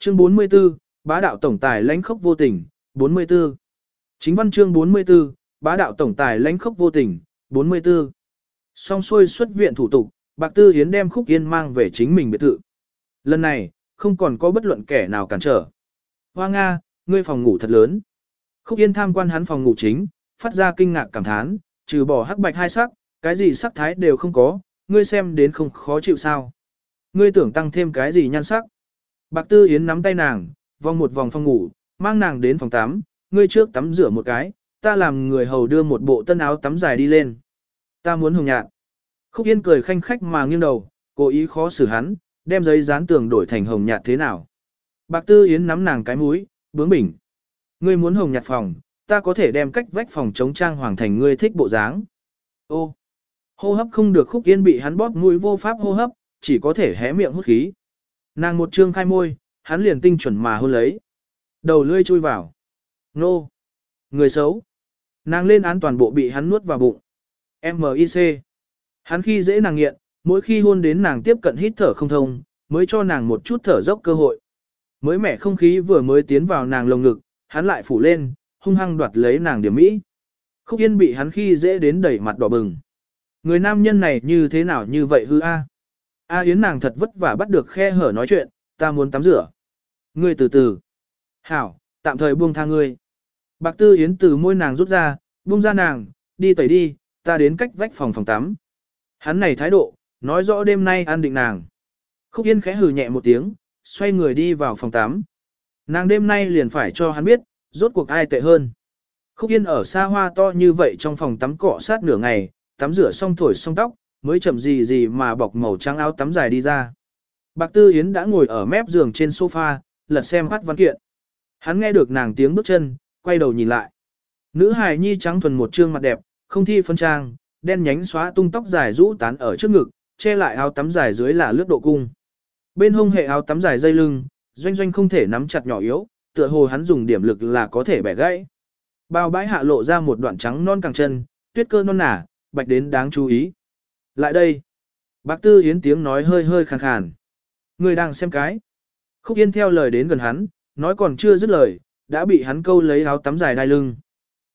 Chương 44, bá đạo tổng tài lãnh khốc vô tình, 44. Chính văn chương 44, bá đạo tổng tài lãnh khốc vô tình, 44. Xong xuôi xuất viện thủ tục, Bạc Tư Hiến đem Khúc Yên mang về chính mình biệt thự. Lần này, không còn có bất luận kẻ nào cản trở. Hoa Nga, ngươi phòng ngủ thật lớn. Khúc Yên tham quan hắn phòng ngủ chính, phát ra kinh ngạc cảm thán, trừ bỏ hắc bạch hai sắc, cái gì sắc thái đều không có, ngươi xem đến không khó chịu sao. Ngươi tưởng tăng thêm cái gì nhan sắc. Bạc Tư Yến nắm tay nàng, vòng một vòng phòng ngủ, mang nàng đến phòng tắm, ngươi trước tắm rửa một cái, ta làm người hầu đưa một bộ tân áo tắm dài đi lên. Ta muốn hồng nhạt. Khúc Yên cười khanh khách mà nghiêng đầu, cố ý khó xử hắn, đem giấy dán tường đổi thành hồng nhạt thế nào. Bạc Tư Yến nắm nàng cái mũi, bướng bỉnh. Ngươi muốn hồng nhạt phòng, ta có thể đem cách vách phòng chống trang hoàng thành ngươi thích bộ dáng. Ô, hô hấp không được khúc yên bị hắn bóp mũi vô pháp hô hấp, chỉ có thể hé miệng hút khí. Nàng một trương khai môi, hắn liền tinh chuẩn mà hôn lấy. Đầu lươi chui vào. Nô. Người xấu. Nàng lên án toàn bộ bị hắn nuốt vào bụng. M.I.C. Hắn khi dễ nàng nghiện, mỗi khi hôn đến nàng tiếp cận hít thở không thông, mới cho nàng một chút thở dốc cơ hội. Mới mẻ không khí vừa mới tiến vào nàng lồng ngực, hắn lại phủ lên, hung hăng đoạt lấy nàng điểm mỹ. Khúc Yên bị hắn khi dễ đến đẩy mặt đỏ bừng. Người nam nhân này như thế nào như vậy hư a? A Yến nàng thật vất vả bắt được khe hở nói chuyện, ta muốn tắm rửa. Ngươi từ từ. Hảo, tạm thời buông tha ngươi. Bạc Tư Yến từ môi nàng rút ra, buông ra nàng, đi tẩy đi, ta đến cách vách phòng phòng tắm. Hắn này thái độ, nói rõ đêm nay an định nàng. Khúc Yên khẽ hừ nhẹ một tiếng, xoay người đi vào phòng tắm. Nàng đêm nay liền phải cho hắn biết, rốt cuộc ai tệ hơn. Khúc Yên ở xa hoa to như vậy trong phòng tắm cọ sát nửa ngày, tắm rửa xong thổi xong tóc, mới chậm gì gì mà bọc màu trắng áo tắm dài đi ra. Bạc Tư Yến đã ngồi ở mép giường trên sofa, lật xem phát văn kiện. Hắn nghe được nàng tiếng bước chân, quay đầu nhìn lại. Nữ hài nhi trắng thuần một trương mặt đẹp, không thi phân trang, đen nhánh xóa tung tóc dài rũ tán ở trước ngực, che lại áo tắm dài dưới là lướt độ cung. Bên hông hệ áo tắm dài dây lưng, doanh doanh không thể nắm chặt nhỏ yếu, tựa hồ hắn dùng điểm lực là có thể bẻ gãy. Bao bãi hạ lộ ra một đoạn trắng non càng chân, tuyết cơ non nả, bạch đến đáng chú ý. Lại đây. Bác Tư Yến tiếng nói hơi hơi khàn khàn. Người đang xem cái. Khúc Yên theo lời đến gần hắn, nói còn chưa dứt lời, đã bị hắn câu lấy áo tắm dài đai lưng.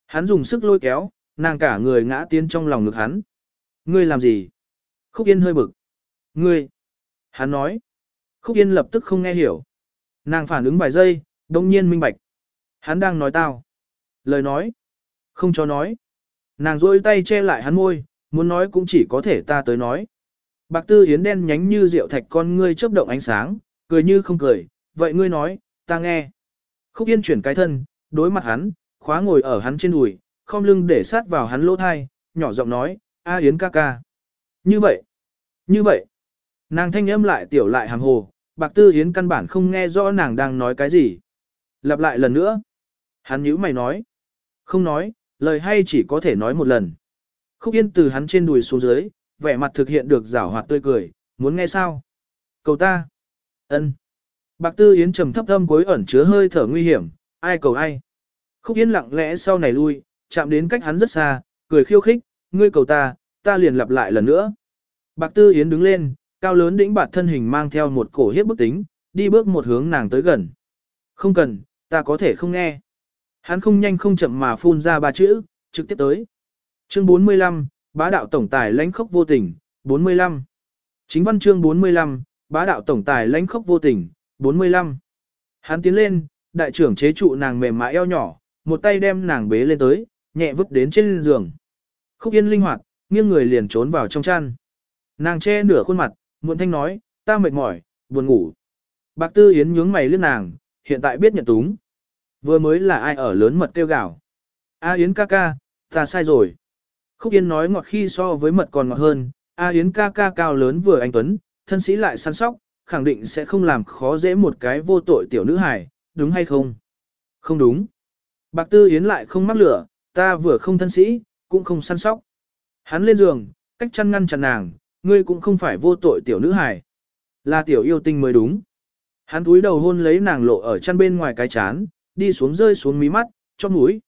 Hắn dùng sức lôi kéo, nàng cả người ngã tiến trong lòng ngực hắn. Ngươi làm gì? Khúc Yên hơi bực. Ngươi. Hắn nói. Khúc Yên lập tức không nghe hiểu. Nàng phản ứng vài giây, đồng nhiên minh bạch. Hắn đang nói tao. Lời nói. Không cho nói. Nàng rôi tay che lại hắn môi, muốn nói cũng chỉ có thể ta tới nói. Bạc tư Yến đen nhánh như rượu thạch con ngươi chớp động ánh sáng, cười như không cười, vậy ngươi nói, ta nghe. Khúc yên chuyển cái thân, đối mặt hắn, khóa ngồi ở hắn trên đùi, không lưng để sát vào hắn lỗ thai, nhỏ giọng nói, A Yến ca ca. Như vậy, như vậy, nàng thanh âm lại tiểu lại hàng hồ, bạc tư Yến căn bản không nghe rõ nàng đang nói cái gì. Lặp lại lần nữa. Hắn nhữ mày nói. Không nói, lời hay chỉ có thể nói một lần. Khúc Yên từ hắn trên đùi xuống dưới, vẻ mặt thực hiện được rảo hoạt tươi cười, muốn nghe sao? Cầu ta. ân Bạc Tư Yến trầm thấp âm cuối ẩn chứa hơi thở nguy hiểm, ai cầu ai. Khúc Yên lặng lẽ sau này lui, chạm đến cách hắn rất xa, cười khiêu khích, ngươi cầu ta, ta liền lặp lại lần nữa. Bạc Tư Yến đứng lên, cao lớn đĩnh bạt thân hình mang theo một cổ hiếp bức tính, đi bước một hướng nàng tới gần. Không cần, ta có thể không nghe. Hắn không nhanh không chậm mà phun ra ba chữ, trực tiếp tới. Chương 45, bá đạo tổng tài lãnh khốc vô tình, 45. Chính văn chương 45, bá đạo tổng tài lãnh khốc vô tình, 45. Hắn tiến lên, đại trưởng chế trụ nàng mềm mại eo nhỏ, một tay đem nàng bế lên tới, nhẹ vứt đến trên giường. Khúc yên linh hoạt, nghiêng người liền trốn vào trong chăn. Nàng che nửa khuôn mặt, muộn thanh nói, ta mệt mỏi, buồn ngủ. Bạc Tư Yến nhướng mày lướt nàng, hiện tại biết nhận túng. Vừa mới là ai ở lớn mật kêu gào. A Yến ca ca, ta sai rồi. Khúc Yên nói ngọt khi so với mật còn ngọt hơn, A Yến ca ca cao lớn vừa anh Tuấn, thân sĩ lại săn sóc, khẳng định sẽ không làm khó dễ một cái vô tội tiểu nữ hài, đúng hay không? Không đúng. Bạc Tư Yến lại không mắc lửa, ta vừa không thân sĩ, cũng không săn sóc. Hắn lên giường, cách chăn ngăn chặn nàng, ngươi cũng không phải vô tội tiểu nữ hài. Là tiểu yêu tinh mới đúng. Hắn túi đầu hôn lấy nàng lộ ở chăn bên ngoài cái chán, đi xuống rơi xuống mí mắt, cho mũi.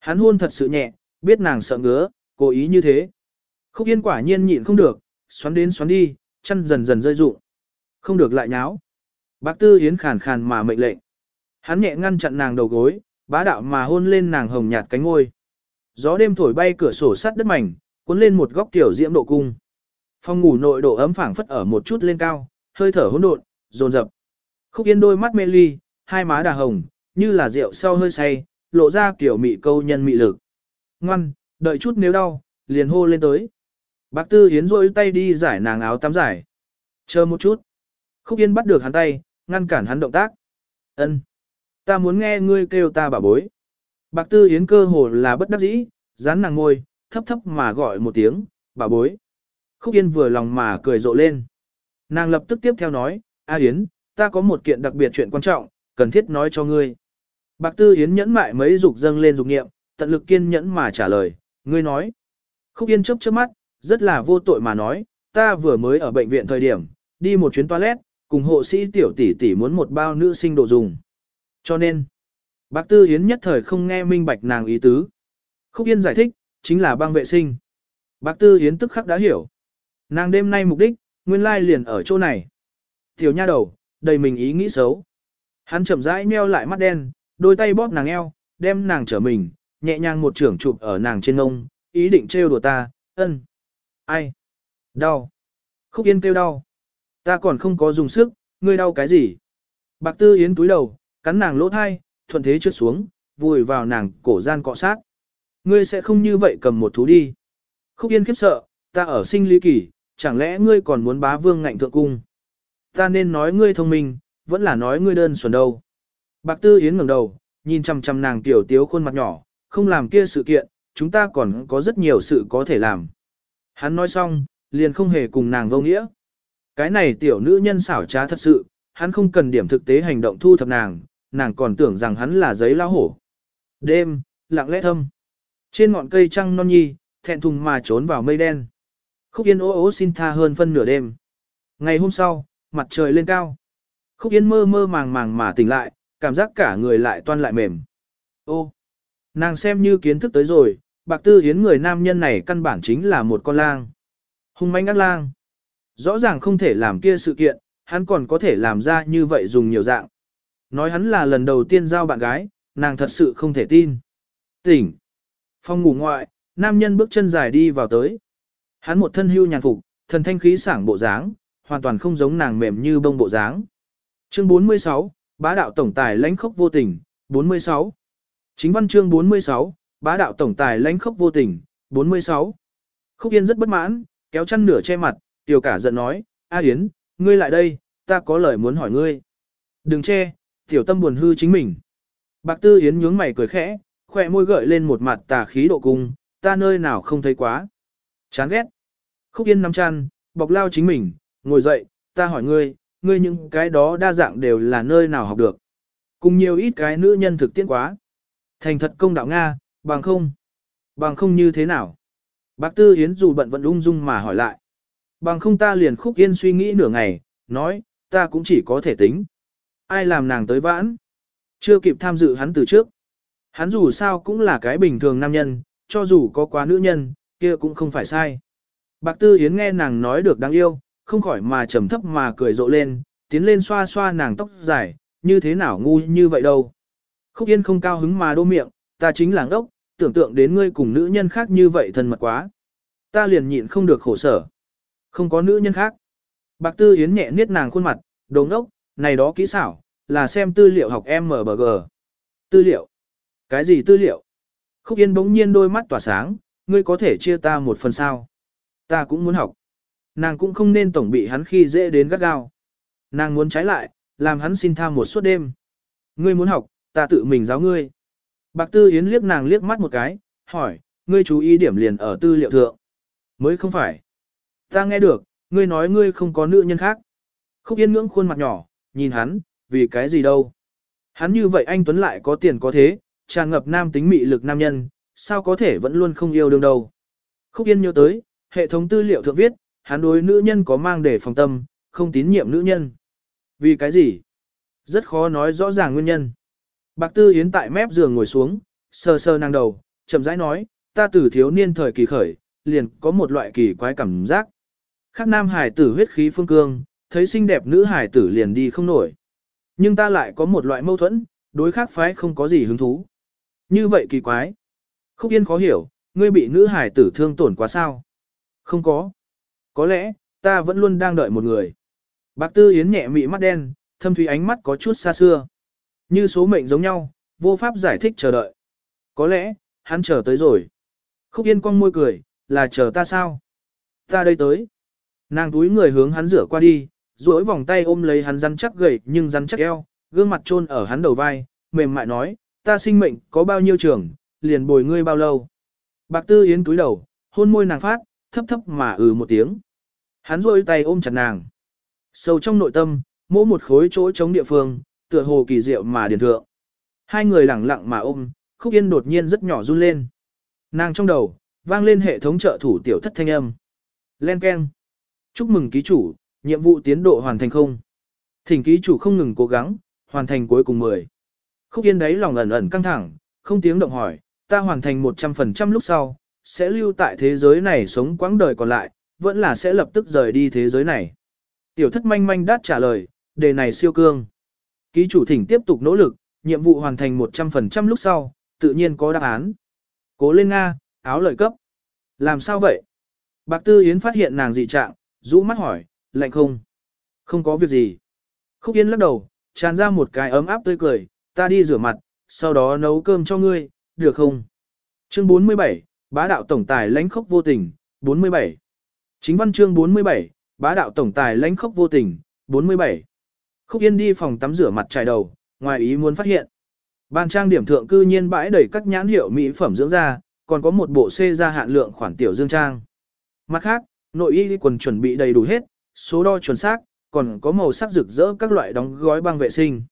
Hắn hôn thật sự nhẹ, biết nàng sợ ngứa, cố ý như thế. Khúc Yên quả nhiên nhịn không được, xoắn đến xoắn đi, chân dần dần rơi rụng. Không được lại nháo. Bác Tư Yến khàn khàn mà mệnh lệnh. Hắn nhẹ ngăn chặn nàng đầu gối, bá đạo mà hôn lên nàng hồng nhạt cánh ngôi. Gió đêm thổi bay cửa sổ sắt đất mảnh, cuốn lên một góc tiểu diễm độ cung. Phòng ngủ nội độ ấm phảng phất ở một chút lên cao, hơi thở hỗn độn, dồn dập. Khúc Yên đôi mắt mê ly, hai má đà hồng, như là rượu sau hơi say, lộ ra kiểu mị câu nhân mị lực. Ngoan, đợi chút nếu đau, liền hô lên tới. Bác Tư Yến rôi tay đi giải nàng áo tắm giải. Chờ một chút. Khúc Yên bắt được hắn tay, ngăn cản hắn động tác. ân Ta muốn nghe ngươi kêu ta bà bối. Bạc Tư Yến cơ hồ là bất đắc dĩ, dán nàng ngôi, thấp thấp mà gọi một tiếng, bà bối. Khúc Yên vừa lòng mà cười rộ lên. Nàng lập tức tiếp theo nói, A Yến, ta có một kiện đặc biệt chuyện quan trọng, cần thiết nói cho ngươi. Bạc Tư Yến nhẫn mại mấy dục dâng lên dục nghiệm, tận lực kiên nhẫn mà trả lời, ngươi nói. Khúc Yên chớp chớp mắt, rất là vô tội mà nói, ta vừa mới ở bệnh viện thời điểm, đi một chuyến toilet, cùng hộ sĩ tiểu tỷ tỷ muốn một bao nữ sinh đồ dùng. Cho nên, Bác Tư Yến nhất thời không nghe minh bạch nàng ý tứ. Khúc Yên giải thích, chính là băng vệ sinh. Bác Tư Yến tức khắc đã hiểu. Nàng đêm nay mục đích, nguyên lai liền ở chỗ này. Tiểu nha đầu, đầy mình ý nghĩ xấu. Hắn chậm rãi meo lại mắt đen, đôi tay bóp nàng eo, đem nàng trở mình, nhẹ nhàng một trưởng chụp ở nàng trên ngông, ý định trêu đùa ta, ân. Ai? Đau. Khúc Yên kêu đau. Ta còn không có dùng sức, ngươi đau cái gì? Bạc Tư Yến túi đầu, cắn nàng lỗ thai, thuận thế trượt xuống, vùi vào nàng cổ gian cọ sát. Ngươi sẽ không như vậy cầm một thú đi. Khúc Yên khiếp sợ, ta ở sinh lý kỳ, chẳng lẽ ngươi còn muốn bá vương ngạnh thượng cung? Ta nên nói ngươi thông minh, vẫn là nói ngươi đơn xuẩn đâu. Bạc Tư Yến ngẩng đầu, nhìn chăm chăm nàng tiểu tiếu khuôn mặt nhỏ, không làm kia sự kiện, chúng ta còn có rất nhiều sự có thể làm. Hắn nói xong, liền không hề cùng nàng vô nghĩa. Cái này tiểu nữ nhân xảo trá thật sự, hắn không cần điểm thực tế hành động thu thập nàng, nàng còn tưởng rằng hắn là giấy lao hổ. Đêm, lặng lẽ thâm. Trên ngọn cây trăng non nhi, thẹn thùng mà trốn vào mây đen. Khúc Yên ố ố xin tha hơn phân nửa đêm. Ngày hôm sau, mặt trời lên cao. Khúc Yên mơ mơ màng màng mà tỉnh lại, cảm giác cả người lại toan lại mềm. Ô, nàng xem như kiến thức tới rồi, bạc tư hiến người nam nhân này căn bản chính là một con lang. Hung manh ác lang. Rõ ràng không thể làm kia sự kiện, hắn còn có thể làm ra như vậy dùng nhiều dạng. Nói hắn là lần đầu tiên giao bạn gái, nàng thật sự không thể tin. Tỉnh. Phòng ngủ ngoại, nam nhân bước chân dài đi vào tới. Hắn một thân hưu nhàn phục, thần thanh khí sảng bộ dáng, hoàn toàn không giống nàng mềm như bông bộ dáng. Chương 46, bá đạo tổng tài lãnh khốc vô tình, 46. Chính văn chương 46, bá đạo tổng tài lãnh khốc vô tình, 46. Khúc Yên rất bất mãn, kéo chăn nửa che mặt, tiểu cả giận nói, A Yến, ngươi lại đây, ta có lời muốn hỏi ngươi. Đừng che, tiểu tâm buồn hư chính mình. Bạc Tư Yến nhướng mày cười khẽ, khỏe môi gợi lên một mặt tà khí độ cung, ta nơi nào không thấy quá. Chán ghét. Khúc Yên nắm chăn, bọc lao chính mình, ngồi dậy, ta hỏi ngươi, ngươi những cái đó đa dạng đều là nơi nào học được. Cùng nhiều ít cái nữ nhân thực tiễn quá. Thành thật công đạo Nga, bằng không. Bằng không như thế nào. Bác Tư Yến dù bận vẫn ung dung mà hỏi lại. Bằng không ta liền khúc yên suy nghĩ nửa ngày, nói, ta cũng chỉ có thể tính. Ai làm nàng tới vãn? Chưa kịp tham dự hắn từ trước. Hắn dù sao cũng là cái bình thường nam nhân, cho dù có quá nữ nhân, kia cũng không phải sai. Bạc Tư Yến nghe nàng nói được đáng yêu, không khỏi mà trầm thấp mà cười rộ lên, tiến lên xoa xoa nàng tóc dài, như thế nào ngu như vậy đâu. Khúc Yên không cao hứng mà đô miệng, ta chính là ngốc, tưởng tượng đến ngươi cùng nữ nhân khác như vậy thân mật quá. Ta liền nhịn không được khổ sở. Không có nữ nhân khác. Bạc Tư Yến nhẹ niết nàng khuôn mặt, đồ ngốc, này đó kỹ xảo, là xem tư liệu học MBG. Tư liệu? Cái gì tư liệu? Khúc Yên bỗng nhiên đôi mắt tỏa sáng, ngươi có thể chia ta một phần sao? Ta cũng muốn học. Nàng cũng không nên tổng bị hắn khi dễ đến gắt gao. Nàng muốn trái lại, làm hắn xin tha một suốt đêm. Ngươi muốn học, ta tự mình giáo ngươi. Bạc Tư Yến liếc nàng liếc mắt một cái, hỏi, ngươi chú ý điểm liền ở tư liệu thượng. Mới không phải. Ta nghe được, ngươi nói ngươi không có nữ nhân khác. Khúc Yên ngưỡng khuôn mặt nhỏ, nhìn hắn, vì cái gì đâu. Hắn như vậy anh Tuấn lại có tiền có thế, tràn ngập nam tính mị lực nam nhân, sao có thể vẫn luôn không yêu đương đâu. Khúc Yên nhớ tới, hệ thống tư liệu thượng viết, hắn đối nữ nhân có mang để phòng tâm, không tín nhiệm nữ nhân. Vì cái gì? Rất khó nói rõ ràng nguyên nhân. Bạc Tư Yến tại mép giường ngồi xuống, sờ sờ nàng đầu, chậm rãi nói, ta từ thiếu niên thời kỳ khởi, liền có một loại kỳ quái cảm giác. Khác nam hải tử huyết khí phương cương, thấy xinh đẹp nữ hải tử liền đi không nổi. Nhưng ta lại có một loại mâu thuẫn, đối khác phái không có gì hứng thú. Như vậy kỳ quái. Khúc Yên khó hiểu, ngươi bị nữ hải tử thương tổn quá sao? Không có. Có lẽ, ta vẫn luôn đang đợi một người. Bạc Tư Yến nhẹ mị mắt đen, thâm thủy ánh mắt có chút xa xưa. Như số mệnh giống nhau, vô pháp giải thích chờ đợi. Có lẽ, hắn chờ tới rồi. Khúc Yên cong môi cười, là chờ ta sao? Ta đây tới. Nàng túi người hướng hắn rửa qua đi, duỗi vòng tay ôm lấy hắn rắn chắc gầy nhưng rắn chắc eo, gương mặt chôn ở hắn đầu vai, mềm mại nói, ta sinh mệnh có bao nhiêu trường, liền bồi ngươi bao lâu. Bạc Tư Yến túi đầu, hôn môi nàng phát, thấp thấp mà ừ một tiếng. Hắn rôi tay ôm chặt nàng. Sâu trong nội tâm, mỗi một khối chỗ chống địa phương, tựa hồ kỳ diệu mà điền thượng. Hai người lẳng lặng mà ôm, khúc yên đột nhiên rất nhỏ run lên. Nàng trong đầu, vang lên hệ thống trợ thủ tiểu thất thanh âm. Len Ken. Chúc mừng ký chủ, nhiệm vụ tiến độ hoàn thành không. Thỉnh ký chủ không ngừng cố gắng, hoàn thành cuối cùng 10. Khúc yên đấy lòng ẩn ẩn căng thẳng, không tiếng động hỏi, ta hoàn thành 100% lúc sau, sẽ lưu tại thế giới này sống quãng đời còn lại, vẫn là sẽ lập tức rời đi thế giới này. Tiểu thất manh manh đát trả lời, đề này siêu cương. Ký chủ thỉnh tiếp tục nỗ lực, nhiệm vụ hoàn thành 100% lúc sau, tự nhiên có đáp án. Cố lên Nga, áo lợi cấp. Làm sao vậy? Bạc Tư Yến phát hiện nàng dị trạng, rũ mắt hỏi, lạnh không? Không có việc gì. Khúc Yến lắc đầu, tràn ra một cái ấm áp tươi cười, ta đi rửa mặt, sau đó nấu cơm cho ngươi, được không? Chương 47, bá đạo tổng tài lãnh khốc vô tình, 47. Chính văn chương 47, bá đạo tổng tài lãnh khốc vô tình, 47. Khúc Yên đi phòng tắm rửa mặt trải đầu, ngoài ý muốn phát hiện. ban trang điểm thượng cư nhiên bãi đầy các nhãn hiệu mỹ phẩm dưỡng da, còn có một bộ xê ra hạn lượng khoản tiểu dương trang. Mặt khác, nội y quần chuẩn bị đầy đủ hết, số đo chuẩn xác, còn có màu sắc rực rỡ các loại đóng gói băng vệ sinh.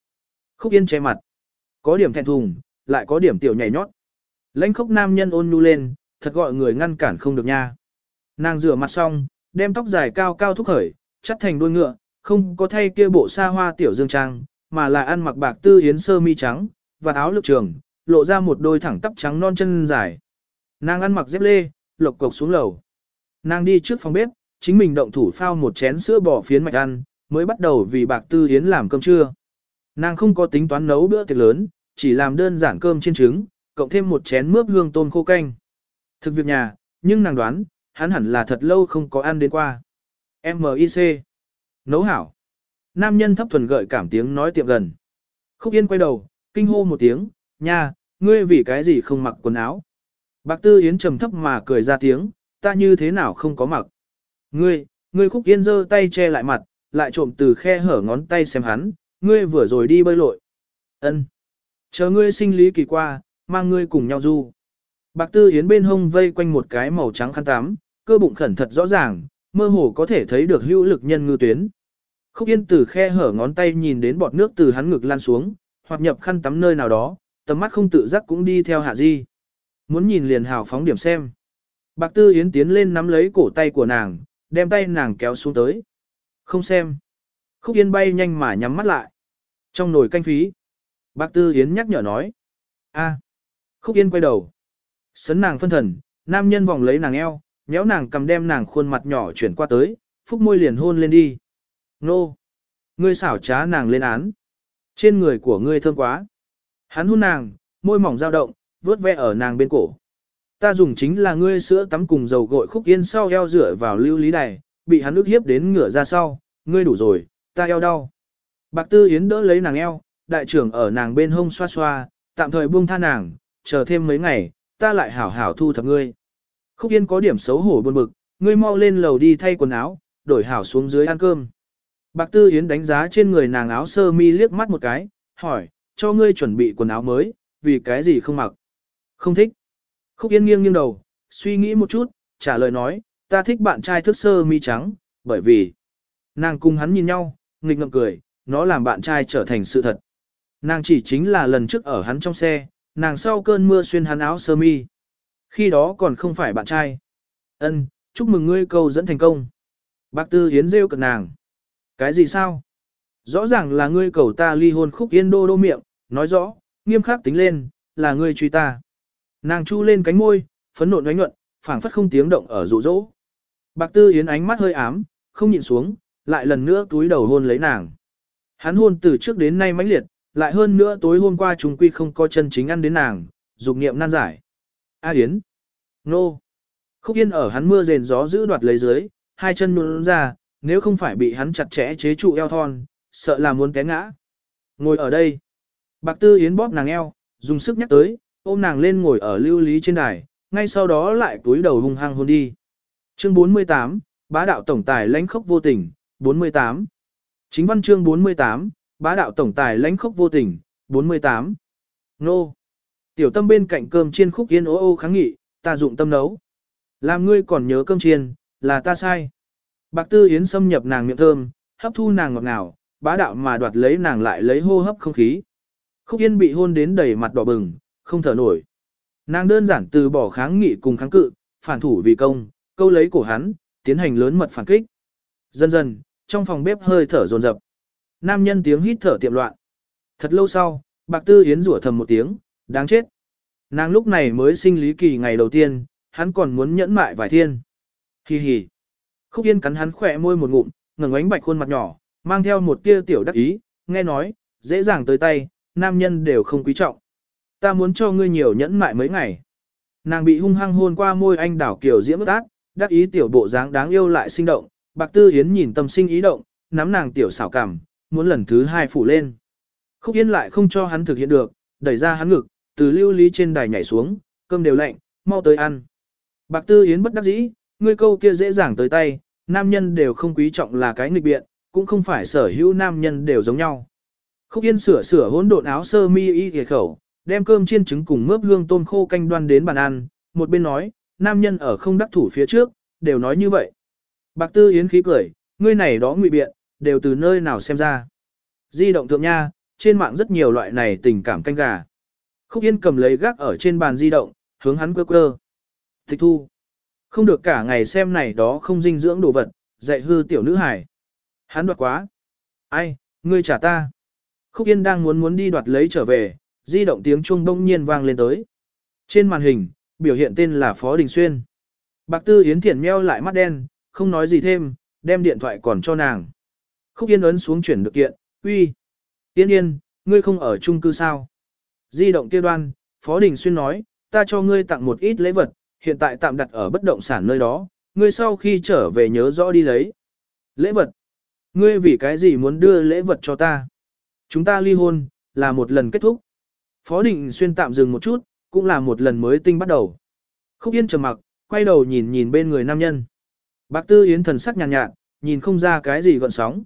Khúc Yên che mặt. Có điểm thẹn thùng, lại có điểm tiểu nhảy nhót. Lãnh khốc nam nhân ôn nhu lên, thật gọi người ngăn cản không được nha. Nàng rửa mặt xong, đem tóc dài cao cao thúc khởi, chắt thành đuôi ngựa, không có thay kia bộ xa hoa tiểu dương trang, mà là ăn mặc bạc tư yến sơ mi trắng, và áo lực trường, lộ ra một đôi thẳng tắp trắng non chân dài. Nàng ăn mặc dép lê, lộc cộc xuống lầu. Nàng đi trước phòng bếp, chính mình động thủ phao một chén sữa bò phiến mạch ăn, mới bắt đầu vì bạc tư yến làm cơm trưa. Nàng không có tính toán nấu bữa tiệc lớn, chỉ làm đơn giản cơm chiên trứng, cộng thêm một chén mướp hương tôm khô canh. Thực việc nhà, nhưng nàng đoán, hắn hẳn là thật lâu không có ăn đến qua. M.I.C. Nấu hảo. Nam nhân thấp thuần gợi cảm tiếng nói tiệm gần. Khúc Yên quay đầu, kinh hô một tiếng, nha, ngươi vì cái gì không mặc quần áo. Bạc Tư Yến trầm thấp mà cười ra tiếng, ta như thế nào không có mặc. Ngươi, ngươi Khúc Yên giơ tay che lại mặt, lại trộm từ khe hở ngón tay xem hắn, ngươi vừa rồi đi bơi lội. ân Chờ ngươi sinh lý kỳ qua, mang ngươi cùng nhau du. Bạc Tư Yến bên hông vây quanh một cái màu trắng khăn tắm, cơ bụng khẩn thật rõ ràng, mơ hồ có thể thấy được hữu lực nhân ngư tuyến. Khúc Yên từ khe hở ngón tay nhìn đến bọt nước từ hắn ngực lan xuống, hoặc nhập khăn tắm nơi nào đó, tầm mắt không tự giác cũng đi theo hạ di. Muốn nhìn liền hào phóng điểm xem. Bạc Tư Yến tiến lên nắm lấy cổ tay của nàng, đem tay nàng kéo xuống tới. Không xem. Khúc Yên bay nhanh mà nhắm mắt lại. Trong nồi canh phí. Bạc Tư Yến nhắc nhở nói. a Khúc Yên quay đầu. Sấn nàng phân thần, nam nhân vòng lấy nàng eo, nhéo nàng cầm đem nàng khuôn mặt nhỏ chuyển qua tới, phúc môi liền hôn lên đi. Nô! Ngươi xảo trá nàng lên án. Trên người của ngươi thơm quá. Hắn hôn nàng, môi mỏng dao động, vớt ve ở nàng bên cổ. Ta dùng chính là ngươi sữa tắm cùng dầu gội khúc yên sau eo rửa vào lưu lý đài, bị hắn ức hiếp đến ngửa ra sau, ngươi đủ rồi, ta eo đau. Bạc Tư Yến đỡ lấy nàng eo, đại trưởng ở nàng bên hông xoa xoa, tạm thời buông tha nàng, chờ thêm mấy ngày, ta lại hảo hảo thu thập ngươi. Khúc Yên có điểm xấu hổ buồn bực, ngươi mau lên lầu đi thay quần áo, đổi hảo xuống dưới ăn cơm. Bạc Tư Yến đánh giá trên người nàng áo sơ mi liếc mắt một cái, hỏi, cho ngươi chuẩn bị quần áo mới, vì cái gì không mặc? Không thích. Khúc Yên nghiêng nghiêng đầu, suy nghĩ một chút, trả lời nói, ta thích bạn trai thức sơ mi trắng, bởi vì nàng cùng hắn nhìn nhau, nghịch ngậm cười, nó làm bạn trai trở thành sự thật. Nàng chỉ chính là lần trước ở hắn trong xe, nàng sau cơn mưa xuyên hắn áo sơ mi. Khi đó còn không phải bạn trai. Ân, chúc mừng ngươi cầu dẫn thành công. Bác Tư Yến rêu cực nàng. Cái gì sao? Rõ ràng là ngươi cầu ta ly hôn khúc yên đô đô miệng, nói rõ, nghiêm khắc tính lên, là ngươi truy ta. Nàng chu lên cánh môi, phấn nộn oánh nhuận, phảng phất không tiếng động ở rụ rỗ. Bạc Tư Yến ánh mắt hơi ám, không nhịn xuống, lại lần nữa túi đầu hôn lấy nàng. Hắn hôn từ trước đến nay mãnh liệt, lại hơn nữa tối hôm qua chúng quy không có chân chính ăn đến nàng, dục niệm nan giải. A Yến. Nô. Khúc Yên ở hắn mưa rền gió giữ đoạt lấy dưới, hai chân nhún ra, nếu không phải bị hắn chặt chẽ chế trụ eo thon, sợ là muốn té ngã. Ngồi ở đây. Bạc Tư Yến bóp nàng eo, dùng sức nhắc tới, ôm nàng lên ngồi ở lưu lý trên đài, ngay sau đó lại túi đầu hung hăng hôn đi. Chương 48, bá đạo tổng tài lãnh khốc vô tình, 48. Chính văn chương 48, bá đạo tổng tài lãnh khốc vô tình, 48. Nô. Tiểu tâm bên cạnh cơm chiên khúc yên ô ô kháng nghị, ta dụng tâm nấu. Làm ngươi còn nhớ cơm chiên, là ta sai. Bạc Tư Yến xâm nhập nàng miệng thơm, hấp thu nàng ngọt ngào, bá đạo mà đoạt lấy nàng lại lấy hô hấp không khí. Khúc Yên bị hôn đến đầy mặt đỏ bừng, không thở nổi. Nàng đơn giản từ bỏ kháng nghị cùng kháng cự, phản thủ vì công, câu lấy cổ hắn, tiến hành lớn mật phản kích. Dần dần, trong phòng bếp hơi thở dồn dập. Nam nhân tiếng hít thở tiệm loạn. Thật lâu sau, Bạc Tư Yến rủa thầm một tiếng, đáng chết. Nàng lúc này mới sinh lý kỳ ngày đầu tiên, hắn còn muốn nhẫn mại vài thiên. Hi hi. Khúc Yên cắn hắn khỏe môi một ngụm, ngẩng ánh bạch khuôn mặt nhỏ, mang theo một tia tiểu đắc ý, nghe nói, dễ dàng tới tay, nam nhân đều không quý trọng. Ta muốn cho ngươi nhiều nhẫn mại mấy ngày. Nàng bị hung hăng hôn qua môi anh đảo kiểu diễm ức ác, đắc ý tiểu bộ dáng đáng yêu lại sinh động, Bạc Tư Yến nhìn tâm sinh ý động, nắm nàng tiểu xảo cảm, muốn lần thứ hai phủ lên. Khúc Yên lại không cho hắn thực hiện được, đẩy ra hắn ngực, từ lưu lý trên đài nhảy xuống, cơm đều lạnh, mau tới ăn. Bạc Tư Yến bất đắc dĩ, ngươi câu kia dễ dàng tới tay, nam nhân đều không quý trọng là cái nghịch biện, cũng không phải sở hữu nam nhân đều giống nhau. Khúc Yên sửa sửa hỗn độn áo sơ mi y kề khẩu, đem cơm chiên trứng cùng mướp hương tôm khô canh đoan đến bàn ăn, một bên nói, nam nhân ở không đắc thủ phía trước, đều nói như vậy. Bạc Tư Yến khí cười, ngươi này đó ngụy biện, đều từ nơi nào xem ra. Di động thượng nha, trên mạng rất nhiều loại này tình cảm canh gà. Khúc Yên cầm lấy gác ở trên bàn di động, hướng hắn quơ quơ. Tịch thu. Không được cả ngày xem này đó không dinh dưỡng đồ vật, dạy hư tiểu nữ hải. Hắn đoạt quá. Ai, ngươi trả ta. Khúc Yên đang muốn muốn đi đoạt lấy trở về, di động tiếng chuông đông nhiên vang lên tới. Trên màn hình, biểu hiện tên là Phó Đình Xuyên. Bạc Tư Yến Thiển meo lại mắt đen, không nói gì thêm, đem điện thoại còn cho nàng. Khúc Yên ấn xuống chuyển được kiện, uy. Yên yên, ngươi không ở chung cư sao? Di động kia đoan, Phó Đình Xuyên nói, ta cho ngươi tặng một ít lễ vật, hiện tại tạm đặt ở bất động sản nơi đó, ngươi sau khi trở về nhớ rõ đi lấy. Lễ vật? Ngươi vì cái gì muốn đưa lễ vật cho ta? Chúng ta ly hôn, là một lần kết thúc. Phó Đình Xuyên tạm dừng một chút, cũng là một lần mới tinh bắt đầu. Khúc Yên trầm mặc, quay đầu nhìn nhìn bên người nam nhân. Bác Tư Yến thần sắc nhàn nhạt, nhạt, nhìn không ra cái gì gọn sóng.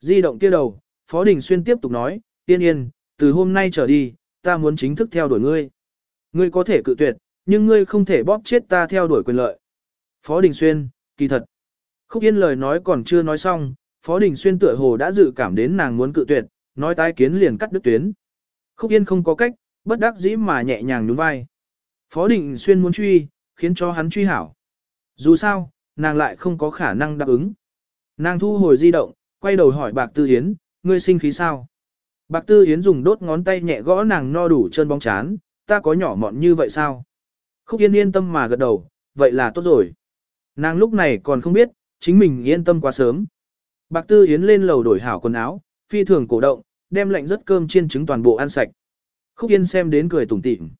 Di động kia đầu, Phó Đình Xuyên tiếp tục nói, Yên Yên, từ hôm nay trở đi, ta muốn chính thức theo đuổi ngươi. Ngươi có thể cự tuyệt, nhưng ngươi không thể bóp chết ta theo đuổi quyền lợi. Phó Đình Xuyên, kỳ thật. Khúc Yên lời nói còn chưa nói xong, Phó Đình Xuyên tựa hồ đã dự cảm đến nàng muốn cự tuyệt, nói tái kiến liền cắt đứt tuyến. Khúc Yên không có cách, bất đắc dĩ mà nhẹ nhàng nhún vai. Phó Đình Xuyên muốn truy, khiến cho hắn truy hảo. Dù sao, nàng lại không có khả năng đáp ứng. Nàng thu hồi di động, quay đầu hỏi Bạc Tư Yến, ngươi sinh khí sao? Bạc Tư Yến dùng đốt ngón tay nhẹ gõ nàng no đủ chân bóng chán, ta có nhỏ mọn như vậy sao? Khúc Yên yên tâm mà gật đầu, vậy là tốt rồi. Nàng lúc này còn không biết, chính mình yên tâm quá sớm. Bạc Tư Yến lên lầu đổi hảo quần áo, phi thường cổ động, đem lạnh rất cơm chiên trứng toàn bộ ăn sạch. Khúc Yên xem đến cười tủm tỉm.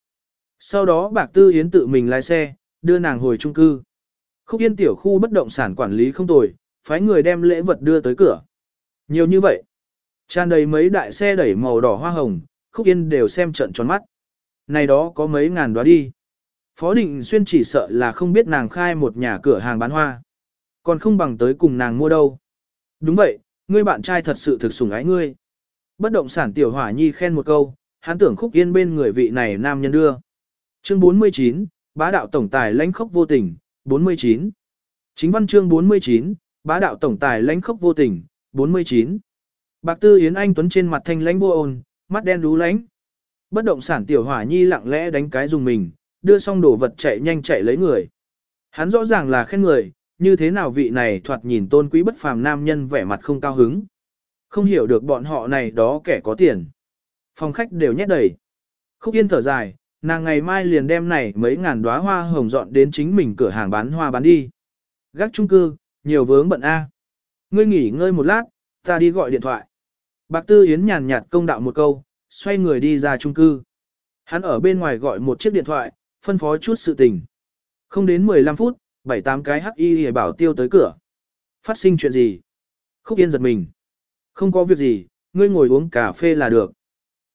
Sau đó Bạc Tư Yến tự mình lái xe, đưa nàng hồi trung cư. Khúc Yên tiểu khu bất động sản quản lý không tồi, phái người đem lễ vật đưa tới cửa. Nhiều như vậy. Tràn đầy mấy đại xe đẩy màu đỏ hoa hồng, Khúc Yên đều xem trận tròn mắt. Này đó có mấy ngàn đoá đi. Phó Định Xuyên chỉ sợ là không biết nàng khai một nhà cửa hàng bán hoa. Còn không bằng tới cùng nàng mua đâu. Đúng vậy, ngươi bạn trai thật sự thực sủng ái ngươi. Bất động sản tiểu hỏa nhi khen một câu, hắn tưởng khúc yên bên người vị này nam nhân đưa. Chương 49, bá đạo tổng tài lãnh khốc vô tình, 49. Chính văn chương 49, bá đạo tổng tài lãnh khốc vô tình, 49. Bạc Tư Yến Anh Tuấn trên mặt thanh lãnh vô ôn, mắt đen đú lãnh. Bất động sản tiểu hỏa nhi lặng lẽ đánh cái dùng mình, đưa xong đồ vật chạy nhanh chạy lấy người. Hắn rõ ràng là khen người, như thế nào vị này thoạt nhìn tôn quý bất phàm nam nhân vẻ mặt không cao hứng. Không hiểu được bọn họ này đó kẻ có tiền. Phòng khách đều nhét đầy. Khúc Yên thở dài, nàng ngày mai liền đem này mấy ngàn đóa hoa hồng dọn đến chính mình cửa hàng bán hoa bán đi. Gác trung cư, nhiều vướng bận A. Ngươi nghỉ ngơi một lát, ta đi gọi điện thoại. Bạc Tư Yến nhàn nhạt công đạo một câu, xoay người đi ra trung cư. Hắn ở bên ngoài gọi một chiếc điện thoại, phân phó chút sự tình. Không đến 15 phút, 7-8 cái hắc y hề bảo tiêu tới cửa. Phát sinh chuyện gì? Khúc Yên giật mình. Không có việc gì, ngươi ngồi uống cà phê là được.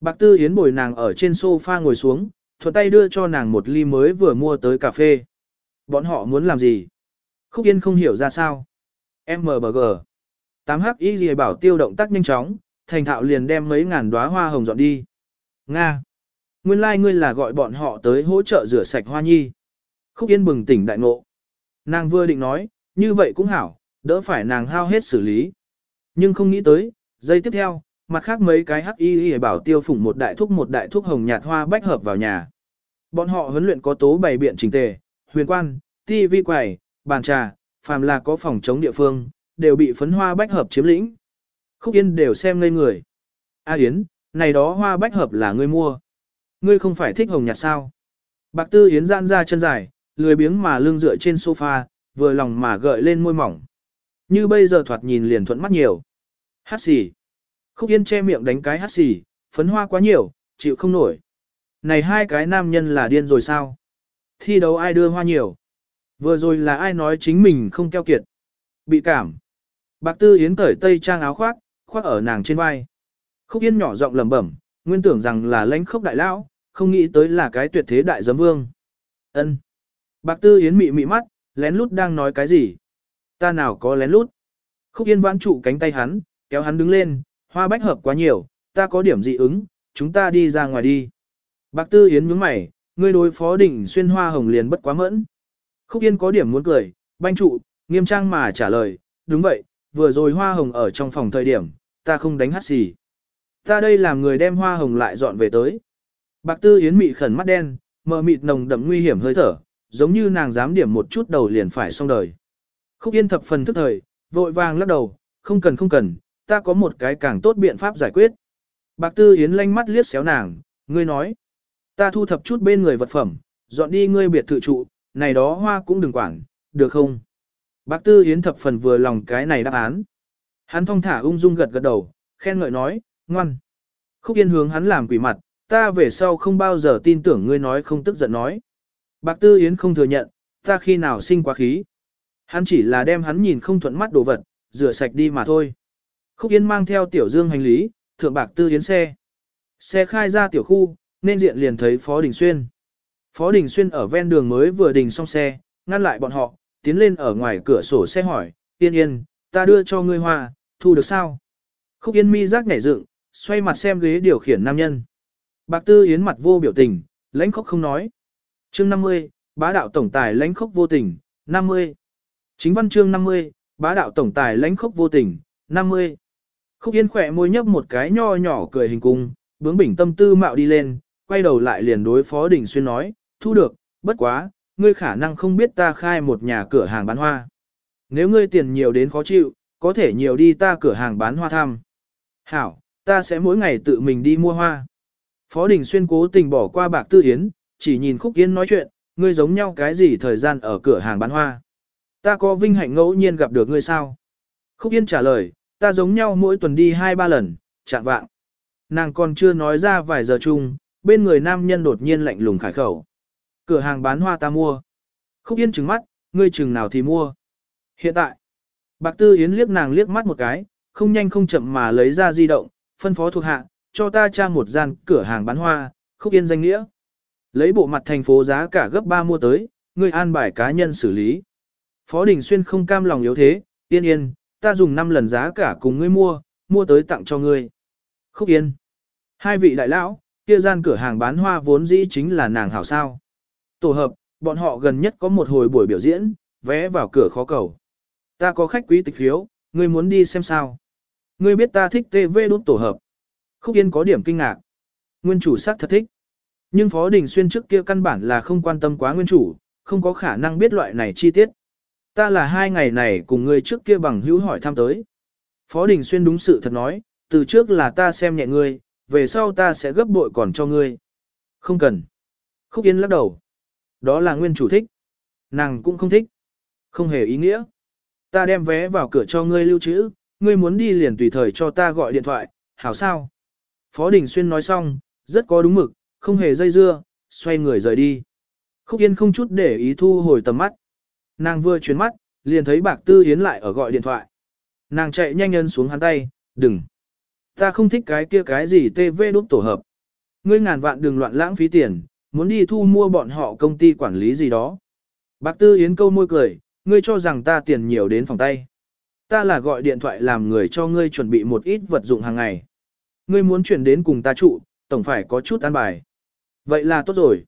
Bạc Tư Yến bồi nàng ở trên sofa ngồi xuống, thuận tay đưa cho nàng một ly mới vừa mua tới cà phê. Bọn họ muốn làm gì? Khúc Yên không hiểu ra sao. MBG. 8H Y gì bảo tiêu động tác nhanh chóng, thành thạo liền đem mấy ngàn đóa hoa hồng dọn đi. Nga. Nguyên lai like ngươi là gọi bọn họ tới hỗ trợ rửa sạch hoa nhi. Khúc Yên bừng tỉnh đại ngộ. Nàng vừa định nói, như vậy cũng hảo, đỡ phải nàng hao hết xử lý. Nhưng không nghĩ tới, giây tiếp theo, mặt khác mấy cái hắc y y bảo tiêu phủng một đại thuốc một đại thuốc hồng nhạt hoa bách hợp vào nhà. Bọn họ huấn luyện có tố bày biện trình tề, huyền quan, ti vi quầy, bàn trà, phàm là có phòng chống địa phương, đều bị phấn hoa bách hợp chiếm lĩnh. Khúc Yên đều xem ngây người. A Yến, này đó hoa bách hợp là ngươi mua. Ngươi không phải thích hồng nhạt sao? Bạc Tư Yến giãn ra chân dài, lười biếng mà lưng dựa trên sofa, vừa lòng mà gợi lên môi mỏng. Như bây giờ thoạt nhìn liền thuận mắt nhiều. Hát xì. Khúc Yên che miệng đánh cái hát xì, phấn hoa quá nhiều, chịu không nổi. Này hai cái nam nhân là điên rồi sao? Thi đấu ai đưa hoa nhiều? Vừa rồi là ai nói chính mình không keo kiệt? Bị cảm. Bạc Tư Yến cởi tây trang áo khoác, khoác ở nàng trên vai. Khúc Yên nhỏ giọng lẩm bẩm, nguyên tưởng rằng là lãnh khốc đại lão, không nghĩ tới là cái tuyệt thế đại giấm vương. Ân. Bạc Tư Yến mị mị mắt, lén lút đang nói cái gì? Ta nào có lén lút? Khúc Yên vãn trụ cánh tay hắn, kéo hắn đứng lên, hoa bách hợp quá nhiều, ta có điểm dị ứng, chúng ta đi ra ngoài đi. Bạc Tư Yến nhướng mày, ngươi đối phó đỉnh xuyên hoa hồng liền bất quá mẫn. Khúc Yên có điểm muốn cười, banh trụ, nghiêm trang mà trả lời, đúng vậy, vừa rồi hoa hồng ở trong phòng thời điểm, ta không đánh hát gì. Ta đây làm người đem hoa hồng lại dọn về tới. Bạc Tư Yến mị khẩn mắt đen, mờ mịt nồng đậm nguy hiểm hơi thở, giống như nàng dám điểm một chút đầu liền phải xong đời. Khúc Yên thập phần thức thời, vội vàng lắc đầu, không cần không cần, ta có một cái càng tốt biện pháp giải quyết. Bạc Tư Yến lanh mắt liếc xéo nàng, ngươi nói, ta thu thập chút bên người vật phẩm, dọn đi ngươi biệt thự trụ, này đó hoa cũng đừng quản, được không? Bạc Tư Yến thập phần vừa lòng cái này đáp án. Hắn thong thả ung dung gật gật đầu, khen ngợi nói, ngoan. Khúc Yên hướng hắn làm quỷ mặt, ta về sau không bao giờ tin tưởng ngươi nói không tức giận nói. Bạc Tư Yến không thừa nhận, ta khi nào sinh quá khí. Hắn chỉ là đem hắn nhìn không thuận mắt đồ vật, rửa sạch đi mà thôi. Khúc Yến mang theo tiểu dương hành lý, thượng Bạc Tư Yến xe. Xe khai ra tiểu khu, nên diện liền thấy Phó Đình Xuyên. Phó Đình Xuyên ở ven đường mới vừa đình xong xe, ngăn lại bọn họ, tiến lên ở ngoài cửa sổ xe hỏi, Yên Yên, ta đưa cho ngươi hoa, thu được sao? Khúc Yên mi rác nhảy dựng, xoay mặt xem ghế điều khiển nam nhân. Bạc Tư Yến mặt vô biểu tình, lãnh khốc không nói. Chương 50, bá đạo tổng tài lãnh khốc vô tình, 50. Chính văn chương 50, bá đạo tổng tài lãnh khốc vô tình, 50. Khúc Yên khỏe môi nhấp một cái nho nhỏ cười hình cung, bướng bỉnh tâm tư mạo đi lên, quay đầu lại liền đối Phó Đình Xuyên nói, thu được, bất quá, ngươi khả năng không biết ta khai một nhà cửa hàng bán hoa. Nếu ngươi tiền nhiều đến khó chịu, có thể nhiều đi ta cửa hàng bán hoa thăm. Hảo, ta sẽ mỗi ngày tự mình đi mua hoa. Phó Đình Xuyên cố tình bỏ qua bạc tư yến, chỉ nhìn Khúc Yến nói chuyện, ngươi giống nhau cái gì thời gian ở cửa hàng bán hoa. Ta có vinh hạnh ngẫu nhiên gặp được ngươi sao? Khúc Yến trả lời, ta giống nhau mỗi tuần đi 2-3 lần, chạm vạng. Nàng còn chưa nói ra vài giờ chung, bên người nam nhân đột nhiên lạnh lùng khải khẩu. Cửa hàng bán hoa ta mua. Khúc Yến trừng mắt, ngươi chừng nào thì mua. Hiện tại, Bạc Tư Yến liếc nàng liếc mắt một cái, không nhanh không chậm mà lấy ra di động, phân phó thuộc hạ, cho ta tra một gian cửa hàng bán hoa, Khúc Yên danh nghĩa. Lấy bộ mặt thành phố giá cả gấp 3 mua tới, ngươi an bài cá nhân xử lý. Phó Đình Xuyên không cam lòng yếu thế, yên yên, ta dùng 5 lần giá cả cùng ngươi mua, mua tới tặng cho ngươi. Khúc Yên. Hai vị đại lão, kia gian cửa hàng bán hoa vốn dĩ chính là nàng hảo sao. Tổ hợp, bọn họ gần nhất có một hồi buổi biểu diễn, vé vào cửa khó cầu. Ta có khách quý tịch phiếu, ngươi muốn đi xem sao. Ngươi biết ta thích TV đốt tổ hợp. Khúc Yên có điểm kinh ngạc. Nguyên chủ sắc thật thích. Nhưng Phó Đình Xuyên trước kia căn bản là không quan tâm quá nguyên chủ, không có khả năng biết loại này chi tiết. Ta là hai ngày này cùng ngươi trước kia bằng hữu hỏi thăm tới. Phó Đình Xuyên đúng sự thật nói, từ trước là ta xem nhẹ ngươi, về sau ta sẽ gấp bội còn cho ngươi. Không cần. Khúc Yên lắc đầu. Đó là nguyên chủ thích. Nàng cũng không thích. Không hề ý nghĩa. Ta đem vé vào cửa cho ngươi lưu trữ, ngươi muốn đi liền tùy thời cho ta gọi điện thoại, hảo sao. Phó Đình Xuyên nói xong, rất có đúng mực, không hề dây dưa, xoay người rời đi. Khúc Yên không chút để ý thu hồi tầm mắt. Nàng vừa chuyển mắt, liền thấy Bạc Tư Yến lại ở gọi điện thoại. Nàng chạy nhanh nhân xuống hắn tay, đừng. Ta không thích cái kia cái gì TV đúc tổ hợp. Ngươi ngàn vạn đừng loạn lãng phí tiền, muốn đi thu mua bọn họ công ty quản lý gì đó. Bạc Tư Yến câu môi cười, ngươi cho rằng ta tiền nhiều đến phòng tay. Ta là gọi điện thoại làm người cho ngươi chuẩn bị một ít vật dụng hàng ngày. Ngươi muốn chuyển đến cùng ta trụ, tổng phải có chút an bài. Vậy là tốt rồi.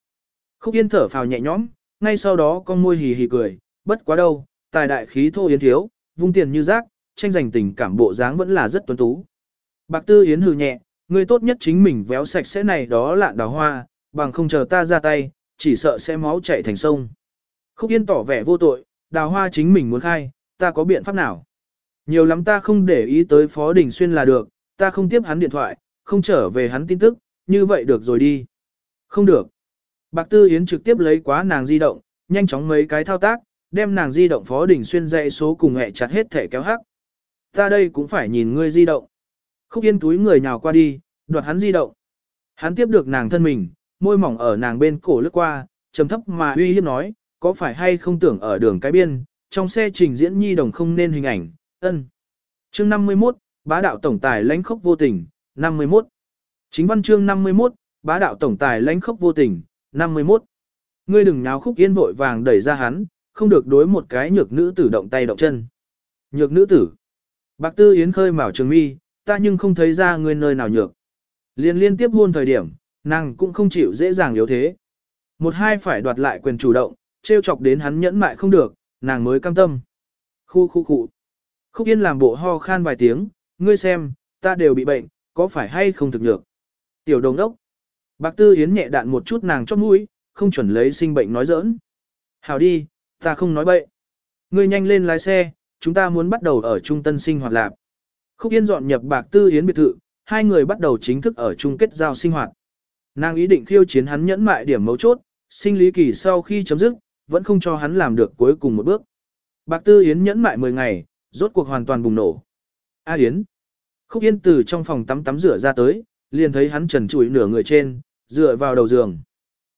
Khúc Yên thở phào nhẹ nhõm, ngay sau đó con môi hì hì cười, bất quá đâu, tài đại khí thô yến thiếu, vung tiền như rác, tranh giành tình cảm bộ dáng vẫn là rất tuấn tú. Bạc Tư Yến hừ nhẹ, ngươi tốt nhất chính mình véo sạch sẽ này đó lạn đào hoa, bằng không chờ ta ra tay, chỉ sợ sẽ máu chảy thành sông. Khúc Yên tỏ vẻ vô tội, đào hoa chính mình muốn khai, ta có biện pháp nào? Nhiều lắm ta không để ý tới Phó Đình Xuyên là được, ta không tiếp hắn điện thoại, không trở về hắn tin tức, như vậy được rồi đi. Không được. Bạc Tư Yến trực tiếp lấy quá nàng di động, nhanh chóng mấy cái thao tác, đem nàng di động Phó Đình Xuyên dạy số cùng hẹ chặt hết thẻ kéo hắc. Ta đây cũng phải nhìn ngươi di động. Khúc Yên túi người nhào qua đi, đoạt hắn di động. Hắn tiếp được nàng thân mình, môi mỏng ở nàng bên cổ lướt qua, trầm thấp mà uy hiếp nói, có phải hay không tưởng ở đường cái biên, trong xe trình diễn nhi đồng không nên hình ảnh, ân. Chương 51, bá đạo tổng tài lãnh khốc vô tình, 51. Chính văn chương 51, bá đạo tổng tài lãnh khốc vô tình, 51. Ngươi đừng náo khúc yên vội vàng đẩy ra hắn, không được đối một cái nhược nữ tử động tay động chân. Nhược nữ tử. Bạc Tư Yến khơi mào trường mi, ta nhưng không thấy ra ngươi nơi nào nhược. Liên liên tiếp hôn thời điểm, nàng cũng không chịu dễ dàng yếu thế. Một hai phải đoạt lại quyền chủ động, trêu chọc đến hắn nhẫn mại không được, nàng mới cam tâm. Khu khu khu. Khúc Yên làm bộ ho khan vài tiếng, ngươi xem, ta đều bị bệnh, có phải hay không thực được. Tiểu đồng đốc. Bạc Tư Yến nhẹ đạn một chút nàng chót mũi, không chuẩn lấy sinh bệnh nói giỡn. Hảo đi, ta không nói bậy. Ngươi nhanh lên lái xe, chúng ta muốn bắt đầu ở trung tân sinh hoạt lạc. Khúc Yên dọn nhập Bạc Tư Yến biệt thự, hai người bắt đầu chính thức ở chung kết giao sinh hoạt. Nàng ý định khiêu chiến hắn nhẫn mại điểm mấu chốt, sinh lý kỳ sau khi chấm dứt, vẫn không cho hắn làm được cuối cùng một bước. Bạc Tư Yến nhẫn mại 10 ngày, rốt cuộc hoàn toàn bùng nổ. A Yến. Khúc Yên từ trong phòng tắm tắm rửa ra tới, liền thấy hắn trần trụi nửa người trên, dựa vào đầu giường.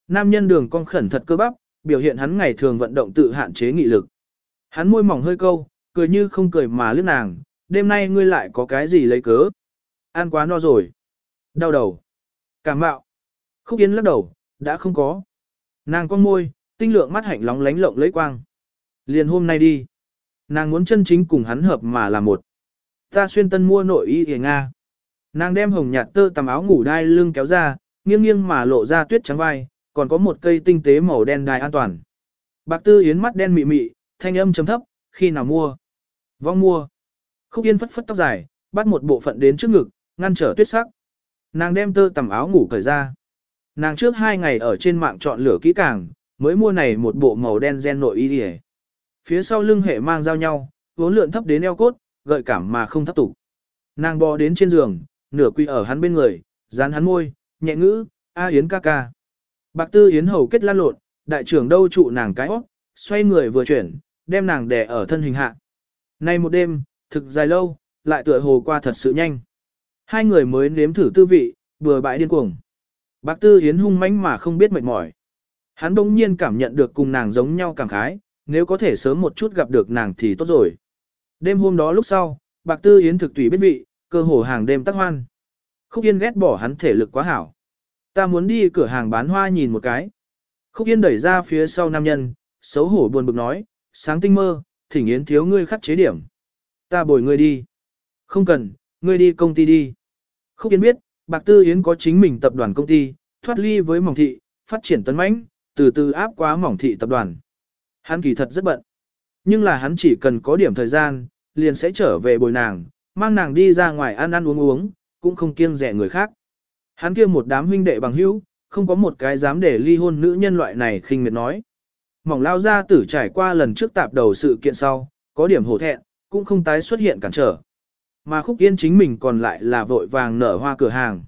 Nam nhân đường cong khẩn thật cơ bắp, biểu hiện hắn ngày thường vận động tự hạn chế nghị lực. Hắn môi mỏng hơi câu, cười như không cười mà liếc nàng, đêm nay ngươi lại có cái gì lấy cớ. Ăn quá no rồi. Đau đầu. Cảm bạo. Khúc Yên lắc đầu, đã không có. Nàng con môi, tinh lượng mắt hạnh lóng lánh lộng lấy quang. Liền hôm nay đi. Nàng muốn chân chính cùng hắn hợp mà là một. Ta xuyên tân mua nội y kìa Nga. Nàng đem hồng nhạt tơ tầm áo ngủ đai lưng kéo ra, nghiêng nghiêng mà lộ ra tuyết trắng vai, còn có một cây tinh tế màu đen đai an toàn. Bạc Tư Yến mắt đen mị mị, thanh âm trầm thấp, khi nào mua? Vong mua. Khúc Yên phất phất tóc dài, bắt một bộ phận đến trước ngực, ngăn trở tuyết sắc. Nàng đem tơ tầm áo ngủ cởi ra. Nàng trước hai ngày ở trên mạng chọn lửa kỹ càng, mới mua này một bộ màu đen gen nội y đi Phía sau lưng hệ mang giao nhau, vốn lượn thấp đến eo cốt, gợi cảm mà không thấp tục. Nàng bò đến trên giường, nửa quy ở hắn bên người, dán hắn môi, nhẹ ngữ, A Yến ca ca. Bạc Tư Yến hầu kết lan lộn, đại trưởng đâu trụ nàng cái óc, xoay người vừa chuyển, đem nàng đè ở thân hình hạ. Nay một đêm, thực dài lâu, lại tựa hồ qua thật sự nhanh. Hai người mới nếm thử tư vị, vừa bãi điên cuồng. Bạc Tư Yến hung mãnh mà không biết mệt mỏi. Hắn đông nhiên cảm nhận được cùng nàng giống nhau cảm khái, nếu có thể sớm một chút gặp được nàng thì tốt rồi. Đêm hôm đó lúc sau, Bạc Tư Yến thực tùy biết vị, cơ hồ hàng đêm tắc hoan. Khúc Yên ghét bỏ hắn thể lực quá hảo. Ta muốn đi cửa hàng bán hoa nhìn một cái. Khúc Yên đẩy ra phía sau nam nhân, xấu hổ buồn bực nói, sáng tinh mơ, thỉnh Yến thiếu ngươi khắc chế điểm. Ta bồi ngươi đi. Không cần, ngươi đi công ty đi. Khúc Yên biết, Bạc Tư Yến có chính mình tập đoàn công ty, thoát ly với mỏng thị, phát triển tấn mãnh, từ từ áp quá mỏng thị tập đoàn. Hắn kỳ thật rất bận. Nhưng là hắn chỉ cần có điểm thời gian, liền sẽ trở về bồi nàng, mang nàng đi ra ngoài ăn ăn uống uống, cũng không kiêng rẻ người khác. Hắn kia một đám huynh đệ bằng hữu, không có một cái dám để ly hôn nữ nhân loại này khinh miệt nói. Mỏng lao ra tử trải qua lần trước tạp đầu sự kiện sau, có điểm hổ thẹn, cũng không tái xuất hiện cản trở. Mà khúc yên chính mình còn lại là vội vàng nở hoa cửa hàng.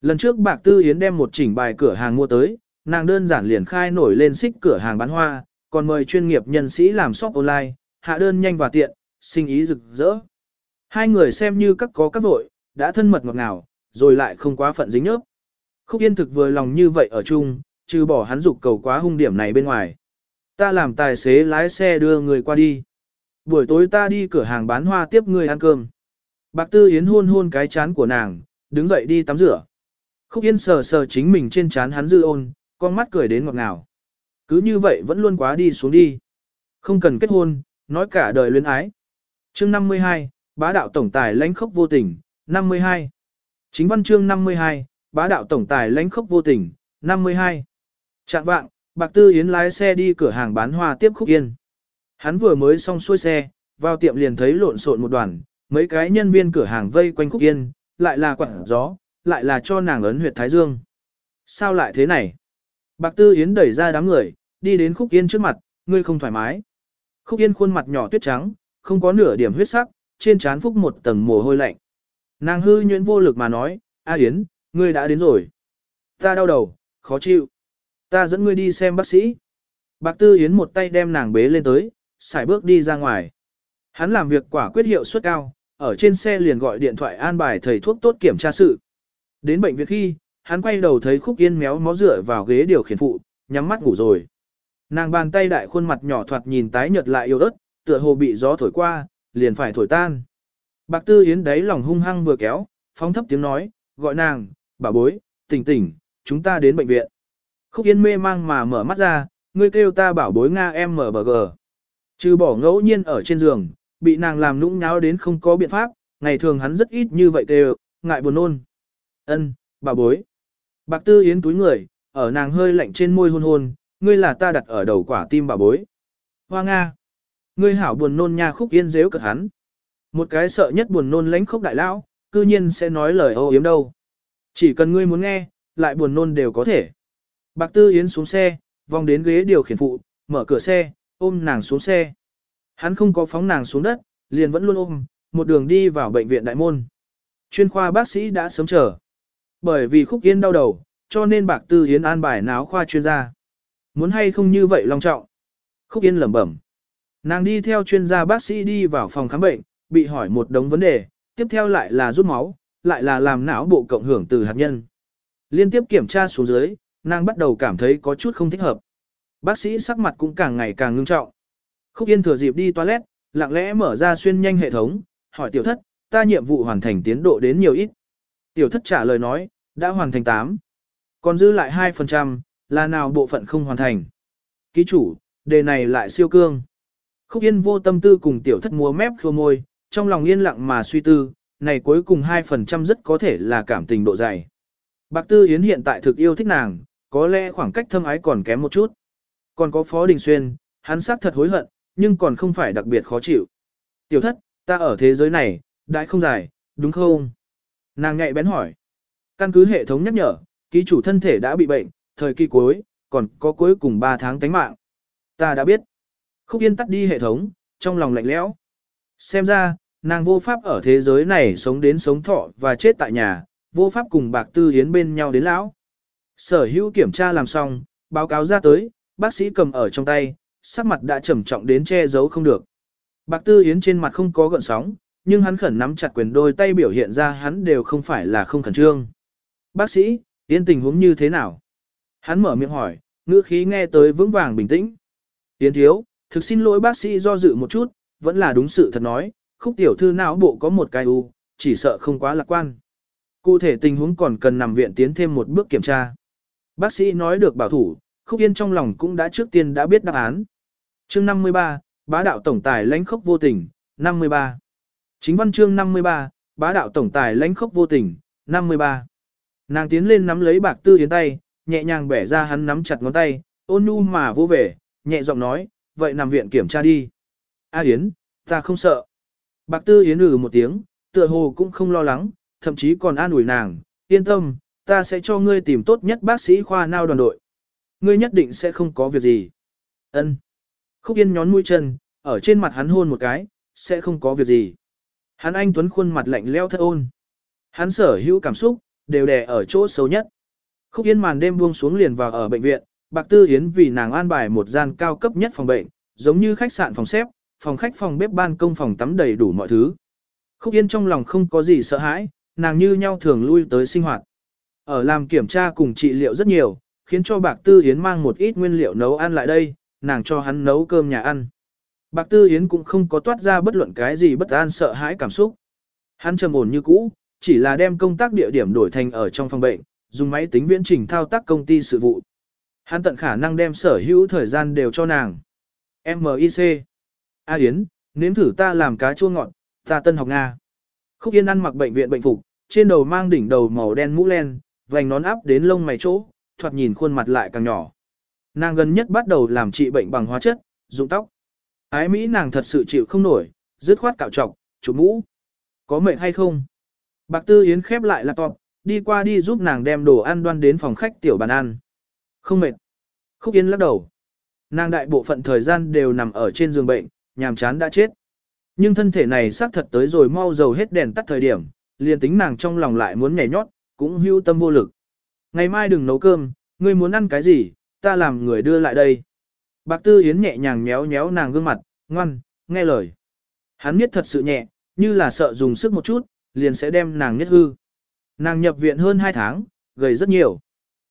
Lần trước bạc tư yến đem một chỉnh bài cửa hàng mua tới, nàng đơn giản liền khai nổi lên xích cửa hàng bán hoa, còn mời chuyên nghiệp nhân sĩ làm shop online, hạ đơn nhanh và tiện, sinh ý rực rỡ. Hai người xem như các có các vội, đã thân mật ngọt ngào, rồi lại không quá phận dính nhớp. Khúc Yên thực vừa lòng như vậy ở chung, trừ bỏ hắn dục cầu quá hung điểm này bên ngoài. Ta làm tài xế lái xe đưa người qua đi. Buổi tối ta đi cửa hàng bán hoa tiếp người ăn cơm. Bạc Tư Yến hôn hôn cái chán của nàng, đứng dậy đi tắm rửa. Khúc Yên sờ sờ chính mình trên chán hắn dư ôn, con mắt cười đến ngọt ngào. Cứ như vậy vẫn luôn quá đi xuống đi. Không cần kết hôn, nói cả đời luyến ái. chương 52, bá đạo tổng tài lãnh khốc vô tình, 52. Chính văn chương 52, bá đạo tổng tài lãnh khốc vô tình, 52. Trạng vạng, Bạc Tư Yến lái xe đi cửa hàng bán hoa tiếp Khúc Yên. Hắn vừa mới xong xuôi xe, vào tiệm liền thấy lộn xộn một đoàn, mấy cái nhân viên cửa hàng vây quanh Khúc Yên, lại là quảng gió, lại là cho nàng ấn huyệt Thái Dương. Sao lại thế này? Bạc Tư Yến đẩy ra đám người, đi đến Khúc Yên trước mặt, ngươi không thoải mái. Khúc Yên khuôn mặt nhỏ tuyết trắng, không có nửa điểm huyết sắc, trên trán phúc một tầng mồ hôi lạnh. Nàng hư nhuyễn vô lực mà nói, A Yến, ngươi đã đến rồi. Ta đau đầu, khó chịu. Ta dẫn ngươi đi xem bác sĩ. Bạc Tư Yến một tay đem nàng bế lên tới, xài bước đi ra ngoài. Hắn làm việc quả quyết hiệu suất cao, ở trên xe liền gọi điện thoại an bài thầy thuốc tốt kiểm tra sự. Đến bệnh viện khi, hắn quay đầu thấy Khúc Yên méo mó dựa vào ghế điều khiển phụ, nhắm mắt ngủ rồi. Nàng bàn tay đại khuôn mặt nhỏ thoạt nhìn tái nhợt lại yêu ớt, tựa hồ bị gió thổi qua, liền phải thổi tan. Bạc Tư Yến đấy lòng hung hăng vừa kéo, phóng thấp tiếng nói, gọi nàng, bà bối, tỉnh tỉnh, chúng ta đến bệnh viện. Khúc Yên mê mang mà mở mắt ra, ngươi kêu ta bảo bối Nga em mở bờ gờ. Trừ bỏ ngẫu nhiên ở trên giường, bị nàng làm nũng nháo đến không có biện pháp, ngày thường hắn rất ít như vậy kêu, ngại buồn nôn. Ân, bà bối. Bạc Tư Yến túi người, ở nàng hơi lạnh trên môi hôn hôn, ngươi là ta đặt ở đầu quả tim bà bối. Hoa Nga. Ngươi hảo buồn nôn nha khúc yên dếu cật hắn. Một cái sợ nhất buồn nôn lánh khốc đại lão, cư nhiên sẽ nói lời ô yếm đâu. Chỉ cần ngươi muốn nghe, lại buồn nôn đều có thể. Bạc Tư Yến xuống xe, vòng đến ghế điều khiển phụ, mở cửa xe, ôm nàng xuống xe. Hắn không có phóng nàng xuống đất, liền vẫn luôn ôm, một đường đi vào bệnh viện đại môn. Chuyên khoa bác sĩ đã sớm chờ. Bởi vì khúc yên đau đầu, cho nên Bạc Tư hiến an bài náo khoa chuyên gia. Muốn hay không như vậy long trọng. Khúc yên lẩm bẩm. Nàng đi theo chuyên gia bác sĩ đi vào phòng khám bệnh, bị hỏi một đống vấn đề, tiếp theo lại là rút máu, lại là làm não bộ cộng hưởng từ hạt nhân. Liên tiếp kiểm tra xuống dưới, nàng bắt đầu cảm thấy có chút không thích hợp. Bác sĩ sắc mặt cũng càng ngày càng ngưng trọng. Khúc Yên thừa dịp đi toilet, lặng lẽ mở ra xuyên nhanh hệ thống, hỏi tiểu thất, ta nhiệm vụ hoàn thành tiến độ đến nhiều ít. Tiểu thất trả lời nói, đã hoàn thành 8. Còn dư lại 2%, là nào bộ phận không hoàn thành. Ký chủ, đề này lại siêu cương. Khúc Yên vô tâm tư cùng tiểu thất múa mép khô môi, trong lòng yên lặng mà suy tư, này cuối cùng 2% rất có thể là cảm tình độ dày. Bạc Tư Yến hiện tại thực yêu thích nàng, có lẽ khoảng cách thâm ái còn kém một chút. Còn có Phó Đình Xuyên, hắn xác thật hối hận, nhưng còn không phải đặc biệt khó chịu. Tiểu thất, ta ở thế giới này, đại không dài, đúng không? Nàng nhạy bén hỏi. Căn cứ hệ thống nhắc nhở, ký chủ thân thể đã bị bệnh, thời kỳ cuối, còn có cuối cùng 3 tháng tánh mạng. Ta đã biết. Khúc Yên tắt đi hệ thống, trong lòng lạnh lẽo. Xem ra, nàng vô pháp ở thế giới này sống đến sống thọ và chết tại nhà, vô pháp cùng bạc tư hiến bên nhau đến lão. Sở hữu kiểm tra làm xong, báo cáo ra tới, bác sĩ cầm ở trong tay, sắc mặt đã trầm trọng đến che giấu không được. Bạc tư hiến trên mặt không có gợn sóng, nhưng hắn khẩn nắm chặt quyền đôi tay biểu hiện ra hắn đều không phải là không khẩn trương. Bác sĩ, yên tình huống như thế nào? Hắn mở miệng hỏi, ngữ khí nghe tới vững vàng bình tĩnh. Tiến thiếu, thực xin lỗi bác sĩ do dự một chút, vẫn là đúng sự thật nói, khúc tiểu thư não bộ có một cái u, chỉ sợ không quá lạc quan. Cụ thể tình huống còn cần nằm viện tiến thêm một bước kiểm tra. Bác sĩ nói được bảo thủ, khúc yên trong lòng cũng đã trước tiên đã biết đáp án. chương 53, bá đạo tổng tài lãnh khốc vô tình, 53. Chính văn chương 53, bá đạo tổng tài lãnh khốc vô tình, 53. Nàng tiến lên nắm lấy bạc tư yến tay, nhẹ nhàng bẻ ra hắn nắm chặt ngón tay, ôn nhu mà vô vẻ, nhẹ giọng nói, vậy nằm viện kiểm tra đi. A Yến, ta không sợ. Bạc Tư Yến ừ một tiếng, tựa hồ cũng không lo lắng, thậm chí còn an ủi nàng, yên tâm, ta sẽ cho ngươi tìm tốt nhất bác sĩ khoa nao đoàn đội. Ngươi nhất định sẽ không có việc gì. Ân. Khúc Yên nhón mũi chân, ở trên mặt hắn hôn một cái, sẽ không có việc gì. Hắn anh tuấn khuôn mặt lạnh leo thất ôn. Hắn sở hữu cảm xúc, đều đè ở chỗ xấu nhất. Khúc Yên màn đêm buông xuống liền vào ở bệnh viện, Bạc Tư Yến vì nàng an bài một gian cao cấp nhất phòng bệnh, giống như khách sạn phòng xếp, phòng khách phòng bếp ban công phòng tắm đầy đủ mọi thứ. Khúc Yên trong lòng không có gì sợ hãi, nàng như nhau thường lui tới sinh hoạt. Ở làm kiểm tra cùng trị liệu rất nhiều, khiến cho Bạc Tư Yến mang một ít nguyên liệu nấu ăn lại đây, nàng cho hắn nấu cơm nhà ăn. Bạc Tư Yến cũng không có toát ra bất luận cái gì bất an sợ hãi cảm xúc. Hắn trầm ổn như cũ, chỉ là đem công tác địa điểm đổi thành ở trong phòng bệnh, dùng máy tính viễn trình thao tác công ty sự vụ. Hắn tận khả năng đem sở hữu thời gian đều cho nàng. MIC. A Yến, nếm thử ta làm cá chua ngọt, ta tân học Nga. Khúc Yên ăn mặc bệnh viện bệnh phục, trên đầu mang đỉnh đầu màu đen mũ len, vành nón áp đến lông mày chỗ, thoạt nhìn khuôn mặt lại càng nhỏ. Nàng gần nhất bắt đầu làm trị bệnh bằng hóa chất, dụng tóc. Ái Mỹ nàng thật sự chịu không nổi, dứt khoát cạo trọc, chụp mũ. Có mệt hay không? Bạc Tư Yến khép lại laptop, đi qua đi giúp nàng đem đồ ăn đoan đến phòng khách tiểu bàn ăn. Không mệt. Khúc Yến lắc đầu. Nàng đại bộ phận thời gian đều nằm ở trên giường bệnh, nhàm chán đã chết. Nhưng thân thể này xác thật tới rồi mau dầu hết đèn tắt thời điểm, liền tính nàng trong lòng lại muốn nhảy nhót, cũng hưu tâm vô lực. Ngày mai đừng nấu cơm, ngươi muốn ăn cái gì, ta làm người đưa lại đây. Bạc Tư Yến nhẹ nhàng nhéo nhéo nàng gương mặt, ngoan, nghe lời. Hắn biết thật sự nhẹ, như là sợ dùng sức một chút, liền sẽ đem nàng nhất hư. Nàng nhập viện hơn 2 tháng, gầy rất nhiều.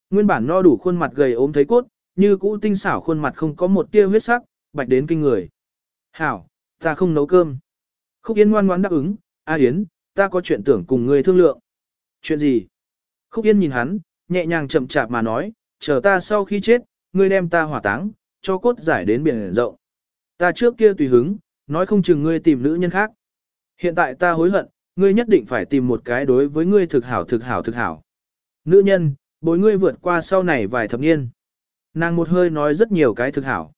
Nguyên bản no đủ khuôn mặt gầy ốm thấy cốt, như cũ tinh xảo khuôn mặt không có một tia huyết sắc, bạch đến kinh người. Hảo, ta không nấu cơm. Khúc Yên ngoan ngoãn đáp ứng, A Yến, ta có chuyện tưởng cùng ngươi thương lượng. Chuyện gì? Khúc Yên nhìn hắn, nhẹ nhàng chậm chạp mà nói, chờ ta sau khi chết, ngươi đem ta hỏa táng, cho cốt giải đến biển rộng. Ta trước kia tùy hứng, nói không chừng ngươi tìm nữ nhân khác. Hiện tại ta hối hận, ngươi nhất định phải tìm một cái đối với ngươi thực hảo thực hảo thực hảo. Nữ nhân, bối ngươi vượt qua sau này vài thập niên. Nàng một hơi nói rất nhiều cái thực hảo.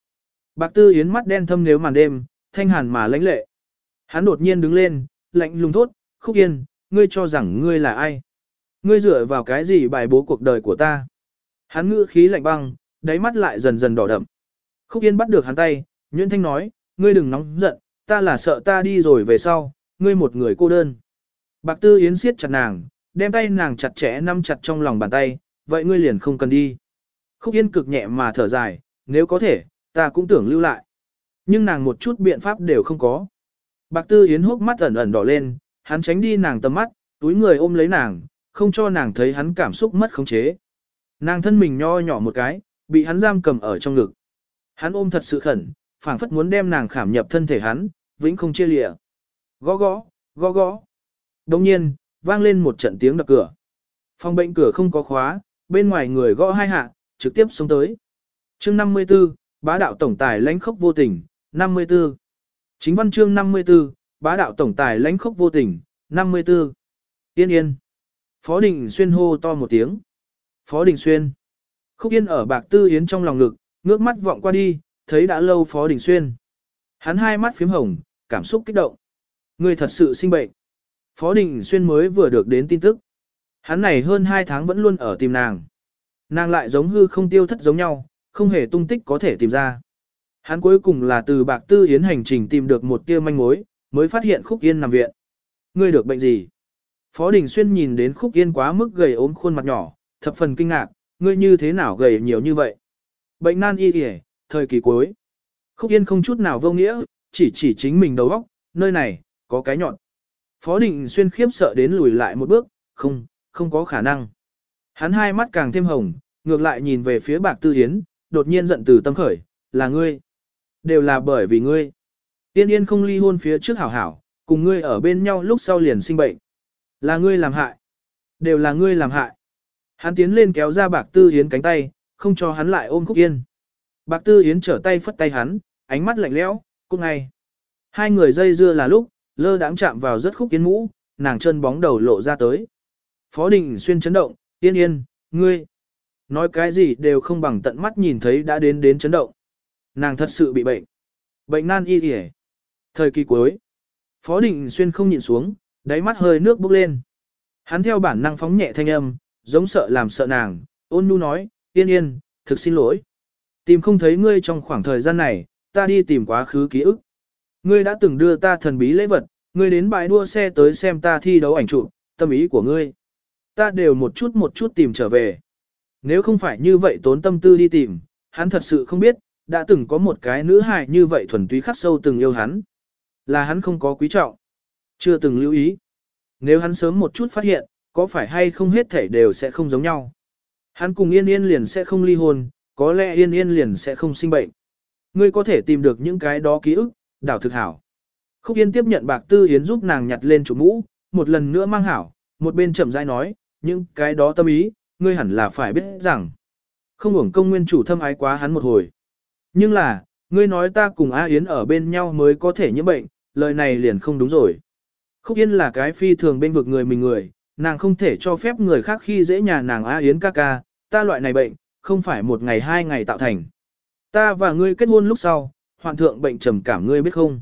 Bạc Tư Yến mắt đen thâm nếu màn đêm, thanh hàn mà lãnh lệ. Hắn đột nhiên đứng lên, lạnh lùng thốt, Khúc Yên, ngươi cho rằng ngươi là ai? Ngươi dựa vào cái gì bài bố cuộc đời của ta? Hắn ngữ khí lạnh băng, đáy mắt lại dần dần đỏ đậm. Khúc Yên bắt được hắn tay, Nguyễn Thanh nói, ngươi đừng nóng giận, ta là sợ ta đi rồi về sau, ngươi một người cô đơn. Bạc Tư Yến siết chặt nàng, đem tay nàng chặt chẽ nắm chặt trong lòng bàn tay, vậy ngươi liền không cần đi. Khúc Yên cực nhẹ mà thở dài, nếu có thể, ta cũng tưởng lưu lại. Nhưng nàng một chút biện pháp đều không có. Bạc Tư Yến hốc mắt ẩn ẩn đỏ lên, hắn tránh đi nàng tầm mắt, túi người ôm lấy nàng, không cho nàng thấy hắn cảm xúc mất khống chế. Nàng thân mình nho nhỏ một cái, bị hắn giam cầm ở trong ngực. Hắn ôm thật sự khẩn, phảng phất muốn đem nàng khảm nhập thân thể hắn, vĩnh không chia lìa. Gõ gõ, gõ gõ. Đồng nhiên, vang lên một trận tiếng đập cửa. Phòng bệnh cửa không có khóa, bên ngoài người gõ hai hạ, trực tiếp xuống tới. Chương 54, bá đạo tổng tài lãnh khốc vô tình, 54. Chính văn chương 54, bá đạo tổng tài lãnh khốc vô tình, 54. Yên yên. Phó Đình Xuyên hô to một tiếng. Phó Đình Xuyên. Khúc Yên ở bạc tư yến trong lòng lực, ngước mắt vọng qua đi, thấy đã lâu Phó Đình Xuyên. Hắn hai mắt phím hồng, cảm xúc kích động. Người thật sự sinh bệnh. Phó Đình Xuyên mới vừa được đến tin tức. Hắn này hơn 2 tháng vẫn luôn ở tìm nàng. Nàng lại giống hư không tiêu thất giống nhau, không hề tung tích có thể tìm ra. Hắn cuối cùng là từ bạc tư yến hành trình tìm được một tia manh mối, mới phát hiện Khúc Yên nằm viện. Ngươi được bệnh gì? Phó Đình Xuyên nhìn đến Khúc Yên quá mức gầy ốm khuôn mặt nhỏ, thập phần kinh ngạc, ngươi như thế nào gầy nhiều như vậy? Bệnh nan y kìa, thời kỳ cuối. Khúc Yên không chút nào vô nghĩa, chỉ chỉ chính mình đầu óc, nơi này, có cái nhọn. Phó Đình Xuyên khiếp sợ đến lùi lại một bước, không, không có khả năng. Hắn hai mắt càng thêm hồng, ngược lại nhìn về phía bạc tư hiến, đột nhiên giận từ tâm khởi, là ngươi. Đều là bởi vì ngươi. Tiên yên không ly hôn phía trước hảo hảo, cùng ngươi ở bên nhau lúc sau liền sinh bệnh. Là ngươi làm hại. Đều là ngươi làm hại. Hắn tiến lên kéo ra bạc tư hiến cánh tay, không cho hắn lại ôm khúc yên. Bạc tư yến trở tay phất tay hắn, ánh mắt lạnh lẽo, cút ngay. Hai người dây dưa là lúc, lơ đãng chạm vào rất khúc yên mũ, nàng chân bóng đầu lộ ra tới. Phó Đình Xuyên chấn động, yên yên, ngươi. Nói cái gì đều không bằng tận mắt nhìn thấy đã đến đến chấn động. Nàng thật sự bị bệnh. Bệnh nan y kìa. Thời kỳ cuối. Phó Đình Xuyên không nhìn xuống, đáy mắt hơi nước bốc lên. Hắn theo bản năng phóng nhẹ thanh âm, giống sợ làm sợ nàng, ôn nhu nói, yên yên, thực xin lỗi. Tìm không thấy ngươi trong khoảng thời gian này, ta đi tìm quá khứ ký ức. Ngươi đã từng đưa ta thần bí lễ vật, ngươi đến bãi đua xe tới xem ta thi đấu ảnh chụp, tâm ý của ngươi. Ta đều một chút một chút tìm trở về. Nếu không phải như vậy tốn tâm tư đi tìm, hắn thật sự không biết, đã từng có một cái nữ hài như vậy thuần túy khắc sâu từng yêu hắn. Là hắn không có quý trọng. Chưa từng lưu ý. nếu hắn sớm một chút phát hiện, có phải hay không hết thể đều sẽ không giống nhau. Hắn cùng Yên Yên liền sẽ không ly hôn, có lẽ Yên Yên liền sẽ không sinh bệnh. Ngươi có thể tìm được những cái đó ký ức, đảo thực hảo. Khúc Yên tiếp nhận bạc tư Yến giúp nàng nhặt lên chủ mũ, một lần nữa mang hảo, một bên chậm rãi nói, những cái đó tâm ý, ngươi hẳn là phải biết rằng. Không hưởng công nguyên chủ thâm ái quá hắn một hồi. Nhưng là, ngươi nói ta cùng A Yến ở bên nhau mới có thể nhiễm bệnh, lời này liền không đúng rồi. Khúc Yên là cái phi thường bên vực người mình người, nàng không thể cho phép người khác khi dễ nhà nàng A Yến ca ca, ta loại này bệnh, không phải một ngày hai ngày tạo thành. Ta và ngươi kết hôn lúc sau, hoạn thượng bệnh trầm cảm ngươi biết không?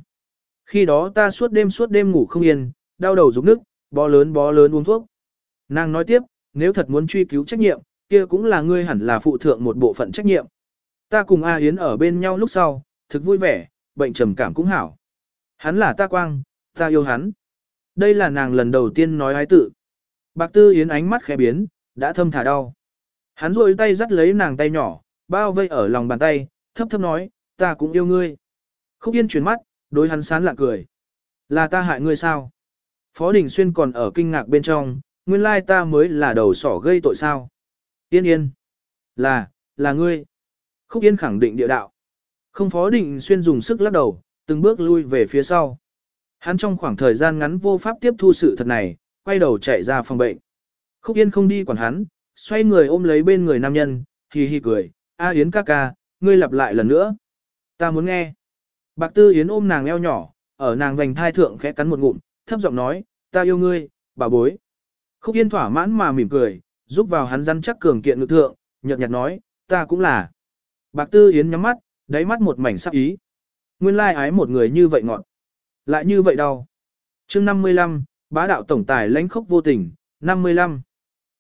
Khi đó ta suốt đêm suốt đêm ngủ không yên, đau đầu rụng nước, bó lớn bó lớn uống thuốc. Nàng nói tiếp, nếu thật muốn truy cứu trách nhiệm, kia cũng là ngươi hẳn là phụ thượng một bộ phận trách nhiệm. Ta cùng A Yến ở bên nhau lúc sau, thực vui vẻ, bệnh trầm cảm cũng hảo. Hắn là ta quang, ta yêu hắn. Đây là nàng lần đầu tiên nói ái tự. Bạc Tư Yến ánh mắt khẽ biến, đã thâm thả đau. Hắn rôi tay dắt lấy nàng tay nhỏ, bao vây ở lòng bàn tay, thấp thấp nói, ta cũng yêu ngươi. Khúc Yên chuyển mắt, đối hắn sán lạ cười. Là ta hại ngươi sao? Phó Đình Xuyên còn ở kinh ngạc bên trong, nguyên lai ta mới là đầu sỏ gây tội sao? Yên yên. Là, là ngươi. Khúc Yên khẳng định địa đạo. Không Phó Đình Xuyên dùng sức lắc đầu, từng bước lui về phía sau. Hắn trong khoảng thời gian ngắn vô pháp tiếp thu sự thật này, quay đầu chạy ra phòng bệnh. Khúc Yên không đi quản hắn, xoay người ôm lấy bên người nam nhân, hì hì cười, A Yến ca ca, ngươi lặp lại lần nữa. Ta muốn nghe. Bạc Tư Yến ôm nàng eo nhỏ, ở nàng vành thai thượng khẽ cắn một ngụm, thấp giọng nói, ta yêu ngươi, bà bối. Khúc Yên thỏa mãn mà mỉm cười, giúp vào hắn rắn chắc cường kiện ngực thượng, nhợt nhạt nói, ta cũng là. Bạc Tư Yến nhắm mắt, đáy mắt một mảnh sắc ý. Nguyên lai ái một người như vậy ngọn, Lại như vậy đau. chương 55, bá đạo tổng tài lãnh khốc vô tình, 55.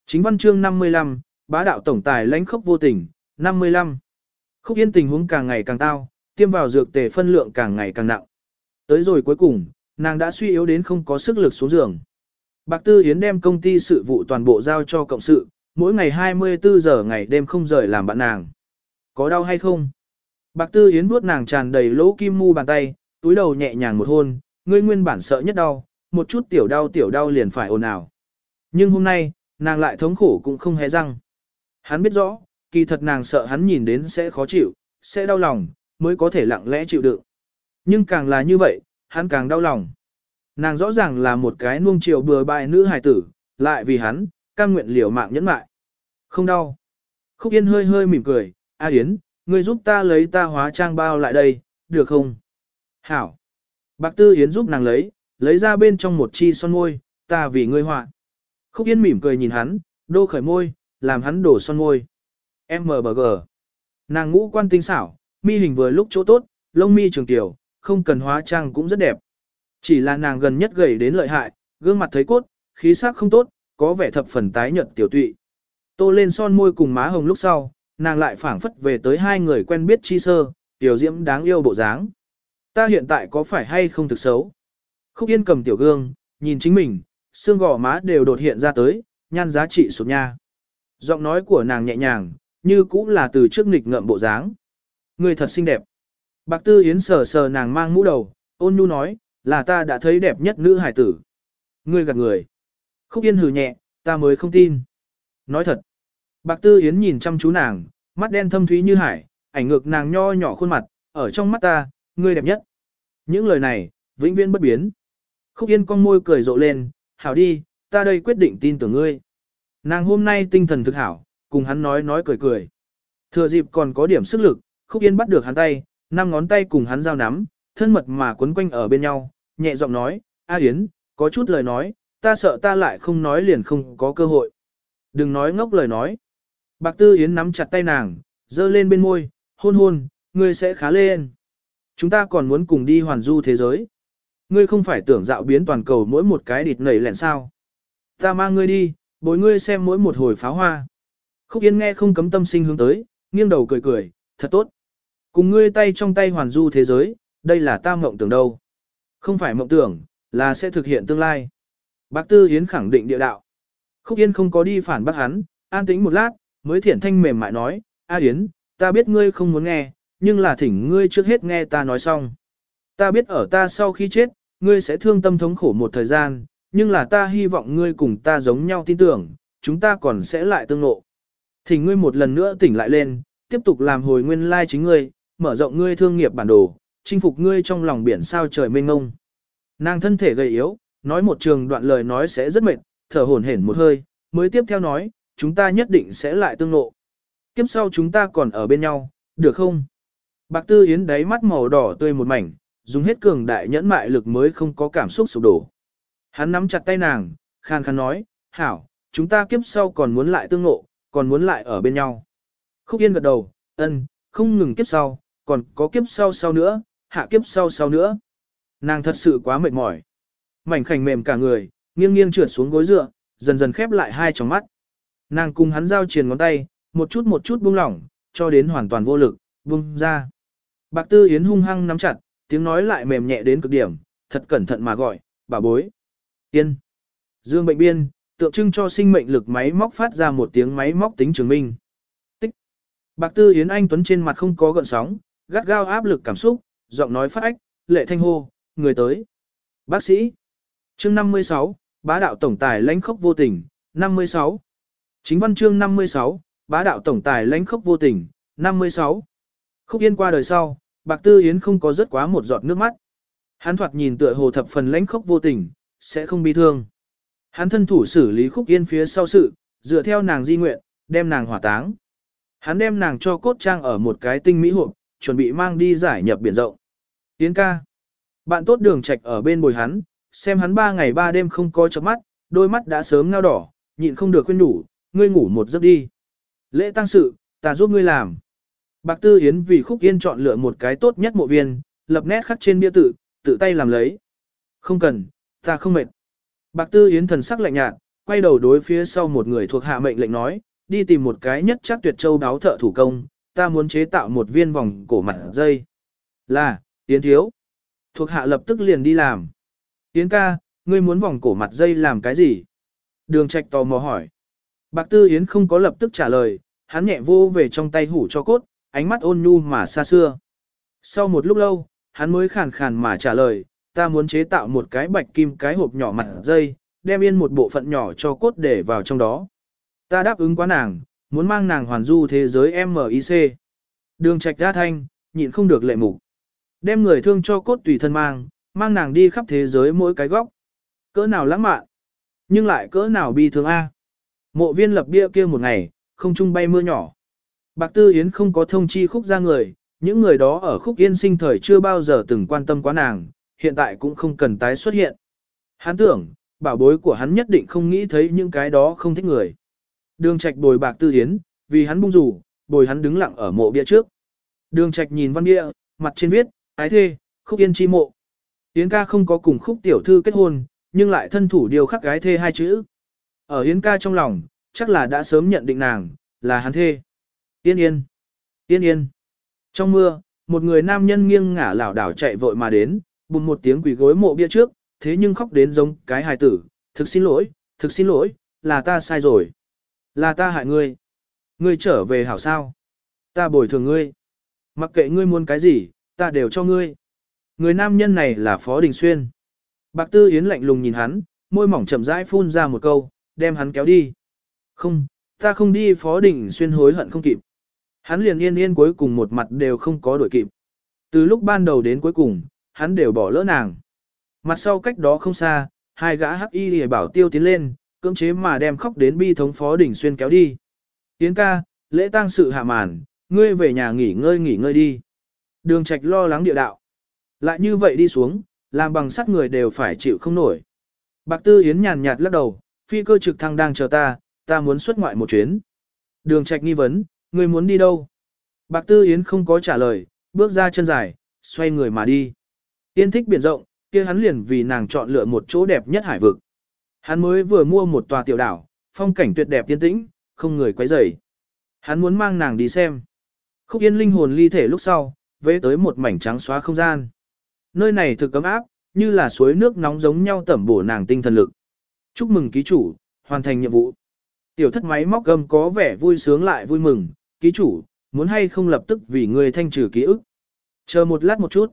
Chính văn chương 55, bá đạo tổng tài lãnh khốc vô tình, 55. Khúc yên tình huống càng ngày càng tao, tiêm vào dược tề phân lượng càng ngày càng nặng. Tới rồi cuối cùng, nàng đã suy yếu đến không có sức lực xuống giường. Bạc Tư Yến đem công ty sự vụ toàn bộ giao cho cộng sự, mỗi ngày 24 giờ ngày đêm không rời làm bạn nàng. Có đau hay không? Bạc Tư Yến vuốt nàng tràn đầy lỗ kim mu bàn tay, túi đầu nhẹ nhàng một hôn, ngươi nguyên bản sợ nhất đau, một chút tiểu đau tiểu đau liền phải ồn ào. Nhưng hôm nay, nàng lại thống khổ cũng không hé răng. Hắn biết rõ, kỳ thật nàng sợ hắn nhìn đến sẽ khó chịu, sẽ đau lòng, mới có thể lặng lẽ chịu đựng. Nhưng càng là như vậy, hắn càng đau lòng. Nàng rõ ràng là một cái nuông chiều bừa bãi nữ hài tử, lại vì hắn, cam nguyện liều mạng nhẫn mại. Không đau. Khúc Yên hơi hơi mỉm cười, A Yến, ngươi giúp ta lấy ta hóa trang bao lại đây, được không? Hảo. Bạc Tư Yến giúp nàng lấy, lấy ra bên trong một chi son môi, ta vì ngươi họa. Khúc Yên mỉm cười nhìn hắn, đô khởi môi, làm hắn đổ son môi. MBG. Nàng ngũ quan tinh xảo, mi hình vừa lúc chỗ tốt, lông mi trường tiểu, không cần hóa trang cũng rất đẹp. Chỉ là nàng gần nhất gầy đến lợi hại, gương mặt thấy cốt, khí sắc không tốt, có vẻ thập phần tái nhợt tiểu tụy. Tô lên son môi cùng má hồng lúc sau, nàng lại phảng phất về tới hai người quen biết chi sơ, tiểu diễm đáng yêu bộ dáng. Ta hiện tại có phải hay không thực xấu? Khúc Yên cầm tiểu gương, nhìn chính mình, xương gò má đều đột hiện ra tới, nhan giá trị sụt nha. Giọng nói của nàng nhẹ nhàng, như cũng là từ trước nghịch ngợm bộ dáng. Người thật xinh đẹp. Bạc Tư Yến sờ sờ nàng mang mũ đầu, ôn nhu nói, là ta đã thấy đẹp nhất nữ hải tử. Ngươi gạt người. Khúc Yên hừ nhẹ, ta mới không tin. Nói thật. Bạc Tư Yến nhìn chăm chú nàng, mắt đen thâm thúy như hải, ảnh ngược nàng nho nhỏ khuôn mặt, ở trong mắt ta, ngươi đẹp nhất. Những lời này, vĩnh viễn bất biến. Khúc Yên con môi cười rộ lên, hảo đi, ta đây quyết định tin tưởng ngươi. Nàng hôm nay tinh thần thực hảo, cùng hắn nói nói cười cười. Thừa dịp còn có điểm sức lực, Khúc Yên bắt được hắn tay, năm ngón tay cùng hắn giao nắm, thân mật mà quấn quanh ở bên nhau, nhẹ giọng nói, A Yến, có chút lời nói, ta sợ ta lại không nói liền không có cơ hội. Đừng nói ngốc lời nói. Bạc Tư Yến nắm chặt tay nàng, dơ lên bên môi, hôn hôn, ngươi sẽ khá lên. Chúng ta còn muốn cùng đi hoàn du thế giới. Ngươi không phải tưởng dạo biến toàn cầu mỗi một cái địt nảy lẹn sao. Ta mang ngươi đi, bối ngươi xem mỗi một hồi pháo hoa. Khúc Yên nghe không cấm tâm sinh hướng tới, nghiêng đầu cười cười, thật tốt. Cùng ngươi tay trong tay hoàn du thế giới, đây là ta mộng tưởng đâu. Không phải mộng tưởng, là sẽ thực hiện tương lai. Bác Tư Yến khẳng định địa đạo. Khúc Yên không có đi phản bác hắn, an tĩnh một lát, mới thiển thanh mềm mại nói, A Yến, ta biết ngươi không muốn nghe, nhưng là thỉnh ngươi trước hết nghe ta nói xong. Ta biết ở ta sau khi chết, ngươi sẽ thương tâm thống khổ một thời gian, nhưng là ta hy vọng ngươi cùng ta giống nhau tin tưởng, chúng ta còn sẽ lại tương ngộ. Thì ngươi một lần nữa tỉnh lại lên, tiếp tục làm hồi nguyên lai chính ngươi, mở rộng ngươi thương nghiệp bản đồ, chinh phục ngươi trong lòng biển sao trời mênh ngông. Nàng thân thể gầy yếu, nói một trường đoạn lời nói sẽ rất mệt, thở hổn hển một hơi, mới tiếp theo nói, chúng ta nhất định sẽ lại tương ngộ. Kiếp sau chúng ta còn ở bên nhau, được không? Bạc Tư Yến đáy mắt màu đỏ tươi một mảnh, dùng hết cường đại nhẫn mại lực mới không có cảm xúc sụp đổ. Hắn nắm chặt tay nàng, khan khan nói, hảo, chúng ta kiếp sau còn muốn lại tương ngộ, còn muốn lại ở bên nhau. Khúc Yên gật đầu, ân, không ngừng kiếp sau, còn có kiếp sau sau nữa, hạ kiếp sau sau nữa. Nàng thật sự quá mệt mỏi. Mảnh khảnh mềm cả người, nghiêng nghiêng trượt xuống gối dựa, dần dần khép lại hai tròng mắt. Nàng cùng hắn giao triền ngón tay, một chút một chút buông lỏng, cho đến hoàn toàn vô lực, buông ra. Bạc Tư Yến hung hăng nắm chặt, tiếng nói lại mềm nhẹ đến cực điểm, thật cẩn thận mà gọi, bà bối. Yên. Dương bệnh biên, tượng trưng cho sinh mệnh lực máy móc phát ra một tiếng máy móc tính chứng minh. Tích. Bạc Tư Yến Anh Tuấn trên mặt không có gợn sóng, gắt gao áp lực cảm xúc, giọng nói phát ách, lệ thanh hô, người tới. Bác sĩ. Chương 56, bá đạo tổng tài lãnh khốc vô tình, 56. Chính văn chương 56, bá đạo tổng tài lãnh khốc vô tình, 56. Khúc Yên qua đời sau, Bạc Tư Yến không có rất quá một giọt nước mắt. Hắn thoạt nhìn tựa hồ thập phần lãnh khốc vô tình, sẽ không bi thương. Hắn thân thủ xử lý Khúc Yên phía sau sự, dựa theo nàng di nguyện, đem nàng hỏa táng. Hắn đem nàng cho cốt trang ở một cái tinh mỹ hộp, chuẩn bị mang đi giải nhập biển rộng. Yến ca. Bạn tốt đường trạch ở bên bồi hắn, xem hắn ba ngày ba đêm không có chớp mắt, đôi mắt đã sớm ngao đỏ, nhịn không được khuyên đủ, ngươi ngủ một giấc đi. Lễ tăng sự, ta giúp ngươi làm. Bạc Tư Yến vì Khúc Yên chọn lựa một cái tốt nhất mộ viên, lập nét khắc trên bia tự, tự tay làm lấy. Không cần, ta không mệt. Bạc Tư Yến thần sắc lạnh nhạt, quay đầu đối phía sau một người thuộc hạ mệnh lệnh nói, đi tìm một cái nhất chắc tuyệt châu đáo thợ thủ công, ta muốn chế tạo một viên vòng cổ mặt dây. Là, Yến thiếu. Thuộc hạ lập tức liền đi làm. Yến ca, ngươi muốn vòng cổ mặt dây làm cái gì? Đường trạch tò mò hỏi. Bạc Tư Yến không có lập tức trả lời, hắn nhẹ vô về trong tay hủ cho cốt, ánh mắt ôn nhu mà xa xưa. Sau một lúc lâu, hắn mới khàn khàn mà trả lời, ta muốn chế tạo một cái bạch kim cái hộp nhỏ mặt dây, đem yên một bộ phận nhỏ cho cốt để vào trong đó. Ta đáp ứng quá nàng, muốn mang nàng hoàn du thế giới MIC. Đường trạch ra thanh, nhịn không được lệ mục. Đem người thương cho cốt tùy thân mang, mang nàng đi khắp thế giới mỗi cái góc. Cỡ nào lãng mạn, nhưng lại cỡ nào bi thương A. Mộ viên lập bia kia một ngày, không trung bay mưa nhỏ. Bạc Tư Yến không có thông chi khúc ra người, những người đó ở khúc yên sinh thời chưa bao giờ từng quan tâm quá nàng, hiện tại cũng không cần tái xuất hiện. Hắn tưởng, bảo bối của hắn nhất định không nghĩ thấy những cái đó không thích người. Đường trạch bồi Bạc Tư Yến, vì hắn bung rủ, bồi hắn đứng lặng ở mộ bia trước. Đường trạch nhìn văn bia, mặt trên viết, ái thê, khúc yên chi mộ. Yến ca không có cùng khúc tiểu thư kết hôn, nhưng lại thân thủ điều khắc gái thê hai chữ. Ở Yến ca trong lòng, chắc là đã sớm nhận định nàng, là hắn thê. Yên yên, yên yên. Trong mưa, một người nam nhân nghiêng ngả lảo đảo chạy vội mà đến, bùng một tiếng quỳ gối mộ bia trước, thế nhưng khóc đến giống cái hài tử, thực xin lỗi, thực xin lỗi, là ta sai rồi. Là ta hại ngươi. Ngươi trở về hảo sao. Ta bồi thường ngươi. Mặc kệ ngươi muốn cái gì, ta đều cho ngươi. Người nam nhân này là Phó Đình Xuyên. Bạc Tư Yến lạnh lùng nhìn hắn, môi mỏng chậm rãi phun ra một câu, đem hắn kéo đi. Không, ta không đi Phó Đình Xuyên hối hận không kịp. Hắn liền yên yên cuối cùng một mặt đều không có đổi kịp. Từ lúc ban đầu đến cuối cùng, hắn đều bỏ lỡ nàng. Mặt sau cách đó không xa, hai gã hắc y lìa bảo tiêu tiến lên, cưỡng chế mà đem khóc đến bi thống Phó đỉnh Xuyên kéo đi. Tiến ca, lễ tang sự hạ màn, ngươi về nhà nghỉ ngơi nghỉ ngơi đi. Đường trạch lo lắng địa đạo. Lại như vậy đi xuống, làm bằng sắt người đều phải chịu không nổi. Bạc Tư Yến nhàn nhạt lắc đầu, phi cơ trực thăng đang chờ ta, ta muốn xuất ngoại một chuyến. Đường trạch nghi vấn, ngươi muốn đi đâu? Bạc Tư Yến không có trả lời, bước ra chân dài, xoay người mà đi. Yến thích biển rộng, kia hắn liền vì nàng chọn lựa một chỗ đẹp nhất hải vực. Hắn mới vừa mua một tòa tiểu đảo, phong cảnh tuyệt đẹp tiên tĩnh, không người quấy rầy. Hắn muốn mang nàng đi xem. Khúc Yên linh hồn ly thể lúc sau, vẽ tới một mảnh trắng xóa không gian. Nơi này thực cấm áp, như là suối nước nóng giống nhau tẩm bổ nàng tinh thần lực. Chúc mừng ký chủ, hoàn thành nhiệm vụ. Tiểu thất máy móc gầm có vẻ vui sướng lại vui mừng, ký chủ, muốn hay không lập tức vì người thanh trừ ký ức. Chờ một lát một chút.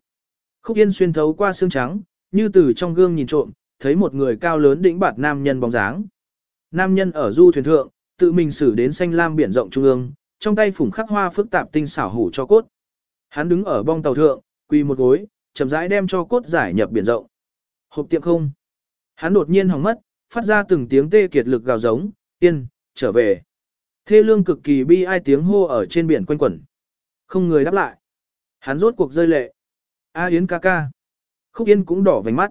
Khúc Yên xuyên thấu qua xương trắng, như từ trong gương nhìn trộm, thấy một người cao lớn đỉnh bạt nam nhân bóng dáng. Nam nhân ở du thuyền thượng, tự mình xử đến xanh lam biển rộng trung ương, trong tay phủng khắc hoa phức tạp tinh xảo hủ cho cốt. Hắn đứng ở bong tàu thượng, quỳ một gối, chậm rãi đem cho cốt giải nhập biển rộng. Hộp tiệm không. Hắn đột nhiên hỏng mất, phát ra từng tiếng tê kiệt lực gào giống, yên, trở về. Thê lương cực kỳ bi ai tiếng hô ở trên biển quanh quẩn. Không người đáp lại. Hắn rốt cuộc rơi lệ. A Yến ca ca. Khúc Yên cũng đỏ vành mắt.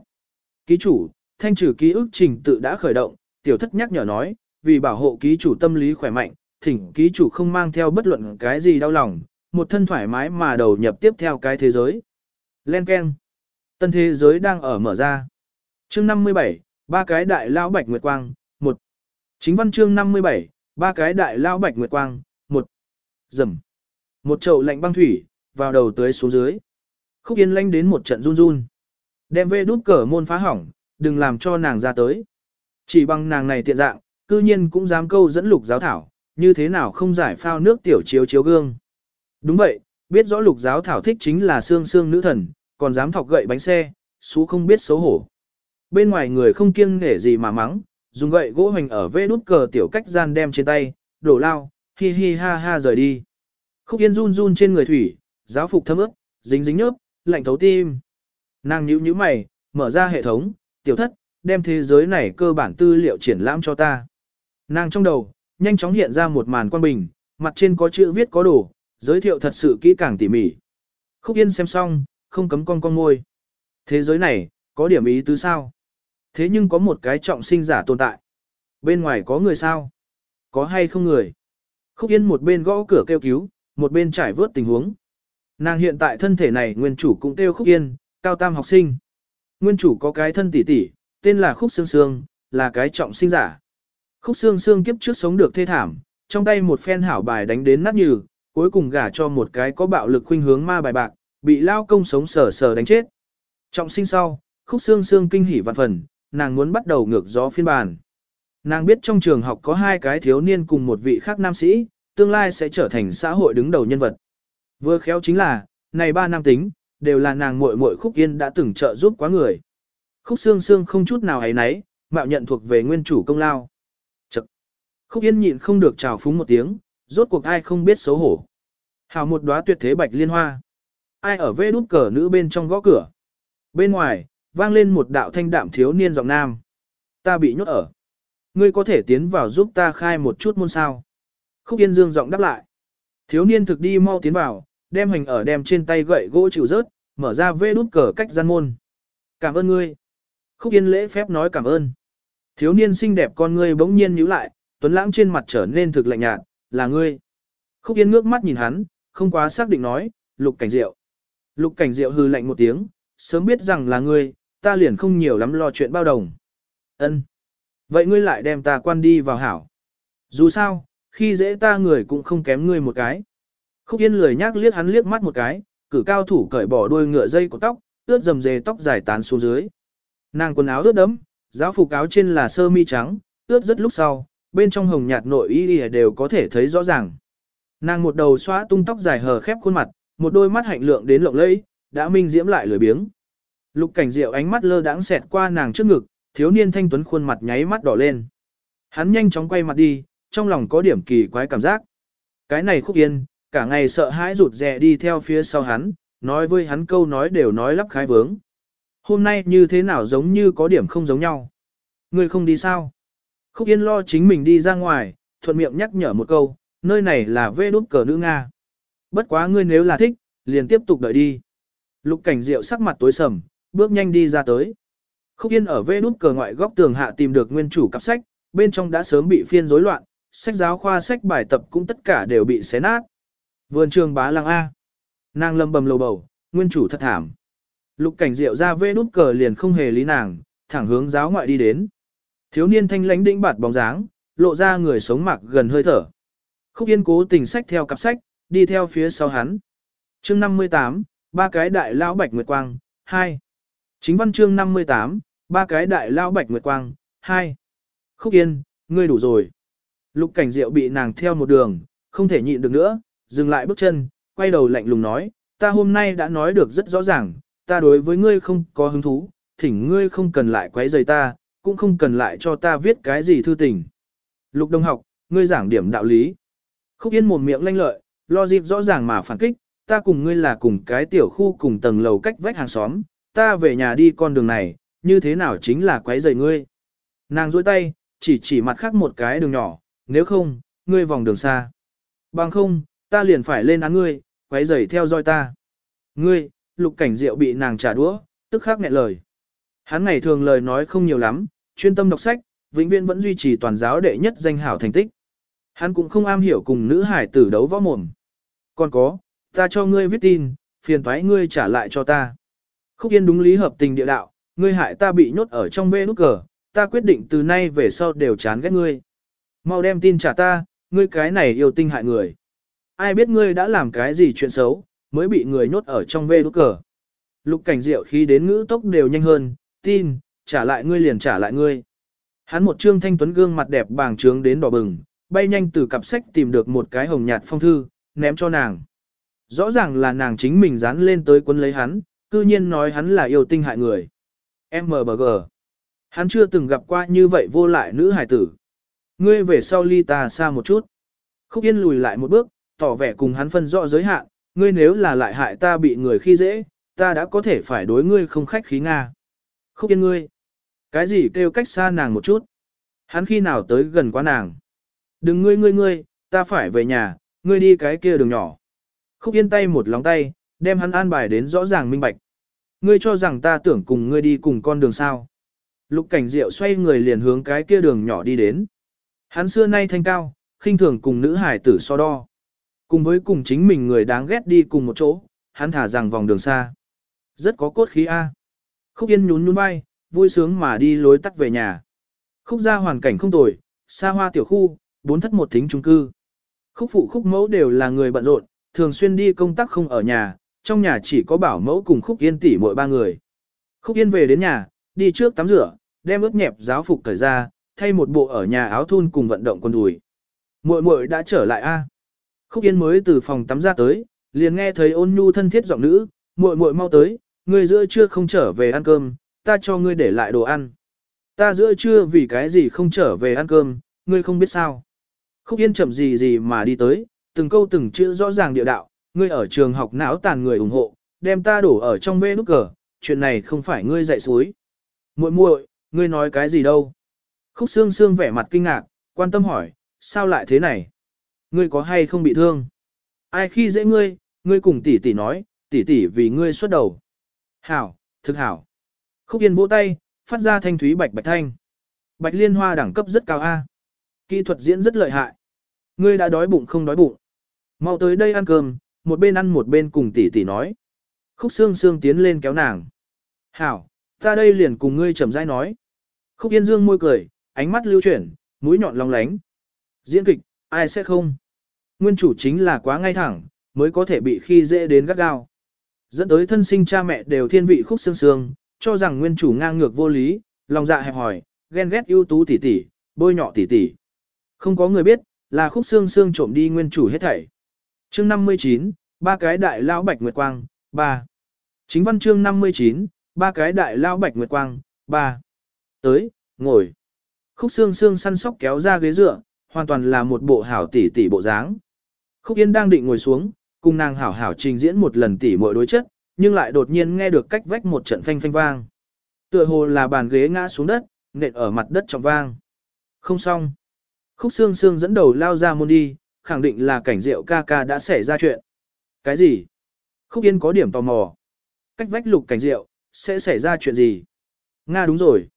Ký chủ, thanh trừ ký ức trình tự đã khởi động, tiểu thất nhắc nhở nói, vì bảo hộ ký chủ tâm lý khỏe mạnh, thỉnh ký chủ không mang theo bất luận cái gì đau lòng, một thân thoải mái mà đầu nhập tiếp theo cái thế giới. Len Ken. Tân thế giới đang ở mở ra. Chương 57, ba cái đại lao bạch nguyệt quang, một. Chính văn chương 57, ba cái đại lao bạch nguyệt quang, một. Dầm. Một chậu lạnh băng thủy, vào đầu tới xuống dưới. Khúc Yên lanh đến một trận run run. Đem về đút cờ môn phá hỏng, đừng làm cho nàng ra tới. Chỉ bằng nàng này tiện dạng, cư nhiên cũng dám câu dẫn lục giáo thảo, như thế nào không giải phao nước tiểu chiếu chiếu gương. Đúng vậy, biết rõ lục giáo thảo thích chính là xương xương nữ thần, còn dám thọc gậy bánh xe, xú không biết xấu hổ. Bên ngoài người không kiêng nể gì mà mắng, dùng gậy gỗ hoành ở vê đút cờ tiểu cách gian đem trên tay, đổ lao, hi hi ha ha rời đi. Khúc yên run run trên người thủy, giáo phục thấm ướt, dính dính nhớp, lạnh thấu tim. Nàng nhíu nhíu mày, mở ra hệ thống, tiểu thất, đem thế giới này cơ bản tư liệu triển lãm cho ta. Nàng trong đầu, nhanh chóng hiện ra một màn quan bình, mặt trên có chữ viết có đồ, giới thiệu thật sự kỹ càng tỉ mỉ. Khúc Yên xem xong, không cấm con con ngôi. Thế giới này, có điểm ý tứ sao? Thế nhưng có một cái trọng sinh giả tồn tại. Bên ngoài có người sao? Có hay không người? Khúc Yên một bên gõ cửa kêu cứu, một bên trải vớt tình huống. Nàng hiện tại thân thể này nguyên chủ cũng kêu Khúc Yên, cao tam học sinh. Nguyên chủ có cái thân tỷ tỷ, tên là Khúc Sương Sương, là cái trọng sinh giả. Khúc Sương Sương kiếp trước sống được thê thảm, trong tay một phen hảo bài đánh đến nát nhừ, cuối cùng gả cho một cái có bạo lực khuynh hướng ma bài bạc, bị lao công sống sờ sờ đánh chết. Trọng sinh sau, Khúc Sương Sương kinh hỉ vạn phần, nàng muốn bắt đầu ngược gió phiên bản. Nàng biết trong trường học có hai cái thiếu niên cùng một vị khác nam sĩ, tương lai sẽ trở thành xã hội đứng đầu nhân vật. Vừa khéo chính là, này ba nam tính, đều là nàng muội muội Khúc Yên đã từng trợ giúp quá người. Khúc Sương Sương không chút nào ấy nấy, mạo nhận thuộc về nguyên chủ công lao. Chậc. Khúc Yên nhịn không được chào phúng một tiếng, rốt cuộc ai không biết xấu hổ. Hào một đóa tuyệt thế bạch liên hoa. Ai ở vê đút cờ nữ bên trong gõ cửa. Bên ngoài, vang lên một đạo thanh đạm thiếu niên giọng nam. Ta bị nhốt ở. Ngươi có thể tiến vào giúp ta khai một chút môn sao. Khúc Yên Dương giọng đáp lại. Thiếu niên thực đi mau tiến vào, đem hành ở đem trên tay gậy gỗ chịu rớt, mở ra vê đút cờ cách gian môn. Cảm ơn ngươi. Khúc Yên lễ phép nói cảm ơn. Thiếu niên xinh đẹp con ngươi bỗng nhiên nhíu lại, tuấn lãng trên mặt trở nên thực lạnh nhạt, là ngươi. Khúc Yên ngước mắt nhìn hắn, không quá xác định nói, lục cảnh diệu. Lục cảnh diệu hư lạnh một tiếng, sớm biết rằng là ngươi, ta liền không nhiều lắm lo chuyện bao đồng. ân Vậy ngươi lại đem ta quan đi vào hảo. Dù sao, khi dễ ta người cũng không kém ngươi một cái. Khúc Yên lười nhác liếc hắn liếc mắt một cái, cử cao thủ cởi bỏ đuôi ngựa dây của tóc, ướt dầm dề tóc dài tán xuống dưới. Nàng quần áo ướt đẫm, giáo phục áo trên là sơ mi trắng, ướt rất lúc sau, bên trong hồng nhạt nội y đều có thể thấy rõ ràng. Nàng một đầu xóa tung tóc dài hờ khép khuôn mặt, một đôi mắt hạnh lượng đến lộng lẫy, đã minh diễm lại lười biếng. Lục cảnh diệu ánh mắt lơ đãng xẹt qua nàng trước ngực, thiếu niên thanh tuấn khuôn mặt nháy mắt đỏ lên. Hắn nhanh chóng quay mặt đi, trong lòng có điểm kỳ quái cảm giác. Cái này khúc yên, cả ngày sợ hãi rụt rè đi theo phía sau hắn, nói với hắn câu nói đều nói lắp khái vướng. Hôm nay như thế nào giống như có điểm không giống nhau. Ngươi không đi sao? Khúc Yên lo chính mình đi ra ngoài, thuận miệng nhắc nhở một câu, nơi này là vê đốt cờ nữ Nga. Bất quá ngươi nếu là thích, liền tiếp tục đợi đi. Lục cảnh rượu sắc mặt tối sầm, bước nhanh đi ra tới. Khúc Yên ở vê đút cờ ngoại góc tường hạ tìm được nguyên chủ cặp sách, bên trong đã sớm bị phiên rối loạn, sách giáo khoa sách bài tập cũng tất cả đều bị xé nát. Vườn trường bá lăng A. Nàng lâm bầm lầu bầu, nguyên chủ thật thảm. Lục cảnh rượu ra vê đút cờ liền không hề lý nàng, thẳng hướng giáo ngoại đi đến. Thiếu niên thanh lãnh đĩnh bạt bóng dáng, lộ ra người sống mặc gần hơi thở. Khúc Yên cố tình sách theo cặp sách, đi theo phía sau hắn. chương 58, ba cái đại lão bạch nguyệt quang, 2. Chính văn chương 58, ba cái đại lão bạch nguyệt quang, 2. Khúc Yên, ngươi đủ rồi. Lục cảnh diệu bị nàng theo một đường, không thể nhịn được nữa, dừng lại bước chân, quay đầu lạnh lùng nói, ta hôm nay đã nói được rất rõ ràng, ta đối với ngươi không có hứng thú, thỉnh ngươi không cần lại quấy rầy ta, cũng không cần lại cho ta viết cái gì thư tình. Lục Đông học, ngươi giảng điểm đạo lý. Khúc Yên mồm miệng lanh lợi, lo dịp rõ ràng mà phản kích, ta cùng ngươi là cùng cái tiểu khu cùng tầng lầu cách vách hàng xóm, ta về nhà đi con đường này, như thế nào chính là quấy rầy ngươi. Nàng duỗi tay, chỉ chỉ mặt khác một cái đường nhỏ, nếu không, ngươi vòng đường xa. Bằng không, ta liền phải lên án ngươi, quấy rầy theo dõi ta. Ngươi, lục cảnh diệu bị nàng trả đũa, tức khắc nghẹn lời. Hắn ngày thường lời nói không nhiều lắm, chuyên tâm đọc sách, vĩnh viễn vẫn duy trì toàn giáo đệ nhất danh hảo thành tích. Hắn cũng không am hiểu cùng nữ hải tử đấu võ mồm. Còn có, ta cho ngươi viết tin, phiền thoái ngươi trả lại cho ta. Khúc Yên đúng lý hợp tình địa đạo, ngươi hại ta bị nhốt ở trong bê nút cờ, ta quyết định từ nay về sau đều chán ghét ngươi. Mau đem tin trả ta, ngươi cái này yêu tinh hại người. Ai biết ngươi đã làm cái gì chuyện xấu, mới bị người nhốt ở trong bê nút cờ. Lục cảnh diệu khi đến ngữ tốc đều nhanh hơn, tin, trả lại ngươi liền trả lại ngươi. Hắn một trương thanh tuấn gương mặt đẹp bàng trướng đến đỏ bừng, bay nhanh từ cặp sách tìm được một cái hồng nhạt phong thư, ném cho nàng. Rõ ràng là nàng chính mình dán lên tới quân lấy hắn, cư nhiên nói hắn là yêu tinh hại người. MBG. Hắn chưa từng gặp qua như vậy vô lại nữ hài tử. Ngươi về sau ly ta xa một chút. Khúc Yên lùi lại một bước, tỏ vẻ cùng hắn phân rõ giới hạn, ngươi nếu là lại hại ta bị người khi dễ, ta đã có thể phải đối ngươi không khách khí Nga. Khúc Yên ngươi. Cái gì kêu cách xa nàng một chút? Hắn khi nào tới gần quá nàng? Đừng ngươi ngươi ngươi, ta phải về nhà, ngươi đi cái kia đường nhỏ. Khúc Yên tay một lóng tay, đem hắn an bài đến rõ ràng minh bạch. Ngươi cho rằng ta tưởng cùng ngươi đi cùng con đường sao. Lục cảnh diệu xoay người liền hướng cái kia đường nhỏ đi đến. Hắn xưa nay thanh cao, khinh thường cùng nữ hải tử so đo. Cùng với cùng chính mình người đáng ghét đi cùng một chỗ, hắn thả rằng vòng đường xa. Rất có cốt khí A. Khúc Yên nhún nhún bay, vui sướng mà đi lối tắt về nhà. Khúc ra hoàn cảnh không tồi, xa hoa tiểu khu, bốn thất một thính trung cư. Khúc phụ khúc mẫu đều là người bận rộn, thường xuyên đi công tác không ở nhà, trong nhà chỉ có bảo mẫu cùng khúc yên tỷ mỗi ba người. Khúc yên về đến nhà, đi trước tắm rửa, đem ướt nhẹp giáo phục thời ra, thay một bộ ở nhà áo thun cùng vận động quần đùi. Muội muội đã trở lại a. Khúc Yên mới từ phòng tắm ra tới, liền nghe thấy ôn nhu thân thiết giọng nữ, "Muội muội mau tới, ngươi giữa trưa không trở về ăn cơm, ta cho ngươi để lại đồ ăn." "Ta giữa trưa vì cái gì không trở về ăn cơm, ngươi không biết sao?" Khúc Yên chậm gì gì mà đi tới, từng câu từng chữ rõ ràng địa đạo, ngươi ở trường học não tàn người ủng hộ, đem ta đổ ở trong bê nút cờ, chuyện này không phải ngươi dạy suối. Muội muội, ngươi nói cái gì đâu? Khúc xương xương vẻ mặt kinh ngạc, quan tâm hỏi, sao lại thế này? Ngươi có hay không bị thương? Ai khi dễ ngươi, ngươi cùng tỷ tỷ nói, tỷ tỷ vì ngươi xuất đầu. Hảo, thực hảo. Khúc Yên vỗ tay, phát ra thanh thúy bạch bạch thanh. Bạch liên hoa đẳng cấp rất cao A. Kỹ thuật diễn rất lợi hại. Ngươi đã đói bụng không đói bụng. Mau tới đây ăn cơm, một bên ăn một bên cùng tỷ tỷ nói. Khúc xương xương tiến lên kéo nàng. Hảo, ta đây liền cùng ngươi chậm rãi nói. Khúc yên dương môi cười, ánh mắt lưu chuyển, mũi nhọn long lánh. Diễn kịch, ai sẽ không? Nguyên chủ chính là quá ngay thẳng, mới có thể bị khi dễ đến gắt gao. Dẫn tới thân sinh cha mẹ đều thiên vị khúc xương xương, cho rằng nguyên chủ ngang ngược vô lý, lòng dạ hẹp hỏi, ghen ghét ưu tú tỷ tỷ, bôi nhọ tỷ tỷ. Không có người biết, là khúc xương xương trộm đi nguyên chủ hết thảy. Chương 59, ba cái đại lão bạch nguyệt quang, ba. Chính văn chương 59, ba cái đại lão bạch nguyệt quang, ba. Tới, ngồi. Khúc xương xương săn sóc kéo ra ghế dựa, hoàn toàn là một bộ hảo tỷ tỷ bộ dáng. Khúc Yên đang định ngồi xuống, cùng nàng hảo hảo trình diễn một lần tỷ muội đối chất, nhưng lại đột nhiên nghe được cách vách một trận phanh phanh vang. Tựa hồ là bàn ghế ngã xuống đất, nện ở mặt đất trọng vang. Không xong. Khúc xương xương dẫn đầu lao ra môn đi, khẳng định là cảnh rượu ca ca đã xảy ra chuyện. Cái gì? Khúc Yên có điểm tò mò. Cách vách lục cảnh rượu, sẽ xảy ra chuyện gì? Nga đúng rồi.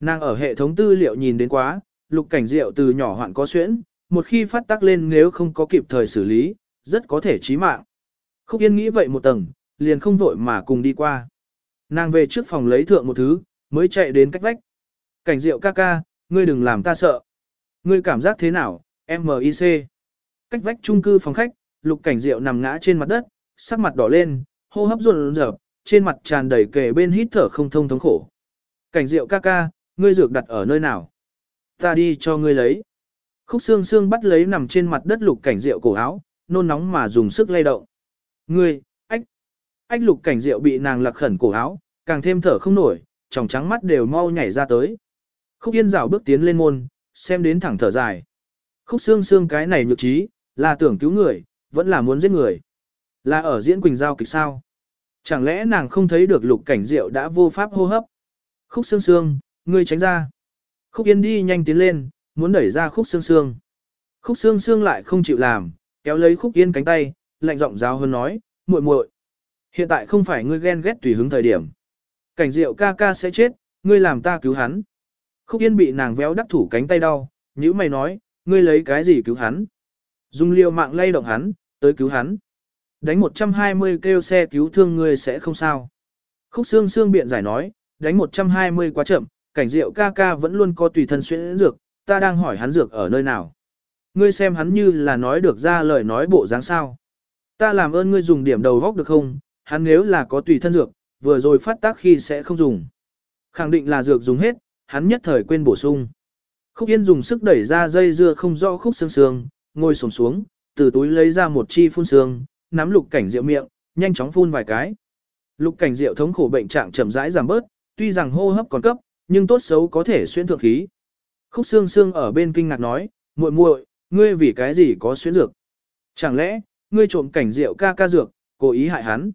Nàng ở hệ thống tư liệu nhìn đến quá, lục cảnh rượu từ nhỏ hoạn có xuyễn, một khi phát tác lên nếu không có kịp thời xử lý, rất có thể chí mạng. Khúc Yên nghĩ vậy một tầng, liền không vội mà cùng đi qua. Nàng về trước phòng lấy thượng một thứ, mới chạy đến cách vách. Cảnh rượu ca ca, ngươi đừng làm ta sợ. Ngươi cảm giác thế nào, M i c. Cách vách chung cư phòng khách, lục cảnh diệu nằm ngã trên mặt đất, sắc mặt đỏ lên, hô hấp run rợp, trên mặt tràn đầy kề bên hít thở không thông thống khổ. Cảnh diệu ca ca, ngươi dược đặt ở nơi nào? Ta đi cho ngươi lấy. Khúc xương xương bắt lấy nằm trên mặt đất lục cảnh diệu cổ áo, nôn nóng mà dùng sức lay động. Ngươi, ách, ách lục cảnh diệu bị nàng lật khẩn cổ áo, càng thêm thở không nổi, tròng trắng mắt đều mau nhảy ra tới. Khúc Yên rảo bước tiến lên môn, xem đến thẳng thở dài. Khúc xương xương cái này nhược trí, là tưởng cứu người, vẫn là muốn giết người. Là ở diễn quỳnh giao kịch sao. Chẳng lẽ nàng không thấy được lục cảnh diệu đã vô pháp hô hấp? Khúc xương xương, ngươi tránh ra. Khúc Yên đi nhanh tiến lên, muốn đẩy ra khúc xương xương. Khúc xương xương lại không chịu làm, kéo lấy khúc Yên cánh tay, lạnh giọng giáo hơn nói, muội muội Hiện tại không phải ngươi ghen ghét tùy hứng thời điểm. Cảnh diệu ca ca sẽ chết, ngươi làm ta cứu hắn. Khúc Yên bị nàng véo đắc thủ cánh tay đau, như mày nói, ngươi lấy cái gì cứu hắn. Dùng liều mạng lay động hắn, tới cứu hắn. Đánh 120 kêu xe cứu thương ngươi sẽ không sao. Khúc xương xương biện giải nói, đánh 120 quá chậm, cảnh diệu ca ca vẫn luôn có tùy thân xuyên dược, ta đang hỏi hắn dược ở nơi nào. Ngươi xem hắn như là nói được ra lời nói bộ dáng sao. Ta làm ơn ngươi dùng điểm đầu góc được không, hắn nếu là có tùy thân dược, vừa rồi phát tác khi sẽ không dùng. Khẳng định là dược dùng hết, hắn nhất thời quên bổ sung. Khúc Yên dùng sức đẩy ra dây dưa không rõ khúc xương xương, ngồi xổm xuống, từ túi lấy ra một chi phun sương, nắm lục cảnh rượu miệng, nhanh chóng phun vài cái. Lục cảnh rượu thống khổ bệnh trạng chậm rãi giảm bớt, tuy rằng hô hấp còn cấp, nhưng tốt xấu có thể xuyên thượng khí. Khúc xương xương ở bên kinh ngạc nói, muội muội, ngươi vì cái gì có xuyên dược? Chẳng lẽ, ngươi trộm cảnh rượu ca ca dược, cố ý hại hắn?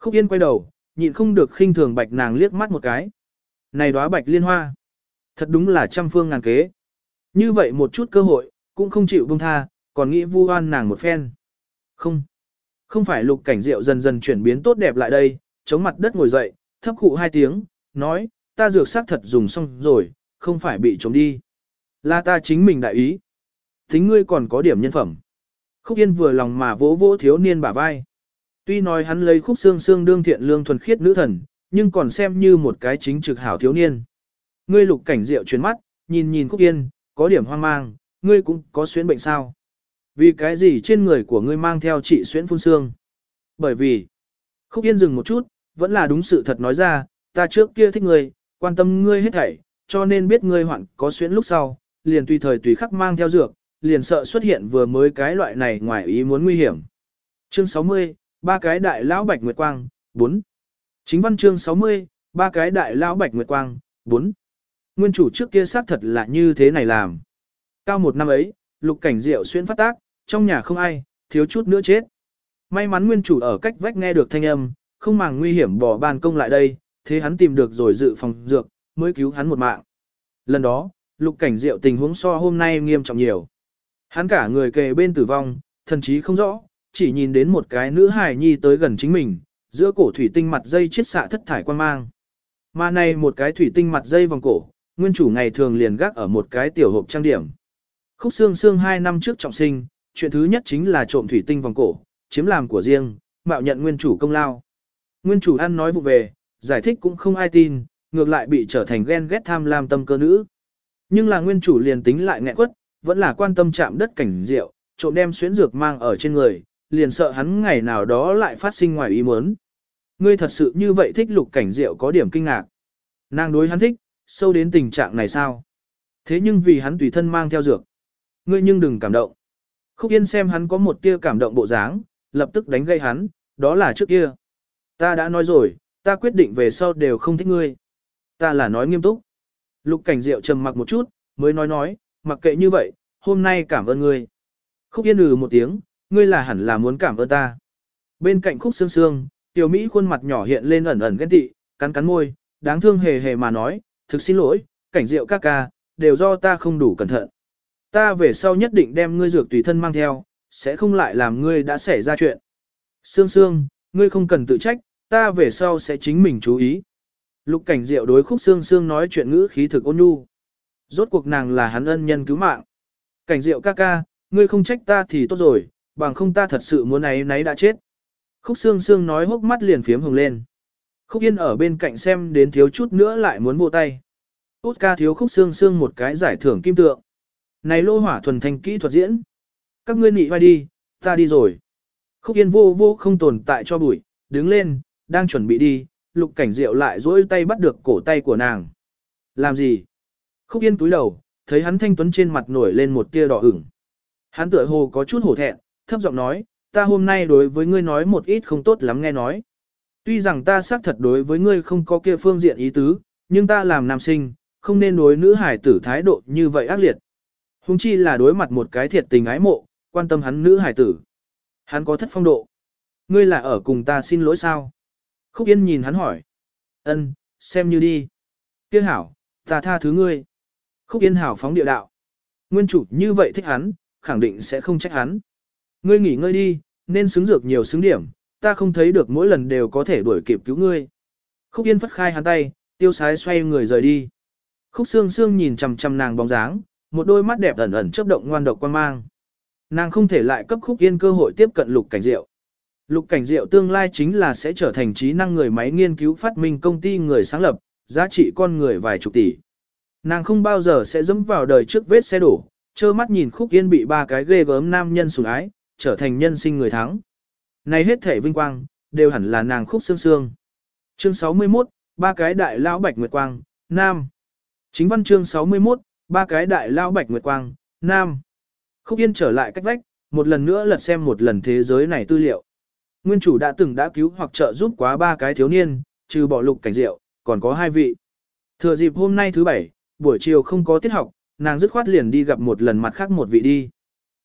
Khúc yên quay đầu, nhịn không được khinh thường bạch nàng liếc mắt một cái. Này đóa bạch liên hoa, thật đúng là trăm phương ngàn kế. Như vậy một chút cơ hội, cũng không chịu buông tha, còn nghĩ vu oan nàng một phen. Không, không phải lục cảnh rượu dần dần chuyển biến tốt đẹp lại đây, chống mặt đất ngồi dậy, thấp khụ hai tiếng, nói, ta dược sắc thật dùng xong rồi, không phải bị trống đi. Là ta chính mình đại ý. Tính ngươi còn có điểm nhân phẩm. Khúc Yên vừa lòng mà vỗ vỗ thiếu niên bả vai. Tuy nói hắn lấy khúc xương xương đương thiện lương thuần khiết nữ thần, nhưng còn xem như một cái chính trực hảo thiếu niên. Ngươi lục cảnh rượu chuyển mắt, nhìn nhìn Khúc Yên, có điểm hoang mang, ngươi cũng có xuyến bệnh sao? Vì cái gì trên người của ngươi mang theo trị xuyến phun xương? Bởi vì, Khúc Yên dừng một chút, vẫn là đúng sự thật nói ra, ta trước kia thích ngươi, quan tâm ngươi hết thảy, cho nên biết ngươi hoạn có xuyến lúc sau, liền tùy thời tùy khắc mang theo dược, liền sợ xuất hiện vừa mới cái loại này ngoài ý muốn nguy hiểm. Chương 60, ba cái đại lão bạch nguyệt quang, 4. Chính văn chương 60, ba cái đại lão bạch nguyệt quang, 4. Nguyên chủ trước kia xác thật là như thế này làm. Cao một năm ấy, lục cảnh rượu xuyên phát tác, trong nhà không ai, thiếu chút nữa chết. May mắn nguyên chủ ở cách vách nghe được thanh âm, không màng nguy hiểm bỏ ban công lại đây, thế hắn tìm được rồi dự phòng dược, mới cứu hắn một mạng. Lần đó, lục cảnh rượu tình huống so hôm nay nghiêm trọng nhiều. Hắn cả người kề bên tử vong, thần chí không rõ, chỉ nhìn đến một cái nữ hài nhi tới gần chính mình, giữa cổ thủy tinh mặt dây chiết xạ thất thải quan mang. Mà này một cái thủy tinh mặt dây vòng cổ, nguyên chủ ngày thường liền gác ở một cái tiểu hộp trang điểm. Khúc xương xương hai năm trước trọng sinh, chuyện thứ nhất chính là trộm thủy tinh vòng cổ, chiếm làm của riêng, mạo nhận nguyên chủ công lao. Nguyên chủ ăn nói vụ về, giải thích cũng không ai tin, ngược lại bị trở thành ghen ghét tham lam tâm cơ nữ. Nhưng là nguyên chủ liền tính lại nghẹn quất, vẫn là quan tâm chạm đất cảnh rượu, trộm đem xuyến dược mang ở trên người, liền sợ hắn ngày nào đó lại phát sinh ngoài ý muốn. Ngươi thật sự như vậy thích lục cảnh rượu có điểm kinh ngạc. Nàng đối hắn thích, sâu đến tình trạng này sao? Thế nhưng vì hắn tùy thân mang theo dược. Ngươi nhưng đừng cảm động. Khúc Yên xem hắn có một tia cảm động bộ dáng, lập tức đánh gây hắn, đó là trước kia. Ta đã nói rồi, ta quyết định về sau đều không thích ngươi. Ta là nói nghiêm túc. Lục cảnh Diệu trầm mặc một chút, mới nói nói, mặc kệ như vậy, hôm nay cảm ơn ngươi. Khúc Yên ừ một tiếng, ngươi là hẳn là muốn cảm ơn ta. Bên cạnh khúc Sương Sương, tiểu Mỹ khuôn mặt nhỏ hiện lên ẩn ẩn ghen tị, cắn cắn môi, đáng thương hề hề mà nói, thực xin lỗi, cảnh Diệu ca ca, đều do ta không đủ cẩn thận. Ta về sau nhất định đem ngươi dược tùy thân mang theo, sẽ không lại làm ngươi đã xảy ra chuyện. Sương sương, ngươi không cần tự trách, ta về sau sẽ chính mình chú ý. Lục cảnh diệu đối khúc sương sương nói chuyện ngữ khí thực ôn nhu. Rốt cuộc nàng là hắn ân nhân cứu mạng. Cảnh diệu ca ca, ngươi không trách ta thì tốt rồi, bằng không ta thật sự muốn ấy nấy đã chết. Khúc sương sương nói hốc mắt liền phiếm hồng lên. Khúc yên ở bên cạnh xem đến thiếu chút nữa lại muốn bộ tay. Tốt ca thiếu khúc sương sương một cái giải thưởng kim tượng. Này lô hỏa thuần thanh kỹ thuật diễn. Các ngươi nị vai đi, ta đi rồi. Khúc yên vô vô không tồn tại cho bụi, đứng lên, đang chuẩn bị đi, lục cảnh diệu lại dối tay bắt được cổ tay của nàng. Làm gì? Khúc yên túi đầu, thấy hắn thanh tuấn trên mặt nổi lên một tia đỏ ửng. Hắn tựa hồ có chút hổ thẹn, thấp giọng nói, ta hôm nay đối với ngươi nói một ít không tốt lắm nghe nói. Tuy rằng ta xác thật đối với ngươi không có kia phương diện ý tứ, nhưng ta làm nam sinh, không nên đối nữ hải tử thái độ như vậy ác liệt. Hùng chi là đối mặt một cái thiệt tình ái mộ, quan tâm hắn nữ hải tử. Hắn có thất phong độ. Ngươi là ở cùng ta xin lỗi sao? Khúc Yên nhìn hắn hỏi. ân xem như đi. Tiếc hảo, ta tha thứ ngươi. Khúc Yên hảo phóng địa đạo. Nguyên chủ như vậy thích hắn, khẳng định sẽ không trách hắn. Ngươi nghỉ ngơi đi, nên xứng dược nhiều xứng điểm, ta không thấy được mỗi lần đều có thể đuổi kịp cứu ngươi. Khúc Yên phất khai hắn tay, tiêu sái xoay người rời đi. Khúc Sương Sương nhìn chằm chằm nàng bóng dáng, một đôi mắt đẹp ẩn ẩn chớp động ngoan độc quan mang. Nàng không thể lại cấp Khúc Yên cơ hội tiếp cận Lục Cảnh Diệu. Lục Cảnh Diệu tương lai chính là sẽ trở thành trí năng người máy nghiên cứu phát minh công ty người sáng lập, giá trị con người vài chục tỷ. Nàng không bao giờ sẽ dẫm vào đời trước vết xe đổ, trơ mắt nhìn Khúc Yên bị ba cái ghê gớm nam nhân sủng ái, trở thành nhân sinh người thắng. Này hết thể vinh quang, đều hẳn là nàng Khúc xương xương Chương 61, ba cái đại lão bạch nguyệt quang, nam. Chính văn chương 61, ba cái đại lao bạch nguyệt quang, nam. Khúc Yên trở lại cách vách, một lần nữa lật xem một lần thế giới này tư liệu. Nguyên chủ đã từng đã cứu hoặc trợ giúp quá ba cái thiếu niên, trừ bỏ lục cảnh rượu, còn có hai vị. Thừa dịp hôm nay thứ bảy, buổi chiều không có tiết học, nàng dứt khoát liền đi gặp một lần mặt khác một vị đi.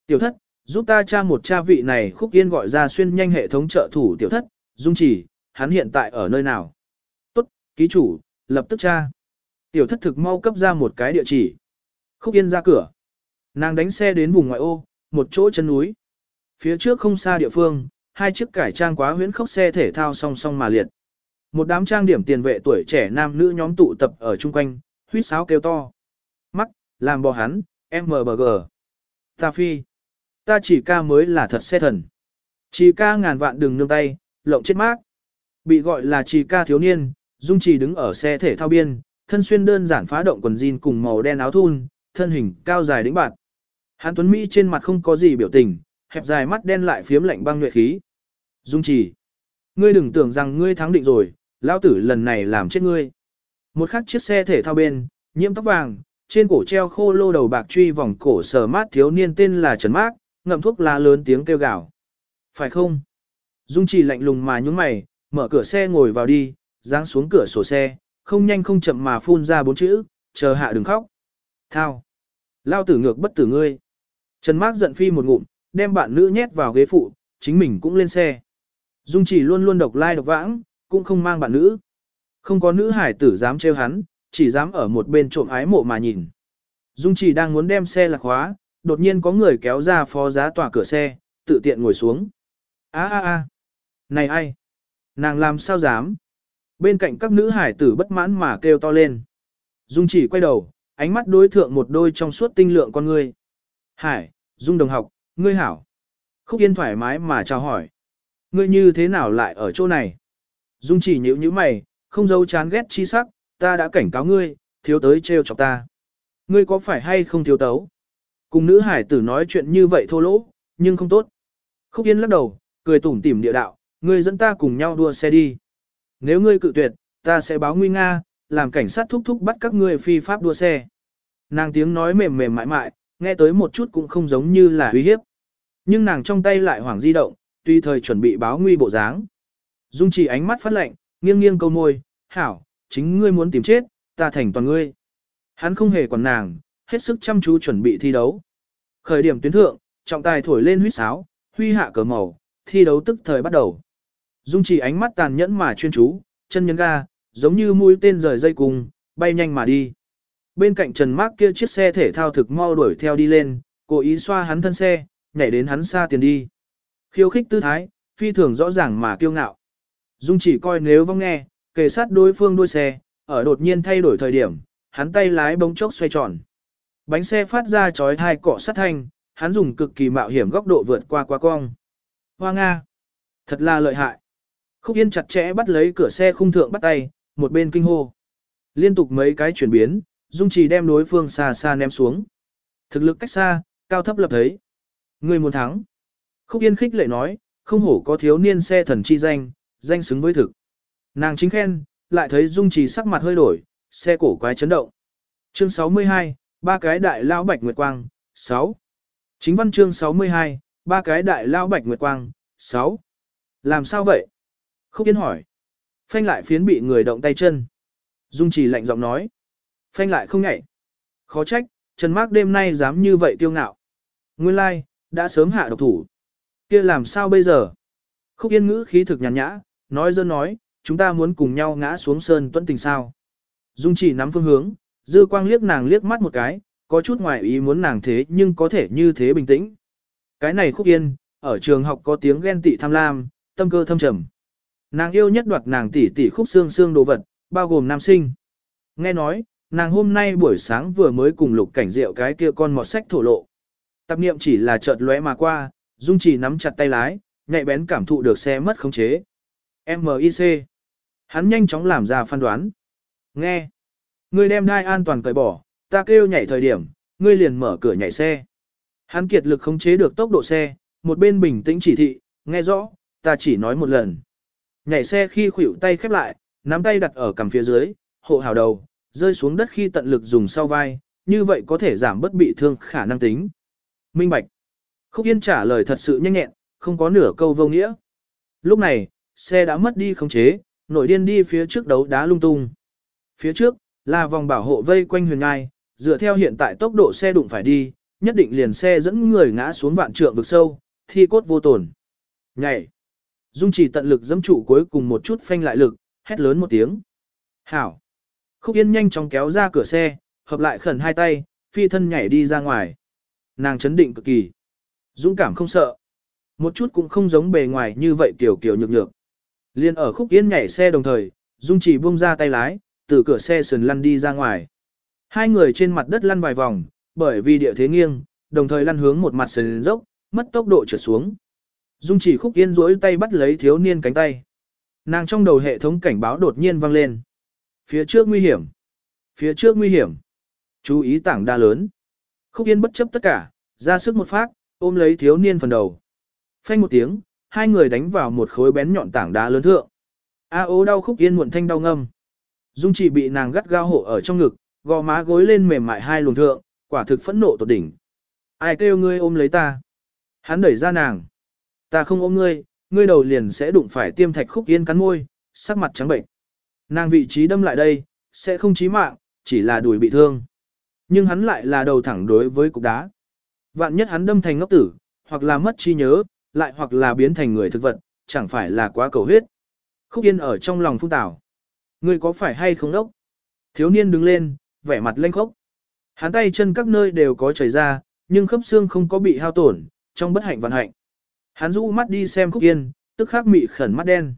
Tiểu thất, giúp ta tra một cha vị này khúc yên gọi ra xuyên nhanh hệ thống trợ thủ tiểu thất, dung chỉ, hắn hiện tại ở nơi nào. Tốt, ký chủ, lập tức tra. Tiểu thất thực mau cấp ra một cái địa chỉ. Khúc yên ra cửa. Nàng đánh xe đến vùng ngoại ô, một chỗ chân núi. Phía trước không xa địa phương, hai chiếc cải trang quá huyễn khốc xe thể thao song song mà liệt. Một đám trang điểm tiền vệ tuổi trẻ nam nữ nhóm tụ tập ở chung quanh, huýt sáo kêu to. Mắc, làm bò hắn, MBG. Ta phi. Ta chỉ ca mới là thật xe thần. Chỉ ca ngàn vạn đừng nương tay, lộng chết mát. Bị gọi là chỉ ca thiếu niên, Dung Chỉ đứng ở xe thể thao biên, thân xuyên đơn giản phá động quần jean cùng màu đen áo thun, thân hình cao dài đĩnh bạn. Hán Tuấn Mỹ trên mặt không có gì biểu tình, hẹp dài mắt đen lại phiếm lạnh băng nhuệ khí. Dung Chỉ, ngươi đừng tưởng rằng ngươi thắng định rồi, lão tử lần này làm chết ngươi. Một khắc chiếc xe thể thao bên, nhiễm tóc vàng, trên cổ treo khô lô đầu bạc truy vòng cổ sờ mát thiếu niên tên là Trần Mác, ngậm thuốc lá lớn tiếng kêu gào. Phải không? Dung chỉ lạnh lùng mà nhúng mày, mở cửa xe ngồi vào đi, giáng xuống cửa sổ xe, không nhanh không chậm mà phun ra bốn chữ, chờ hạ đừng khóc. Thao. Lao tử ngược bất tử ngươi. Trần Mác giận phi một ngụm, đem bạn nữ nhét vào ghế phụ, chính mình cũng lên xe. Dung chỉ luôn luôn độc lai độc vãng, cũng không mang bạn nữ. Không có nữ hải tử dám trêu hắn, chỉ dám ở một bên trộm ái mộ mà nhìn. Dung chỉ đang muốn đem xe lạc khóa, đột nhiên có người kéo ra phó giá tòa cửa xe, tự tiện ngồi xuống. a a a này ai? Nàng làm sao dám? Bên cạnh các nữ hải tử bất mãn mà kêu to lên. Dung chỉ quay đầu, ánh mắt đối thượng một đôi trong suốt tinh lượng con ngươi. Hải, Dung đồng học, ngươi hảo. Khúc Yên thoải mái mà chào hỏi. Ngươi như thế nào lại ở chỗ này? Dung chỉ nhíu nhíu mày, không dấu chán ghét chi sắc, ta đã cảnh cáo ngươi, thiếu tới trêu chọc ta. Ngươi có phải hay không thiếu tấu? Cùng nữ hải tử nói chuyện như vậy thô lỗ, nhưng không tốt. Khúc Yên lắc đầu, cười tủm tỉm địa đạo, ngươi dẫn ta cùng nhau đua xe đi. Nếu ngươi cự tuyệt, ta sẽ báo nguy nga, làm cảnh sát thúc thúc bắt các ngươi phi pháp đua xe. Nàng tiếng nói mềm mềm mại mại, nghe tới một chút cũng không giống như là uy hiếp. Nhưng nàng trong tay lại hoảng di động, tùy thời chuẩn bị báo nguy bộ dáng. Dung chỉ ánh mắt phát lạnh, nghiêng nghiêng câu môi, hảo, chính ngươi muốn tìm chết, ta thành toàn ngươi. Hắn không hề còn nàng, hết sức chăm chú chuẩn bị thi đấu. Khởi điểm tuyến thượng, trọng tài thổi lên huýt sáo, huy hạ cờ màu, thi đấu tức thời bắt đầu. Dung chỉ ánh mắt tàn nhẫn mà chuyên chú, chân nhấn ga, giống như mũi tên rời dây cùng, bay nhanh mà đi. Bên cạnh Trần Mác kia chiếc xe thể thao thực mau đuổi theo đi lên, cố ý xoa hắn thân xe, nhảy đến hắn xa tiền đi. Khiêu khích tư thái, phi thường rõ ràng mà kiêu ngạo. Dung chỉ coi nếu vong nghe, kề sát đối phương đuôi xe, ở đột nhiên thay đổi thời điểm, hắn tay lái bóng chốc xoay tròn. Bánh xe phát ra chói hai cọ sát thanh, hắn dùng cực kỳ mạo hiểm góc độ vượt qua qua cong. Hoa Nga! Thật là lợi hại! Khúc Yên chặt chẽ bắt lấy cửa xe khung thượng bắt tay, một bên kinh hô. Liên tục mấy cái chuyển biến, Dung Trì đem đối phương xa xa ném xuống. Thực lực cách xa, cao thấp lập thấy. Người muốn thắng. Khúc Yên khích lệ nói, không hổ có thiếu niên xe thần chi danh, danh xứng với thực. Nàng chính khen, lại thấy Dung Trì sắc mặt hơi đổi, xe cổ quái chấn động. Chương 62, ba cái đại lao bạch nguyệt quang, 6. Chính văn chương 62, ba cái đại lao bạch nguyệt quang, 6. Làm sao vậy? Khúc Yên hỏi. Phanh lại phiến bị người động tay chân. Dung chỉ lạnh giọng nói. Phanh lại không nhảy. Khó trách, Trần Mác đêm nay dám như vậy tiêu ngạo. Nguyên lai, like, đã sớm hạ độc thủ. kia làm sao bây giờ? Khúc yên ngữ khí thực nhàn nhã, nói dân nói, chúng ta muốn cùng nhau ngã xuống sơn tuấn tình sao. Dung chỉ nắm phương hướng, dư quang liếc nàng liếc mắt một cái, có chút ngoài ý muốn nàng thế nhưng có thể như thế bình tĩnh. Cái này khúc yên, ở trường học có tiếng ghen tị tham lam, tâm cơ thâm trầm. Nàng yêu nhất đoạt nàng tỷ tỷ khúc xương xương đồ vật, bao gồm nam sinh. Nghe nói, nàng hôm nay buổi sáng vừa mới cùng lục cảnh rượu cái kia con mọt sách thổ lộ. Tạp niệm chỉ là chợt lóe mà qua, Dung chỉ nắm chặt tay lái, nhạy bén cảm thụ được xe mất khống chế. MIC. Hắn nhanh chóng làm ra phán đoán. Nghe. Ngươi đem đai an toàn cởi bỏ, ta kêu nhảy thời điểm, ngươi liền mở cửa nhảy xe. Hắn kiệt lực khống chế được tốc độ xe, một bên bình tĩnh chỉ thị, nghe rõ, ta chỉ nói một lần. Nhảy xe khi khuỷu tay khép lại, nắm tay đặt ở cằm phía dưới, hộ hào đầu, rơi xuống đất khi tận lực dùng sau vai, như vậy có thể giảm bất bị thương khả năng tính. Minh Bạch. Khúc Yên trả lời thật sự nhanh nhẹn, không có nửa câu vô nghĩa. Lúc này, xe đã mất đi khống chế, nổi điên đi phía trước đấu đá lung tung. Phía trước, là vòng bảo hộ vây quanh huyền ngai, dựa theo hiện tại tốc độ xe đụng phải đi, nhất định liền xe dẫn người ngã xuống vạn trượng vực sâu, thi cốt vô tổn. Nhảy. Dung chỉ tận lực dẫm trụ cuối cùng một chút phanh lại lực, hét lớn một tiếng. Hảo. Khúc Yên nhanh chóng kéo ra cửa xe, hợp lại khẩn hai tay, phi thân nhảy đi ra ngoài. Nàng chấn định cực kỳ. Dũng cảm không sợ. Một chút cũng không giống bề ngoài như vậy kiểu kiểu nhược nhược. Liên ở Khúc Yên nhảy xe đồng thời, Dung chỉ buông ra tay lái, từ cửa xe sườn lăn đi ra ngoài. Hai người trên mặt đất lăn vài vòng, bởi vì địa thế nghiêng, đồng thời lăn hướng một mặt sườn dốc, mất tốc độ trượt xuống. Dung chỉ khúc yên rỗi tay bắt lấy thiếu niên cánh tay. Nàng trong đầu hệ thống cảnh báo đột nhiên vang lên. Phía trước nguy hiểm. Phía trước nguy hiểm. Chú ý tảng đa lớn. Khúc yên bất chấp tất cả, ra sức một phát, ôm lấy thiếu niên phần đầu. Phanh một tiếng, hai người đánh vào một khối bén nhọn tảng đá lớn thượng. A ố đau khúc yên muộn thanh đau ngâm. Dung chỉ bị nàng gắt gao hộ ở trong ngực, gò má gối lên mềm mại hai luồng thượng, quả thực phẫn nộ tột đỉnh. Ai kêu ngươi ôm lấy ta? Hắn đẩy ra nàng. Ta không ôm ngươi, ngươi đầu liền sẽ đụng phải tiêm thạch khúc yên cắn môi, sắc mặt trắng bệnh. Nàng vị trí đâm lại đây, sẽ không chí mạng, chỉ là đùi bị thương. Nhưng hắn lại là đầu thẳng đối với cục đá. Vạn nhất hắn đâm thành ngốc tử, hoặc là mất trí nhớ, lại hoặc là biến thành người thực vật, chẳng phải là quá cầu huyết. Khúc yên ở trong lòng phung tảo. Ngươi có phải hay không đốc? Thiếu niên đứng lên, vẻ mặt lênh khốc. Hắn tay chân các nơi đều có chảy ra, nhưng khớp xương không có bị hao tổn, trong bất hạnh vận hạnh. Hắn rũ mắt đi xem khúc yên, tức khắc mị khẩn mắt đen.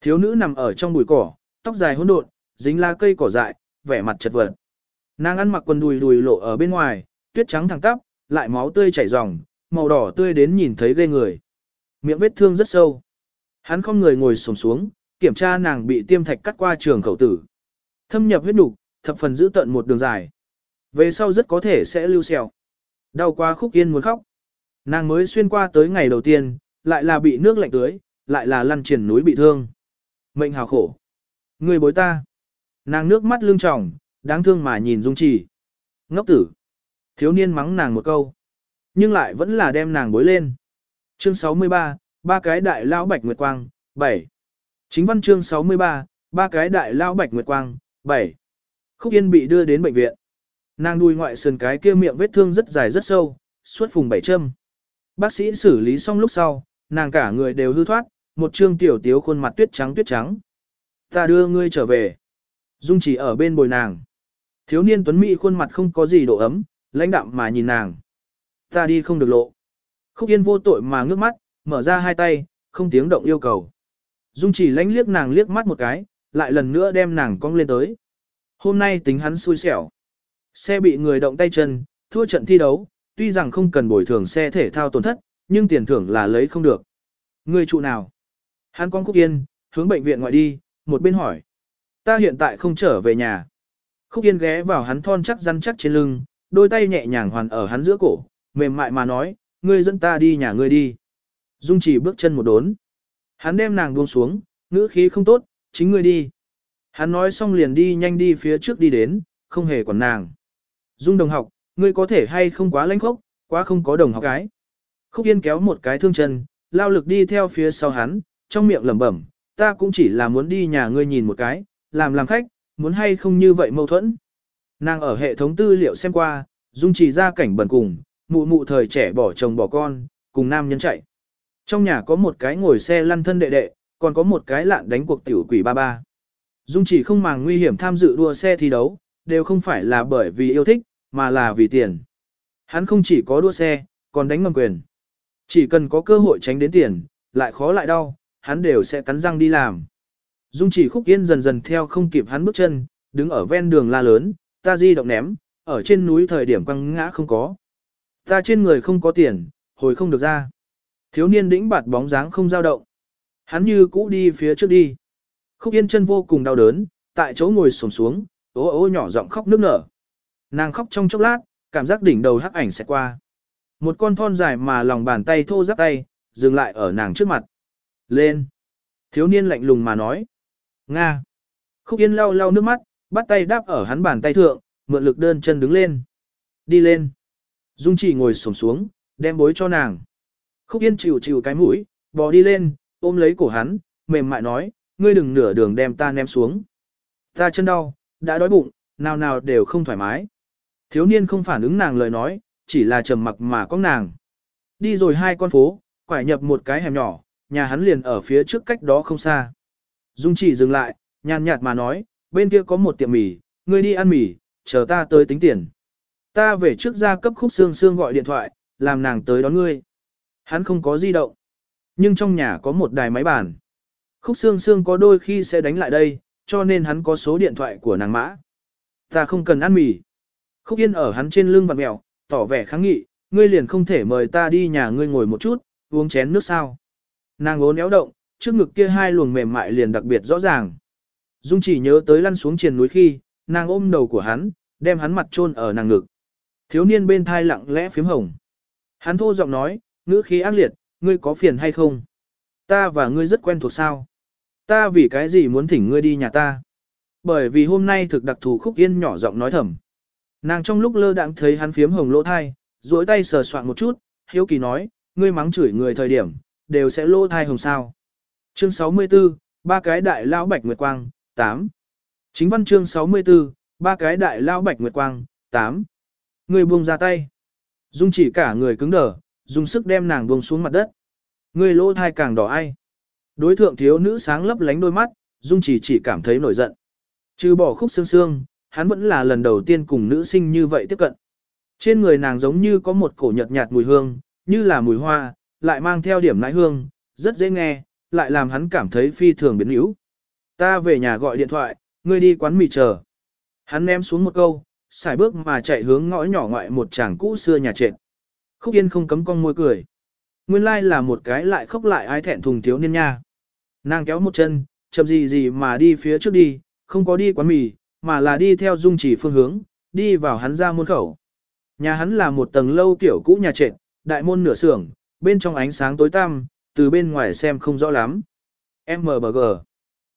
Thiếu nữ nằm ở trong bụi cỏ, tóc dài hỗn độn, dính lá cây cỏ dại, vẻ mặt chật vật. Nàng ăn mặc quần đùi đùi lộ ở bên ngoài, tuyết trắng thẳng tắp, lại máu tươi chảy ròng, màu đỏ tươi đến nhìn thấy ghê người. Miệng vết thương rất sâu. Hắn không người ngồi xổm xuống, kiểm tra nàng bị tiêm thạch cắt qua trường khẩu tử. Thâm nhập huyết đục, thập phần giữ tận một đường dài. Về sau rất có thể sẽ lưu sẹo. Đau quá khúc yên muốn khóc. Nàng mới xuyên qua tới ngày đầu tiên, lại là bị nước lạnh tưới, lại là lăn triển núi bị thương. Mệnh hào khổ. Người bối ta. Nàng nước mắt lưng tròng, đáng thương mà nhìn Dung trì, Ngốc tử. Thiếu niên mắng nàng một câu. Nhưng lại vẫn là đem nàng bối lên. Chương 63, ba cái đại lão bạch nguyệt quang, 7. Chính văn chương 63, ba cái đại lão bạch nguyệt quang, 7. Khúc Yên bị đưa đến bệnh viện. Nàng đùi ngoại sườn cái kia miệng vết thương rất dài rất sâu, suốt phùng bảy châm. Bác sĩ xử lý xong lúc sau, nàng cả người đều hư thoát, một trương tiểu tiếu khuôn mặt tuyết trắng tuyết trắng. Ta đưa ngươi trở về. Dung chỉ ở bên bồi nàng. Thiếu niên tuấn mỹ khuôn mặt không có gì độ ấm, lãnh đạm mà nhìn nàng. Ta đi không được lộ. Khúc Yên vô tội mà ngước mắt, mở ra hai tay, không tiếng động yêu cầu. Dung chỉ lánh liếc nàng liếc mắt một cái, lại lần nữa đem nàng cong lên tới. Hôm nay tính hắn xui xẻo. Xe bị người động tay chân, thua trận thi đấu, tuy rằng không cần bồi thường xe thể thao tổn thất, nhưng tiền thưởng là lấy không được. Người trụ nào? Hắn con Khúc Yên, hướng bệnh viện ngoại đi, một bên hỏi. Ta hiện tại không trở về nhà. Khúc Yên ghé vào hắn thon chắc rắn chắc trên lưng, đôi tay nhẹ nhàng hoàn ở hắn giữa cổ, mềm mại mà nói, ngươi dẫn ta đi nhà ngươi đi. Dung chỉ bước chân một đốn. Hắn đem nàng buông xuống, ngữ khí không tốt, chính ngươi đi. Hắn nói xong liền đi nhanh đi phía trước đi đến, không hề quản nàng. Dung đồng học, ngươi có thể hay không quá lãnh khốc, quá không có đồng học cái. Khúc Yên kéo một cái thương chân, lao lực đi theo phía sau hắn, trong miệng lẩm bẩm, ta cũng chỉ là muốn đi nhà ngươi nhìn một cái, làm làm khách, muốn hay không như vậy mâu thuẫn. Nàng ở hệ thống tư liệu xem qua, dung chỉ ra cảnh bẩn cùng, mụ mụ thời trẻ bỏ chồng bỏ con, cùng nam nhân chạy. Trong nhà có một cái ngồi xe lăn thân đệ đệ, còn có một cái lạn đánh cuộc tiểu quỷ ba ba. Dung chỉ không màng nguy hiểm tham dự đua xe thi đấu, đều không phải là bởi vì yêu thích, mà là vì tiền. Hắn không chỉ có đua xe, còn đánh ngầm quyền. Chỉ cần có cơ hội tránh đến tiền, lại khó lại đau, hắn đều sẽ cắn răng đi làm. Dung chỉ khúc yên dần dần theo không kịp hắn bước chân, đứng ở ven đường la lớn, ta di động ném, ở trên núi thời điểm quăng ngã không có. Ta trên người không có tiền, hồi không được ra. Thiếu niên đĩnh bạt bóng dáng không dao động. Hắn như cũ đi phía trước đi. Khúc yên chân vô cùng đau đớn, tại chỗ ngồi sổng xuống, ố ố nhỏ giọng khóc nước nở. Nàng khóc trong chốc lát, cảm giác đỉnh đầu hắc ảnh sẽ qua. Một con thon dài mà lòng bàn tay thô ráp tay, dừng lại ở nàng trước mặt. Lên. Thiếu niên lạnh lùng mà nói. Nga. Khúc Yên lau lau nước mắt, bắt tay đáp ở hắn bàn tay thượng, mượn lực đơn chân đứng lên. Đi lên. Dung chỉ ngồi sổng xuống, đem bối cho nàng. Khúc Yên chịu chịu cái mũi, bò đi lên, ôm lấy cổ hắn, mềm mại nói, ngươi đừng nửa đường đem ta ném xuống. Ta chân đau, đã đói bụng, nào nào đều không thoải mái. Thiếu niên không phản ứng nàng lời nói, chỉ là trầm mặc mà có nàng. Đi rồi hai con phố, quải nhập một cái hẻm nhỏ, nhà hắn liền ở phía trước cách đó không xa. Dung chỉ dừng lại, nhàn nhạt mà nói, bên kia có một tiệm mì, ngươi đi ăn mì, chờ ta tới tính tiền. Ta về trước ra cấp khúc xương xương gọi điện thoại, làm nàng tới đón ngươi. Hắn không có di động, nhưng trong nhà có một đài máy bàn. Khúc xương xương có đôi khi sẽ đánh lại đây, cho nên hắn có số điện thoại của nàng mã. Ta không cần ăn mì. Khúc yên ở hắn trên lưng vặt mèo, tỏ vẻ kháng nghị, ngươi liền không thể mời ta đi nhà ngươi ngồi một chút, uống chén nước sao. Nàng ốn éo động, trước ngực kia hai luồng mềm mại liền đặc biệt rõ ràng. Dung chỉ nhớ tới lăn xuống triền núi khi, nàng ôm đầu của hắn, đem hắn mặt chôn ở nàng ngực. Thiếu niên bên thai lặng lẽ phím hồng. Hắn thô giọng nói, ngữ khí ác liệt, ngươi có phiền hay không? Ta và ngươi rất quen thuộc sao? Ta vì cái gì muốn thỉnh ngươi đi nhà ta? Bởi vì hôm nay thực đặc thù khúc yên nhỏ giọng nói thầm. Nàng trong lúc lơ đãng thấy hắn phiếm hồng lỗ thai, duỗi tay sờ soạn một chút, hiếu kỳ nói, ngươi mắng chửi người thời điểm, đều sẽ lỗ thai hồng sao. Chương 64, ba cái đại lão bạch nguyệt quang, 8. Chính văn chương 64, ba cái đại lão bạch nguyệt quang, 8. Ngươi buông ra tay. Dung chỉ cả người cứng đờ, dùng sức đem nàng buông xuống mặt đất. Ngươi lỗ thai càng đỏ ai. Đối thượng thiếu nữ sáng lấp lánh đôi mắt, Dung chỉ chỉ cảm thấy nổi giận. Trừ bỏ khúc xương xương, hắn vẫn là lần đầu tiên cùng nữ sinh như vậy tiếp cận. Trên người nàng giống như có một cổ nhợt nhạt mùi hương, như là mùi hoa, lại mang theo điểm nãi hương, rất dễ nghe, lại làm hắn cảm thấy phi thường biến yếu. Ta về nhà gọi điện thoại, ngươi đi quán mì chờ. Hắn ném xuống một câu, xài bước mà chạy hướng ngõ nhỏ ngoại một chàng cũ xưa nhà trệt. Khúc Yên không cấm con môi cười. Nguyên lai là một cái lại khóc lại ai thẹn thùng thiếu niên nha. Nàng kéo một chân, chậm gì gì mà đi phía trước đi, không có đi quán mì, mà là đi theo dung chỉ phương hướng, đi vào hắn ra môn khẩu. Nhà hắn là một tầng lâu kiểu cũ nhà trệt, đại môn nửa xưởng, bên trong ánh sáng tối tăm, từ bên ngoài xem không rõ lắm. MBG.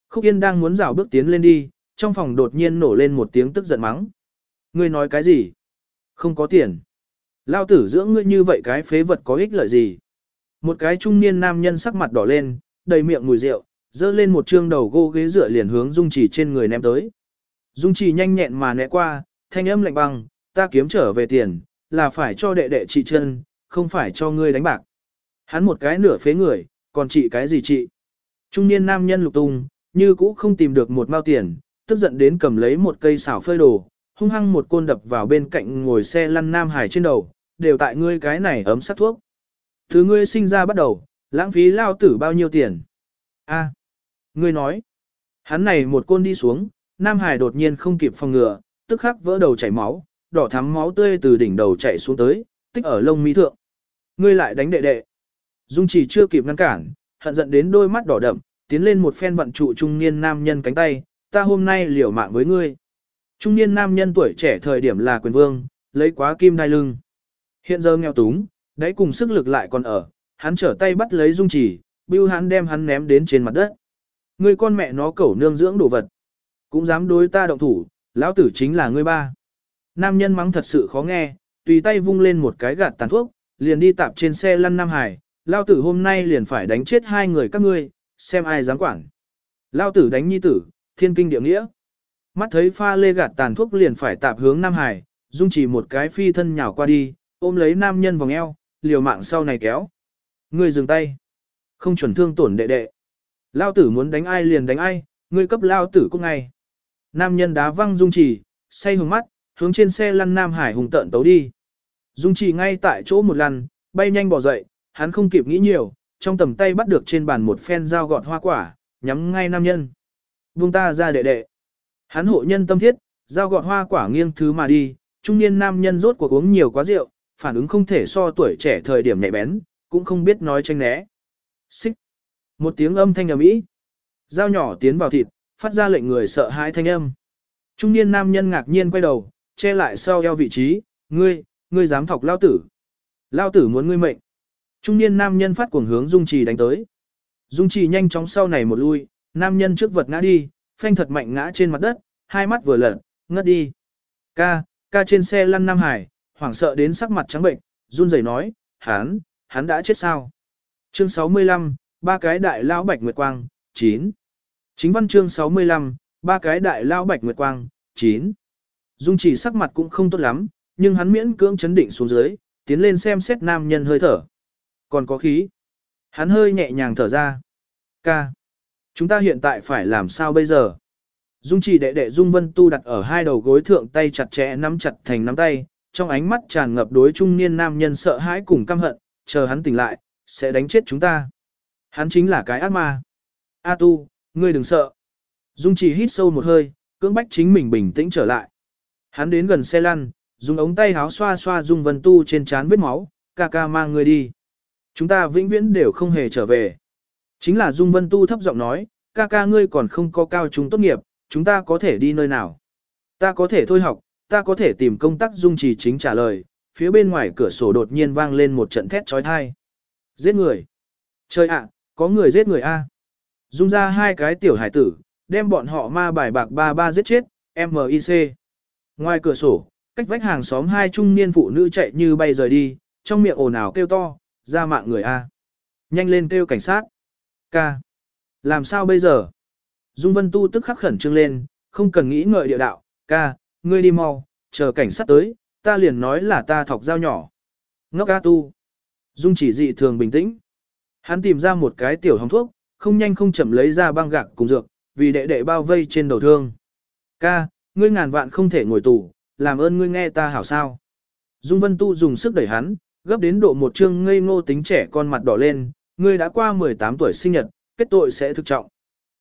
Khúc Yên đang muốn rảo bước tiến lên đi, trong phòng đột nhiên nổ lên một tiếng tức giận mắng. Ngươi nói cái gì? Không có tiền. Lao tử dưỡng ngươi như vậy cái phế vật có ích lợi gì? Một cái trung niên nam nhân sắc mặt đỏ lên, đầy miệng mùi rượu, dơ lên một trương đầu gô ghế dựa liền hướng Dung Chỉ trên người ném tới. Dung Chỉ nhanh nhẹn mà né qua, thanh âm lạnh băng, ta kiếm trở về tiền, là phải cho đệ đệ trị chân, không phải cho ngươi đánh bạc. Hắn một cái nửa phế người, còn trị cái gì trị? Trung niên nam nhân lục tung, như cũ không tìm được một mao tiền, tức giận đến cầm lấy một cây xảo phơi đồ, hung hăng một côn đập vào bên cạnh ngồi xe lăn nam hải trên đầu, đều tại ngươi cái này ấm sắc thuốc. Thứ ngươi sinh ra bắt đầu, lãng phí lao tử bao nhiêu tiền? A, ngươi nói, hắn này một côn đi xuống, nam hải đột nhiên không kịp phòng ngừa, tức khắc vỡ đầu chảy máu, đỏ thắm máu tươi từ đỉnh đầu chảy xuống tới, tích ở lông mi thượng. Ngươi lại đánh đệ đệ. Dung chỉ chưa kịp ngăn cản, hận giận đến đôi mắt đỏ đậm, tiến lên một phen vận trụ trung niên nam nhân cánh tay, ta hôm nay liều mạng với ngươi. Trung niên nam nhân tuổi trẻ thời điểm là quyền vương, lấy quá kim đai lưng. Hiện giờ nghèo túng, đấy cùng sức lực lại còn ở, hắn trở tay bắt lấy dung chỉ, bưu hắn đem hắn ném đến trên mặt đất. Ngươi con mẹ nó cẩu nương dưỡng đồ vật. Cũng dám đối ta động thủ, lão tử chính là ngươi ba. Nam nhân mắng thật sự khó nghe, tùy tay vung lên một cái gạt tàn thuốc, liền đi tạp trên xe lăn Nam Hải, lao tử hôm nay liền phải đánh chết hai người các ngươi, xem ai dám quản. Lao tử đánh nhi tử, thiên kinh địa nghĩa. Mắt thấy pha lê gạt tàn thuốc liền phải tạp hướng Nam Hải, Dung chỉ một cái phi thân nhào qua đi, ôm lấy nam nhân vòng eo, liều mạng sau này kéo. Ngươi dừng tay. Không chuẩn thương tổn đệ đệ. Lao tử muốn đánh ai liền đánh ai, ngươi cấp lao tử cũng ngay. Nam nhân đá văng Dung chỉ, say hướng mắt, hướng trên xe lăn Nam Hải hùng tợn tấu đi. Dung chỉ ngay tại chỗ một lần, bay nhanh bỏ dậy, hắn không kịp nghĩ nhiều, trong tầm tay bắt được trên bàn một phen dao gọt hoa quả, nhắm ngay nam nhân. Vung ta ra đệ đệ. Hắn hộ nhân tâm thiết, dao gọt hoa quả nghiêng thứ mà đi, trung niên nam nhân rốt cuộc uống nhiều quá rượu, phản ứng không thể so tuổi trẻ thời điểm nhạy bén, cũng không biết nói tranh né. Xích. Một tiếng âm thanh ầm ĩ. Dao nhỏ tiến vào thịt, phát ra lệnh người sợ hãi thanh âm. Trung niên nam nhân ngạc nhiên quay đầu, che lại sau eo vị trí, ngươi, ngươi dám thọc lao tử. Lao tử muốn ngươi mệnh. Trung niên nam nhân phát cuồng hướng Dung Trì đánh tới. Dung Trì nhanh chóng sau này một lui, nam nhân trước vật ngã đi, phanh thật mạnh ngã trên mặt đất, hai mắt vừa lật, ngất đi. Ca, ca trên xe lăn Nam Hải, hoảng sợ đến sắc mặt trắng bệnh, run rẩy nói, hắn, hắn đã chết sao? Chương 65, ba cái đại lão bạch nguyệt quang, 9. Chính văn chương 65, ba cái đại lão bạch nguyệt quang, 9. Dung chỉ sắc mặt cũng không tốt lắm, nhưng hắn miễn cưỡng chấn định xuống dưới, tiến lên xem xét nam nhân hơi thở. Còn có khí. Hắn hơi nhẹ nhàng thở ra. Ca. Chúng ta hiện tại phải làm sao bây giờ? Dung chỉ đệ đệ Dung Vân Tu đặt ở hai đầu gối thượng tay chặt chẽ nắm chặt thành nắm tay, trong ánh mắt tràn ngập đối trung niên nam nhân sợ hãi cùng căm hận, chờ hắn tỉnh lại, sẽ đánh chết chúng ta. Hắn chính là cái ác ma. A tu, ngươi đừng sợ. Dung chỉ hít sâu một hơi, cưỡng bách chính mình bình tĩnh trở lại. Hắn đến gần xe lăn, dùng ống tay háo xoa xoa Dung Vân Tu trên trán vết máu, ca ca mang ngươi đi. Chúng ta vĩnh viễn đều không hề trở về. Chính là Dung Vân Tu thấp giọng nói, ca ca ngươi còn không có cao trung tốt nghiệp, chúng ta có thể đi nơi nào? Ta có thể thôi học, ta có thể tìm công tác Dung Trì chính trả lời, phía bên ngoài cửa sổ đột nhiên vang lên một trận thét trói thai. Giết người! Trời ạ, có người giết người a! Dung ra hai cái tiểu hải tử, đem bọn họ ma bài bạc ba ba giết chết, MIC. Ngoài cửa sổ, cách vách hàng xóm hai trung niên phụ nữ chạy như bay rời đi, trong miệng ồn ào kêu to, ra mạng người A. Nhanh lên kêu cảnh sát. Ca. Làm sao bây giờ? Dung Vân Tu tức khắc khẩn trương lên, không cần nghĩ ngợi địa đạo, ca, ngươi đi mau, chờ cảnh sát tới, ta liền nói là ta thọc dao nhỏ. Ngốc ca tu. Dung chỉ dị thường bình tĩnh. Hắn tìm ra một cái tiểu hồng thuốc, không nhanh không chậm lấy ra băng gạc cùng dược, vì đệ đệ bao vây trên đầu thương. Ca, ngươi ngàn vạn không thể ngồi tù, làm ơn ngươi nghe ta hảo sao. Dung Vân Tu dùng sức đẩy hắn, gấp đến độ một chương ngây ngô tính trẻ con mặt đỏ lên, ngươi đã qua 18 tuổi sinh nhật, kết tội sẽ thực trọng.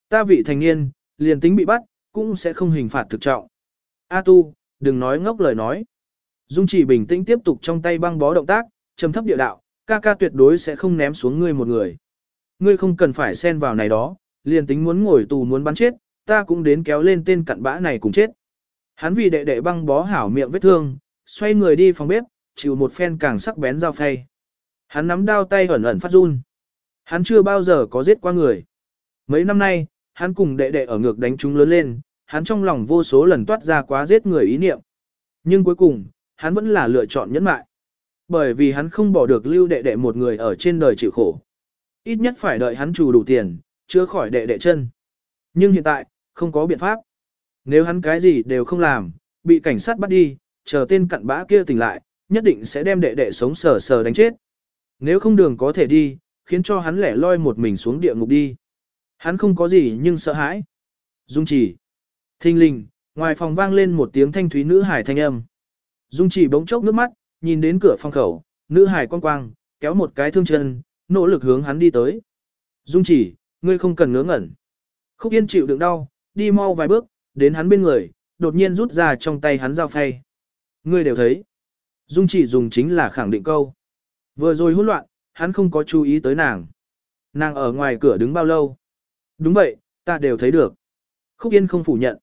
Ta vị thành niên, liền tính bị bắt, cũng sẽ không hình phạt thực trọng. A tu, đừng nói ngốc lời nói. Dung chỉ bình tĩnh tiếp tục trong tay băng bó động tác, trầm thấp địa đạo, ca ca tuyệt đối sẽ không ném xuống ngươi một người. Ngươi không cần phải xen vào này đó, liền tính muốn ngồi tù muốn bắn chết, ta cũng đến kéo lên tên cặn bã này cùng chết. Hắn vì đệ đệ băng bó hảo miệng vết thương, xoay người đi phòng bếp, chịu một phen càng sắc bén dao phay. Hắn nắm đao tay ẩn ẩn phát run. Hắn chưa bao giờ có giết qua người. Mấy năm nay, hắn cùng đệ đệ ở ngược đánh chúng lớn lên, hắn trong lòng vô số lần toát ra quá giết người ý niệm. Nhưng cuối cùng, hắn vẫn là lựa chọn nhẫn mại. Bởi vì hắn không bỏ được lưu đệ đệ một người ở trên đời chịu khổ. Ít nhất phải đợi hắn chủ đủ tiền, chưa khỏi đệ đệ chân. Nhưng hiện tại, không có biện pháp. Nếu hắn cái gì đều không làm, bị cảnh sát bắt đi, chờ tên cặn bã kia tỉnh lại, nhất định sẽ đem đệ đệ sống sờ sờ đánh chết. Nếu không đường có thể đi, khiến cho hắn lẻ loi một mình xuống địa ngục đi. Hắn không có gì nhưng sợ hãi. Dung chỉ. Thinh linh, ngoài phòng vang lên một tiếng thanh thúy nữ hải thanh âm. Dung chỉ bỗng chốc nước mắt, nhìn đến cửa phòng khẩu, nữ hải quang quang, kéo một cái thương chân, nỗ lực hướng hắn đi tới. Dung chỉ, ngươi không cần ngớ ngẩn. Khúc yên chịu đựng đau, đi mau vài bước, đến hắn bên người, đột nhiên rút ra trong tay hắn dao phay. Ngươi đều thấy. Dung chỉ dùng chính là khẳng định câu. Vừa rồi hỗn loạn, hắn không có chú ý tới nàng. Nàng ở ngoài cửa đứng bao lâu? Đúng vậy, ta đều thấy được. Khúc Yên không phủ nhận.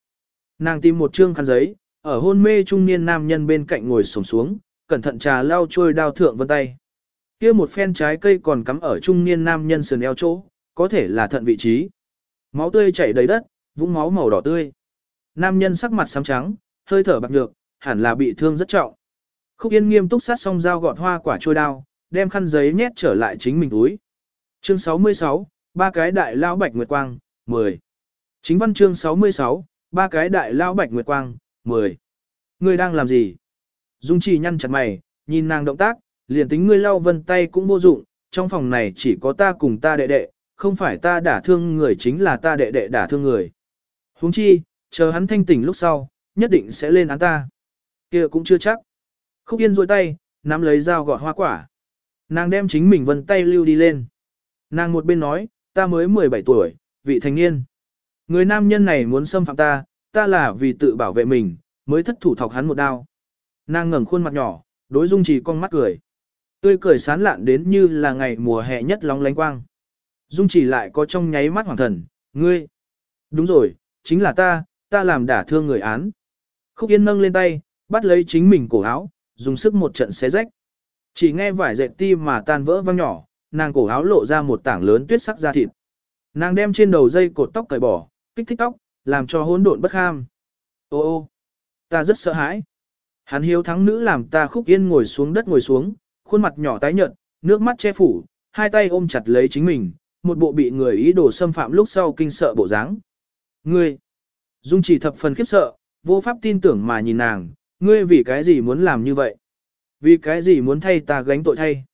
Nàng tìm một trương khăn giấy, ở hôn mê trung niên nam nhân bên cạnh ngồi sổng xuống, cẩn thận trà lau trôi đao thượng vân tay. kia một phen trái cây còn cắm ở trung niên nam nhân sườn eo chỗ, có thể là thận vị trí. Máu tươi chảy đầy đất, vũng máu màu đỏ tươi. Nam nhân sắc mặt xám trắng, hơi thở bạc nhược, hẳn là bị thương rất trọng. Khúc Yên nghiêm túc sát xong dao gọt hoa quả trôi đao, đem khăn giấy nhét trở lại chính mình túi. Chương 66, ba cái đại lao bạch nguyệt quang, 10. Chính văn chương 66, ba cái đại lao bạch nguyệt quang, 10. Ngươi đang làm gì? Dung Trì nhăn chặt mày, nhìn nàng động tác, liền tính ngươi lau vân tay cũng vô dụng, trong phòng này chỉ có ta cùng ta đệ đệ, không phải ta đả thương người chính là ta đệ đệ đả thương người. Huống chi, chờ hắn thanh tỉnh lúc sau, nhất định sẽ lên án ta. kia cũng chưa chắc. Khúc Yên rôi tay, nắm lấy dao gọt hoa quả. Nàng đem chính mình vân tay lưu đi lên. Nàng một bên nói, ta mới 17 tuổi, vị thành niên. Người nam nhân này muốn xâm phạm ta, ta là vì tự bảo vệ mình, mới thất thủ thọc hắn một đao. Nàng ngẩng khuôn mặt nhỏ, đối dung Chỉ con mắt cười. Tươi cười sán lạn đến như là ngày mùa hè nhất lóng lánh quang. Dung chỉ lại có trong nháy mắt hoàng thần, ngươi. Đúng rồi, chính là ta, ta làm đả thương người án. Khúc Yên nâng lên tay, bắt lấy chính mình cổ áo, dùng sức một trận xé rách. Chỉ nghe vải dệt ti mà tan vỡ văng nhỏ, nàng cổ áo lộ ra một tảng lớn tuyết sắc da thịt. Nàng đem trên đầu dây cột tóc cởi bỏ, kích thích tóc, làm cho hỗn độn bất ham. Ô ô, ta rất sợ hãi. Hắn hiếu thắng nữ làm ta khúc yên ngồi xuống đất ngồi xuống, khuôn mặt nhỏ tái nhợt, nước mắt che phủ, hai tay ôm chặt lấy chính mình, một bộ bị người ý đồ xâm phạm lúc sau kinh sợ bộ dáng. Ngươi, Dung chỉ thập phần khiếp sợ, vô pháp tin tưởng mà nhìn nàng, ngươi vì cái gì muốn làm như vậy? Vì cái gì muốn thay ta gánh tội thay?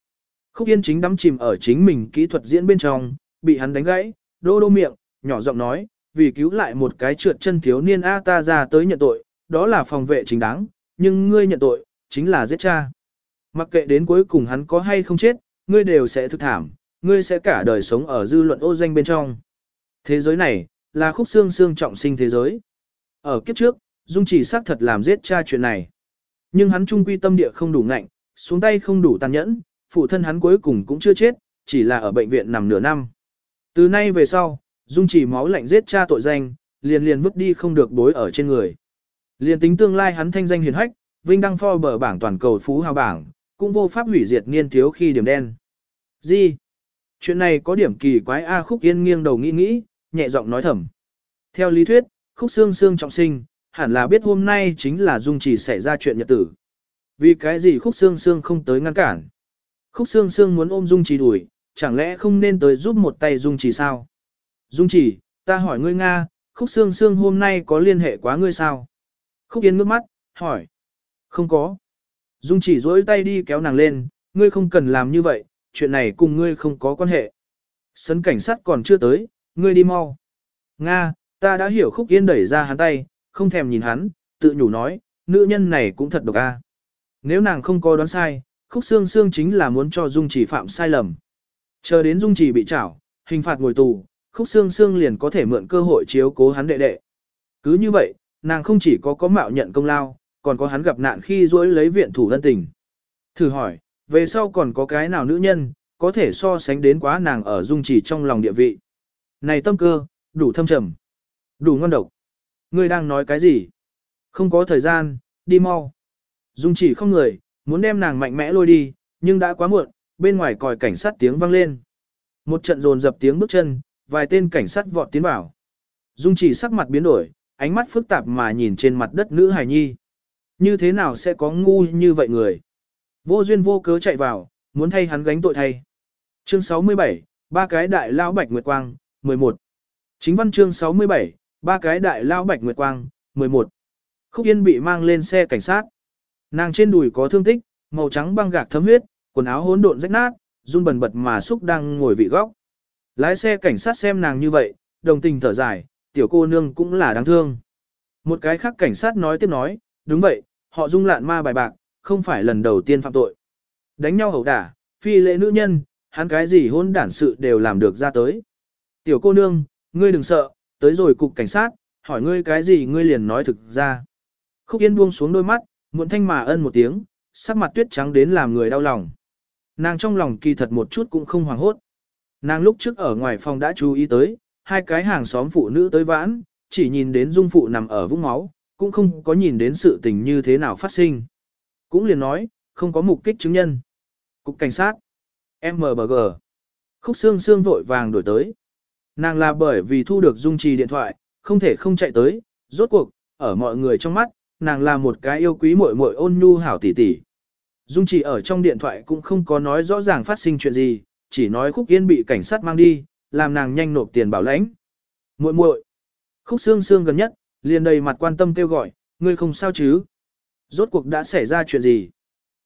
Khúc Yên chính đắm chìm ở chính mình kỹ thuật diễn bên trong, bị hắn đánh gãy, đô đô miệng, nhỏ giọng nói, vì cứu lại một cái trượt chân thiếu niên A ta ra tới nhận tội, đó là phòng vệ chính đáng, nhưng ngươi nhận tội, chính là giết cha. Mặc kệ đến cuối cùng hắn có hay không chết, ngươi đều sẽ thực thảm, ngươi sẽ cả đời sống ở dư luận ô danh bên trong. Thế giới này, là khúc xương xương trọng sinh thế giới. Ở kiếp trước, Dung chỉ xác thật làm giết cha chuyện này. Nhưng hắn trung quy tâm địa không đủ ngạnh, xuống tay không đủ tàn nhẫn, phụ thân hắn cuối cùng cũng chưa chết, chỉ là ở bệnh viện nằm nửa năm. Từ nay về sau, Dung chỉ máu lạnh giết cha tội danh, liền liền vứt đi không được bối ở trên người. Liền tính tương lai hắn thanh danh hiền hách, vinh đăng pho bờ bảng toàn cầu phú hào bảng, cũng vô pháp hủy diệt niên thiếu khi điểm đen. Gì? Chuyện này có điểm kỳ quái A Khúc Yên nghiêng đầu nghĩ nghĩ, nhẹ giọng nói thầm. Theo lý thuyết, Khúc xương xương trọng sinh, hẳn là biết hôm nay chính là Dung chỉ xảy ra chuyện nhật tử. Vì cái gì Khúc Sương Sương không tới ngăn cản? Khúc Sương Sương muốn ôm Dung chỉ đuổi, chẳng lẽ không nên tới giúp một tay Dung chỉ sao? Dung chỉ, ta hỏi ngươi Nga, Khúc Sương Sương hôm nay có liên hệ quá ngươi sao? Khúc Yên ngước mắt, hỏi. Không có. Dung chỉ dối tay đi kéo nàng lên, ngươi không cần làm như vậy, chuyện này cùng ngươi không có quan hệ. Sấn cảnh sát còn chưa tới, ngươi đi mau. Nga, ta đã hiểu Khúc Yên đẩy ra hắn tay, không thèm nhìn hắn, tự nhủ nói, nữ nhân này cũng thật độc a. Nếu nàng không có đoán sai, Khúc xương xương chính là muốn cho Dung chỉ phạm sai lầm. Chờ đến Dung chỉ bị trảo, hình phạt ngồi tù, Khúc xương xương liền có thể mượn cơ hội chiếu cố hắn đệ đệ. Cứ như vậy, nàng không chỉ có có mạo nhận công lao, còn có hắn gặp nạn khi dối lấy viện thủ thân tình. Thử hỏi, về sau còn có cái nào nữ nhân, có thể so sánh đến quá nàng ở dung chỉ trong lòng địa vị. Này tâm cơ, đủ thâm trầm, đủ ngon độc. Ngươi đang nói cái gì? Không có thời gian, đi mau. Dung chỉ không người, muốn đem nàng mạnh mẽ lôi đi, nhưng đã quá muộn, bên ngoài còi cảnh sát tiếng vang lên. Một trận dồn dập tiếng bước chân, vài tên cảnh sát vọt tiến vào. Dung chỉ sắc mặt biến đổi, ánh mắt phức tạp mà nhìn trên mặt đất nữ hài nhi. Như thế nào sẽ có ngu như vậy người? Vô duyên vô cớ chạy vào, muốn thay hắn gánh tội thay. Chương 67, ba cái đại lao bạch nguyệt quang, 11. Chính văn chương 67, ba cái đại lao bạch nguyệt quang, 11. Khúc Yên bị mang lên xe cảnh sát. Nàng trên đùi có thương tích, màu trắng băng gạc thấm huyết, quần áo hỗn độn rách nát, run bần bật mà xúc đang ngồi vị góc. Lái xe cảnh sát xem nàng như vậy, đồng tình thở dài, tiểu cô nương cũng là đáng thương. Một cái khác cảnh sát nói tiếp nói, đúng vậy, họ dung lạn ma bài bạc, không phải lần đầu tiên phạm tội. Đánh nhau hầu đả, phi lệ nữ nhân, hắn cái gì hôn đản sự đều làm được ra tới. Tiểu cô nương, ngươi đừng sợ, tới rồi cục cảnh sát, hỏi ngươi cái gì ngươi liền nói thực ra. Khúc Yên buông xuống đôi mắt, muộn thanh mà ân một tiếng, sắc mặt tuyết trắng đến làm người đau lòng. Nàng trong lòng kỳ thật một chút cũng không hoàng hốt. Nàng lúc trước ở ngoài phòng đã chú ý tới, hai cái hàng xóm phụ nữ tới vãn, chỉ nhìn đến dung phụ nằm ở vũng máu, cũng không có nhìn đến sự tình như thế nào phát sinh. Cũng liền nói, không có mục kích chứng nhân. Cục cảnh sát. MBG. Khúc xương xương vội vàng đổi tới. Nàng là bởi vì thu được dung trì điện thoại, không thể không chạy tới, rốt cuộc, ở mọi người trong mắt, nàng là một cái yêu quý muội muội ôn nhu hảo tỷ tỷ. Dung trì ở trong điện thoại cũng không có nói rõ ràng phát sinh chuyện gì, chỉ nói khúc yên bị cảnh sát mang đi, làm nàng nhanh nộp tiền bảo lãnh. Muội muội. Khúc xương xương gần nhất, liền đầy mặt quan tâm kêu gọi, ngươi không sao chứ? Rốt cuộc đã xảy ra chuyện gì?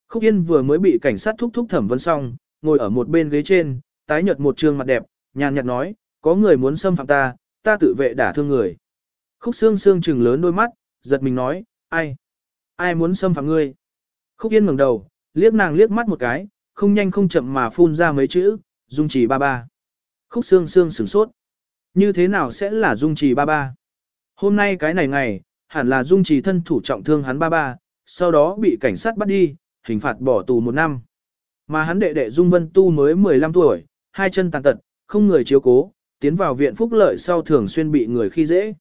Khúc Yên vừa mới bị cảnh sát thúc thúc thẩm vấn xong, ngồi ở một bên ghế trên, tái nhợt một trương mặt đẹp, nhàn nhạt nói, có người muốn xâm phạm ta, ta tự vệ đả thương người. Khúc xương xương trừng lớn đôi mắt, giật mình nói, ai? Ai muốn xâm phạm ngươi? Khúc Yên ngẩng đầu, liếc nàng liếc mắt một cái, không nhanh không chậm mà phun ra mấy chữ, dung trì ba ba. Khúc xương xương sửng sốt. Như thế nào sẽ là dung trì ba ba? Hôm nay cái này ngày, hẳn là dung trì thân thủ trọng thương hắn ba ba, sau đó bị cảnh sát bắt đi, hình phạt bỏ tù một năm. Mà hắn đệ đệ Dung Vân Tu mới 15 tuổi, hai chân tàn tật, không người chiếu cố, tiến vào viện phúc lợi sau thường xuyên bị người khi dễ.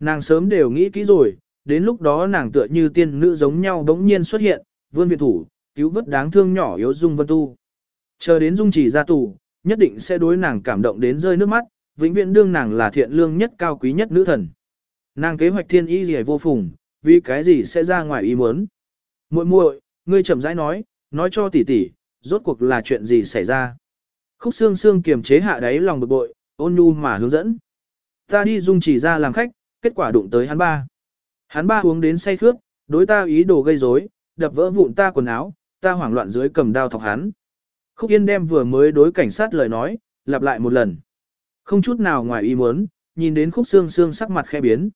Nàng sớm đều nghĩ kỹ rồi, đến lúc đó nàng tựa như tiên nữ giống nhau bỗng nhiên xuất hiện, vươn viện thủ, cứu vớt đáng thương nhỏ yếu Dung Vân Tu. Chờ đến Dung chỉ ra tù, nhất định sẽ đối nàng cảm động đến rơi nước mắt, vĩnh viễn đương nàng là thiện lương nhất cao quý nhất nữ thần. Nàng kế hoạch thiên y gì vô phùng, vì cái gì sẽ ra ngoài ý muốn. Muội muội, ngươi chậm rãi nói, nói cho tỷ tỷ, rốt cuộc là chuyện gì xảy ra. Khúc xương xương kiềm chế hạ đáy lòng bực bội, ôn nhu mà hướng dẫn. Ta đi dung chỉ ra làm khách, kết quả đụng tới hắn ba. Hắn ba uống đến say khướt, đối ta ý đồ gây rối, đập vỡ vụn ta quần áo, ta hoảng loạn dưới cầm đao thọc hắn. Khúc Yên đem vừa mới đối cảnh sát lời nói, lặp lại một lần. Không chút nào ngoài ý muốn, nhìn đến khúc xương xương sắc mặt khe biến.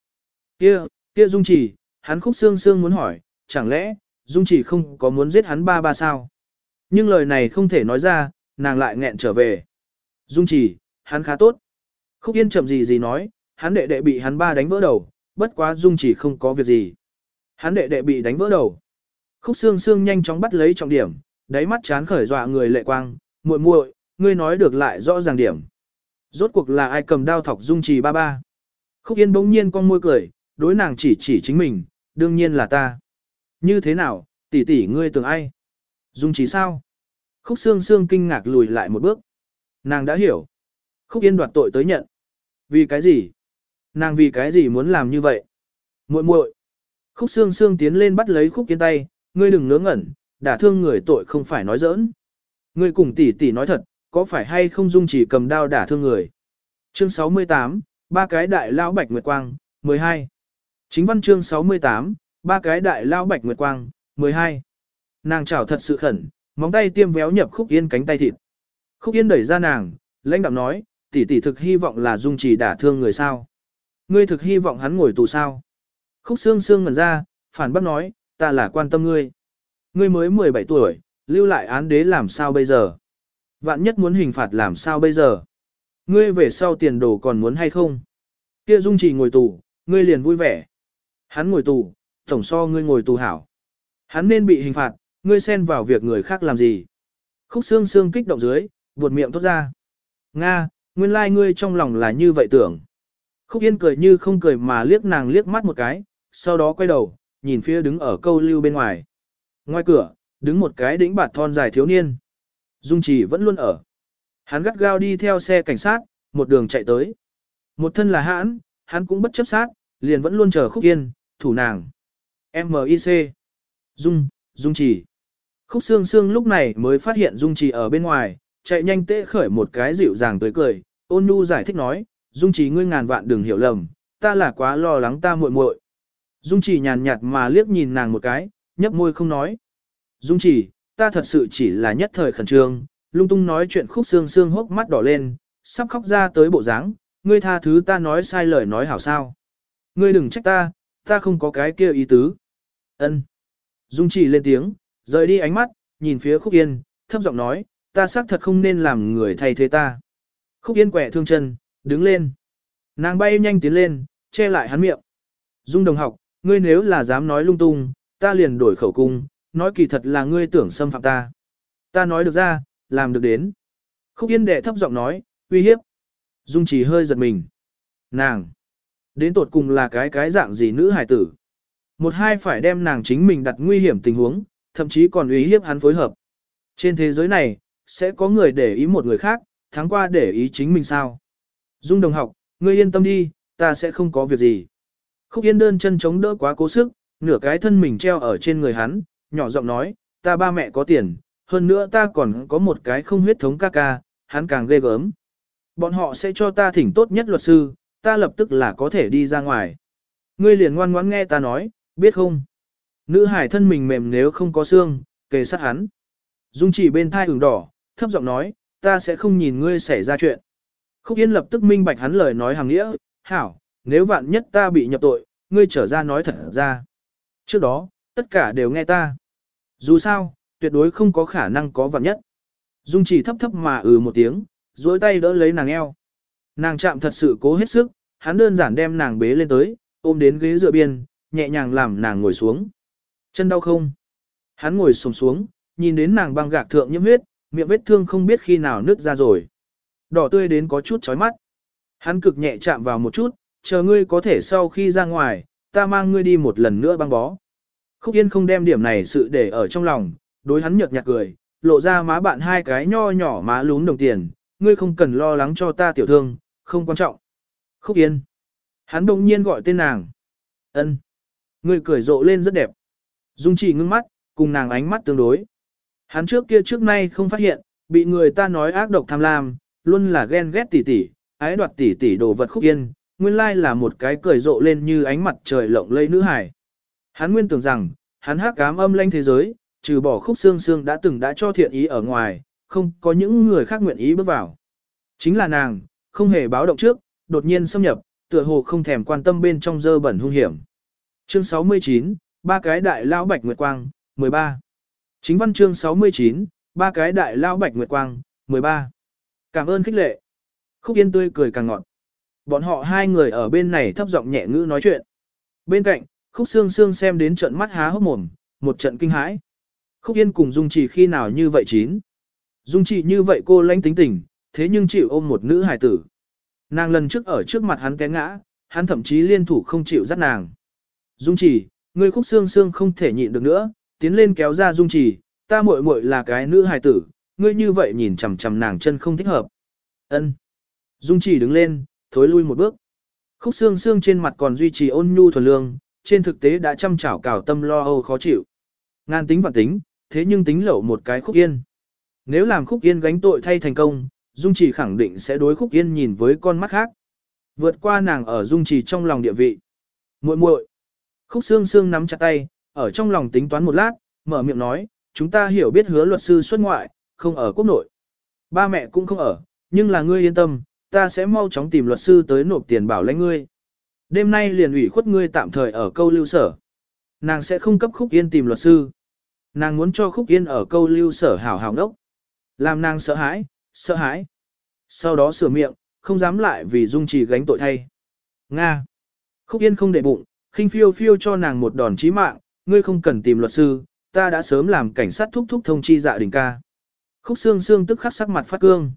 Kia, kia Dung Chỉ, hắn khúc xương xương muốn hỏi, chẳng lẽ, Dung Chỉ không có muốn giết hắn ba ba sao? Nhưng lời này không thể nói ra, nàng lại nghẹn trở về. Dung Chỉ, hắn khá tốt. Khúc Yên chậm gì gì nói, hắn đệ đệ bị hắn ba đánh vỡ đầu, bất quá Dung Chỉ không có việc gì. Hắn đệ đệ bị đánh vỡ đầu. Khúc xương xương nhanh chóng bắt lấy trọng điểm, đáy mắt chán khởi dọa người lệ quang, muội muội, ngươi nói được lại rõ ràng điểm. Rốt cuộc là ai cầm đao thọc Dung trì ba ba? Khúc Yên bỗng nhiên con môi cười, đối nàng chỉ chỉ chính mình, đương nhiên là ta. Như thế nào, tỷ tỷ ngươi tưởng ai? Dung trì sao? Khúc xương xương kinh ngạc lùi lại một bước. Nàng đã hiểu. Khúc yên đoạt tội tới nhận. Vì cái gì? Nàng vì cái gì muốn làm như vậy? muội muội Khúc Sương Sương tiến lên bắt lấy khúc yên tay, ngươi đừng ngớ ngẩn, đả thương người tội không phải nói giỡn. Ngươi cùng tỷ tỷ nói thật, có phải hay không dung chỉ cầm đao đả thương người? Chương 68, ba cái đại lão bạch nguyệt quang, 12. Chính văn chương 68, ba cái đại lao bạch nguyệt quang, 12. Nàng chảo thật sự khẩn, móng tay tiêm véo nhập khúc yên cánh tay thịt. Khúc yên đẩy ra nàng, lãnh đạm nói, tỷ tỷ thực hy vọng là dung chỉ đả thương người sao. Ngươi thực hy vọng hắn ngồi tù sao. Khúc xương xương ngẩn ra, phản bác nói, ta là quan tâm ngươi. Ngươi mới 17 tuổi, lưu lại án đế làm sao bây giờ? Vạn nhất muốn hình phạt làm sao bây giờ? Ngươi về sau tiền đồ còn muốn hay không? Kia dung chỉ ngồi tù, ngươi liền vui vẻ. Hắn ngồi tù, tổng so ngươi ngồi tù hảo. Hắn nên bị hình phạt, ngươi xen vào việc người khác làm gì. Khúc xương xương kích động dưới, buột miệng tốt ra. Nga, nguyên lai like ngươi trong lòng là như vậy tưởng. Khúc yên cười như không cười mà liếc nàng liếc mắt một cái, sau đó quay đầu, nhìn phía đứng ở câu lưu bên ngoài. Ngoài cửa, đứng một cái đỉnh bạt thon dài thiếu niên. Dung trì vẫn luôn ở. Hắn gắt gao đi theo xe cảnh sát, một đường chạy tới. Một thân là hãn, hắn cũng bất chấp sát, liền vẫn luôn chờ khúc yên, thủ nàng. M.I.C. Dung, Dung chỉ. Khúc Sương Sương lúc này mới phát hiện Dung chỉ ở bên ngoài, chạy nhanh tễ khởi một cái dịu dàng tới cười, ôn nhu giải thích nói, Dung chỉ ngươi ngàn vạn đừng hiểu lầm, ta là quá lo lắng ta muội muội. Dung chỉ nhàn nhạt mà liếc nhìn nàng một cái, nhấp môi không nói. Dung chỉ, ta thật sự chỉ là nhất thời khẩn trương, lung tung nói chuyện khúc xương xương hốc mắt đỏ lên, sắp khóc ra tới bộ dáng, ngươi tha thứ ta nói sai lời nói hảo sao. Ngươi đừng trách ta, ta không có cái kia ý tứ. Ân. Dung chỉ lên tiếng, rời đi ánh mắt, nhìn phía Khúc Yên, thấp giọng nói, ta xác thật không nên làm người thay thế ta. Khúc Yên quẻ thương chân, đứng lên. Nàng bay nhanh tiến lên, che lại hắn miệng. Dung đồng học, ngươi nếu là dám nói lung tung, ta liền đổi khẩu cung, nói kỳ thật là ngươi tưởng xâm phạm ta. Ta nói được ra, làm được đến. Khúc Yên đệ thấp giọng nói, uy hiếp. Dung chỉ hơi giật mình. Nàng. Đến tột cùng là cái cái dạng gì nữ hài tử. Một hai phải đem nàng chính mình đặt nguy hiểm tình huống, thậm chí còn uy hiếp hắn phối hợp. Trên thế giới này, sẽ có người để ý một người khác, tháng qua để ý chính mình sao. Dung đồng học, ngươi yên tâm đi, ta sẽ không có việc gì. Khúc yên đơn chân chống đỡ quá cố sức, nửa cái thân mình treo ở trên người hắn, nhỏ giọng nói, ta ba mẹ có tiền, hơn nữa ta còn có một cái không huyết thống ca ca, hắn càng ghê gớm. Bọn họ sẽ cho ta thỉnh tốt nhất luật sư, ta lập tức là có thể đi ra ngoài. Ngươi liền ngoan ngoãn nghe ta nói, biết không? Nữ hải thân mình mềm nếu không có xương, kề sát hắn. Dung chỉ bên thai ửng đỏ, thấp giọng nói, ta sẽ không nhìn ngươi xảy ra chuyện. Khúc Yên lập tức minh bạch hắn lời nói hàng nghĩa, hảo, nếu vạn nhất ta bị nhập tội, ngươi trở ra nói thật ra. Trước đó, tất cả đều nghe ta. Dù sao, tuyệt đối không có khả năng có vạn nhất. Dung chỉ thấp thấp mà ừ một tiếng, dối tay đỡ lấy nàng eo. Nàng chạm thật sự cố hết sức, hắn đơn giản đem nàng bế lên tới, ôm đến ghế dựa biên, nhẹ nhàng làm nàng ngồi xuống. Chân đau không? Hắn ngồi xổm xuống, nhìn đến nàng băng gạc thượng nhiễm huyết, miệng vết thương không biết khi nào nứt ra rồi. Đỏ tươi đến có chút chói mắt. Hắn cực nhẹ chạm vào một chút, chờ ngươi có thể sau khi ra ngoài, ta mang ngươi đi một lần nữa băng bó. Khúc Yên không đem điểm này sự để ở trong lòng, đối hắn nhợt nhạt cười, lộ ra má bạn hai cái nho nhỏ má lún đồng tiền, ngươi không cần lo lắng cho ta tiểu thương, không quan trọng. Khúc Yên. Hắn đồng nhiên gọi tên nàng. ân Ngươi cười rộ lên rất đẹp. Dung chỉ ngưng mắt, cùng nàng ánh mắt tương đối. Hắn trước kia trước nay không phát hiện, bị người ta nói ác độc tham lam, luôn là ghen ghét tỉ tỉ, ái đoạt tỉ tỉ đồ vật khúc yên, nguyên lai là một cái cười rộ lên như ánh mặt trời lộng lây nữ hải. Hắn nguyên tưởng rằng, hắn hát cám âm lanh thế giới, trừ bỏ khúc xương xương đã từng đã cho thiện ý ở ngoài, không có những người khác nguyện ý bước vào. Chính là nàng, không hề báo động trước, đột nhiên xâm nhập, tựa hồ không thèm quan tâm bên trong dơ bẩn hung hiểm. Chương 69, ba cái đại lão bạch nguyệt quang, 13. Chính văn chương 69, ba cái đại lao bạch nguyệt quang, 13. Cảm ơn khích lệ. Khúc Yên tươi cười càng ngọt. Bọn họ hai người ở bên này thấp giọng nhẹ ngữ nói chuyện. Bên cạnh, Khúc Sương Sương xem đến trận mắt há hốc mồm, một trận kinh hãi. Khúc Yên cùng Dung Trì khi nào như vậy chín. Dung Trì như vậy cô lãnh tính tình, thế nhưng chịu ôm một nữ hài tử. Nàng lần trước ở trước mặt hắn té ngã, hắn thậm chí liên thủ không chịu dắt nàng. Dung Trì, người Khúc Sương Sương không thể nhịn được nữa, tiến lên kéo ra Dung Trì, ta muội muội là cái nữ hài tử, ngươi như vậy nhìn chằm chằm nàng chân không thích hợp. Ân. Dung Trì đứng lên, thối lui một bước. Khúc xương xương trên mặt còn duy trì ôn nhu thuần lương, trên thực tế đã chăm chảo cào tâm lo âu khó chịu. Ngan tính và tính, thế nhưng tính lẩu một cái khúc yên. Nếu làm khúc yên gánh tội thay thành công, Dung Trì khẳng định sẽ đối khúc yên nhìn với con mắt khác. Vượt qua nàng ở Dung Trì trong lòng địa vị. muội muội Khúc xương xương nắm chặt tay, ở trong lòng tính toán một lát, mở miệng nói, chúng ta hiểu biết hứa luật sư xuất ngoại, không ở quốc nội. Ba mẹ cũng không ở, nhưng là ngươi yên tâm, ta sẽ mau chóng tìm luật sư tới nộp tiền bảo lãnh ngươi. Đêm nay liền ủy khuất ngươi tạm thời ở câu lưu sở. Nàng sẽ không cấp khúc yên tìm luật sư. Nàng muốn cho khúc yên ở câu lưu sở hảo hảo đốc. Làm nàng sợ hãi, sợ hãi. Sau đó sửa miệng, không dám lại vì dung trì gánh tội thay. Nga. Khúc yên không để bụng, khinh phiêu phiêu cho nàng một đòn chí mạng, ngươi không cần tìm luật sư, ta đã sớm làm cảnh sát thúc thúc thông chi dạ đình ca. Khúc xương xương tức khắc sắc mặt phát cương.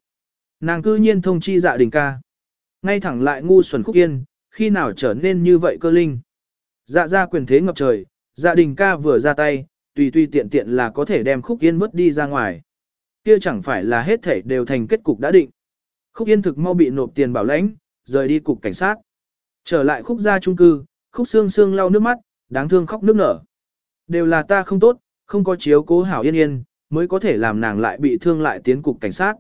Nàng cư nhiên thông chi dạ đình ca. Ngay thẳng lại ngu xuẩn khúc yên, khi nào trở nên như vậy cơ linh. Dạ ra quyền thế ngập trời, dạ đình ca vừa ra tay, tùy tùy tiện tiện là có thể đem khúc yên vứt đi ra ngoài. Kia chẳng phải là hết thể đều thành kết cục đã định. Khúc yên thực mau bị nộp tiền bảo lãnh, rời đi cục cảnh sát. Trở lại khúc gia trung cư, khúc xương xương lau nước mắt, đáng thương khóc nước nở. Đều là ta không tốt, không có chiếu cố hảo yên yên, mới có thể làm nàng lại bị thương lại tiến cục cảnh sát.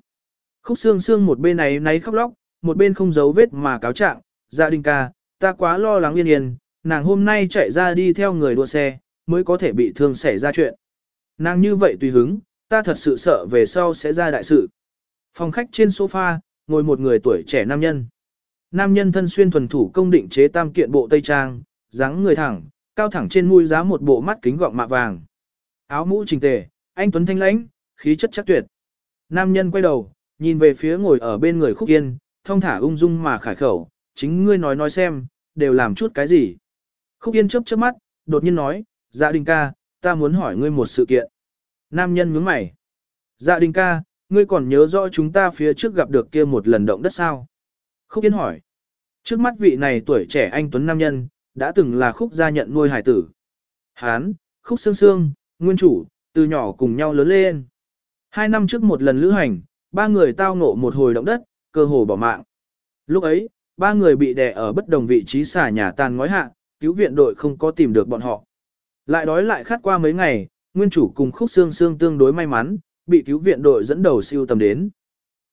Khúc xương xương một bên này náy khóc lóc, một bên không giấu vết mà cáo trạng, gia đình ca, ta quá lo lắng yên yên, nàng hôm nay chạy ra đi theo người đua xe, mới có thể bị thương xảy ra chuyện. Nàng như vậy tùy hứng, ta thật sự sợ về sau sẽ ra đại sự. Phòng khách trên sofa, ngồi một người tuổi trẻ nam nhân. Nam nhân thân xuyên thuần thủ công định chế tam kiện bộ tây trang, dáng người thẳng, cao thẳng trên mũi giá một bộ mắt kính gọng mạ vàng. Áo mũ trình tề, anh tuấn thanh lãnh, khí chất chắc tuyệt. Nam nhân quay đầu, nhìn về phía ngồi ở bên người Khúc Yên, thông thả ung dung mà khải khẩu, chính ngươi nói nói xem, đều làm chút cái gì. Khúc Yên chớp chớp mắt, đột nhiên nói, dạ đình ca, ta muốn hỏi ngươi một sự kiện. Nam nhân nhướng mày. Dạ đình ca, ngươi còn nhớ rõ chúng ta phía trước gặp được kia một lần động đất sao? Khúc Yên hỏi. Trước mắt vị này tuổi trẻ anh Tuấn Nam Nhân, đã từng là khúc gia nhận nuôi hải tử. Hán, khúc xương xương, nguyên chủ, từ nhỏ cùng nhau lớn lên. Hai năm trước một lần lữ hành, ba người tao ngộ một hồi động đất, cơ hồ bỏ mạng. Lúc ấy, ba người bị đè ở bất đồng vị trí xả nhà tàn ngói hạ, cứu viện đội không có tìm được bọn họ. Lại đói lại khát qua mấy ngày, nguyên chủ cùng khúc xương xương tương đối may mắn, bị cứu viện đội dẫn đầu siêu tầm đến.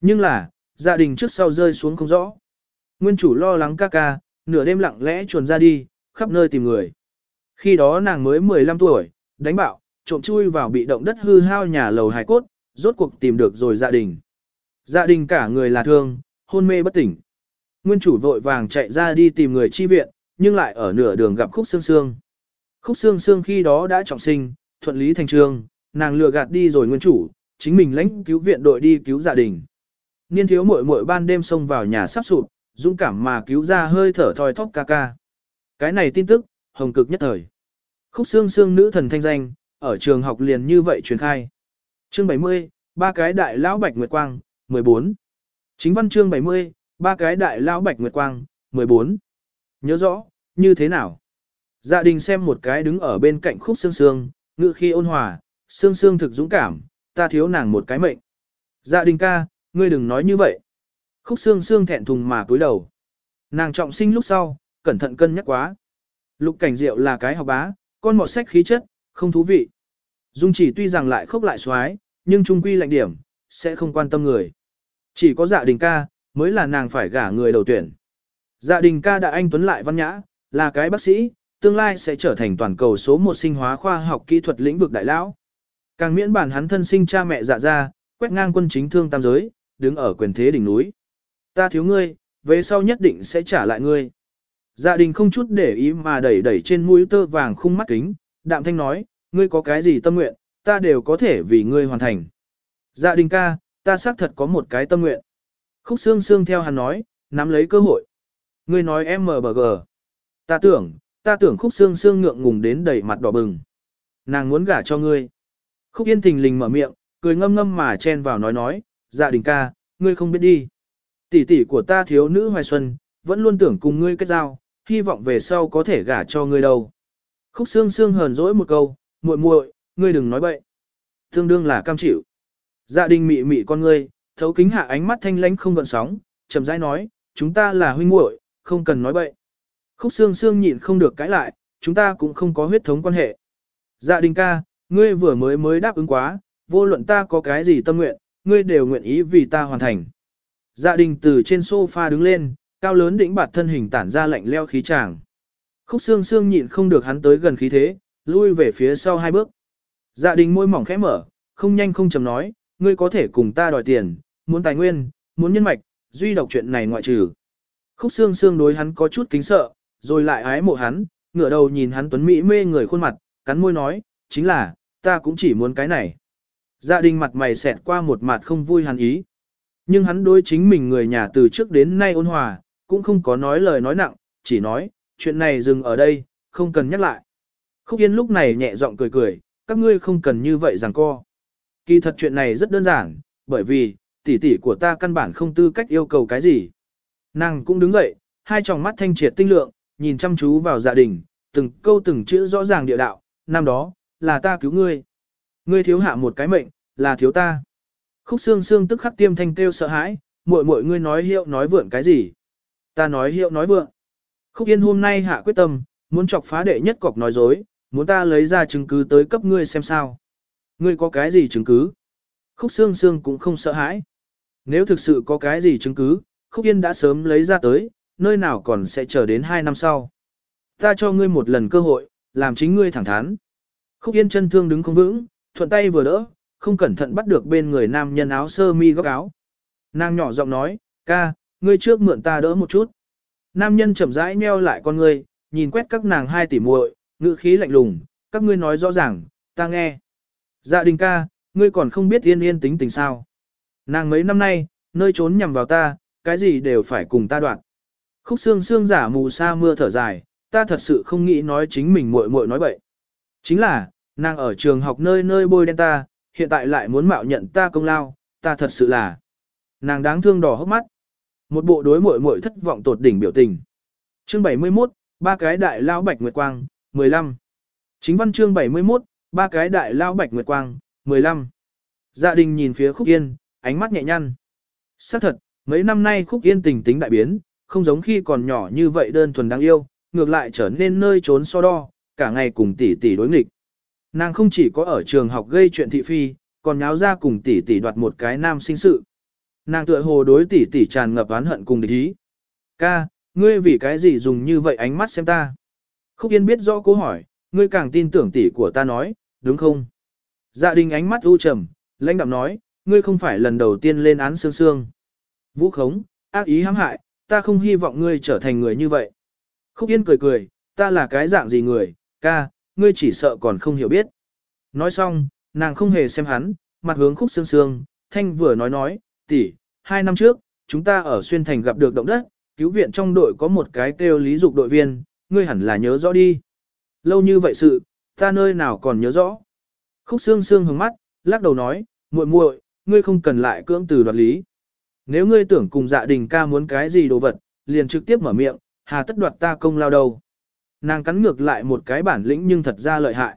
Nhưng là, gia đình trước sau rơi xuống không rõ. Nguyên chủ lo lắng ca ca, nửa đêm lặng lẽ chuồn ra đi, khắp nơi tìm người. Khi đó nàng mới 15 tuổi, đánh bạo, trộm chui vào bị động đất hư hao nhà lầu hài cốt, rốt cuộc tìm được rồi gia đình. Gia đình cả người là thương, hôn mê bất tỉnh. Nguyên chủ vội vàng chạy ra đi tìm người chi viện, nhưng lại ở nửa đường gặp khúc xương xương. Khúc xương xương khi đó đã trọng sinh, thuận lý thành trương, nàng lừa gạt đi rồi nguyên chủ, chính mình lãnh cứu viện đội đi cứu gia đình. Niên thiếu muội muội ban đêm xông vào nhà sắp sụp, dũng cảm mà cứu ra hơi thở thoi thóp ca ca. Cái này tin tức, hồng cực nhất thời. Khúc xương xương nữ thần thanh danh, ở trường học liền như vậy truyền khai. Chương 70, ba cái đại lão bạch nguyệt quang, 14. Chính văn chương 70, ba cái đại lão bạch nguyệt quang, 14. Nhớ rõ, như thế nào? Gia đình xem một cái đứng ở bên cạnh khúc xương xương, ngự khi ôn hòa, xương xương thực dũng cảm, ta thiếu nàng một cái mệnh. Gia đình ca, ngươi đừng nói như vậy. Khúc xương xương thẹn thùng mà cúi đầu. Nàng trọng sinh lúc sau, cẩn thận cân nhắc quá. Lục cảnh diệu là cái học bá, con mọt sách khí chất, không thú vị. Dung chỉ tuy rằng lại khốc lại xoái, nhưng trung quy lạnh điểm, sẽ không quan tâm người. Chỉ có dạ đình ca, mới là nàng phải gả người đầu tuyển. Dạ đình ca đã anh tuấn lại văn nhã, là cái bác sĩ, tương lai sẽ trở thành toàn cầu số một sinh hóa khoa học kỹ thuật lĩnh vực đại lão. Càng miễn bản hắn thân sinh cha mẹ dạ ra, quét ngang quân chính thương tam giới, đứng ở quyền thế đỉnh núi. Ta thiếu ngươi, về sau nhất định sẽ trả lại ngươi. Dạ đình không chút để ý mà đẩy đẩy trên mũi tơ vàng khung mắt kính, đạm thanh nói, ngươi có cái gì tâm nguyện, ta đều có thể vì ngươi hoàn thành. Dạ đình ca, ta xác thật có một cái tâm nguyện. Khúc xương xương theo hắn nói, nắm lấy cơ hội. Ngươi nói em MBG. Ta tưởng, ta tưởng khúc xương xương ngượng ngùng đến đầy mặt đỏ bừng. Nàng muốn gả cho ngươi. Khúc yên thình lình mở miệng, cười ngâm ngâm mà chen vào nói nói, dạ đình ca, ngươi không biết đi. Tỷ tỷ của ta thiếu nữ hoài xuân, vẫn luôn tưởng cùng ngươi kết giao, hy vọng về sau có thể gả cho ngươi đâu. Khúc xương xương hờn dỗi một câu, muội muội, ngươi đừng nói bậy. Tương đương là cam chịu. Dạ đình mị mị con ngươi, thấu kính hạ ánh mắt thanh lãnh không gợn sóng, chậm rãi nói, chúng ta là huynh muội, không cần nói bậy. Khúc xương xương nhịn không được cãi lại, chúng ta cũng không có huyết thống quan hệ. Dạ đình ca, ngươi vừa mới mới đáp ứng quá, vô luận ta có cái gì tâm nguyện, ngươi đều nguyện ý vì ta hoàn thành. Dạ đình từ trên sofa đứng lên, cao lớn đỉnh bạt thân hình tản ra lạnh leo khí tràng. Khúc xương xương nhịn không được hắn tới gần khí thế, lui về phía sau hai bước. Dạ đình môi mỏng khẽ mở, không nhanh không chậm nói, ngươi có thể cùng ta đòi tiền, muốn tài nguyên, muốn nhân mạch, duy độc chuyện này ngoại trừ. Khúc xương xương đối hắn có chút kính sợ, rồi lại ái mộ hắn, ngửa đầu nhìn hắn tuấn mỹ mê người khuôn mặt, cắn môi nói, chính là, ta cũng chỉ muốn cái này. Dạ đình mặt mày xẹt qua một mặt không vui hắn ý. Nhưng hắn đối chính mình người nhà từ trước đến nay ôn hòa, cũng không có nói lời nói nặng, chỉ nói, chuyện này dừng ở đây, không cần nhắc lại. Khúc Yên lúc này nhẹ giọng cười cười, các ngươi không cần như vậy rằng co. Kỳ thật chuyện này rất đơn giản, bởi vì, tỷ tỷ của ta căn bản không tư cách yêu cầu cái gì. Nàng cũng đứng dậy, hai tròng mắt thanh triệt tinh lượng, nhìn chăm chú vào gia đình, từng câu từng chữ rõ ràng địa đạo, năm đó, là ta cứu ngươi. Ngươi thiếu hạ một cái mệnh, là thiếu ta. Khúc xương xương tức khắc tiêm thanh kêu sợ hãi, muội muội ngươi nói hiệu nói vượn cái gì. Ta nói hiệu nói vượng. Khúc Yên hôm nay hạ quyết tâm, muốn chọc phá đệ nhất cọc nói dối, muốn ta lấy ra chứng cứ tới cấp ngươi xem sao. Ngươi có cái gì chứng cứ? Khúc Sương Sương cũng không sợ hãi. Nếu thực sự có cái gì chứng cứ, Khúc Yên đã sớm lấy ra tới, nơi nào còn sẽ chờ đến 2 năm sau. Ta cho ngươi một lần cơ hội, làm chính ngươi thẳng thắn. Khúc Yên chân thương đứng không vững, thuận tay vừa đỡ, không cẩn thận bắt được bên người nam nhân áo sơ mi góc áo. Nàng nhỏ giọng nói, ca, ngươi trước mượn ta đỡ một chút. Nam nhân chậm rãi nheo lại con ngươi, nhìn quét các nàng hai tỷ muội, ngữ khí lạnh lùng, các ngươi nói rõ ràng, ta nghe. Dạ đình ca, ngươi còn không biết yên yên tính tình sao. Nàng mấy năm nay, nơi trốn nhằm vào ta, cái gì đều phải cùng ta đoạn. Khúc xương xương giả mù sa mưa thở dài, ta thật sự không nghĩ nói chính mình muội muội nói bậy. Chính là, nàng ở trường học nơi nơi bôi đen ta, hiện tại lại muốn mạo nhận ta công lao, ta thật sự là. Nàng đáng thương đỏ hốc mắt. Một bộ đối muội muội thất vọng tột đỉnh biểu tình. Chương 71, ba cái đại lao bạch nguyệt quang, 15. Chính văn chương 71, ba cái đại lao bạch nguyệt quang, 15. Gia dạ đình nhìn phía Khúc Yên, ánh mắt nhẹ nhăn. Xác thật, mấy năm nay Khúc Yên tình tính đại biến, không giống khi còn nhỏ như vậy đơn thuần đáng yêu, ngược lại trở nên nơi trốn so đo, cả ngày cùng tỷ tỷ đối nghịch. Nàng không chỉ có ở trường học gây chuyện thị phi, còn nháo ra cùng tỷ tỷ đoạt một cái nam sinh sự. Nàng tựa hồ đối tỷ tỷ tràn ngập oán hận cùng địch ý. Ca, ngươi vì cái gì dùng như vậy ánh mắt xem ta? Khúc Yên biết rõ câu hỏi, ngươi càng tin tưởng tỷ của ta nói, đúng không? Dạ đình ánh mắt u trầm, lãnh đạm nói, ngươi không phải lần đầu tiên lên án sương sương. Vũ khống, ác ý hãm hại, ta không hy vọng ngươi trở thành người như vậy. Khúc Yên cười cười, ta là cái dạng gì người, ca, ngươi chỉ sợ còn không hiểu biết. Nói xong, nàng không hề xem hắn, mặt hướng khúc xương xương, thanh vừa nói nói, tỷ, hai năm trước, chúng ta ở Xuyên Thành gặp được động đất, cứu viện trong đội có một cái kêu lý dục đội viên, ngươi hẳn là nhớ rõ đi. Lâu như vậy sự, ta nơi nào còn nhớ rõ. Khúc xương xương hướng mắt, lắc đầu nói, muội muội, ngươi không cần lại cưỡng từ đoạt lý. Nếu ngươi tưởng cùng dạ đình ca muốn cái gì đồ vật, liền trực tiếp mở miệng, hà tất đoạt ta công lao đâu. Nàng cắn ngược lại một cái bản lĩnh nhưng thật ra lợi hại.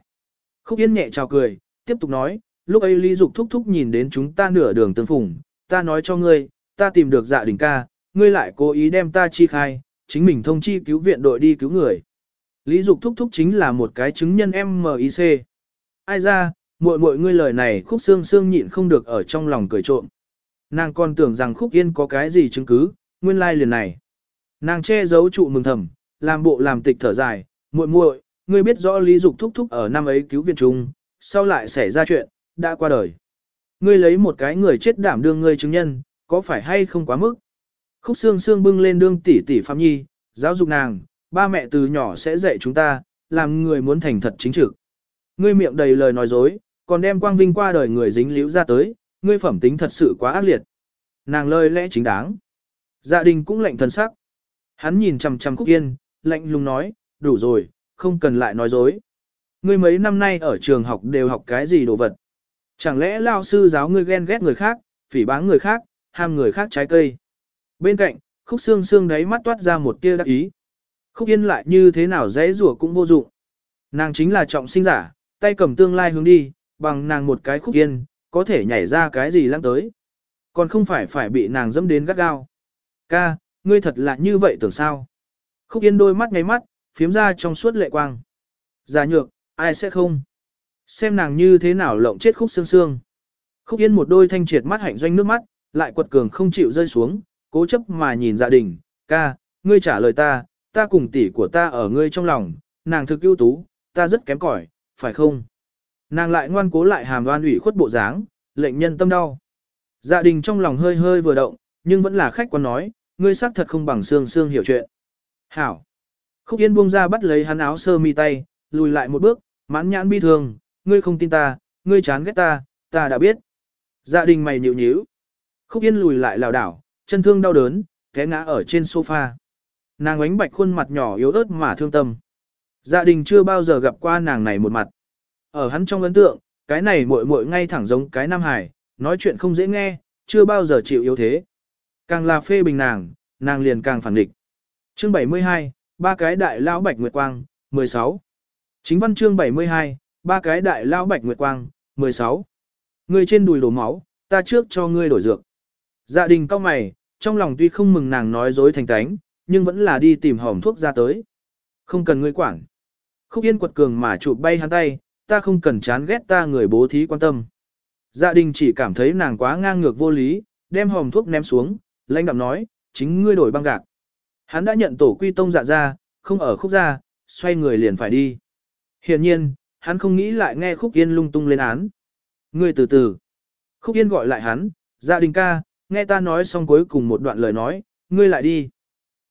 Khúc Yên nhẹ chào cười, tiếp tục nói, lúc ấy Lý Dục thúc thúc nhìn đến chúng ta nửa đường tương phùng, ta nói cho ngươi, ta tìm được dạ đình ca, ngươi lại cố ý đem ta chi khai, chính mình thông chi cứu viện đội đi cứu người. Lý Dục thúc thúc chính là một cái chứng nhân MIC. Ai ra, muội muội ngươi lời này khúc xương xương nhịn không được ở trong lòng cười trộm. Nàng còn tưởng rằng khúc yên có cái gì chứng cứ, nguyên lai like liền này. Nàng che giấu trụ mừng thầm, làm bộ làm tịch thở dài, muội muội, ngươi biết rõ Lý Dục thúc thúc ở năm ấy cứu viện trung, sau lại xảy ra chuyện, đã qua đời. Ngươi lấy một cái người chết đảm đương ngươi chứng nhân, có phải hay không quá mức? Khúc xương xương bưng lên đương tỷ tỷ Phạm Nhi, giáo dục nàng, ba mẹ từ nhỏ sẽ dạy chúng ta, làm người muốn thành thật chính trực. Ngươi miệng đầy lời nói dối, còn đem quang vinh qua đời người dính liễu ra tới, ngươi phẩm tính thật sự quá ác liệt. Nàng lời lẽ chính đáng. gia đình cũng lạnh thần sắc. Hắn nhìn chằm chằm Khúc Yên, lạnh lùng nói, đủ rồi, không cần lại nói dối. Ngươi mấy năm nay ở trường học đều học cái gì đồ vật. Chẳng lẽ lao sư giáo ngươi ghen ghét người khác, phỉ báng người khác, ham người khác trái cây. Bên cạnh, khúc xương xương đáy mắt toát ra một tia đắc ý. Khúc yên lại như thế nào dễ rủa cũng vô dụng. Nàng chính là trọng sinh giả, tay cầm tương lai hướng đi, bằng nàng một cái khúc yên, có thể nhảy ra cái gì lăng tới. Còn không phải phải bị nàng dẫm đến gắt gao. Ca, ngươi thật là như vậy tưởng sao? Khúc yên đôi mắt ngáy mắt, phiếm ra trong suốt lệ quang. Giả nhược, ai sẽ không? Xem nàng như thế nào lộng chết khúc xương xương. Khúc yên một đôi thanh triệt mắt hạnh doanh nước mắt, lại quật cường không chịu rơi xuống, cố chấp mà nhìn gia đình, ca, ngươi trả lời ta, ta cùng tỷ của ta ở ngươi trong lòng, nàng thực ưu tú, ta rất kém cỏi, phải không? Nàng lại ngoan cố lại hàm đoan ủy khuất bộ dáng, lệnh nhân tâm đau. Gia đình trong lòng hơi hơi vừa động, nhưng vẫn là khách quan nói, ngươi xác thật không bằng xương xương hiểu chuyện. Hảo. Khúc Yên buông ra bắt lấy hắn áo sơ mi tay, lùi lại một bước, mãn nhãn bi thường, ngươi không tin ta, ngươi chán ghét ta, ta đã biết. Gia đình mày nhịu nhíu. Khúc Yên lùi lại lảo đảo, chân thương đau đớn, té ngã ở trên sofa. Nàng ánh bạch khuôn mặt nhỏ yếu ớt mà thương tâm. Gia đình chưa bao giờ gặp qua nàng này một mặt. Ở hắn trong ấn tượng, cái này muội muội ngay thẳng giống cái Nam Hải, nói chuyện không dễ nghe, chưa bao giờ chịu yếu thế. Càng là phê bình nàng, nàng liền càng phản địch. Chương 72, ba cái đại lão bạch nguyệt quang, 16. Chính văn chương 72, ba cái đại lão bạch nguyệt quang, 16. Người trên đùi đổ máu, ta trước cho ngươi đổi dược. Gia đình cao mày, trong lòng tuy không mừng nàng nói dối thành tánh, nhưng vẫn là đi tìm hòm thuốc ra tới. Không cần ngươi quản. Khúc Yên quật cường mà chụp bay hắn tay, ta không cần chán ghét ta người bố thí quan tâm. Gia đình chỉ cảm thấy nàng quá ngang ngược vô lý, đem hòm thuốc ném xuống, lãnh đạm nói, chính ngươi đổi băng gạc. Hắn đã nhận tổ quy tông dạ ra, không ở khúc ra, xoay người liền phải đi. Hiện nhiên, hắn không nghĩ lại nghe khúc yên lung tung lên án. Ngươi từ từ. Khúc yên gọi lại hắn, gia đình ca, nghe ta nói xong cuối cùng một đoạn lời nói, ngươi lại đi.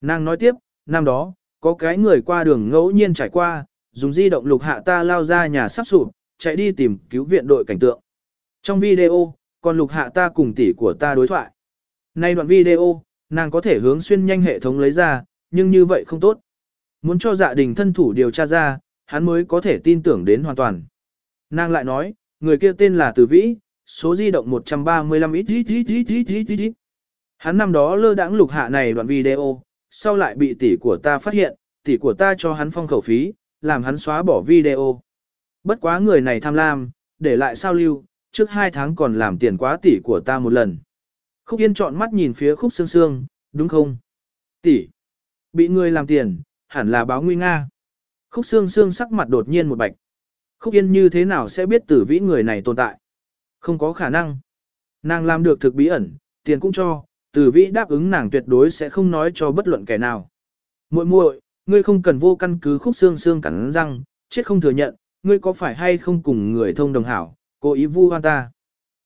Nàng nói tiếp, năm đó, có cái người qua đường ngẫu nhiên trải qua, dùng di động lục hạ ta lao ra nhà sắp sụp, chạy đi tìm cứu viện đội cảnh tượng. Trong video, còn lục hạ ta cùng tỷ của ta đối thoại. Nay đoạn video, nàng có thể hướng xuyên nhanh hệ thống lấy ra, nhưng như vậy không tốt. Muốn cho dạ đình thân thủ điều tra ra, hắn mới có thể tin tưởng đến hoàn toàn. Nàng lại nói, người kia tên là Từ Vĩ, số di động 135 ít ít ít ít ít ít ít. Hắn năm đó lơ đãng lục hạ này đoạn video, sau lại bị tỷ của ta phát hiện, tỷ của ta cho hắn phong khẩu phí, làm hắn xóa bỏ video. Bất quá người này tham lam, để lại sao lưu, trước hai tháng còn làm tiền quá tỷ của ta một lần. Khúc Yên chọn mắt nhìn phía khúc sương sương, đúng không? Tỷ, bị người làm tiền, hẳn là báo nguy nga. Khúc sương sương sắc mặt đột nhiên một bạch. Khúc Yên như thế nào sẽ biết tử vĩ người này tồn tại? Không có khả năng. Nàng làm được thực bí ẩn, tiền cũng cho, tử vĩ đáp ứng nàng tuyệt đối sẽ không nói cho bất luận kẻ nào. muội muội ngươi không cần vô căn cứ khúc Sương Sương cắn răng, chết không thừa nhận, ngươi có phải hay không cùng người thông đồng hảo, cố ý vu hoan ta.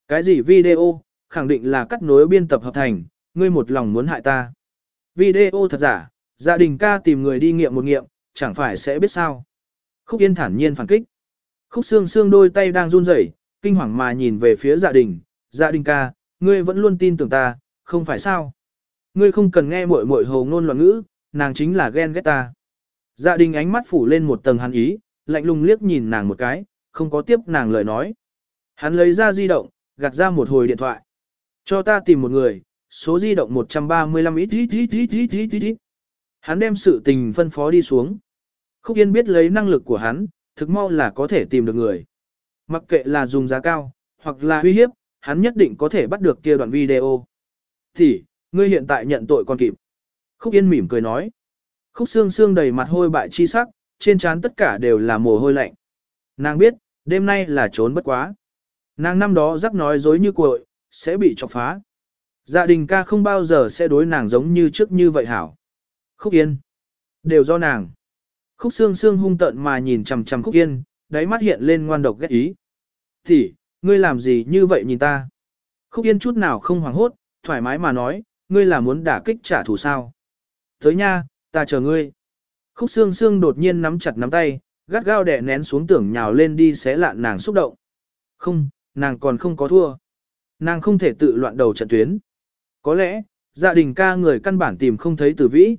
Cái gì video, khẳng định là cắt nối biên tập hợp thành, ngươi một lòng muốn hại ta. Video thật giả, gia đình ca tìm người đi nghiệm một nghiệm, chẳng phải sẽ biết sao. Khúc Yên thản nhiên phản kích. Khúc xương xương đôi tay đang run rẩy kinh hoàng mà nhìn về phía gia đình. Gia đình ca, ngươi vẫn luôn tin tưởng ta, không phải sao. Ngươi không cần nghe muội muội hồ ngôn loạn ngữ, nàng chính là ghen ghét ta. Gia đình ánh mắt phủ lên một tầng hắn ý, lạnh lùng liếc nhìn nàng một cái, không có tiếp nàng lời nói. Hắn lấy ra di động, gạt ra một hồi điện thoại. Cho ta tìm một người, số di động 135 ít ít ít ít ít ít ít ít. Hắn đem sự tình phân phó đi xuống. Khúc Yên biết lấy năng lực của hắn, thực mau là có thể tìm được người. Mặc kệ là dùng giá cao, hoặc là uy hiếp, hắn nhất định có thể bắt được kia đoạn video. Thì, ngươi hiện tại nhận tội còn kịp. Khúc Yên mỉm cười nói. Khúc xương xương đầy mặt hôi bại chi sắc, trên trán tất cả đều là mồ hôi lạnh. Nàng biết, đêm nay là trốn bất quá. Nàng năm đó rắc nói dối như cội, sẽ bị chọc phá. Gia đình ca không bao giờ sẽ đối nàng giống như trước như vậy hảo. Khúc Yên. Đều do nàng. Khúc Sương Sương hung tận mà nhìn chằm chằm Khúc Yên, đáy mắt hiện lên ngoan độc ghét ý. Thì, ngươi làm gì như vậy nhìn ta? Khúc Yên chút nào không hoảng hốt, thoải mái mà nói, ngươi là muốn đả kích trả thù sao? Tới nha, ta chờ ngươi. Khúc Sương Sương đột nhiên nắm chặt nắm tay, gắt gao đẻ nén xuống tưởng nhào lên đi xé lạn nàng xúc động. Không, nàng còn không có thua. Nàng không thể tự loạn đầu trận tuyến. Có lẽ, gia đình ca người căn bản tìm không thấy từ vĩ.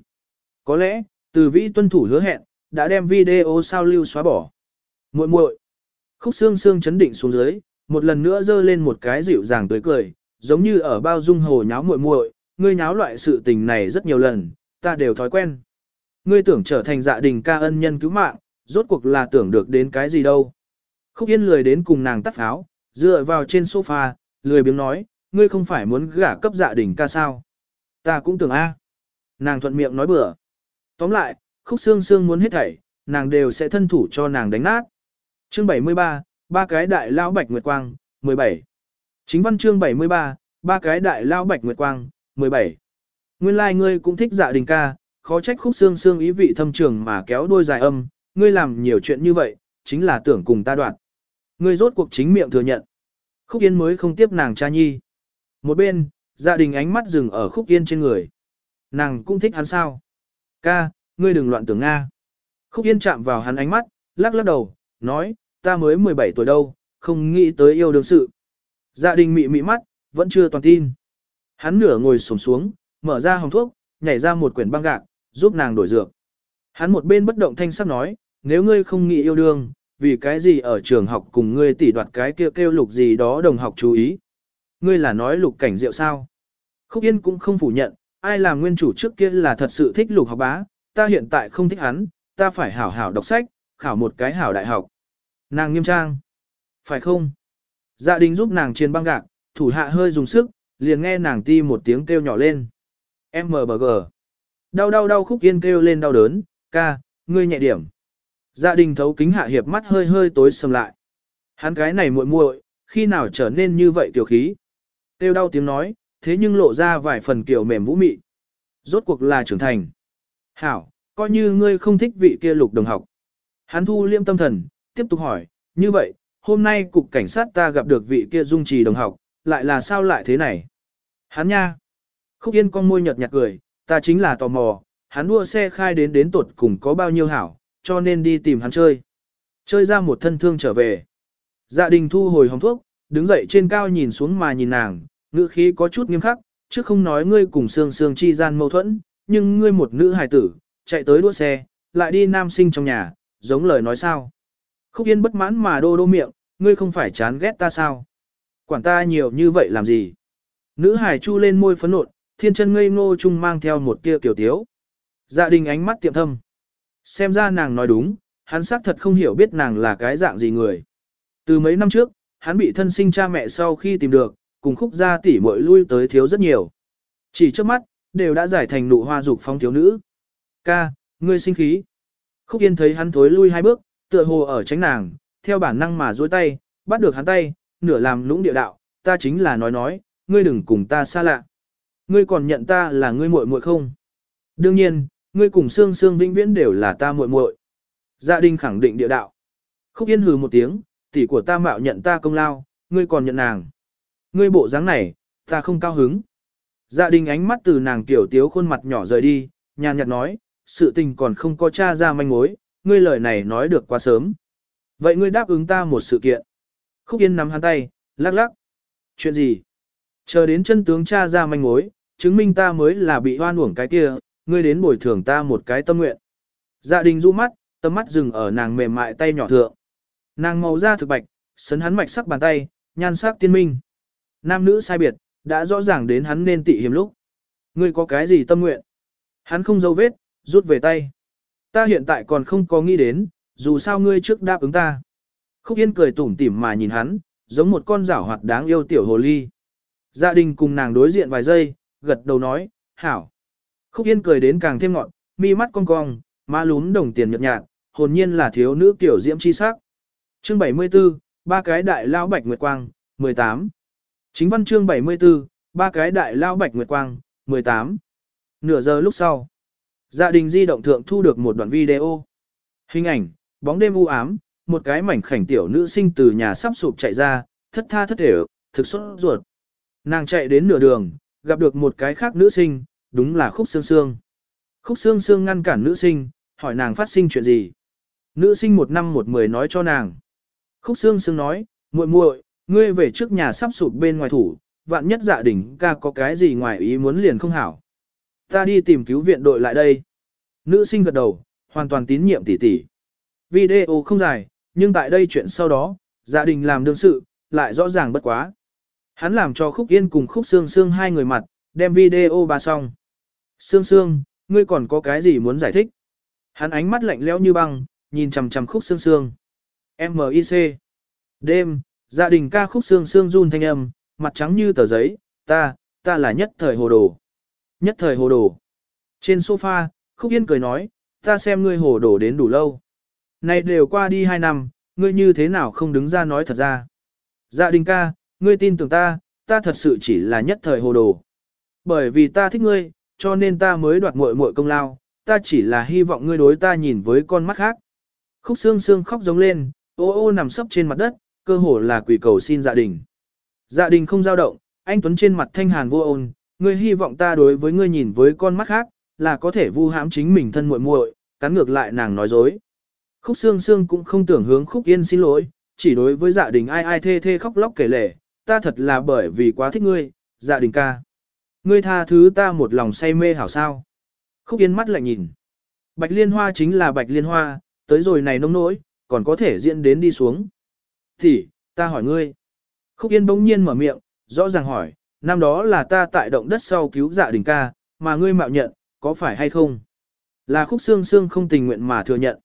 Có lẽ, từ vĩ tuân thủ hứa hẹn, đã đem video sao lưu xóa bỏ. muội muội Khúc xương xương chấn định xuống dưới, một lần nữa dơ lên một cái dịu dàng tươi cười, giống như ở bao dung hồ nháo muội muội, ngươi nháo loại sự tình này rất nhiều lần, ta đều thói quen. Ngươi tưởng trở thành dạ đình ca ân nhân cứu mạng, rốt cuộc là tưởng được đến cái gì đâu. Khúc Yên lười đến cùng nàng tắt pháo, dựa vào trên sofa, lười biếng nói, ngươi không phải muốn gả cấp dạ đình ca sao. Ta cũng tưởng A. Nàng thuận miệng nói bừa. Tóm lại, khúc xương xương muốn hết thảy, nàng đều sẽ thân thủ cho nàng đánh nát. Chương 73, ba cái đại lão bạch nguyệt quang, 17. Chính văn chương 73, ba cái đại lão bạch nguyệt quang, 17. Nguyên lai like ngươi cũng thích dạ đình ca, khó trách khúc xương xương ý vị thâm trường mà kéo đôi dài âm, ngươi làm nhiều chuyện như vậy, chính là tưởng cùng ta đoạn. Ngươi rốt cuộc chính miệng thừa nhận. Khúc Yên mới không tiếp nàng cha nhi. Một bên, gia đình ánh mắt dừng ở Khúc Yên trên người. Nàng cũng thích hắn sao? Ca, ngươi đừng loạn tưởng Nga. Khúc Yên chạm vào hắn ánh mắt, lắc lắc đầu, nói, ta mới 17 tuổi đâu, không nghĩ tới yêu đương sự. Gia đình mị mị mắt, vẫn chưa toàn tin. Hắn nửa ngồi xổm xuống, mở ra hồng thuốc, nhảy ra một quyển băng gạc, giúp nàng đổi dược. Hắn một bên bất động thanh sắc nói, nếu ngươi không nghĩ yêu đương, vì cái gì ở trường học cùng ngươi tỉ đoạt cái kêu kêu lục gì đó đồng học chú ý. Ngươi là nói lục cảnh rượu sao? Khúc Yên cũng không phủ nhận, ai làm nguyên chủ trước kia là thật sự thích lục học bá, ta hiện tại không thích hắn, ta phải hảo hảo đọc sách, khảo một cái hảo đại học. Nàng nghiêm trang. Phải không? Dạ đình giúp nàng trên băng gạc, thủ hạ hơi dùng sức, liền nghe nàng ti một tiếng kêu nhỏ lên. MBG. Đau đau đau khúc yên kêu lên đau đớn, ca, ngươi nhẹ điểm. Gia đình thấu kính hạ hiệp mắt hơi hơi tối sầm lại. Hắn cái này muội muội, khi nào trở nên như vậy tiểu khí. Tiêu đau tiếng nói, thế nhưng lộ ra vài phần kiểu mềm vũ mị. Rốt cuộc là trưởng thành. Hảo, coi như ngươi không thích vị kia lục đồng học. Hắn thu liêm tâm thần, tiếp tục hỏi, như vậy, hôm nay cục cảnh sát ta gặp được vị kia dung trì đồng học, lại là sao lại thế này? Hắn nha. Khúc Yên con môi nhợt nhạt cười, ta chính là tò mò, hắn đua xe khai đến đến tuột cùng có bao nhiêu hảo, cho nên đi tìm hắn chơi. Chơi ra một thân thương trở về. Dạ đình thu hồi hồng thuốc, đứng dậy trên cao nhìn xuống mà nhìn nàng, ngữ khí có chút nghiêm khắc, chứ không nói ngươi cùng xương xương chi gian mâu thuẫn, nhưng ngươi một nữ hài tử, chạy tới đua xe, lại đi nam sinh trong nhà, giống lời nói sao. Khúc Yên bất mãn mà đô đô miệng, ngươi không phải chán ghét ta sao? Quản ta nhiều như vậy làm gì? Nữ hài chu lên môi phấn nộn, thiên chân ngây ngô chung mang theo một tia kiểu tiếu. Dạ đình ánh mắt tiệm thâm. Xem ra nàng nói đúng, hắn xác thật không hiểu biết nàng là cái dạng gì người. Từ mấy năm trước, hắn bị thân sinh cha mẹ sau khi tìm được, cùng khúc gia tỷ muội lui tới thiếu rất nhiều. Chỉ trước mắt, đều đã giải thành nụ hoa dục phong thiếu nữ. Ca, ngươi sinh khí. Khúc Yên thấy hắn thối lui hai bước, tựa hồ ở tránh nàng, theo bản năng mà duỗi tay, bắt được hắn tay, nửa làm lũng địa đạo, ta chính là nói nói, ngươi đừng cùng ta xa lạ. Ngươi còn nhận ta là ngươi muội muội không? Đương nhiên, ngươi cùng Sương Sương vĩnh viễn đều là ta muội muội. Gia đình khẳng định địa đạo. Khúc Yên hừ một tiếng, tỷ của ta mạo nhận ta công lao, ngươi còn nhận nàng. Ngươi bộ dáng này, ta không cao hứng. Gia đình ánh mắt từ nàng tiểu tiếu khuôn mặt nhỏ rời đi, nhàn nhạt nói, sự tình còn không có cha ra manh mối, ngươi lời này nói được quá sớm. Vậy ngươi đáp ứng ta một sự kiện. Khúc Yên nắm hắn tay, lắc lắc. Chuyện gì? Chờ đến chân tướng cha ra manh mối, chứng minh ta mới là bị hoan uổng cái kia, ngươi đến bồi thường ta một cái tâm nguyện. Dạ đình rũ mắt, tâm mắt dừng ở nàng mềm mại tay nhỏ thượng. Nàng màu da thực bạch, sấn hắn mạch sắc bàn tay, nhan sắc tiên minh. Nam nữ sai biệt, đã rõ ràng đến hắn nên tị hiểm lúc. Ngươi có cái gì tâm nguyện? Hắn không dấu vết, rút về tay. Ta hiện tại còn không có nghĩ đến, dù sao ngươi trước đáp ứng ta. Khúc Yên cười tủm tỉm mà nhìn hắn, giống một con rảo hoạt đáng yêu tiểu hồ ly. Gia đình cùng nàng đối diện vài giây, gật đầu nói, hảo. Khúc Yên cười đến càng thêm ngọn, mi mắt cong cong, má lún đồng tiền nhợt nhạt, hồn nhiên là thiếu nữ tiểu diễm chi sắc. Chương 74, ba cái đại lao bạch nguyệt quang, 18. Chính văn chương 74, ba cái đại lao bạch nguyệt quang, 18. Nửa giờ lúc sau, gia đình di động thượng thu được một đoạn video. Hình ảnh, bóng đêm u ám, một cái mảnh khảnh tiểu nữ sinh từ nhà sắp sụp chạy ra, thất tha thất thể, thực xuất ruột. Nàng chạy đến nửa đường, gặp được một cái khác nữ sinh, đúng là khúc xương xương. Khúc xương xương ngăn cản nữ sinh, hỏi nàng phát sinh chuyện gì. Nữ sinh một năm một mười nói cho nàng. Khúc xương xương nói, muội muội, ngươi về trước nhà sắp sụp bên ngoài thủ, vạn nhất dạ đỉnh ca có cái gì ngoài ý muốn liền không hảo. Ta đi tìm cứu viện đội lại đây. Nữ sinh gật đầu, hoàn toàn tín nhiệm tỷ tỷ. Video không dài, nhưng tại đây chuyện sau đó, dạ gia đình làm đương sự, lại rõ ràng bất quá. Hắn làm cho Khúc Yên cùng Khúc Sương Sương hai người mặt, đem video ba xong. Sương Sương, ngươi còn có cái gì muốn giải thích? Hắn ánh mắt lạnh lẽo như băng, nhìn chằm chằm Khúc Sương Sương. M.I.C. Đêm, gia đình ca Khúc Sương Sương run thanh âm, mặt trắng như tờ giấy, ta, ta là nhất thời hồ đồ. Nhất thời hồ đồ. Trên sofa, Khúc Yên cười nói, ta xem ngươi hồ đồ đến đủ lâu. Này đều qua đi hai năm, ngươi như thế nào không đứng ra nói thật ra. Dạ đình ca, ngươi tin tưởng ta, ta thật sự chỉ là nhất thời hồ đồ. Bởi vì ta thích ngươi, cho nên ta mới đoạt muội muội công lao, ta chỉ là hy vọng ngươi đối ta nhìn với con mắt khác. Khúc xương xương khóc giống lên, ô ô nằm sấp trên mặt đất, cơ hồ là quỷ cầu xin dạ đình. Dạ đình không dao động, anh Tuấn trên mặt thanh hàn vô ôn, ngươi hy vọng ta đối với ngươi nhìn với con mắt khác, là có thể vu hãm chính mình thân muội muội, cắn ngược lại nàng nói dối. Khúc xương xương cũng không tưởng hướng khúc yên xin lỗi, chỉ đối với dạ đình ai ai thê thê khóc lóc kể lể, ta thật là bởi vì quá thích ngươi, dạ đình ca. Ngươi tha thứ ta một lòng say mê hảo sao. Khúc yên mắt lại nhìn. Bạch liên hoa chính là bạch liên hoa, tới rồi này nông nỗi, còn có thể diễn đến đi xuống. Thì, ta hỏi ngươi. Khúc yên bỗng nhiên mở miệng, rõ ràng hỏi, năm đó là ta tại động đất sau cứu dạ đình ca, mà ngươi mạo nhận, có phải hay không? Là khúc xương xương không tình nguyện mà thừa nhận.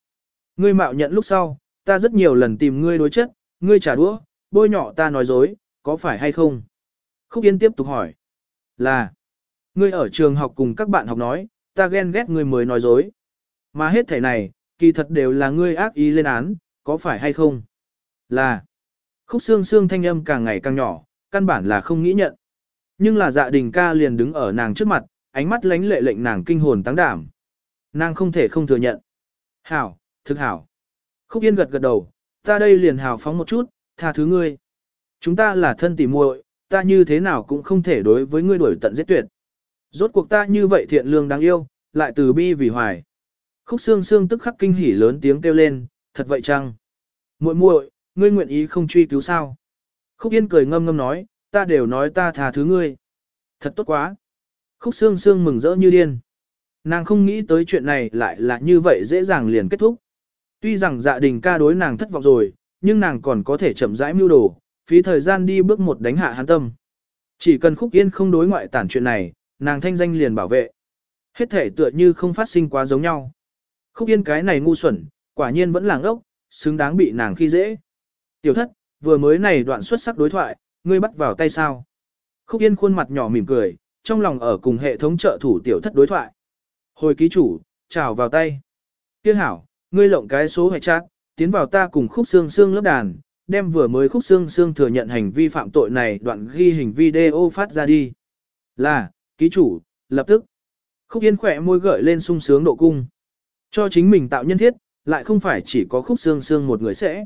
Ngươi mạo nhận lúc sau, ta rất nhiều lần tìm ngươi đối chất, ngươi trả đũa, bôi nhọ ta nói dối, có phải hay không? Khúc Yên tiếp tục hỏi. Là, ngươi ở trường học cùng các bạn học nói, ta ghen ghét ngươi mới nói dối. Mà hết thể này, kỳ thật đều là ngươi ác ý lên án, có phải hay không? Là, khúc xương xương thanh âm càng ngày càng nhỏ, căn bản là không nghĩ nhận. Nhưng là dạ đình ca liền đứng ở nàng trước mặt, ánh mắt lánh lệ lệnh nàng kinh hồn tăng đảm. Nàng không thể không thừa nhận. Hảo, thực hảo. Khúc Yên gật gật đầu, ta đây liền hào phóng một chút, tha thứ ngươi. Chúng ta là thân tỉ muội, ta như thế nào cũng không thể đối với ngươi đuổi tận giết tuyệt. Rốt cuộc ta như vậy thiện lương đáng yêu, lại từ bi vì hoài. Khúc xương xương tức khắc kinh hỉ lớn tiếng kêu lên, thật vậy chăng? muội muội, ngươi nguyện ý không truy cứu sao? Khúc Yên cười ngâm ngâm nói, ta đều nói ta tha thứ ngươi. Thật tốt quá. Khúc xương xương mừng rỡ như điên. Nàng không nghĩ tới chuyện này lại là như vậy dễ dàng liền kết thúc. Tuy rằng dạ đình ca đối nàng thất vọng rồi, nhưng nàng còn có thể chậm rãi mưu đồ, phí thời gian đi bước một đánh hạ hắn tâm. Chỉ cần khúc yên không đối ngoại tản chuyện này, nàng thanh danh liền bảo vệ. Hết thể tựa như không phát sinh quá giống nhau. Khúc yên cái này ngu xuẩn, quả nhiên vẫn làng ốc, xứng đáng bị nàng khi dễ. Tiểu thất, vừa mới này đoạn xuất sắc đối thoại, ngươi bắt vào tay sao. Khúc yên khuôn mặt nhỏ mỉm cười, trong lòng ở cùng hệ thống trợ thủ tiểu thất đối thoại. Hồi ký chủ, chào vào tay. Tiếc hảo, ngươi lộng cái số hệ chát, tiến vào ta cùng khúc xương xương lớp đàn, đem vừa mới khúc xương xương thừa nhận hành vi phạm tội này đoạn ghi hình video phát ra đi. Là, ký chủ, lập tức. Khúc Yên khỏe môi gợi lên sung sướng độ cung. Cho chính mình tạo nhân thiết, lại không phải chỉ có khúc xương xương một người sẽ.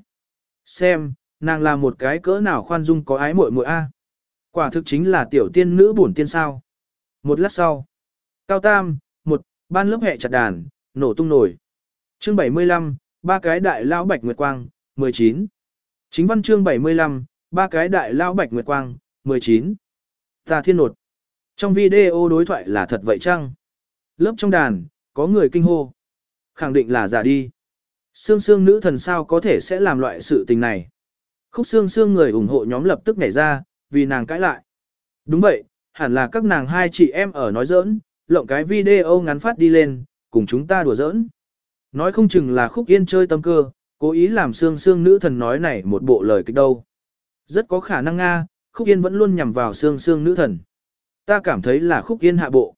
Xem, nàng là một cái cỡ nào khoan dung có ái muội muội a Quả thực chính là tiểu tiên nữ bổn tiên sao. Một lát sau. Cao Tam, một, ban lớp hệ chặt đàn, nổ tung nổi. Chương 75, ba cái đại lão bạch nguyệt quang, 19. Chính văn chương 75, ba cái đại lão bạch nguyệt quang, 19. Ta thiên nột. Trong video đối thoại là thật vậy chăng? Lớp trong đàn, có người kinh hô. Khẳng định là giả đi. Sương sương nữ thần sao có thể sẽ làm loại sự tình này. Khúc sương sương người ủng hộ nhóm lập tức nhảy ra, vì nàng cãi lại. Đúng vậy, hẳn là các nàng hai chị em ở nói giỡn, lộng cái video ngắn phát đi lên, cùng chúng ta đùa giỡn. Nói không chừng là khúc yên chơi tâm cơ, cố ý làm xương xương nữ thần nói này một bộ lời kịch đâu. Rất có khả năng Nga, khúc yên vẫn luôn nhằm vào xương xương nữ thần. Ta cảm thấy là khúc yên hạ bộ.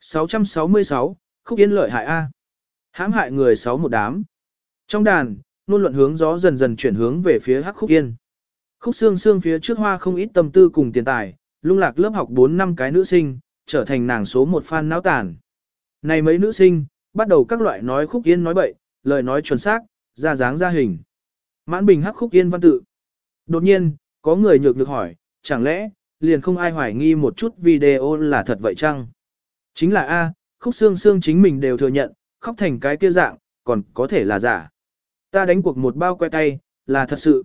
666, khúc yên lợi hại A. hãm hại người sáu một đám. Trong đàn, luôn luận hướng gió dần dần chuyển hướng về phía hắc khúc yên. Khúc xương xương phía trước hoa không ít tâm tư cùng tiền tài, lung lạc lớp học 4 năm cái nữ sinh, trở thành nàng số một fan náo tàn. Này mấy nữ sinh, bắt đầu các loại nói khúc yên nói bậy, lời nói chuẩn xác, ra dáng ra hình. Mãn bình hắc khúc yên văn tự. Đột nhiên, có người nhược nhược hỏi, chẳng lẽ, liền không ai hoài nghi một chút video là thật vậy chăng? Chính là A, khúc xương xương chính mình đều thừa nhận, khóc thành cái kia dạng, còn có thể là giả. Ta đánh cuộc một bao que tay, là thật sự.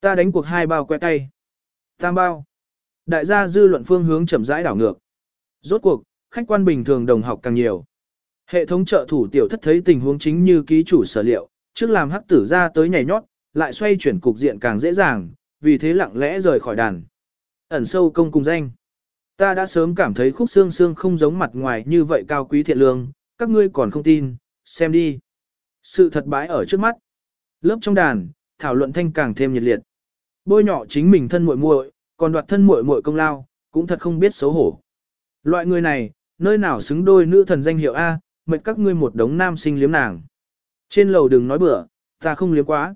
Ta đánh cuộc hai bao que tay. Tam bao. Đại gia dư luận phương hướng chậm rãi đảo ngược. Rốt cuộc, khách quan bình thường đồng học càng nhiều. Hệ thống trợ thủ tiểu thất thấy tình huống chính như ký chủ sở liệu, trước làm hắc tử ra tới nhảy nhót, lại xoay chuyển cục diện càng dễ dàng, vì thế lặng lẽ rời khỏi đàn. Ẩn sâu công cùng danh. Ta đã sớm cảm thấy khúc xương xương không giống mặt ngoài như vậy cao quý thiện lương, các ngươi còn không tin, xem đi. Sự thật bãi ở trước mắt. Lớp trong đàn, thảo luận thanh càng thêm nhiệt liệt. Bôi nhọ chính mình thân muội muội, còn đoạt thân muội muội công lao, cũng thật không biết xấu hổ. Loại người này, nơi nào xứng đôi nữ thần danh hiệu A, mệt các ngươi một đống nam sinh liếm nàng. Trên lầu đừng nói bừa, ta không liếm quá.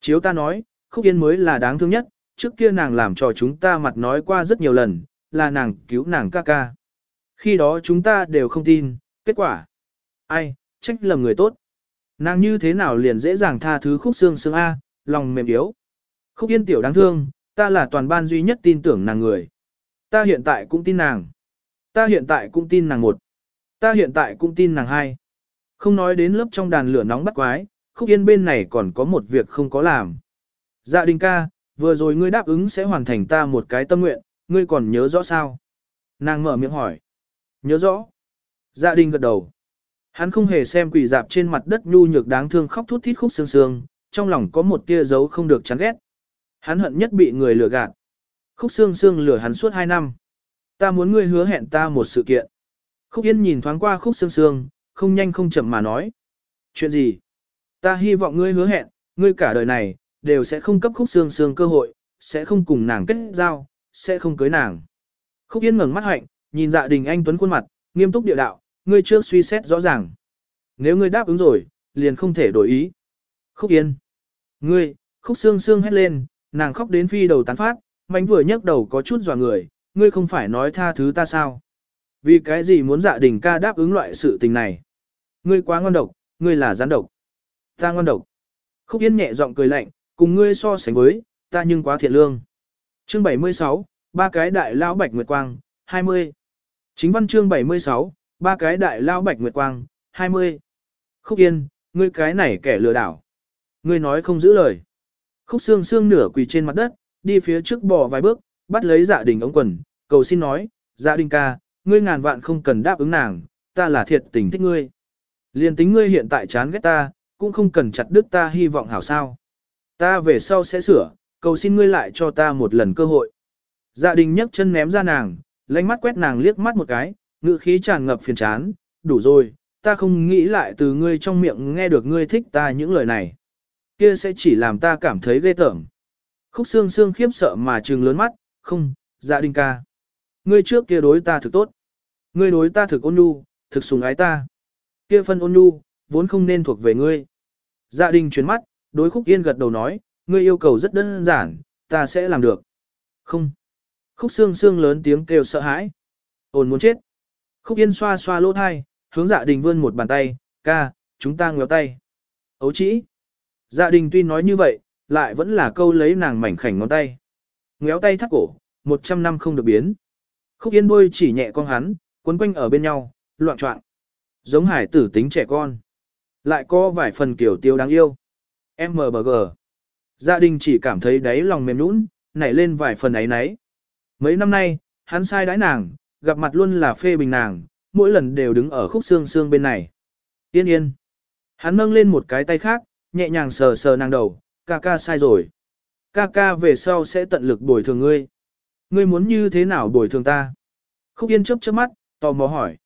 Chiếu ta nói, khúc yên mới là đáng thương nhất, trước kia nàng làm cho chúng ta mặt nói qua rất nhiều lần, là nàng cứu nàng ca ca. Khi đó chúng ta đều không tin, kết quả. Ai, trách lầm người tốt. Nàng như thế nào liền dễ dàng tha thứ khúc xương xương A, lòng mềm yếu. Khúc yên tiểu đáng thương, ta là toàn ban duy nhất tin tưởng nàng người. Ta hiện tại cũng tin nàng. Ta hiện tại cũng tin nàng một. Ta hiện tại cũng tin nàng hai. Không nói đến lớp trong đàn lửa nóng bắt quái, khúc yên bên này còn có một việc không có làm. Dạ đình ca, vừa rồi ngươi đáp ứng sẽ hoàn thành ta một cái tâm nguyện, ngươi còn nhớ rõ sao? Nàng mở miệng hỏi. Nhớ rõ. Dạ đình gật đầu. Hắn không hề xem quỷ dạp trên mặt đất nhu nhược đáng thương khóc thút thít khúc xương xương, trong lòng có một tia dấu không được chán ghét. Hắn hận nhất bị người lừa gạt. Khúc xương xương lừa hắn suốt hai năm. Ta muốn ngươi hứa hẹn ta một sự kiện. Khúc Yên nhìn thoáng qua khúc xương xương, không nhanh không chậm mà nói. Chuyện gì? Ta hy vọng ngươi hứa hẹn, ngươi cả đời này, đều sẽ không cấp khúc xương xương cơ hội, sẽ không cùng nàng kết giao, sẽ không cưới nàng. Khúc Yên ngẩng mắt hạnh, nhìn dạ đình anh tuấn khuôn mặt, nghiêm túc địa đạo, ngươi trước suy xét rõ ràng. Nếu ngươi đáp ứng rồi, liền không thể đổi ý. Khúc Yên. Ngươi, khúc xương xương hét lên, nàng khóc đến phi đầu tán phát, mánh vừa nhấc đầu có chút dò người, ngươi không phải nói tha thứ ta sao? Vì cái gì muốn dạ đình ca đáp ứng loại sự tình này? Ngươi quá ngon độc, ngươi là gián độc. Ta ngon độc. Khúc Yên nhẹ giọng cười lạnh, cùng ngươi so sánh với, ta nhưng quá thiện lương. Chương 76, ba cái đại lão bạch nguyệt quang, 20. Chính văn chương 76, ba cái đại lão bạch nguyệt quang, 20. Khúc Yên, ngươi cái này kẻ lừa đảo. Ngươi nói không giữ lời. Khúc xương xương nửa quỳ trên mặt đất, đi phía trước bỏ vài bước, bắt lấy dạ đình ống quần, cầu xin nói, dạ đình ca, ngươi ngàn vạn không cần đáp ứng nàng, ta là thiệt tình thích ngươi. Liên tính ngươi hiện tại chán ghét ta, cũng không cần chặt đứt ta hy vọng hảo sao. Ta về sau sẽ sửa, cầu xin ngươi lại cho ta một lần cơ hội. Dạ đình nhấc chân ném ra nàng, lánh mắt quét nàng liếc mắt một cái, ngữ khí tràn ngập phiền chán, đủ rồi, ta không nghĩ lại từ ngươi trong miệng nghe được ngươi thích ta những lời này. Kia sẽ chỉ làm ta cảm thấy ghê tởm. Khúc xương xương khiếp sợ mà trừng lớn mắt, không, dạ đình ca. Ngươi trước kia đối ta thực tốt. Ngươi đối ta thực ôn nhu, thực sùng ái ta. Kia phân ôn nhu, vốn không nên thuộc về ngươi. Dạ đình chuyển mắt, đối khúc yên gật đầu nói, ngươi yêu cầu rất đơn giản, ta sẽ làm được. Không. Khúc xương xương lớn tiếng kêu sợ hãi. Ôn muốn chết. Khúc Yên xoa xoa lỗ thai, hướng dạ đình vươn một bàn tay, ca, chúng ta ngéo tay. Ấu chỉ. Dạ đình tuy nói như vậy, lại vẫn là câu lấy nàng mảnh khảnh ngón tay. Ngéo tay thắt cổ, một trăm năm không được biến. Khúc Yên đôi chỉ nhẹ con hắn, quấn quanh ở bên nhau, loạn trọng. Giống hải tử tính trẻ con. Lại có vài phần kiểu tiêu đáng yêu. MBG. Gia đình chỉ cảm thấy đáy lòng mềm nũng, nảy lên vài phần ấy nấy. Mấy năm nay, hắn sai đãi nàng, gặp mặt luôn là phê bình nàng, mỗi lần đều đứng ở khúc xương xương bên này. Yên yên. Hắn nâng lên một cái tay khác, nhẹ nhàng sờ sờ nàng đầu, ca ca sai rồi. Ca ca về sau sẽ tận lực bồi thường ngươi. Ngươi muốn như thế nào bồi thường ta? Khúc yên chớp chớp mắt, tò mò hỏi.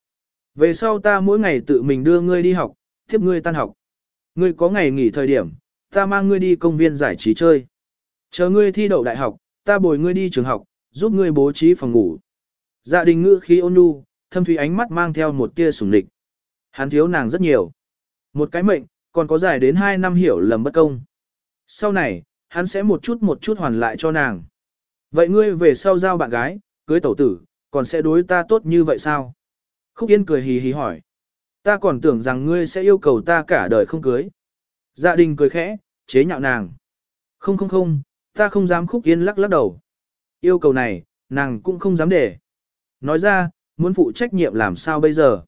Về sau ta mỗi ngày tự mình đưa ngươi đi học, tiếp ngươi tan học. Ngươi có ngày nghỉ thời điểm, ta mang ngươi đi công viên giải trí chơi. Chờ ngươi thi đậu đại học, ta bồi ngươi đi trường học, giúp ngươi bố trí phòng ngủ. Gia đình ngữ khí ôn nhu, thâm thủy ánh mắt mang theo một tia sủng lịch. Hắn thiếu nàng rất nhiều. Một cái mệnh, còn có dài đến 2 năm hiểu lầm bất công. Sau này, hắn sẽ một chút một chút hoàn lại cho nàng. Vậy ngươi về sau giao bạn gái, cưới tẩu tử, còn sẽ đối ta tốt như vậy sao? Khúc Yên cười hì hì hỏi. Ta còn tưởng rằng ngươi sẽ yêu cầu ta cả đời không cưới. Gia đình cười khẽ, chế nhạo nàng. Không không không, ta không dám Khúc Yên lắc lắc đầu. Yêu cầu này, nàng cũng không dám để. Nói ra, muốn phụ trách nhiệm làm sao bây giờ.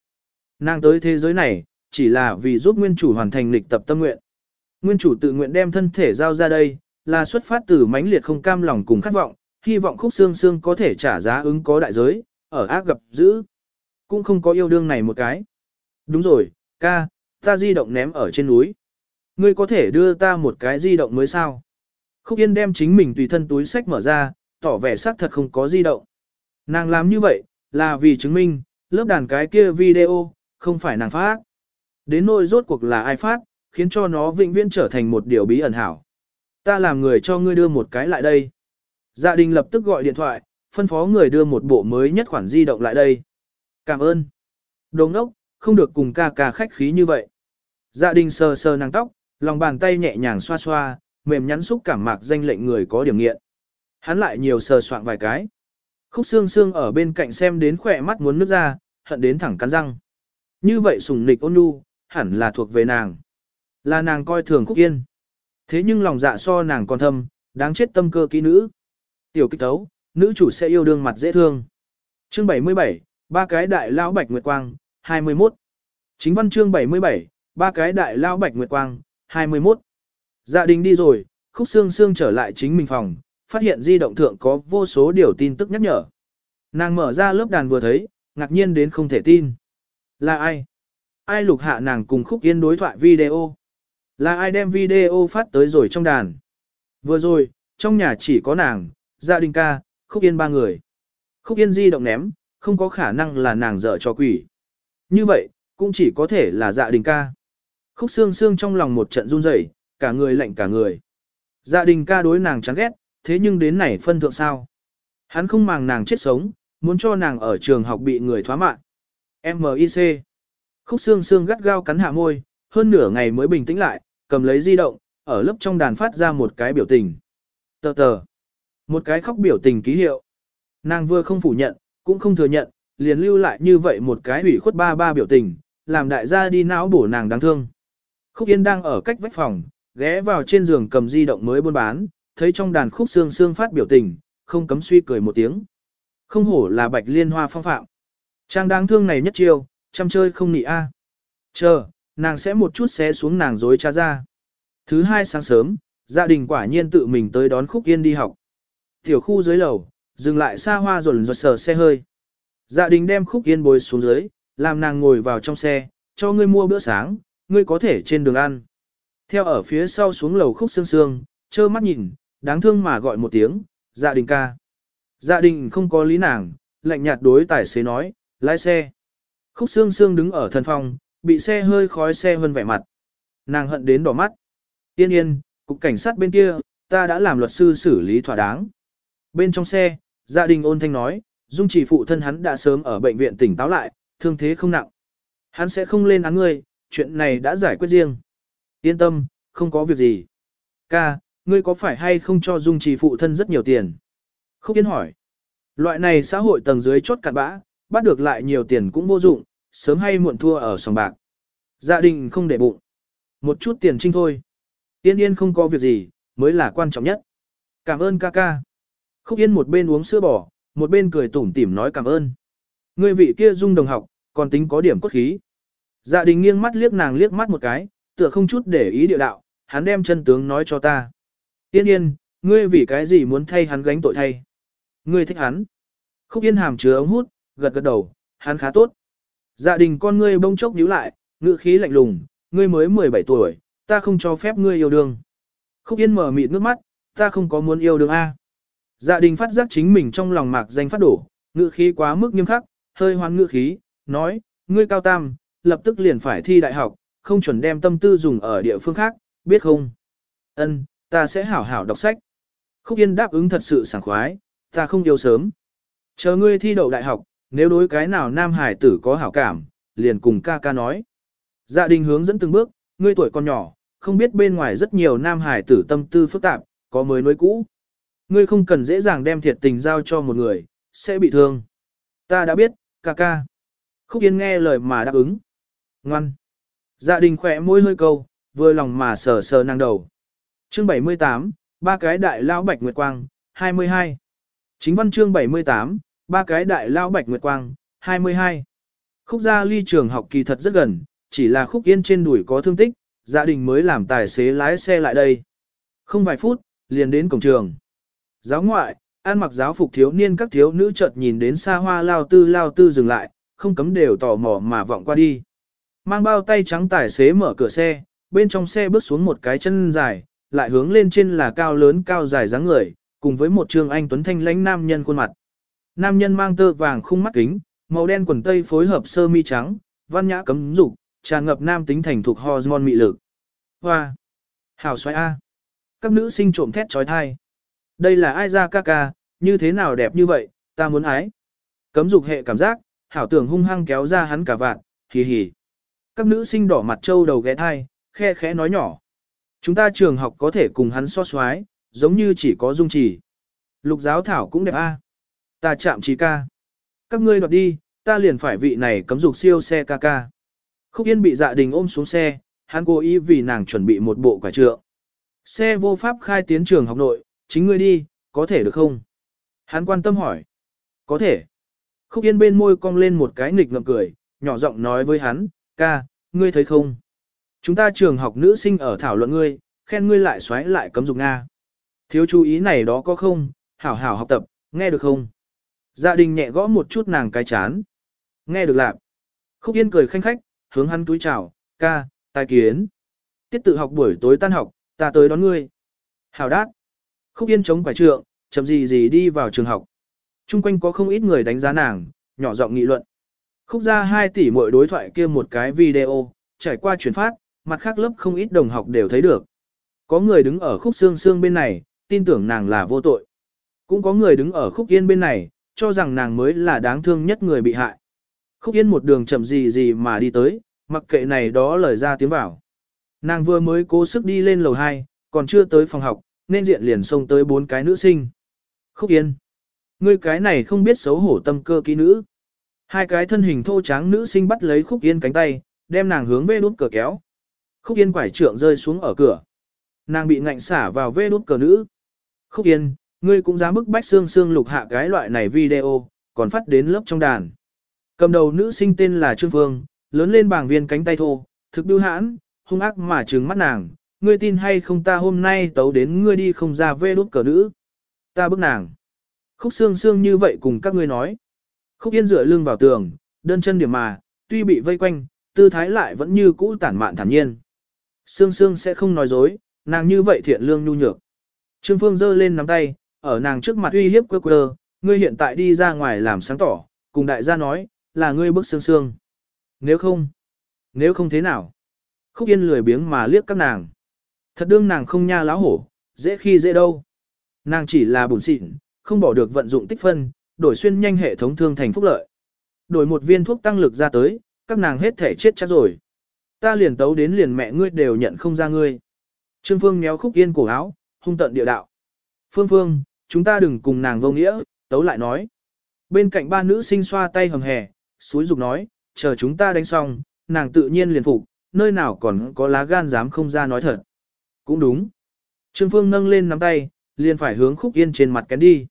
Nàng tới thế giới này, chỉ là vì giúp nguyên chủ hoàn thành lịch tập tâm nguyện. Nguyên chủ tự nguyện đem thân thể giao ra đây, là xuất phát từ mãnh liệt không cam lòng cùng khát vọng, hy vọng khúc xương xương có thể trả giá ứng có đại giới, ở ác gặp dữ Cũng không có yêu đương này một cái. Đúng rồi, ca, ta di động ném ở trên núi. Ngươi có thể đưa ta một cái di động mới sao? Khúc Yên đem chính mình tùy thân túi sách mở ra, tỏ vẻ xác thật không có di động. Nàng làm như vậy, là vì chứng minh, lớp đàn cái kia video, không phải nàng phát. Đến nỗi rốt cuộc là ai phát, khiến cho nó vĩnh viễn trở thành một điều bí ẩn hảo. Ta làm người cho ngươi đưa một cái lại đây. Gia đình lập tức gọi điện thoại, phân phó người đưa một bộ mới nhất khoản di động lại đây. Cảm ơn. Đồ ngốc, không được cùng ca ca khách khí như vậy. Gia đình sờ sờ nàng tóc, lòng bàn tay nhẹ nhàng xoa xoa, mềm nhắn xúc cảm mạc danh lệnh người có điểm nghiện. Hắn lại nhiều sờ soạn vài cái. Khúc xương xương ở bên cạnh xem đến khỏe mắt muốn nước ra, hận đến thẳng cắn răng. Như vậy sùng nịch ôn nhu, hẳn là thuộc về nàng. Là nàng coi thường khúc yên. Thế nhưng lòng dạ so nàng còn thâm, đáng chết tâm cơ kỹ nữ. Tiểu kích tấu, nữ chủ sẽ yêu đương mặt dễ thương. Chương 77, ba cái đại lão bạch nguyệt quang, 21. Chính văn chương 77, ba cái đại lão bạch nguyệt quang, 21. Dạ đình đi rồi, khúc xương xương trở lại chính mình phòng, phát hiện di động thượng có vô số điều tin tức nhắc nhở. Nàng mở ra lớp đàn vừa thấy, ngạc nhiên đến không thể tin. Là ai? Ai lục hạ nàng cùng khúc yên đối thoại video? Là ai đem video phát tới rồi trong đàn? Vừa rồi, trong nhà chỉ có nàng, gia đình ca, khúc yên ba người. Khúc yên di động ném, không có khả năng là nàng dở cho quỷ. Như vậy, cũng chỉ có thể là dạ đình ca. Khúc xương xương trong lòng một trận run rẩy, cả người lạnh cả người. Dạ đình ca đối nàng chán ghét, thế nhưng đến này phân thượng sao. Hắn không màng nàng chết sống, muốn cho nàng ở trường học bị người thoá mạng. M.I.C. Khúc xương xương gắt gao cắn hạ môi, hơn nửa ngày mới bình tĩnh lại, cầm lấy di động, ở lớp trong đàn phát ra một cái biểu tình. Tờ tờ. Một cái khóc biểu tình ký hiệu. Nàng vừa không phủ nhận, cũng không thừa nhận, liền lưu lại như vậy một cái hủy khuất ba ba biểu tình, làm đại gia đi não bổ nàng đáng thương. Khúc Yên đang ở cách vách phòng, ghé vào trên giường cầm di động mới buôn bán, thấy trong đàn khúc xương xương phát biểu tình, không cấm suy cười một tiếng. Không hổ là bạch liên hoa phong phạm. Trang đáng thương này nhất chiêu, chăm chơi không nị a. Chờ, nàng sẽ một chút xé xuống nàng dối cha ra. Thứ hai sáng sớm, gia đình quả nhiên tự mình tới đón Khúc Yên đi học. Tiểu khu dưới lầu, dừng lại xa hoa rồi rồi sờ xe hơi. Gia đình đem Khúc Yên bồi xuống dưới, làm nàng ngồi vào trong xe, cho ngươi mua bữa sáng, ngươi có thể trên đường ăn. Theo ở phía sau xuống lầu Khúc Sương Sương, trơ mắt nhìn, đáng thương mà gọi một tiếng, gia đình ca. Gia đình không có lý nàng, lạnh nhạt đối tài xế nói, lái xe. Khúc xương xương đứng ở thân phòng, bị xe hơi khói xe hơn vẻ mặt. Nàng hận đến đỏ mắt. Yên yên, cục cảnh sát bên kia, ta đã làm luật sư xử lý thỏa đáng. Bên trong xe, gia đình ôn thanh nói, dung chỉ phụ thân hắn đã sớm ở bệnh viện tỉnh táo lại, thương thế không nặng. Hắn sẽ không lên án ngươi, chuyện này đã giải quyết riêng. Yên tâm, không có việc gì. Ca, ngươi có phải hay không cho dung trì phụ thân rất nhiều tiền? Khúc Yên hỏi. Loại này xã hội tầng dưới chốt cặn bã, bắt được lại nhiều tiền cũng vô dụng, sớm hay muộn thua ở sòng bạc. Gia đình không để bụng. Một chút tiền trinh thôi. Yên yên không có việc gì, mới là quan trọng nhất. Cảm ơn ca ca. Khúc yên một bên uống sữa bò, một bên cười tủm tỉm nói cảm ơn. Người vị kia dung đồng học, còn tính có điểm cốt khí. Dạ đình nghiêng mắt liếc nàng liếc mắt một cái, tựa không chút để ý địa đạo, hắn đem chân tướng nói cho ta. Yên yên, ngươi vì cái gì muốn thay hắn gánh tội thay? Ngươi thích hắn. Khúc yên hàm chứa ống hút, gật gật đầu, hắn khá tốt. Dạ đình con ngươi bông chốc nhíu lại, ngữ khí lạnh lùng, ngươi mới 17 tuổi, ta không cho phép ngươi yêu đương. Khúc yên mở mịt nước mắt, ta không có muốn yêu đương A. Dạ đình phát giác chính mình trong lòng mạc danh phát đổ, ngữ khí quá mức nghiêm khắc, hơi hoán ngữ khí, nói, ngươi cao tam, lập tức liền phải thi đại học, không chuẩn đem tâm tư dùng ở địa phương khác, biết không? Ân, ta sẽ hảo hảo đọc sách. Khúc Yên đáp ứng thật sự sảng khoái, ta không yêu sớm. Chờ ngươi thi đậu đại học, nếu đối cái nào nam hải tử có hảo cảm, liền cùng ca ca nói. Dạ đình hướng dẫn từng bước, ngươi tuổi còn nhỏ, không biết bên ngoài rất nhiều nam hải tử tâm tư phức tạp, có mới nối cũ. Ngươi không cần dễ dàng đem thiệt tình giao cho một người, sẽ bị thương. Ta đã biết, ca ca. Khúc Yên nghe lời mà đáp ứng. Ngoan. Dạ đình khỏe môi hơi câu, vừa lòng mà sờ sờ năng đầu. Chương 78, ba cái đại lao bạch nguyệt quang, 22. Chính văn chương 78, ba cái đại lao bạch nguyệt quang, 22. Khúc gia ly trường học kỳ thật rất gần, chỉ là khúc yên trên đùi có thương tích, gia đình mới làm tài xế lái xe lại đây. Không vài phút, liền đến cổng trường. Giáo ngoại, ăn mặc giáo phục thiếu niên các thiếu nữ chợt nhìn đến xa hoa lao tư lao tư dừng lại, không cấm đều tò mò mà vọng qua đi. Mang bao tay trắng tài xế mở cửa xe, bên trong xe bước xuống một cái chân dài, lại hướng lên trên là cao lớn cao dài dáng người, cùng với một trường anh tuấn thanh lãnh nam nhân khuôn mặt. Nam nhân mang tơ vàng khung mắt kính, màu đen quần tây phối hợp sơ mi trắng, văn nhã cấm dục, tràn ngập nam tính thành thuộc hormone mị lực. Hoa! Hảo xoay A! Các nữ sinh trộm thét trói thai. Đây là ai ra ca ca, như thế nào đẹp như vậy, ta muốn ái. Cấm dục hệ cảm giác, hảo tưởng hung hăng kéo ra hắn cả vạn, hì hì. Các nữ sinh đỏ mặt trâu đầu ghé thai, khe khẽ nói nhỏ. Chúng ta trường học có thể cùng hắn so xoái, giống như chỉ có dung chỉ Lục giáo thảo cũng đẹp a. Ta chạm trí ca. Các ngươi đoạt đi, ta liền phải vị này cấm dục siêu xe ca ca. Khúc Yên bị dạ đình ôm xuống xe, hắn cố ý vì nàng chuẩn bị một bộ quả trượng. Xe vô pháp khai tiến trường học nội, chính ngươi đi, có thể được không? Hắn quan tâm hỏi. Có thể. Khúc Yên bên môi cong lên một cái nghịch ngậm cười, nhỏ giọng nói với hắn, ca, ngươi thấy không? Chúng ta trường học nữ sinh ở thảo luận ngươi, khen ngươi lại xoáy lại cấm dục Nga. Thiếu chú ý này đó có không, hảo hảo học tập, nghe được không? Gia đình nhẹ gõ một chút nàng cái chán. Nghe được lạc. Khúc Yên cười khanh khách, hướng hắn túi chào, ca, tài kiến. Tiết tự học buổi tối tan học, ta tới đón ngươi. Hảo đát. Khúc Yên chống quả trượng, chậm gì gì đi vào trường học. Trung quanh có không ít người đánh giá nàng, nhỏ giọng nghị luận. Khúc ra 2 tỷ mỗi đối thoại kia một cái video, trải qua chuyển phát, mặt khác lớp không ít đồng học đều thấy được. Có người đứng ở khúc xương xương bên này, tin tưởng nàng là vô tội. Cũng có người đứng ở khúc yên bên này, cho rằng nàng mới là đáng thương nhất người bị hại. Khúc yên một đường chậm gì gì mà đi tới, mặc kệ này đó lời ra tiếng vào. Nàng vừa mới cố sức đi lên lầu 2, còn chưa tới phòng học, nên diện liền xông tới bốn cái nữ sinh. Khúc yên. Ngươi cái này không biết xấu hổ tâm cơ kỹ nữ. Hai cái thân hình thô tráng nữ sinh bắt lấy khúc yên cánh tay, đem nàng hướng về đút cờ kéo. Khúc yên quải trượng rơi xuống ở cửa. Nàng bị ngạnh xả vào vê đút cờ nữ. Khúc yên, ngươi cũng dám bức bách xương xương lục hạ cái loại này video, còn phát đến lớp trong đàn. Cầm đầu nữ sinh tên là Trương Phương, lớn lên bảng viên cánh tay thô, thực biêu hãn, hung ác mà trừng mắt nàng. Ngươi tin hay không ta hôm nay tấu đến ngươi đi không ra vê đốt cờ nữ. Ta bức nàng. Khúc xương xương như vậy cùng các ngươi nói. Khúc yên dựa lưng vào tường, đơn chân điểm mà, tuy bị vây quanh, tư thái lại vẫn như cũ tản mạn thản nhiên. Sương Sương sẽ không nói dối, nàng như vậy thiện lương nhu nhược. Trương Phương giơ lên nắm tay, ở nàng trước mặt uy hiếp quơ quơ, ngươi hiện tại đi ra ngoài làm sáng tỏ, cùng đại gia nói, là ngươi bức Sương Sương. Nếu không, nếu không thế nào? Khúc Yên lười biếng mà liếc các nàng. Thật đương nàng không nha láo hổ, dễ khi dễ đâu. Nàng chỉ là bùn xịn, không bỏ được vận dụng tích phân, đổi xuyên nhanh hệ thống thương thành phúc lợi. Đổi một viên thuốc tăng lực ra tới, các nàng hết thể chết chắc rồi. Ta liền tấu đến liền mẹ ngươi đều nhận không ra ngươi. Trương Phương méo khúc yên cổ áo, hung tận địa đạo. Phương Phương, chúng ta đừng cùng nàng vô nghĩa, tấu lại nói. bên cạnh ba nữ sinh xoa tay hầm hè, suối dục nói, chờ chúng ta đánh xong, nàng tự nhiên liền phục, nơi nào còn có lá gan dám không ra nói thật. Cũng đúng. Trương Phương nâng lên nắm tay, liền phải hướng khúc yên trên mặt kén đi.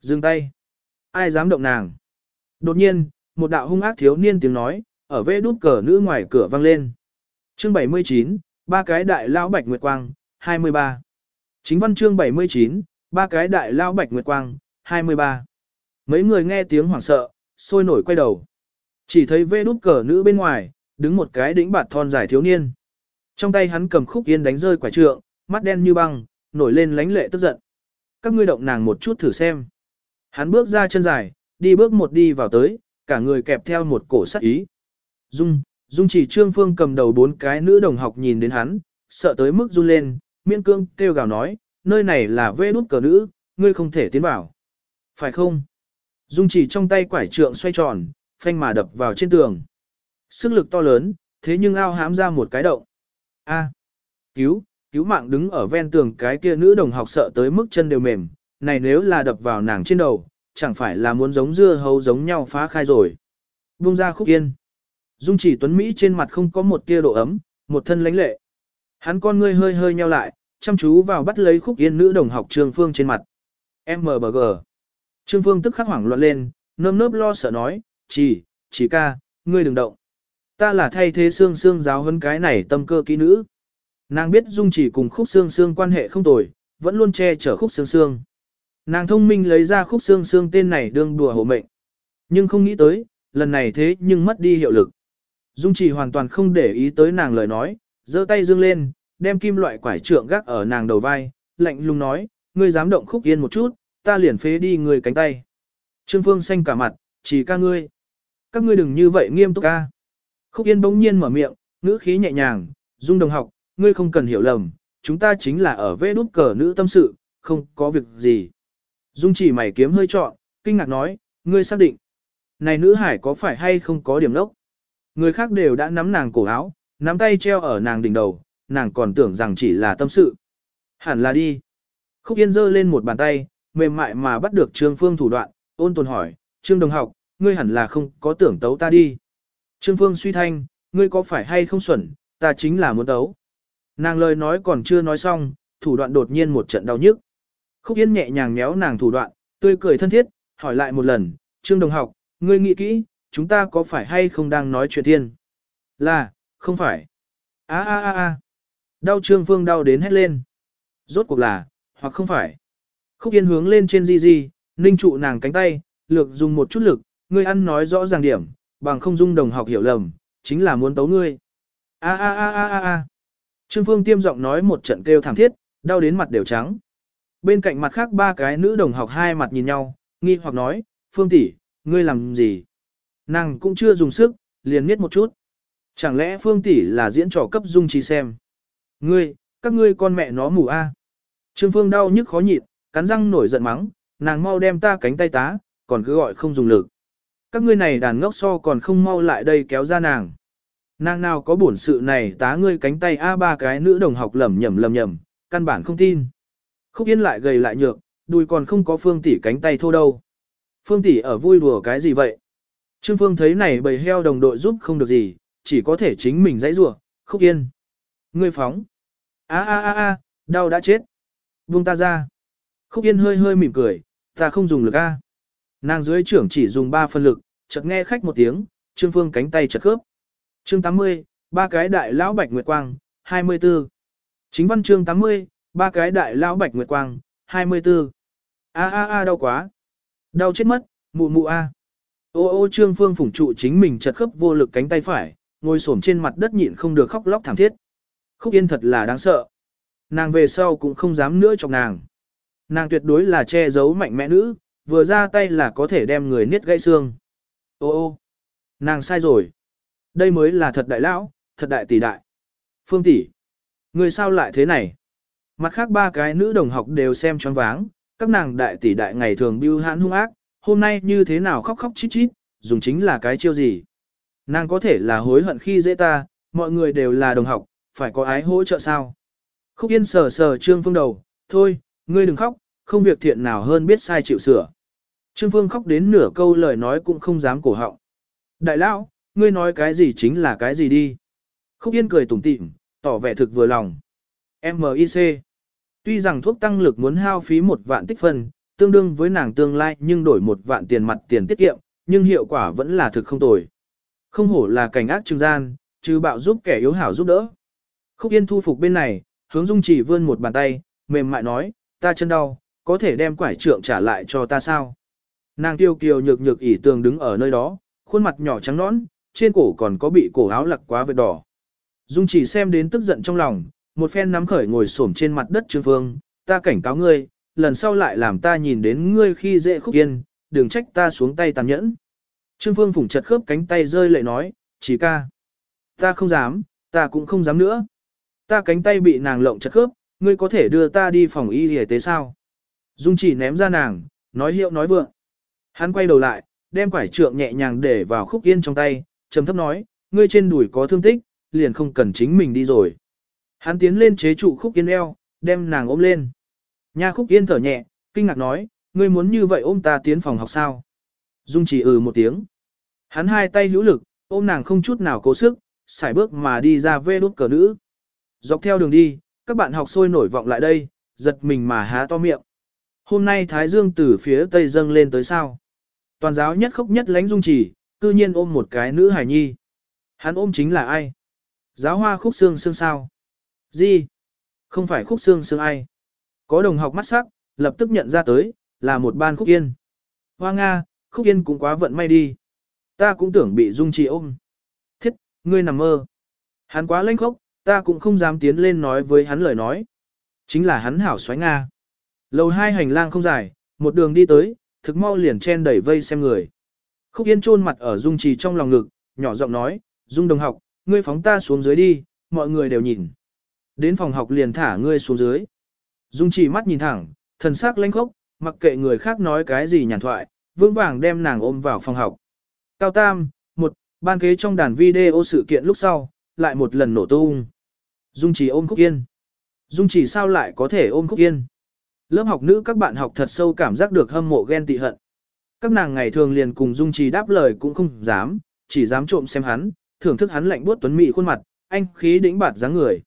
Dừng tay. Ai dám động nàng. Đột nhiên, một đạo hung ác thiếu niên tiếng nói, ở vế đút cờ nữ ngoài cửa vang lên. Chương 79, ba cái đại lao bạch nguyệt quang, 23. Chính văn chương 79, ba cái đại lao bạch nguyệt quang, 23. Mấy người nghe tiếng hoảng sợ, sôi nổi quay đầu. Chỉ thấy vế đút cờ nữ bên ngoài, đứng một cái đỉnh bạt thon dài thiếu niên. Trong tay hắn cầm khúc yên đánh rơi quả trượng, mắt đen như băng, nổi lên lánh lệ tức giận. Các ngươi động nàng một chút thử xem. Hắn bước ra chân dài, đi bước một đi vào tới, cả người kẹp theo một cổ sắt ý. Dung, Dung chỉ trương phương cầm đầu bốn cái nữ đồng học nhìn đến hắn, sợ tới mức run lên, miễn cương kêu gào nói, nơi này là vê đút cờ nữ, ngươi không thể tiến vào. Phải không? Dung chỉ trong tay quải trượng xoay tròn, phanh mà đập vào trên tường. Sức lực to lớn, thế nhưng ao hám ra một cái động. A, cứu, cứu mạng đứng ở ven tường cái kia nữ đồng học sợ tới mức chân đều mềm, này nếu là đập vào nàng trên đầu, chẳng phải là muốn giống dưa hấu giống nhau phá khai rồi. Buông ra khúc yên. Dung chỉ tuấn Mỹ trên mặt không có một tia độ ấm, một thân lãnh lệ. Hắn con ngươi hơi hơi nheo lại, chăm chú vào bắt lấy khúc yên nữ đồng học Trương Phương trên mặt. MBG. Trương Phương tức khắc hoảng loạn lên, nơm nớp lo sợ nói, chỉ, chỉ ca, ngươi đừng động. Ta là thay thế xương xương giáo hơn cái này tâm cơ kỹ nữ. Nàng biết Dung chỉ cùng khúc xương xương quan hệ không tồi, vẫn luôn che chở khúc xương xương. Nàng thông minh lấy ra khúc xương xương tên này đương đùa hộ mệnh. Nhưng không nghĩ tới, lần này thế nhưng mất đi hiệu lực. Dung chỉ hoàn toàn không để ý tới nàng lời nói, giơ tay dương lên, đem kim loại quải trượng gác ở nàng đầu vai, lạnh lùng nói, ngươi dám động khúc yên một chút, ta liền phế đi người cánh tay. Trương Phương xanh cả mặt, chỉ ca ngươi. Các ngươi đừng như vậy nghiêm túc ca. Khúc yên bỗng nhiên mở miệng, ngữ khí nhẹ nhàng, Dung đồng học, ngươi không cần hiểu lầm, chúng ta chính là ở vế đút cờ nữ tâm sự, không có việc gì. Dung chỉ mày kiếm hơi trọn, kinh ngạc nói, ngươi xác định. Này nữ hải có phải hay không có điểm lốc? Người khác đều đã nắm nàng cổ áo, nắm tay treo ở nàng đỉnh đầu, nàng còn tưởng rằng chỉ là tâm sự. Hẳn là đi. Khúc Yên giơ lên một bàn tay, mềm mại mà bắt được Trương Phương thủ đoạn, ôn tồn hỏi, Trương Đồng học, ngươi hẳn là không có tưởng tấu ta đi. Trương Phương suy thanh, ngươi có phải hay không xuẩn, ta chính là muốn đấu. Nàng lời nói còn chưa nói xong, thủ đoạn đột nhiên một trận đau nhức. Khúc Yên nhẹ nhàng méo nàng thủ đoạn, tươi cười thân thiết, hỏi lại một lần, Trương Đồng học, ngươi nghĩ kỹ, chúng ta có phải hay không đang nói chuyện thiên? Là, không phải. a a a a Đau Trương Phương đau đến hét lên. Rốt cuộc là, hoặc không phải. Khúc Yên hướng lên trên di di, ninh trụ nàng cánh tay, lược dùng một chút lực, ngươi ăn nói rõ ràng điểm, bằng không dung đồng học hiểu lầm, chính là muốn tấu ngươi. A a a a a a. Trương Phương tiêm giọng nói một trận kêu thảm thiết, đau đến mặt đều trắng. Bên cạnh mặt khác ba cái nữ đồng học hai mặt nhìn nhau, nghi hoặc nói, Phương tỷ, ngươi làm gì? Nàng cũng chưa dùng sức, liền miết một chút. Chẳng lẽ Phương tỷ là diễn trò cấp dung trí xem? Ngươi, các ngươi con mẹ nó mù a. Trương Phương đau nhức khó nhịn, cắn răng nổi giận mắng, nàng mau đem ta cánh tay tá, còn cứ gọi không dùng lực. Các ngươi này đàn ngốc so còn không mau lại đây kéo ra nàng. Nàng nào có bổn sự này tá ngươi cánh tay a ba cái nữ đồng học lầm nhầm lầm nhầm, căn bản không tin. Khúc Yên lại gầy lại nhược, đùi còn không có Phương tỷ cánh tay thô đâu. Phương tỷ ở vui đùa cái gì vậy? Trương Phương thấy này bầy heo đồng đội giúp không được gì, chỉ có thể chính mình dãy rủa. Khúc Yên. Ngươi phóng. A a a a, đau đã chết. Buông ta ra. Khúc Yên hơi hơi mỉm cười, ta không dùng lực a. Nàng dưới trưởng chỉ dùng 3 phân lực, chợt nghe khách một tiếng, Trương Phương cánh tay chợt khớp. Chương 80, ba cái đại lão bạch nguyệt quang, 24. Chính văn chương 80, ba cái đại lão bạch nguyệt quang, 24. A a a đau quá. Đau chết mất, mụ mụ a. Ô ô Trương Phương phủng trụ chính mình chật khớp vô lực cánh tay phải, ngồi xổm trên mặt đất nhịn không được khóc lóc thảm thiết. Khúc Yên thật là đáng sợ. Nàng về sau cũng không dám nữa chọc nàng. Nàng tuyệt đối là che giấu mạnh mẽ nữ, vừa ra tay là có thể đem người niết gãy xương. Ô ô, nàng sai rồi. Đây mới là thật đại lão, thật đại tỷ đại. Phương tỷ, người sao lại thế này? Mặt khác ba cái nữ đồng học đều xem choáng váng, các nàng đại tỷ đại ngày thường bưu hãn hung ác, hôm nay như thế nào khóc khóc chít chít, dùng chính là cái chiêu gì? Nàng có thể là hối hận khi dễ ta, mọi người đều là đồng học, phải có ái hỗ trợ sao? Khúc Yên sờ sờ Trương Phương đầu, thôi, ngươi đừng khóc, không việc thiện nào hơn biết sai chịu sửa. Trương Phương khóc đến nửa câu lời nói cũng không dám cổ họng. Đại lão, ngươi nói cái gì chính là cái gì đi. Khúc Yên cười tủm tỉm, tỏ vẻ thực vừa lòng. MIC. Tuy rằng thuốc tăng lực muốn hao phí một vạn tích phân, tương đương với nàng tương lai nhưng đổi một vạn tiền mặt tiền tiết kiệm, nhưng hiệu quả vẫn là thực không tồi. Không hổ là cảnh ác trừng gian, trừ bạo giúp kẻ yếu hảo giúp đỡ. Khúc Yên thu phục bên này, hướng Dung chỉ vươn một bàn tay, mềm mại nói, ta chân đau, có thể đem quải trượng trả lại cho ta sao? Nàng tiêu kiều nhược nhược ỉ tường đứng ở nơi đó, khuôn mặt nhỏ trắng nõn, trên cổ còn có bị cổ áo lặc quá vệt đỏ. Dung chỉ xem đến tức giận trong lòng, một phen nắm khởi ngồi xổm trên mặt đất Trương Phương, ta cảnh cáo ngươi, lần sau lại làm ta nhìn đến ngươi khi dễ khúc yên, đừng trách ta xuống tay tàn nhẫn. Trương Phương phủng chật khớp cánh tay rơi lệ nói, chỉ ca. Ta không dám, ta cũng không dám nữa. Ta cánh tay bị nàng lộng chật khớp, ngươi có thể đưa ta đi phòng y y tế sao? Dung chỉ ném ra nàng, nói hiệu nói vượng. Hắn quay đầu lại, đem quải trượng nhẹ nhàng để vào khúc yên trong tay, trầm thấp nói, ngươi trên đùi có thương tích, liền không cần chính mình đi rồi. Hắn tiến lên chế trụ khúc yên eo, đem nàng ôm lên. Nha khúc yên thở nhẹ, kinh ngạc nói, ngươi muốn như vậy ôm ta tiến phòng học sao? Dung chỉ ừ một tiếng. Hắn hai tay hữu lực, ôm nàng không chút nào cố sức, xài bước mà đi ra vê đốt cờ nữ. Dọc theo đường đi, các bạn học sôi nổi vọng lại đây, giật mình mà há to miệng. Hôm nay Thái Dương từ phía tây dâng lên tới sao. Toàn giáo nhất khốc nhất lánh dung chỉ, cư nhiên ôm một cái nữ hài nhi. Hắn ôm chính là ai? Giáo hoa khúc xương xương sao? Gì? Không phải khúc xương xương ai? Có đồng học mắt sắc, lập tức nhận ra tới, là một ban khúc yên. Hoa Nga, khúc yên cũng quá vận may đi. Ta cũng tưởng bị dung trì ôm. Thiết, ngươi nằm mơ. Hắn quá lãnh khốc, ta cũng không dám tiến lên nói với hắn lời nói. Chính là hắn hảo xoáy Nga. Lầu hai hành lang không dài, một đường đi tới, thực mau liền chen đẩy vây xem người. Khúc Yên chôn mặt ở Dung Trì trong lòng ngực, nhỏ giọng nói, Dung đồng học, ngươi phóng ta xuống dưới đi, mọi người đều nhìn. Đến phòng học liền thả ngươi xuống dưới. Dung Trì mắt nhìn thẳng, thần sắc lãnh khốc, mặc kệ người khác nói cái gì nhàn thoại, vững vàng đem nàng ôm vào phòng học. Cao Tam, một, ban kế trong đàn video sự kiện lúc sau, lại một lần nổ tung. Dung Trì ôm Khúc Yên. Dung Trì sao lại có thể ôm Khúc Yên? Lớp học nữ các bạn học thật sâu cảm giác được hâm mộ ghen tị hận. Các nàng ngày thường liền cùng Dung Trì đáp lời cũng không dám, chỉ dám trộm xem hắn, thưởng thức hắn lạnh buốt tuấn mỹ khuôn mặt, anh khí đĩnh bạt dáng người.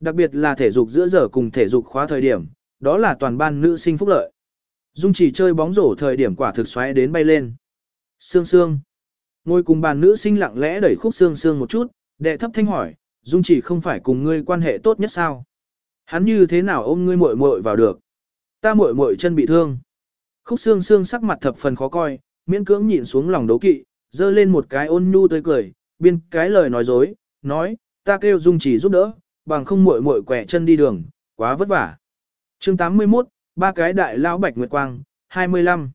Đặc biệt là thể dục giữa giờ cùng thể dục khóa thời điểm, đó là toàn ban nữ sinh phúc lợi. Dung Trì chơi bóng rổ thời điểm quả thực xoáy đến bay lên. Sương sương. Ngồi cùng bàn nữ sinh lặng lẽ đẩy khúc sương sương một chút, đệ thấp thanh hỏi, Dung Trì không phải cùng ngươi quan hệ tốt nhất sao? Hắn như thế nào ôm ngươi muội muội vào được? Ta muội muội chân bị thương. Khúc xương xương sắc mặt thập phần khó coi, miễn cưỡng nhịn xuống lòng đấu kỵ, dơ lên một cái ôn nhu tươi cười, biên cái lời nói dối, nói, ta kêu dung chỉ giúp đỡ, bằng không muội muội quẻ chân đi đường, quá vất vả. Chương 81, ba cái đại lão bạch nguyệt quang, 25.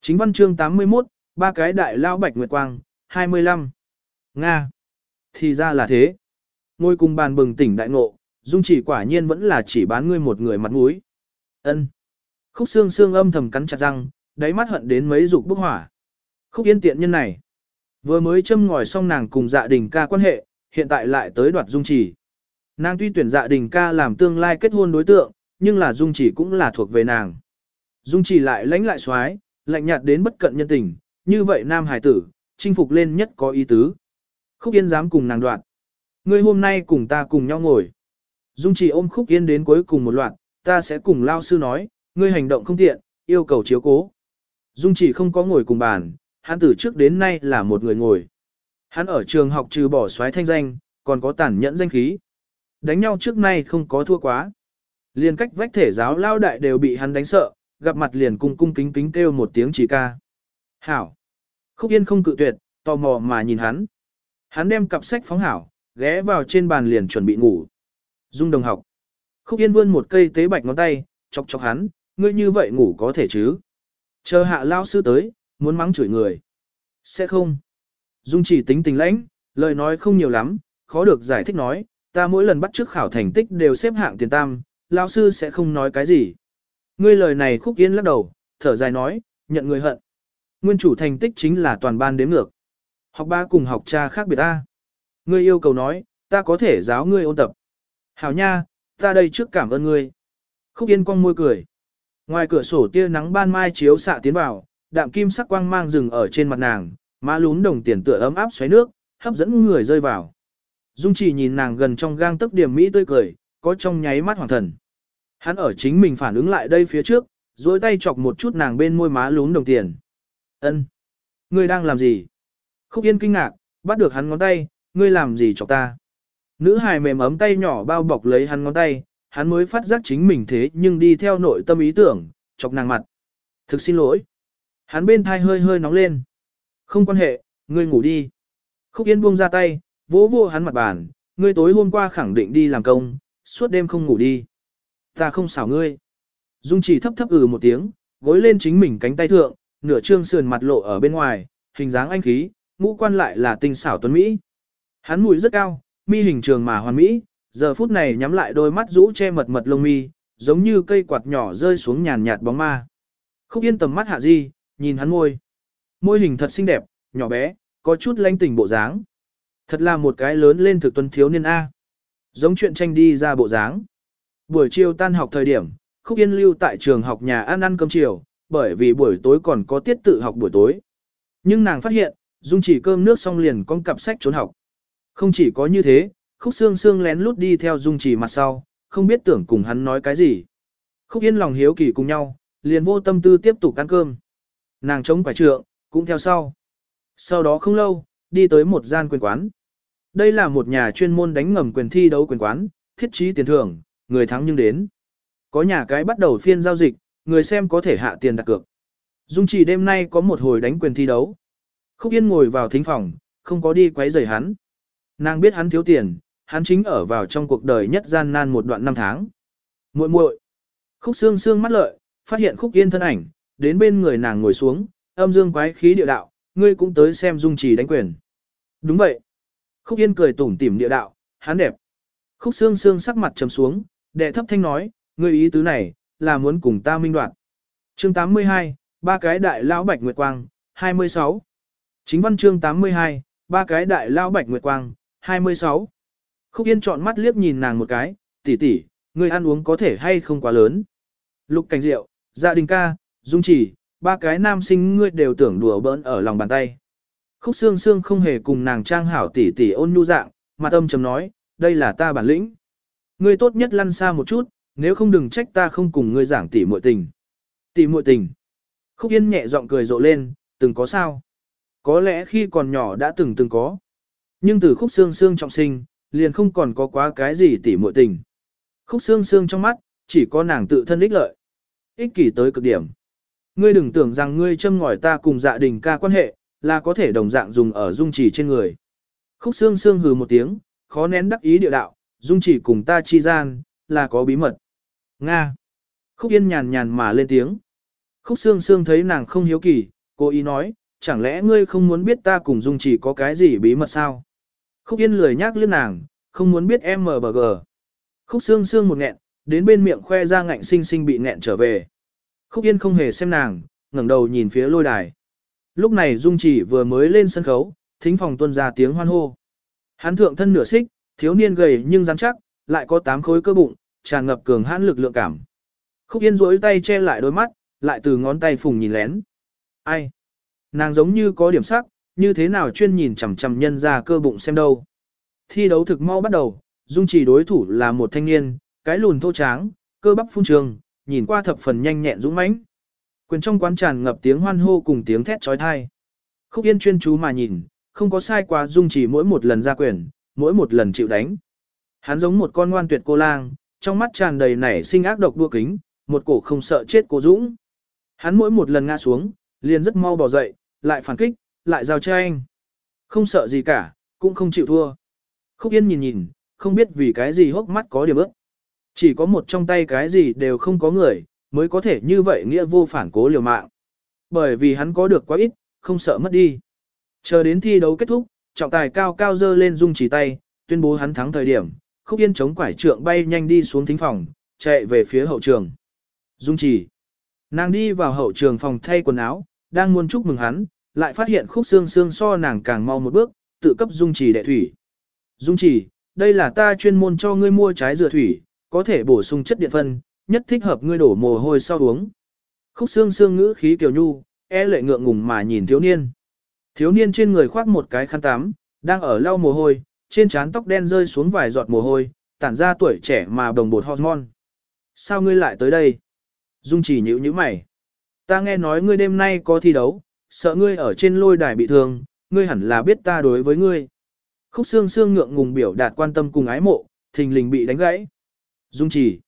Chính văn chương 81, ba cái đại lão bạch nguyệt quang, 25. Nga. Thì ra là thế. Ngôi cùng bàn bừng tỉnh đại ngộ, dung chỉ quả nhiên vẫn là chỉ bán ngươi một người mặt mũi. Ân. Khúc xương xương âm thầm cắn chặt răng, đáy mắt hận đến mấy dục bốc hỏa. Khúc yên tiện nhân này. Vừa mới châm ngòi xong nàng cùng dạ đình ca quan hệ, hiện tại lại tới đoạt dung chỉ. Nàng tuy tuyển dạ đình ca làm tương lai kết hôn đối tượng, nhưng là dung chỉ cũng là thuộc về nàng. Dung chỉ lại lãnh lại xoái, lạnh nhạt đến bất cận nhân tình, như vậy nam hải tử, chinh phục lên nhất có ý tứ. Khúc yên dám cùng nàng đoạn. Ngươi hôm nay cùng ta cùng nhau ngồi. Dung chỉ ôm khúc yên đến cuối cùng một loạt, ta sẽ cùng lao sư nói, ngươi hành động không tiện, yêu cầu chiếu cố. Dung chỉ không có ngồi cùng bàn, hắn từ trước đến nay là một người ngồi. Hắn ở trường học trừ bỏ xoáy thanh danh, còn có tàn nhẫn danh khí. Đánh nhau trước nay không có thua quá. Liên cách vách thể giáo lao đại đều bị hắn đánh sợ, gặp mặt liền cung cung kính kính kêu một tiếng chỉ ca. Hảo. Khúc Yên không cự tuyệt, tò mò mà nhìn hắn. Hắn đem cặp sách phóng hảo, ghé vào trên bàn liền chuẩn bị ngủ. Dung đồng học. Khúc Yên vươn một cây tế bạch ngón tay, chọc chọc hắn, ngươi như vậy ngủ có thể chứ. Chờ hạ lao sư tới, muốn mắng chửi người. Sẽ không. Dung chỉ tính tình lãnh, lời nói không nhiều lắm, khó được giải thích nói, ta mỗi lần bắt trước khảo thành tích đều xếp hạng tiền tam, lao sư sẽ không nói cái gì. Ngươi lời này khúc yên lắc đầu, thở dài nói, nhận người hận. Nguyên chủ thành tích chính là toàn ban đếm ngược. Học ba cùng học cha khác biệt ta. Ngươi yêu cầu nói, ta có thể giáo ngươi ôn tập. Hảo nha, ta đây trước cảm ơn ngươi. Khúc Yên cong môi cười. Ngoài cửa sổ tia nắng ban mai chiếu xạ tiến vào, đạm kim sắc quang mang rừng ở trên mặt nàng, má lún đồng tiền tựa ấm áp xoáy nước, hấp dẫn người rơi vào. Dung chỉ nhìn nàng gần trong gang tấc điểm mỹ tươi cười, có trong nháy mắt hoàng thần. Hắn ở chính mình phản ứng lại đây phía trước, dối tay chọc một chút nàng bên môi má lún đồng tiền. ân Ngươi đang làm gì? Khúc Yên kinh ngạc, bắt được hắn ngón tay, ngươi làm gì chọc ta? Nữ hài mềm ấm tay nhỏ bao bọc lấy hắn ngón tay, hắn mới phát giác chính mình thế nhưng đi theo nội tâm ý tưởng, chọc nàng mặt. Thực xin lỗi. Hắn bên thai hơi hơi nóng lên. Không quan hệ, ngươi ngủ đi. Khúc Yên buông ra tay, vỗ vô hắn mặt bàn, ngươi tối hôm qua khẳng định đi làm công, suốt đêm không ngủ đi. Ta không xảo ngươi. Dung chỉ thấp thấp ừ một tiếng, gối lên chính mình cánh tay thượng, nửa trương sườn mặt lộ ở bên ngoài, hình dáng anh khí, ngũ quan lại là tinh xảo tuấn Mỹ. Hắn mùi rất cao, mi hình trường mà hoàn mỹ, giờ phút này nhắm lại đôi mắt rũ che mật mật lông mi, giống như cây quạt nhỏ rơi xuống nhàn nhạt bóng ma. Khúc yên tầm mắt hạ di, nhìn hắn môi. Môi hình thật xinh đẹp, nhỏ bé, có chút lanh tỉnh bộ dáng. Thật là một cái lớn lên thực tuân thiếu niên A. Giống chuyện tranh đi ra bộ dáng. Buổi chiều tan học thời điểm, Khúc Yên lưu tại trường học nhà ăn ăn cơm chiều, bởi vì buổi tối còn có tiết tự học buổi tối. Nhưng nàng phát hiện, Dung chỉ cơm nước xong liền con cặp sách trốn học. Không chỉ có như thế, Khúc Sương Sương lén lút đi theo Dung chỉ mặt sau, không biết tưởng cùng hắn nói cái gì. Khúc Yên lòng hiếu kỳ cùng nhau, liền vô tâm tư tiếp tục ăn cơm. Nàng chống quả trượng, cũng theo sau. Sau đó không lâu, đi tới một gian quyền quán. Đây là một nhà chuyên môn đánh ngầm quyền thi đấu quyền quán, thiết trí tiền thưởng, người thắng nhưng đến. Có nhà cái bắt đầu phiên giao dịch, người xem có thể hạ tiền đặt cược. Dung chỉ đêm nay có một hồi đánh quyền thi đấu. Khúc Yên ngồi vào thính phòng, không có đi quấy rầy hắn. Nàng biết hắn thiếu tiền, hắn chính ở vào trong cuộc đời nhất gian nan một đoạn năm tháng. muội muội Khúc xương xương mắt lợi, phát hiện Khúc Yên thân ảnh, đến bên người nàng ngồi xuống, âm dương quái khí địa đạo, ngươi cũng tới xem Dung trì đánh quyền. Đúng vậy. Khúc Yên cười tủm tỉm địa đạo, hắn đẹp. Khúc xương xương sắc mặt trầm xuống, đệ thấp thanh nói, ngươi ý tứ này, là muốn cùng ta minh đoạn. Chương 82, ba cái đại lão bạch nguyệt quang, 26. Chính văn chương 82, ba cái đại lão bạch nguyệt quang, 26. Khúc Yên chọn mắt liếc nhìn nàng một cái, tỷ tỷ, ngươi ăn uống có thể hay không quá lớn. Lục cảnh Diệu, gia đình ca, dung chỉ, ba cái nam sinh ngươi đều tưởng đùa bỡn ở lòng bàn tay. Khúc Sương Sương không hề cùng nàng trang hảo tỷ tỷ ôn nhu dạng, mặt âm trầm nói, đây là ta bản lĩnh. Ngươi tốt nhất lăn xa một chút, nếu không đừng trách ta không cùng ngươi giảng tỷ muội tình. Tỷ muội tình. Khúc Yên nhẹ giọng cười rộ lên, từng có sao? Có lẽ khi còn nhỏ đã từng từng có. Nhưng từ khúc xương xương trọng sinh, liền không còn có quá cái gì tỉ muội tình. Khúc xương xương trong mắt, chỉ có nàng tự thân ích lợi. Ích kỷ tới cực điểm. Ngươi đừng tưởng rằng ngươi châm ngòi ta cùng dạ đình ca quan hệ, là có thể đồng dạng dùng ở dung trì trên người. Khúc xương xương hừ một tiếng, khó nén đắc ý địa đạo, dung trì cùng ta chi gian, là có bí mật. Nga. Khúc Yên nhàn nhàn mà lên tiếng. Khúc xương xương thấy nàng không hiếu kỳ, cô ý nói, chẳng lẽ ngươi không muốn biết ta cùng Dung chỉ có cái gì bí mật sao? Khúc Yên lười nhắc liên nàng, không muốn biết em MBG. Khúc Sương Sương một nghẹn, đến bên miệng khoe ra ngạnh sinh sinh bị nghẹn trở về. Khúc Yên không hề xem nàng, ngẩng đầu nhìn phía lôi đài. Lúc này Dung chỉ vừa mới lên sân khấu, thính phòng tuân ra tiếng hoan hô. Hắn thượng thân nửa xích, thiếu niên gầy nhưng rắn chắc, lại có tám khối cơ bụng, tràn ngập cường hãn lực lượng cảm. Khúc Yên rỗi tay che lại đôi mắt, lại từ ngón tay phùng nhìn lén. Ai? Nàng giống như có điểm sắc, như thế nào chuyên nhìn chằm chằm nhân ra cơ bụng xem đâu. Thi đấu thực mau bắt đầu, dung chỉ đối thủ là một thanh niên, cái lùn thô tráng, cơ bắp phun trường, nhìn qua thập phần nhanh nhẹn dũng mãnh. Quyền trong quán tràn ngập tiếng hoan hô cùng tiếng thét trói thai. Khúc Yên chuyên chú mà nhìn, không có sai quá dung chỉ mỗi một lần ra quyền, mỗi một lần chịu đánh. Hắn giống một con ngoan tuyệt cô lang, trong mắt tràn đầy nảy sinh ác độc đua kính, một cổ không sợ chết cô Dũng. Hắn mỗi một lần ngã xuống, liền rất mau bỏ dậy, lại phản kích, lại giao cho anh, Không sợ gì cả, cũng không chịu thua. Khúc Yên nhìn nhìn, không biết vì cái gì hốc mắt có điểm ước. Chỉ có một trong tay cái gì đều không có người, mới có thể như vậy nghĩa vô phản cố liều mạng. Bởi vì hắn có được quá ít, không sợ mất đi. Chờ đến thi đấu kết thúc, trọng tài cao cao dơ lên dung chỉ tay, tuyên bố hắn thắng thời điểm, khúc yên chống quải trượng bay nhanh đi xuống thính phòng, chạy về phía hậu trường. Dung chỉ. Nàng đi vào hậu trường phòng thay quần áo, đang muốn chúc mừng hắn, lại phát hiện khúc xương xương so nàng càng mau một bước, tự cấp dung chỉ đệ thủy. Dung chỉ, đây là ta chuyên môn cho ngươi mua trái dừa thủy, có thể bổ sung chất điện phân, nhất thích hợp ngươi đổ mồ hôi sau uống. Khúc xương xương ngữ khí kiều nhu, e lệ ngượng ngùng mà nhìn thiếu niên. Thiếu niên trên người khoác một cái khăn tắm, đang ở lau mồ hôi, trên trán tóc đen rơi xuống vài giọt mồ hôi, tản ra tuổi trẻ mà đồng bột hormone. Sao ngươi lại tới đây? Dung chỉ nhữ như mày. Ta nghe nói ngươi đêm nay có thi đấu, sợ ngươi ở trên lôi đài bị thương, ngươi hẳn là biết ta đối với ngươi. Khúc xương xương ngượng ngùng biểu đạt quan tâm cùng ái mộ, thình lình bị đánh gãy. Dung chỉ.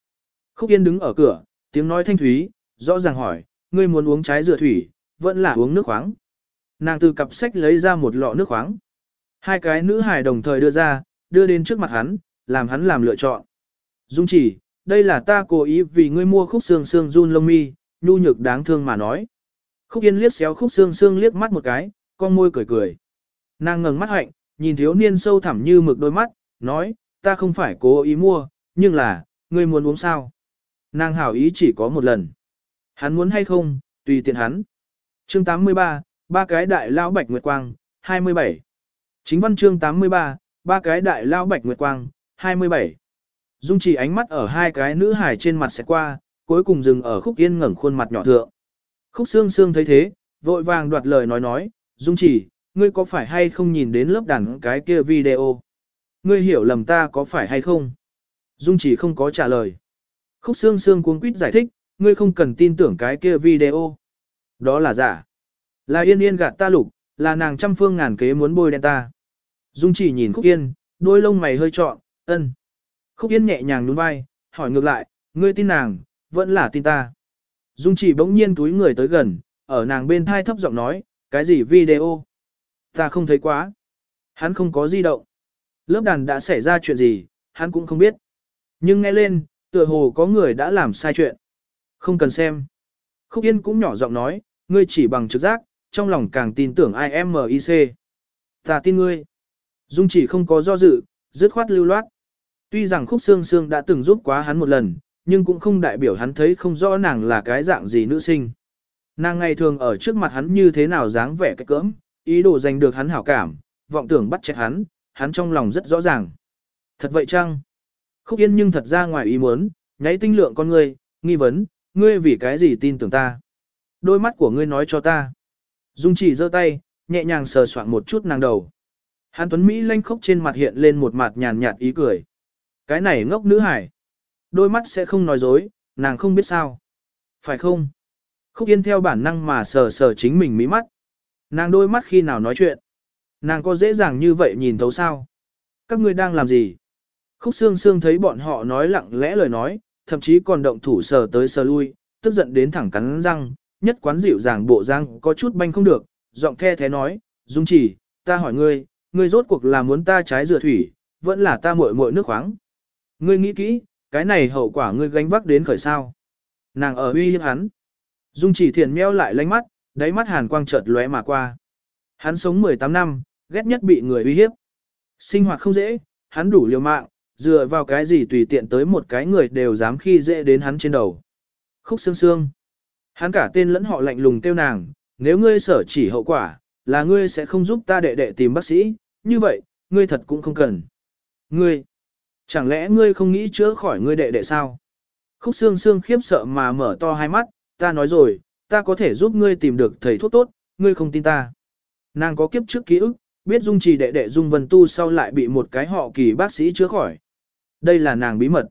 Khúc yên đứng ở cửa, tiếng nói thanh thúy, rõ ràng hỏi, ngươi muốn uống trái dừa thủy, vẫn là uống nước khoáng. Nàng từ cặp sách lấy ra một lọ nước khoáng. Hai cái nữ hài đồng thời đưa ra, đưa đến trước mặt hắn, làm hắn làm lựa chọn. Dung chỉ, đây là ta cố ý vì ngươi mua khúc xương xương run lông mi, nhu nhược đáng thương mà nói. Khúc yên liếc xéo khúc xương xương liếc mắt một cái, con môi cười cười. Nàng ngẩng mắt hạnh, nhìn thiếu niên sâu thẳm như mực đôi mắt, nói, ta không phải cố ý mua, nhưng là, ngươi muốn uống sao? Nàng hảo ý chỉ có một lần. Hắn muốn hay không, tùy tiện hắn. chương 83, ba cái đại lao bạch nguyệt quang, 27. Chính văn chương 83, ba cái đại lao bạch nguyệt quang, 27. Dung chỉ ánh mắt ở hai cái nữ hài trên mặt sẽ qua, cuối cùng dừng ở khúc yên ngẩng khuôn mặt nhỏ thượng. Khúc xương xương thấy thế, vội vàng đoạt lời nói nói, Dung chỉ, ngươi có phải hay không nhìn đến lớp đàn cái kia video? Ngươi hiểu lầm ta có phải hay không? Dung chỉ không có trả lời. Khúc xương xương cuống quýt giải thích, ngươi không cần tin tưởng cái kia video. Đó là giả. Là yên yên gạt ta lục, là nàng trăm phương ngàn kế muốn bôi đen ta. Dung chỉ nhìn khúc yên, đôi lông mày hơi trọn, ân. Khúc yên nhẹ nhàng nhún vai, hỏi ngược lại, ngươi tin nàng, vẫn là tin ta. Dung chỉ bỗng nhiên túi người tới gần, ở nàng bên thai thấp giọng nói, cái gì video? Ta không thấy quá. Hắn không có di động. Lớp đàn đã xảy ra chuyện gì, hắn cũng không biết. Nhưng nghe lên, tựa hồ có người đã làm sai chuyện. Không cần xem. Khúc Yên cũng nhỏ giọng nói, ngươi chỉ bằng trực giác, trong lòng càng tin tưởng IMIC. Ta tin ngươi. Dung chỉ không có do dự, dứt khoát lưu loát. Tuy rằng khúc Sương Sương đã từng giúp quá hắn một lần, nhưng cũng không đại biểu hắn thấy không rõ nàng là cái dạng gì nữ sinh. Nàng ngày thường ở trước mặt hắn như thế nào dáng vẻ cái cỡm, ý đồ giành được hắn hảo cảm, vọng tưởng bắt chẹt hắn, hắn trong lòng rất rõ ràng. Thật vậy chăng? Khúc Yên nhưng thật ra ngoài ý muốn, nháy tinh lượng con ngươi, nghi vấn, ngươi vì cái gì tin tưởng ta? Đôi mắt của ngươi nói cho ta. Dung chỉ giơ tay, nhẹ nhàng sờ soạn một chút nàng đầu. Hàn Tuấn Mỹ lanh khốc trên mặt hiện lên một mặt nhàn nhạt ý cười. Cái này ngốc nữ hải. Đôi mắt sẽ không nói dối, nàng không biết sao. Phải không? Khúc Yên theo bản năng mà sờ sờ chính mình mỹ mắt. Nàng đôi mắt khi nào nói chuyện. Nàng có dễ dàng như vậy nhìn thấu sao? Các ngươi đang làm gì? Khúc Sương Sương thấy bọn họ nói lặng lẽ lời nói, thậm chí còn động thủ sờ tới sờ lui, tức giận đến thẳng cắn răng, nhất quán dịu dàng bộ răng có chút banh không được, giọng the thế nói, Dung chỉ, ta hỏi ngươi, ngươi rốt cuộc là muốn ta trái rửa thủy, vẫn là ta muội muội nước khoáng. Ngươi nghĩ kỹ, cái này hậu quả ngươi gánh vác đến khởi sao. Nàng ở uy hiếp hắn. Dung chỉ thiền meo lại lánh mắt, đáy mắt hàn quang chợt lóe mà qua. Hắn sống 18 năm, ghét nhất bị người uy hiếp. Sinh hoạt không dễ, hắn đủ liều mạng, dựa vào cái gì tùy tiện tới một cái người đều dám khi dễ đến hắn trên đầu. Khúc xương xương. Hắn cả tên lẫn họ lạnh lùng tiêu nàng, nếu ngươi sở chỉ hậu quả, là ngươi sẽ không giúp ta đệ đệ tìm bác sĩ, như vậy, ngươi thật cũng không cần. Ngươi, chẳng lẽ ngươi không nghĩ chữa khỏi ngươi đệ đệ sao? Khúc xương xương khiếp sợ mà mở to hai mắt, ta nói rồi, ta có thể giúp ngươi tìm được thầy thuốc tốt, ngươi không tin ta. Nàng có kiếp trước ký ức, biết dung trì đệ đệ dung vân tu sau lại bị một cái họ kỳ bác sĩ chữa khỏi. Đây là nàng bí mật.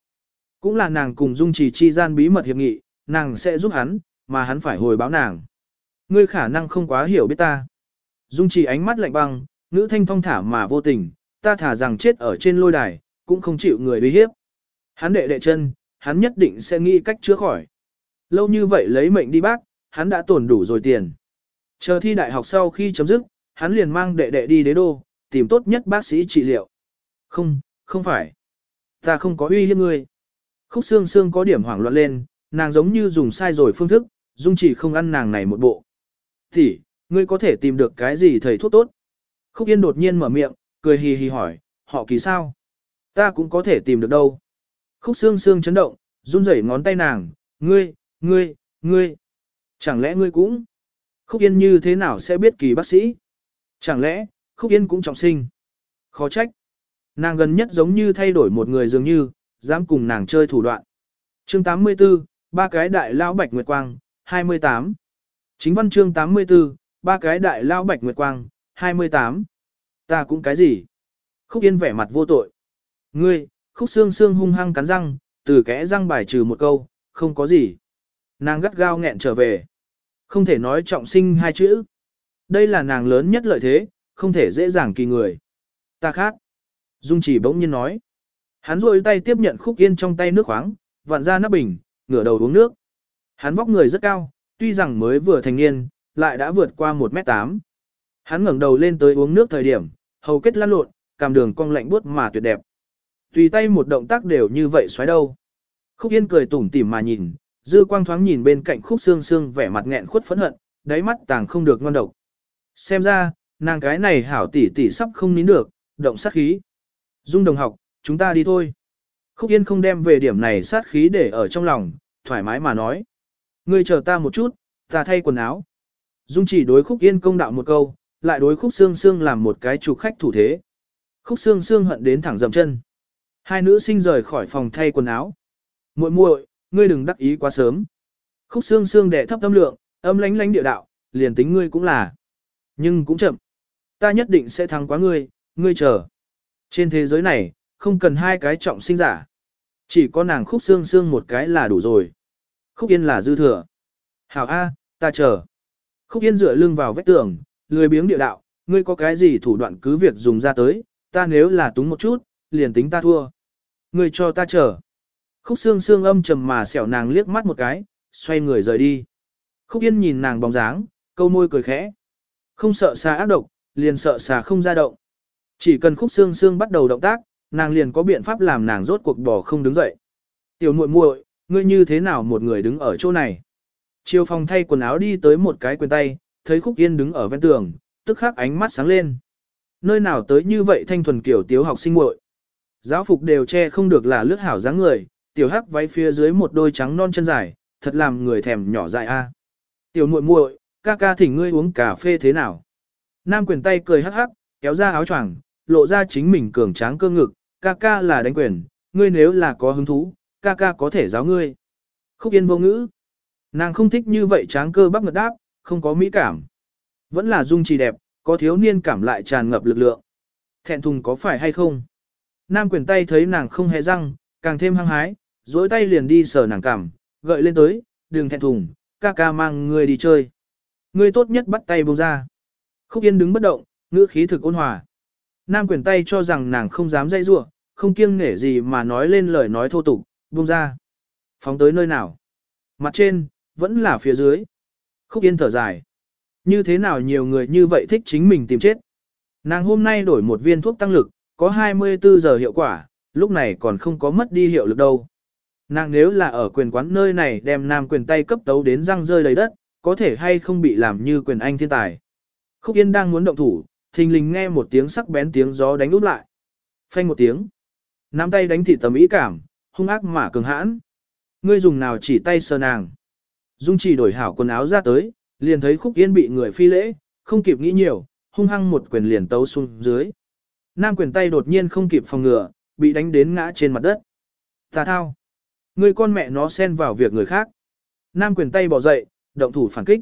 Cũng là nàng cùng dung trì chi gian bí mật hiệp nghị, nàng sẽ giúp hắn, mà hắn phải hồi báo nàng. Ngươi khả năng không quá hiểu biết ta. Dung trì ánh mắt lạnh băng, ngữ thanh thong thả mà vô tình, ta thả rằng chết ở trên lôi đài, cũng không chịu người uy hiếp. Hắn đệ đệ chân, hắn nhất định sẽ nghĩ cách chữa khỏi. Lâu như vậy lấy mệnh đi bác, hắn đã tổn đủ rồi tiền. Chờ thi đại học sau khi chấm dứt, hắn liền mang đệ đệ đi đế đô, tìm tốt nhất bác sĩ trị liệu. Không, không phải. Ta không có uy hiếp ngươi. Khúc xương xương có điểm hoảng loạn lên, nàng giống như dùng sai rồi phương thức, dung chỉ không ăn nàng này một bộ. Thì, ngươi có thể tìm được cái gì thầy thuốc tốt? Khúc yên đột nhiên mở miệng, cười hì hì hỏi, họ kỳ sao? Ta cũng có thể tìm được đâu. Khúc xương xương chấn động, run rẩy ngón tay nàng, ngươi, ngươi, ngươi. Chẳng lẽ ngươi cũng? Khúc yên như thế nào sẽ biết kỳ bác sĩ? Chẳng lẽ, Khúc yên cũng trọng sinh? Khó trách. Nàng gần nhất giống như thay đổi một người dường như, dám cùng nàng chơi thủ đoạn. chương 84, ba cái đại lao bạch nguyệt quang, 28. Chính văn chương 84, ba cái đại lao bạch nguyệt quang, 28. Ta cũng cái gì? Khúc Yên vẻ mặt vô tội. Ngươi, khúc xương xương hung hăng cắn răng, từ kẽ răng bài trừ một câu, không có gì. Nàng gắt gao nghẹn trở về. Không thể nói trọng sinh hai chữ. Đây là nàng lớn nhất lợi thế, không thể dễ dàng kỳ người. Ta khác. Dung chỉ bỗng nhiên nói. Hắn rôi tay tiếp nhận khúc yên trong tay nước khoáng, vặn ra nắp bình, ngửa đầu uống nước. Hắn vóc người rất cao, tuy rằng mới vừa thành niên, lại đã vượt qua 1m8. Hắn ngẩng đầu lên tới uống nước thời điểm, hầu kết lăn lộn, cảm đường cong lạnh buốt mà tuyệt đẹp. Tùy tay một động tác đều như vậy xoáy đâu. Khúc Yên cười tủm tỉm mà nhìn, dư quang thoáng nhìn bên cạnh khúc xương xương vẻ mặt nghẹn khuất phẫn hận, đáy mắt tàng không được ngon độc. Xem ra, nàng cái này hảo tỷ tỷ sắp không nín được, động sát khí. Dung đồng học, chúng ta đi thôi. Khúc Yên không đem về điểm này sát khí để ở trong lòng, thoải mái mà nói. Ngươi chờ ta một chút, ta thay quần áo. Dung chỉ đối Khúc Yên công đạo một câu, lại đối Khúc Sương Sương làm một cái chủ khách thủ thế. Khúc Sương Sương hận đến thẳng dầm chân. Hai nữ sinh rời khỏi phòng thay quần áo. Muội muội, ngươi đừng đắc ý quá sớm. Khúc xương xương đệ thấp tâm lượng, âm lánh lánh địa đạo, liền tính ngươi cũng là. Nhưng cũng chậm. Ta nhất định sẽ thắng quá ngươi, ngươi chờ. Trên thế giới này, không cần hai cái trọng sinh giả. Chỉ có nàng khúc xương xương một cái là đủ rồi. Khúc yên là dư thừa. Hảo A, ta chờ. Khúc yên dựa lưng vào vách tường, lười biếng địa đạo, ngươi có cái gì thủ đoạn cứ việc dùng ra tới, ta nếu là túng một chút, liền tính ta thua. Ngươi cho ta chờ. Khúc xương xương âm trầm mà xẻo nàng liếc mắt một cái, xoay người rời đi. Khúc yên nhìn nàng bóng dáng, câu môi cười khẽ. Không sợ xà ác độc, liền sợ xà không ra động. Chỉ cần khúc xương xương bắt đầu động tác, nàng liền có biện pháp làm nàng rốt cuộc bỏ không đứng dậy. Tiểu muội muội, ngươi như thế nào một người đứng ở chỗ này? Chiêu phòng thay quần áo đi tới một cái quyền tay, thấy khúc yên đứng ở ven tường, tức khắc ánh mắt sáng lên. Nơi nào tới như vậy thanh thuần kiểu tiếu học sinh muội Giáo phục đều che không được là lướt hảo dáng người, tiểu hắc váy phía dưới một đôi trắng non chân dài, thật làm người thèm nhỏ dại a. Tiểu muội muội, ca ca thỉnh ngươi uống cà phê thế nào? Nam quyền tay cười hắc hắc, kéo ra áo choàng, lộ ra chính mình cường tráng cơ ngực, ca ca là đánh quyền, ngươi nếu là có hứng thú, ca ca có thể giáo ngươi. Khúc yên vô ngữ. Nàng không thích như vậy tráng cơ bắp ngật đáp, không có mỹ cảm. Vẫn là dung trì đẹp, có thiếu niên cảm lại tràn ngập lực lượng. Thẹn thùng có phải hay không? Nam quyền tay thấy nàng không hề răng, càng thêm hăng hái, dối tay liền đi sờ nàng cảm, gợi lên tới, đừng thẹn thùng, ca ca mang người đi chơi. người tốt nhất bắt tay buông ra. Khúc Yên đứng bất động, ngữ khí thực ôn hòa. Nam quyền tay cho rằng nàng không dám dây rủa không kiêng nể gì mà nói lên lời nói thô tục, buông ra. Phóng tới nơi nào? Mặt trên, vẫn là phía dưới. Khúc Yên thở dài. Như thế nào nhiều người như vậy thích chính mình tìm chết? Nàng hôm nay đổi một viên thuốc tăng lực, có 24 giờ hiệu quả, lúc này còn không có mất đi hiệu lực đâu. Nàng nếu là ở quyền quán nơi này đem nam quyền tay cấp tấu đến răng rơi đầy đất, có thể hay không bị làm như quyền anh thiên tài. Khúc Yên đang muốn động thủ, thình lình nghe một tiếng sắc bén tiếng gió đánh úp lại. Phanh một tiếng. Nắm tay đánh thị tầm ý cảm, hung ác mà cường hãn. Ngươi dùng nào chỉ tay sờ nàng. Dung chỉ đổi hảo quần áo ra tới, liền thấy Khúc Yên bị người phi lễ, không kịp nghĩ nhiều, hung hăng một quyền liền tấu xuống dưới. Nam quyền tay đột nhiên không kịp phòng ngừa, bị đánh đến ngã trên mặt đất. Tà thao. người con mẹ nó xen vào việc người khác. Nam quyền tay bỏ dậy, động thủ phản kích.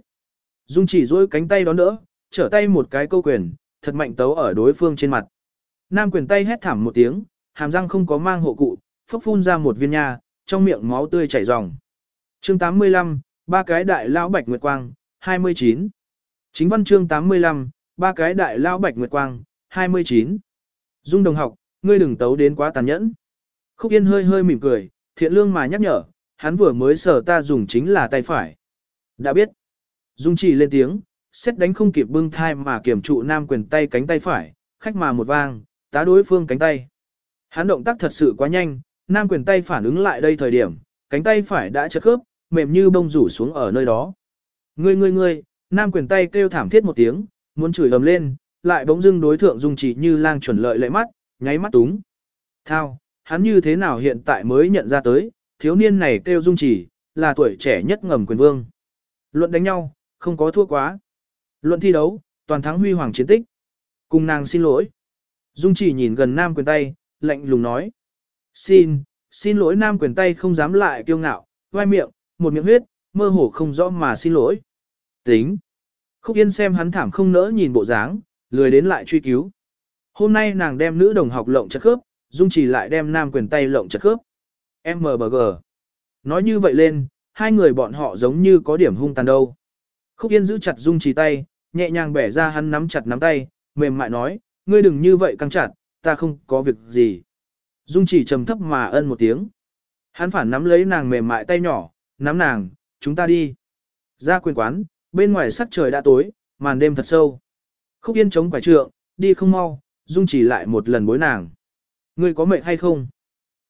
Dung chỉ dối cánh tay đó nữa, trở tay một cái câu quyền, thật mạnh tấu ở đối phương trên mặt. Nam quyền tay hét thảm một tiếng, hàm răng không có mang hộ cụ, phốc phun ra một viên nha, trong miệng máu tươi chảy ròng. Chương 85, ba cái đại lão bạch nguyệt quang, 29. Chính văn chương 85, ba cái đại lão bạch nguyệt quang, 29. Dung đồng học, ngươi đừng tấu đến quá tàn nhẫn. Khúc Yên hơi hơi mỉm cười, thiện lương mà nhắc nhở, hắn vừa mới sở ta dùng chính là tay phải. Đã biết. Dung chỉ lên tiếng, xét đánh không kịp bưng thai mà kiểm trụ nam quyền tay cánh tay phải, khách mà một vang, tá đối phương cánh tay. Hắn động tác thật sự quá nhanh, nam quyền tay phản ứng lại đây thời điểm, cánh tay phải đã chật khớp, mềm như bông rủ xuống ở nơi đó. Ngươi ngươi ngươi, nam quyền tay kêu thảm thiết một tiếng, muốn chửi ầm lên, lại bỗng dưng đối thượng dung chỉ như lang chuẩn lợi lệ mắt, nháy mắt túng. Thao, hắn như thế nào hiện tại mới nhận ra tới, thiếu niên này kêu dung chỉ, là tuổi trẻ nhất ngầm quyền vương. Luận đánh nhau, không có thua quá. Luận thi đấu, toàn thắng huy hoàng chiến tích. Cùng nàng xin lỗi. Dung chỉ nhìn gần nam quyền tay, lạnh lùng nói. Xin, xin lỗi nam quyền tay không dám lại kiêu ngạo, vai miệng, một miệng huyết, mơ hồ không rõ mà xin lỗi. Tính. Khúc Yên xem hắn thảm không nỡ nhìn bộ dáng, lười đến lại truy cứu. Hôm nay nàng đem nữ đồng học lộng chật khớp, Dung trì lại đem nam quyền tay lộng chật khớp. MBG. Nói như vậy lên, hai người bọn họ giống như có điểm hung tàn đâu. Khúc Yên giữ chặt Dung trì tay, nhẹ nhàng bẻ ra hắn nắm chặt nắm tay, mềm mại nói, ngươi đừng như vậy căng chặt, ta không có việc gì. Dung trì trầm thấp mà ân một tiếng. Hắn phản nắm lấy nàng mềm mại tay nhỏ, nắm nàng, chúng ta đi. Ra quyền quán, bên ngoài sắc trời đã tối, màn đêm thật sâu. Khúc Yên chống quải trượng, đi không mau, Dung chỉ lại một lần bối nàng. Ngươi có mệt hay không?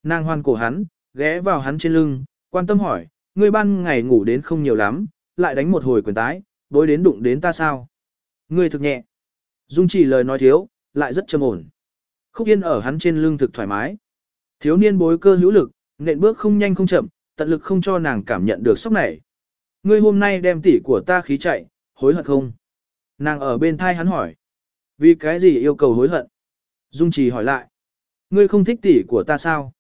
Nàng hoan cổ hắn, ghé vào hắn trên lưng, quan tâm hỏi, ngươi ban ngày ngủ đến không nhiều lắm, lại đánh một hồi quyền tái, bối đến đụng đến ta sao? Ngươi thực nhẹ. Dung chỉ lời nói thiếu, lại rất trầm ổn. Khúc Yên ở hắn trên lưng thực thoải mái. Thiếu niên bối cơ hữu lực, nện bước không nhanh không chậm, tận lực không cho nàng cảm nhận được sốc này. Ngươi hôm nay đem tỷ của ta khí chạy, hối hận không? Nàng ở bên thai hắn hỏi. Vì cái gì yêu cầu hối hận? Dung trì hỏi lại. Ngươi không thích tỷ của ta sao?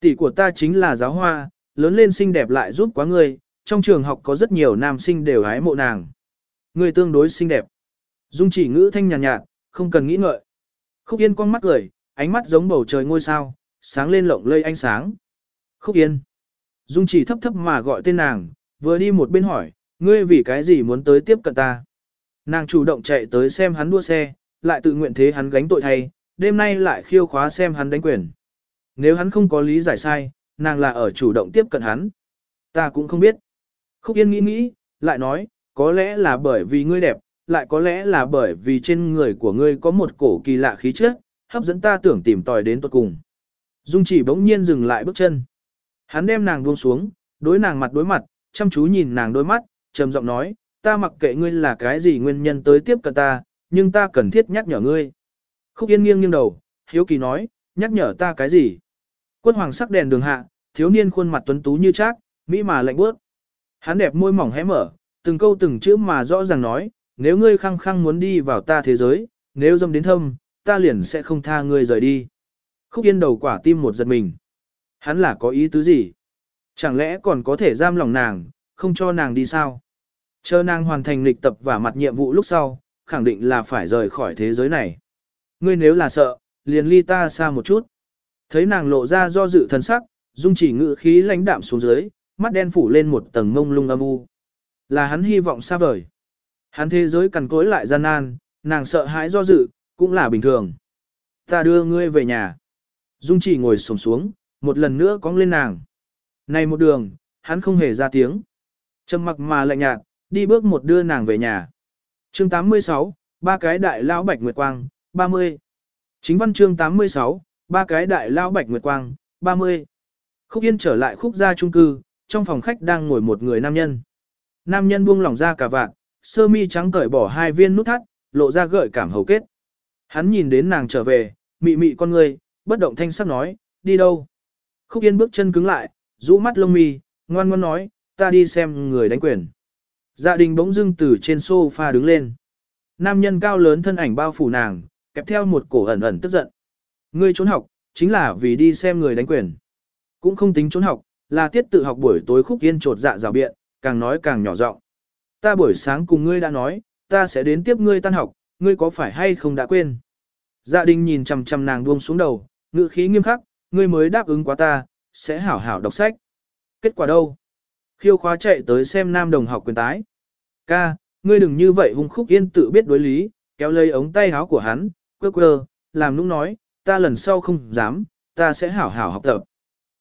Tỷ của ta chính là giáo hoa, lớn lên xinh đẹp lại giúp quá ngươi, trong trường học có rất nhiều nam sinh đều hái mộ nàng. Ngươi tương đối xinh đẹp. Dung chỉ ngữ thanh nhàn nhạt, nhạt, không cần nghĩ ngợi. Khúc Yên quăng mắt cười, ánh mắt giống bầu trời ngôi sao, sáng lên lộng lây ánh sáng. Khúc Yên. Dung chỉ thấp thấp mà gọi tên nàng, vừa đi một bên hỏi, ngươi vì cái gì muốn tới tiếp cận ta. Nàng chủ động chạy tới xem hắn đua xe, lại tự nguyện thế hắn gánh tội thay, đêm nay lại khiêu khóa xem hắn đánh quyền. Nếu hắn không có lý giải sai, nàng là ở chủ động tiếp cận hắn. Ta cũng không biết. Khúc Yên nghĩ nghĩ, lại nói, có lẽ là bởi vì ngươi đẹp, lại có lẽ là bởi vì trên người của ngươi có một cổ kỳ lạ khí chất, hấp dẫn ta tưởng tìm tòi đến tuật cùng. Dung chỉ bỗng nhiên dừng lại bước chân. Hắn đem nàng buông xuống, đối nàng mặt đối mặt, chăm chú nhìn nàng đôi mắt, trầm giọng nói, ta mặc kệ ngươi là cái gì nguyên nhân tới tiếp cận ta, nhưng ta cần thiết nhắc nhở ngươi. Khúc Yên nghiêng nghiêng đầu, hiếu kỳ nói, nhắc nhở ta cái gì? Quân hoàng sắc đèn đường hạ, thiếu niên khuôn mặt tuấn tú như trác, mỹ mà lạnh bước. Hắn đẹp môi mỏng hé mở, từng câu từng chữ mà rõ ràng nói, nếu ngươi khăng khăng muốn đi vào ta thế giới, nếu dâm đến thâm, ta liền sẽ không tha ngươi rời đi. Khúc Yên đầu quả tim một giật mình. Hắn là có ý tứ gì? Chẳng lẽ còn có thể giam lòng nàng, không cho nàng đi sao? Chờ nàng hoàn thành lịch tập và mặt nhiệm vụ lúc sau, khẳng định là phải rời khỏi thế giới này. Ngươi nếu là sợ, liền ly ta xa một chút. Thấy nàng lộ ra do dự thần sắc, dung chỉ ngự khí lãnh đạm xuống dưới, mắt đen phủ lên một tầng mông lung âm u. Là hắn hy vọng xa vời. Hắn thế giới cằn cối lại gian nan, nàng sợ hãi do dự, cũng là bình thường. Ta đưa ngươi về nhà. Dung chỉ ngồi sổng xuống, một lần nữa cong lên nàng. Này một đường, hắn không hề ra tiếng. Trầm mặc mà lạnh nhạt, đi bước một đưa nàng về nhà. Chương 86, ba cái đại lão bạch nguyệt quang, 30. Chính văn chương 86, ba cái đại lão bạch nguyệt quang, 30. Khúc Yên trở lại khúc gia trung cư, trong phòng khách đang ngồi một người nam nhân. Nam nhân buông lỏng ra cả vạn, sơ mi trắng cởi bỏ hai viên nút thắt, lộ ra gợi cảm hầu kết. Hắn nhìn đến nàng trở về, mị mị con người, bất động thanh sắc nói, đi đâu? Khúc Yên bước chân cứng lại, rũ mắt lông mi, ngoan ngoan nói, ta đi xem người đánh quyền. Dạ đình bỗng dưng từ trên sofa đứng lên. Nam nhân cao lớn thân ảnh bao phủ nàng, kẹp theo một cổ ẩn ẩn tức giận. Ngươi trốn học, chính là vì đi xem người đánh quyền. Cũng không tính trốn học, là tiết tự học buổi tối khúc yên trột dạ rào biện, càng nói càng nhỏ giọng Ta buổi sáng cùng ngươi đã nói, ta sẽ đến tiếp ngươi tan học, ngươi có phải hay không đã quên. Dạ đình nhìn chằm chằm nàng buông xuống đầu, ngữ khí nghiêm khắc, ngươi mới đáp ứng quá ta, sẽ hảo hảo đọc sách. Kết quả đâu? Khiêu khóa chạy tới xem nam đồng học quyền tái. Ca, ngươi đừng như vậy hung khúc yên tự biết đối lý, kéo lấy ống tay áo của hắn, quơ quơ, làm nũng nói, ta lần sau không dám, ta sẽ hảo hảo học tập.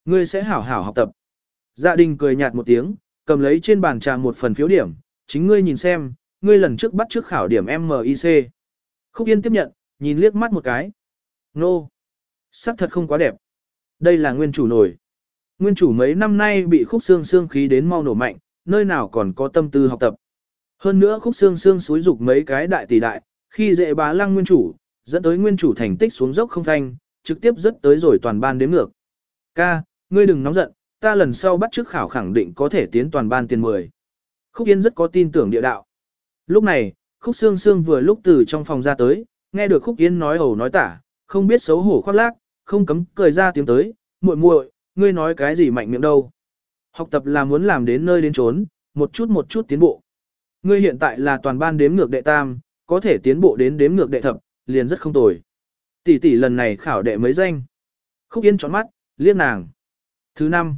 Ngươi sẽ hảo hảo học tập. Dạ đình cười nhạt một tiếng, cầm lấy trên bàn trà một phần phiếu điểm, chính ngươi nhìn xem, ngươi lần trước bắt trước khảo điểm MIC. Khúc Yên tiếp nhận, nhìn liếc mắt một cái. Nô! No. Sắc thật không quá đẹp. Đây là nguyên chủ nổi. Nguyên chủ mấy năm nay bị khúc xương xương khí đến mau nổ mạnh, nơi nào còn có tâm tư học tập. Hơn nữa khúc xương xương xúi dục mấy cái đại tỷ đại, khi dễ bá lăng nguyên chủ, dẫn tới nguyên chủ thành tích xuống dốc không thanh, trực tiếp rất tới rồi toàn ban đếm ngược. Ca, ngươi đừng nóng giận, ta lần sau bắt trước khảo khẳng định có thể tiến toàn ban tiền 10. Khúc Yên rất có tin tưởng địa đạo. Lúc này, Khúc Sương Sương vừa lúc từ trong phòng ra tới, nghe được Khúc Yên nói ẩu nói tả, không biết xấu hổ khoác lác, không cấm cười ra tiếng tới, muội muội, ngươi nói cái gì mạnh miệng đâu. Học tập là muốn làm đến nơi đến trốn, một chút một chút tiến bộ. Ngươi hiện tại là toàn ban đếm ngược đệ tam, có thể tiến bộ đến đếm ngược đệ thập, liền rất không tồi. Tỷ tỷ lần này khảo đệ mấy danh. Khúc Yên tròn mắt, liếc nàng. Thứ năm.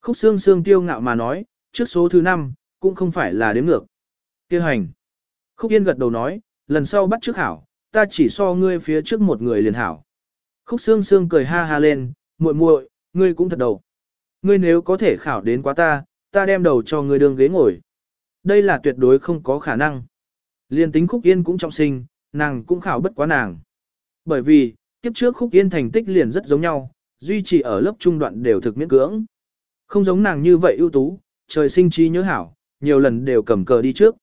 Khúc Sương Sương tiêu ngạo mà nói, trước số thứ năm, cũng không phải là đếm ngược. Kêu hành. Khúc Yên gật đầu nói, lần sau bắt trước hảo, ta chỉ so ngươi phía trước một người liền hảo. Khúc Sương Sương cười ha ha lên, muội muội, ngươi cũng thật đầu. Ngươi nếu có thể khảo đến quá ta, ta đem đầu cho ngươi đường ghế ngồi. Đây là tuyệt đối không có khả năng. Liên tính Khúc Yên cũng trọng sinh, nàng cũng khảo bất quá nàng. Bởi vì, kiếp trước Khúc Yên thành tích liền rất giống nhau, duy trì ở lớp trung đoạn đều thực miễn cưỡng. Không giống nàng như vậy ưu tú, trời sinh trí nhớ hảo, nhiều lần đều cầm cờ đi trước.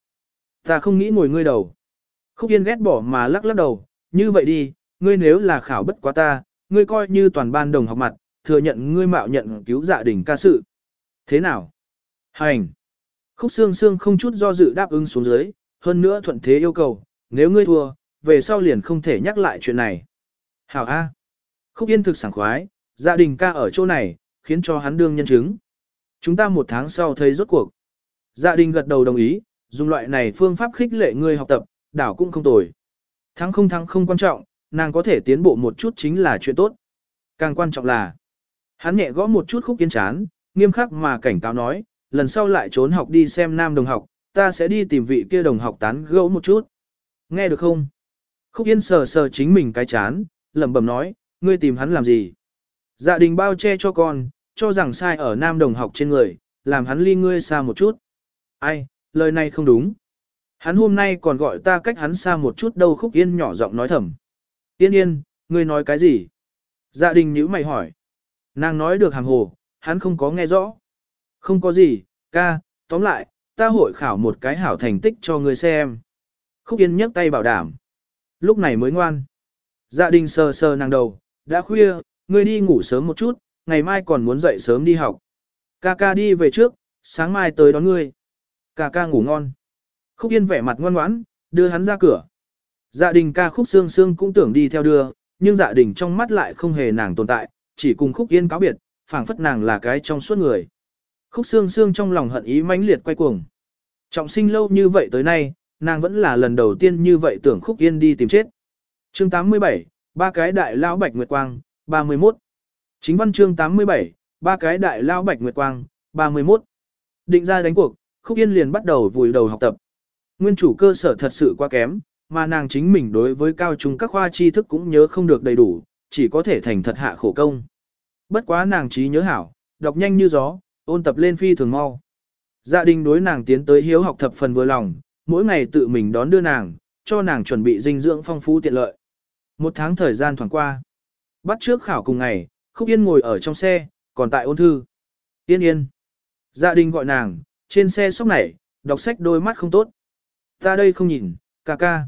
Ta không nghĩ ngồi ngươi đầu. Khúc Yên ghét bỏ mà lắc lắc đầu, như vậy đi, ngươi nếu là khảo bất quá ta, ngươi coi như toàn ban đồng học mặt, thừa nhận ngươi mạo nhận cứu dạ đình ca sự. Thế nào? Hành! Khúc xương xương không chút do dự đáp ứng xuống dưới, hơn nữa thuận thế yêu cầu, nếu ngươi thua, về sau liền không thể nhắc lại chuyện này. Hảo A! Khúc Yên thực sảng khoái, dạ gia đình ca ở chỗ này, khiến cho hắn đương nhân chứng. Chúng ta một tháng sau thấy rốt cuộc. Dạ gia đình gật đầu đồng ý, dùng loại này phương pháp khích lệ ngươi học tập, đảo cũng không tồi. Thắng không thắng không quan trọng, nàng có thể tiến bộ một chút chính là chuyện tốt. Càng quan trọng là, hắn nhẹ gõ một chút khúc yên chán, nghiêm khắc mà cảnh cáo nói, lần sau lại trốn học đi xem nam đồng học, ta sẽ đi tìm vị kia đồng học tán gẫu một chút. Nghe được không? Khúc yên sờ sờ chính mình cái chán, lẩm bẩm nói, ngươi tìm hắn làm gì? Dạ đình bao che cho con, cho rằng sai ở nam đồng học trên người, làm hắn ly ngươi xa một chút. Ai, lời này không đúng. Hắn hôm nay còn gọi ta cách hắn xa một chút đâu khúc yên nhỏ giọng nói thầm. Yên yên, ngươi nói cái gì? Dạ đình nhữ mày hỏi. Nàng nói được hàng hồ, hắn không có nghe rõ. Không có gì, ca, tóm lại, ta hội khảo một cái hảo thành tích cho ngươi xem. Khúc yên nhấc tay bảo đảm. Lúc này mới ngoan. Dạ đình sờ sờ nàng đầu, đã khuya, ngươi đi ngủ sớm một chút, ngày mai còn muốn dậy sớm đi học. Ca ca đi về trước, sáng mai tới đón ngươi. Ca ca ngủ ngon. Khúc Yên vẻ mặt ngoan ngoãn, đưa hắn ra cửa. Dạ đình ca khúc xương xương cũng tưởng đi theo đưa, nhưng dạ đình trong mắt lại không hề nàng tồn tại, chỉ cùng khúc yên cáo biệt, phảng phất nàng là cái trong suốt người. Khúc xương xương trong lòng hận ý mãnh liệt quay cuồng. Trọng sinh lâu như vậy tới nay, nàng vẫn là lần đầu tiên như vậy tưởng khúc yên đi tìm chết. chương 87, ba cái đại lão bạch nguyệt quang, 31. Chính văn chương 87, ba cái đại lão bạch nguyệt quang, 31. Định ra đánh cuộc, khúc yên liền bắt đầu vùi đầu học tập. Nguyên chủ cơ sở thật sự quá kém, mà nàng chính mình đối với cao trung các khoa tri thức cũng nhớ không được đầy đủ, chỉ có thể thành thật hạ khổ công. Bất quá nàng trí nhớ hảo, đọc nhanh như gió, ôn tập lên phi thường mau. Gia đình đối nàng tiến tới hiếu học thập phần vừa lòng, mỗi ngày tự mình đón đưa nàng, cho nàng chuẩn bị dinh dưỡng phong phú tiện lợi. Một tháng thời gian thoảng qua. Bắt trước khảo cùng ngày, Khúc Yên ngồi ở trong xe, còn tại ôn thư. Yên yên. Gia đình gọi nàng, trên xe sốc nảy, đọc sách đôi mắt không tốt. Ta đây không nhìn, ca ca.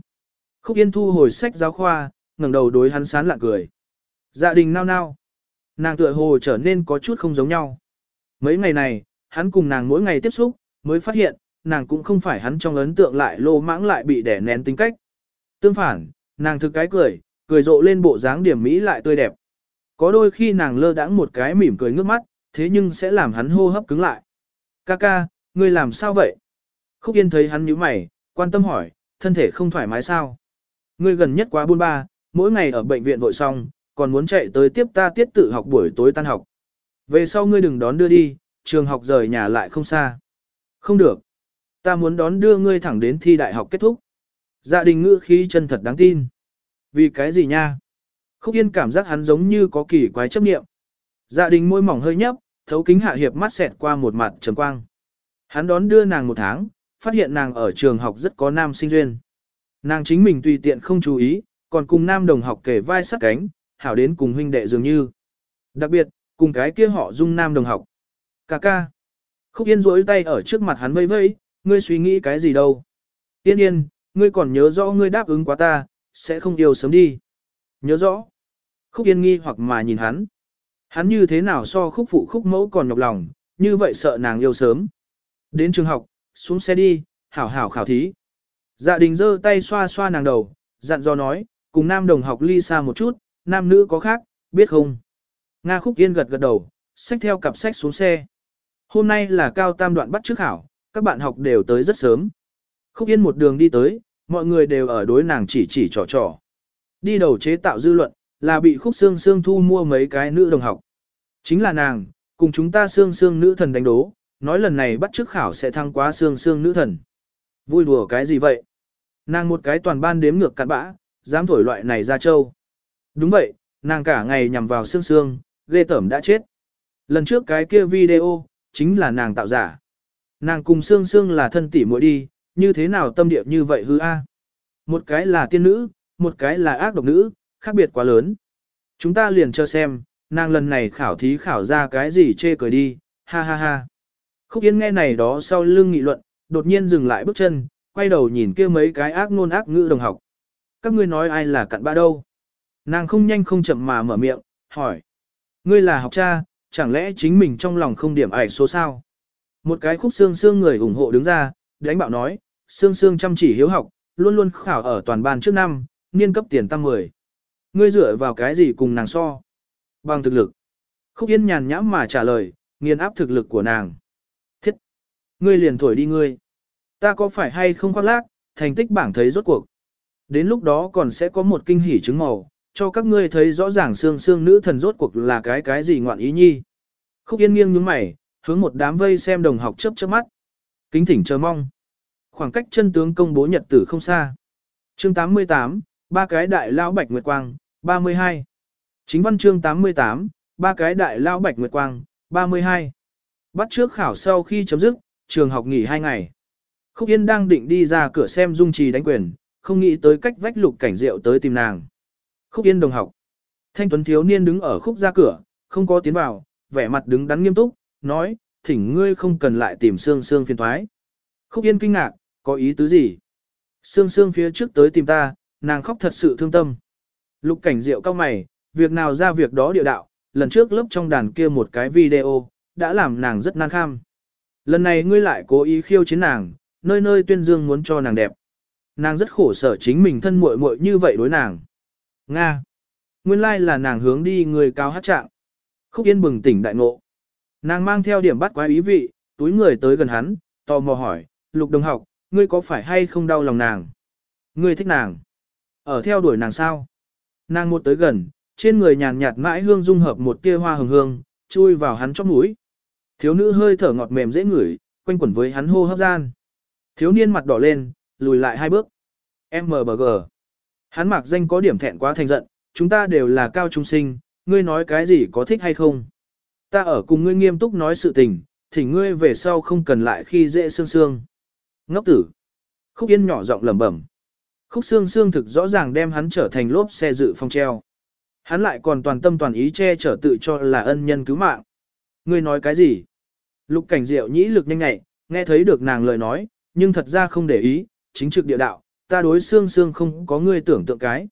Khúc Yên thu hồi sách giáo khoa, ngẩng đầu đối hắn sán lạ cười. Dạ đình nao nao. Nàng tựa hồ trở nên có chút không giống nhau. Mấy ngày này, hắn cùng nàng mỗi ngày tiếp xúc, mới phát hiện, nàng cũng không phải hắn trong ấn tượng lại lô mãng lại bị đẻ nén tính cách. Tương phản, nàng thực cái cười, cười rộ lên bộ dáng điểm mỹ lại tươi đẹp. Có đôi khi nàng lơ đãng một cái mỉm cười ngước mắt, thế nhưng sẽ làm hắn hô hấp cứng lại. Ca ca, ngươi làm sao vậy? Khúc Yên thấy hắn nhíu mày, quan tâm hỏi, thân thể không thoải mái sao? Ngươi gần nhất quá buôn ba, mỗi ngày ở bệnh viện vội xong, còn muốn chạy tới tiếp ta tiết tự học buổi tối tan học. Về sau ngươi đừng đón đưa đi, trường học rời nhà lại không xa. Không được. Ta muốn đón đưa ngươi thẳng đến thi đại học kết thúc. gia đình ngữ khí chân thật đáng tin. Vì cái gì nha? Khúc Yên cảm giác hắn giống như có kỳ quái chấp nghiệm. gia dạ đình môi mỏng hơi nhấp, thấu kính hạ hiệp mắt xẹt qua một mặt trầm quang. Hắn đón đưa nàng một tháng, phát hiện nàng ở trường học rất có nam sinh duyên. Nàng chính mình tùy tiện không chú ý, còn cùng nam đồng học kể vai sát cánh, hảo đến cùng huynh đệ dường như. Đặc biệt, cùng cái kia họ dung nam đồng học. Cà ca. Khúc Yên rỗi tay ở trước mặt hắn vây vây, ngươi suy nghĩ cái gì đâu. Yên yên, ngươi còn nhớ rõ ngươi đáp ứng quá ta, sẽ không yêu sớm đi. Nhớ rõ. Khúc Yên nghi hoặc mà nhìn hắn. Hắn như thế nào so khúc phụ khúc mẫu còn nhọc lòng, như vậy sợ nàng yêu sớm. Đến trường học, xuống xe đi, hảo hảo khảo thí. Dạ đình giơ tay xoa xoa nàng đầu, dặn dò nói, cùng nam đồng học ly xa một chút, nam nữ có khác, biết không? Nga khúc yên gật gật đầu, xách theo cặp sách xuống xe. Hôm nay là cao tam đoạn bắt trước hảo, các bạn học đều tới rất sớm. Khúc Yên một đường đi tới, mọi người đều ở đối nàng chỉ chỉ trò trò. Đi đầu chế tạo dư luận, là bị khúc xương xương thu mua mấy cái nữ đồng học. Chính là nàng, cùng chúng ta xương xương nữ thần đánh đố, nói lần này bắt trước khảo sẽ thăng quá xương xương nữ thần. Vui đùa cái gì vậy? Nàng một cái toàn ban đếm ngược cặn bã, dám thổi loại này ra châu. Đúng vậy, nàng cả ngày nhằm vào xương xương, ghê tẩm đã chết. Lần trước cái kia video, chính là nàng tạo giả. Nàng cùng xương xương là thân tỷ muội đi, như thế nào tâm địa như vậy hư a? Một cái là tiên nữ, một cái là ác độc nữ, khác biệt quá lớn. Chúng ta liền cho xem, nàng lần này khảo thí khảo ra cái gì chê cười đi, ha ha ha. Khúc Yên nghe này đó sau lưng nghị luận, đột nhiên dừng lại bước chân, quay đầu nhìn kia mấy cái ác ngôn ác ngữ đồng học. Các ngươi nói ai là cặn bã đâu? Nàng không nhanh không chậm mà mở miệng, hỏi. Ngươi là học cha, chẳng lẽ chính mình trong lòng không điểm ải số sao? Một cái khúc xương xương người ủng hộ đứng ra, đánh bạo nói, xương xương chăm chỉ hiếu học, luôn luôn khảo ở toàn ban trước năm, niên cấp tiền tăng 10. Ngươi dựa vào cái gì cùng nàng so? Bằng thực lực. Khúc Yên nhàn nhãm mà trả lời, nghiền áp thực lực của nàng. Thiết! Ngươi liền thổi đi ngươi. Ta có phải hay không khoác lác, thành tích bảng thấy rốt cuộc. Đến lúc đó còn sẽ có một kinh hỉ chứng màu, cho các ngươi thấy rõ ràng xương xương nữ thần rốt cuộc là cái cái gì ngoạn ý nhi. Khúc Yên nghiêng nhướng mày, hướng một đám vây xem đồng học chớp chớp mắt. Kính thỉnh chờ mong. Khoảng cách chân tướng công bố nhật tử không xa. Chương 88, ba cái đại lão bạch nguyệt quang, 32. Chính văn chương 88, ba cái đại lão bạch nguyệt quang, 32. Bắt trước khảo sau khi chấm dứt, trường học nghỉ 2 ngày. Khúc Yên đang định đi ra cửa xem dung trì đánh quyền, không nghĩ tới cách vách lục cảnh rượu tới tìm nàng. Khúc Yên đồng học. Thanh Tuấn thiếu niên đứng ở khúc ra cửa, không có tiến vào, vẻ mặt đứng đắn nghiêm túc, nói, thỉnh ngươi không cần lại tìm Sương Sương phiền thoái. Khúc Yên kinh ngạc, có ý tứ gì? Sương Sương phía trước tới tìm ta, nàng khóc thật sự thương tâm. Lục cảnh rượu cao mày, việc nào ra việc đó địa đạo, lần trước lớp trong đàn kia một cái video, đã làm nàng rất nan kham. Lần này ngươi lại cố ý khiêu chiến nàng, nơi nơi tuyên dương muốn cho nàng đẹp. Nàng rất khổ sở chính mình thân muội muội như vậy đối nàng. Nga. Nguyên lai là nàng hướng đi người cao hát trạng. Khúc Yên bừng tỉnh đại ngộ. Nàng mang theo điểm bắt quái ý vị, túi người tới gần hắn, tò mò hỏi, lục đồng học, ngươi có phải hay không đau lòng nàng? Ngươi thích nàng? Ở theo đuổi nàng sao? Nàng một tới gần, trên người nhàn nhạt mãi hương dung hợp một tia hoa hồng hương, chui vào hắn chóp mũi. Thiếu nữ hơi thở ngọt mềm dễ ngửi, quanh quẩn với hắn hô hấp gian. Thiếu niên mặt đỏ lên, lùi lại hai bước. MBG. Hắn mặc danh có điểm thẹn quá thành giận, chúng ta đều là cao trung sinh, ngươi nói cái gì có thích hay không? Ta ở cùng ngươi nghiêm túc nói sự tình, thì ngươi về sau không cần lại khi dễ sương sương. Ngốc tử. Khúc Yên nhỏ giọng lẩm bẩm. Khúc xương xương thực rõ ràng đem hắn trở thành lốp xe dự phong treo. Hắn lại còn toàn tâm toàn ý che chở tự cho là ân nhân cứu mạng. Ngươi nói cái gì? Lục cảnh diệu nhĩ lực nhanh ngại, nghe thấy được nàng lời nói, nhưng thật ra không để ý, chính trực địa đạo, ta đối xương xương không có ngươi tưởng tượng cái.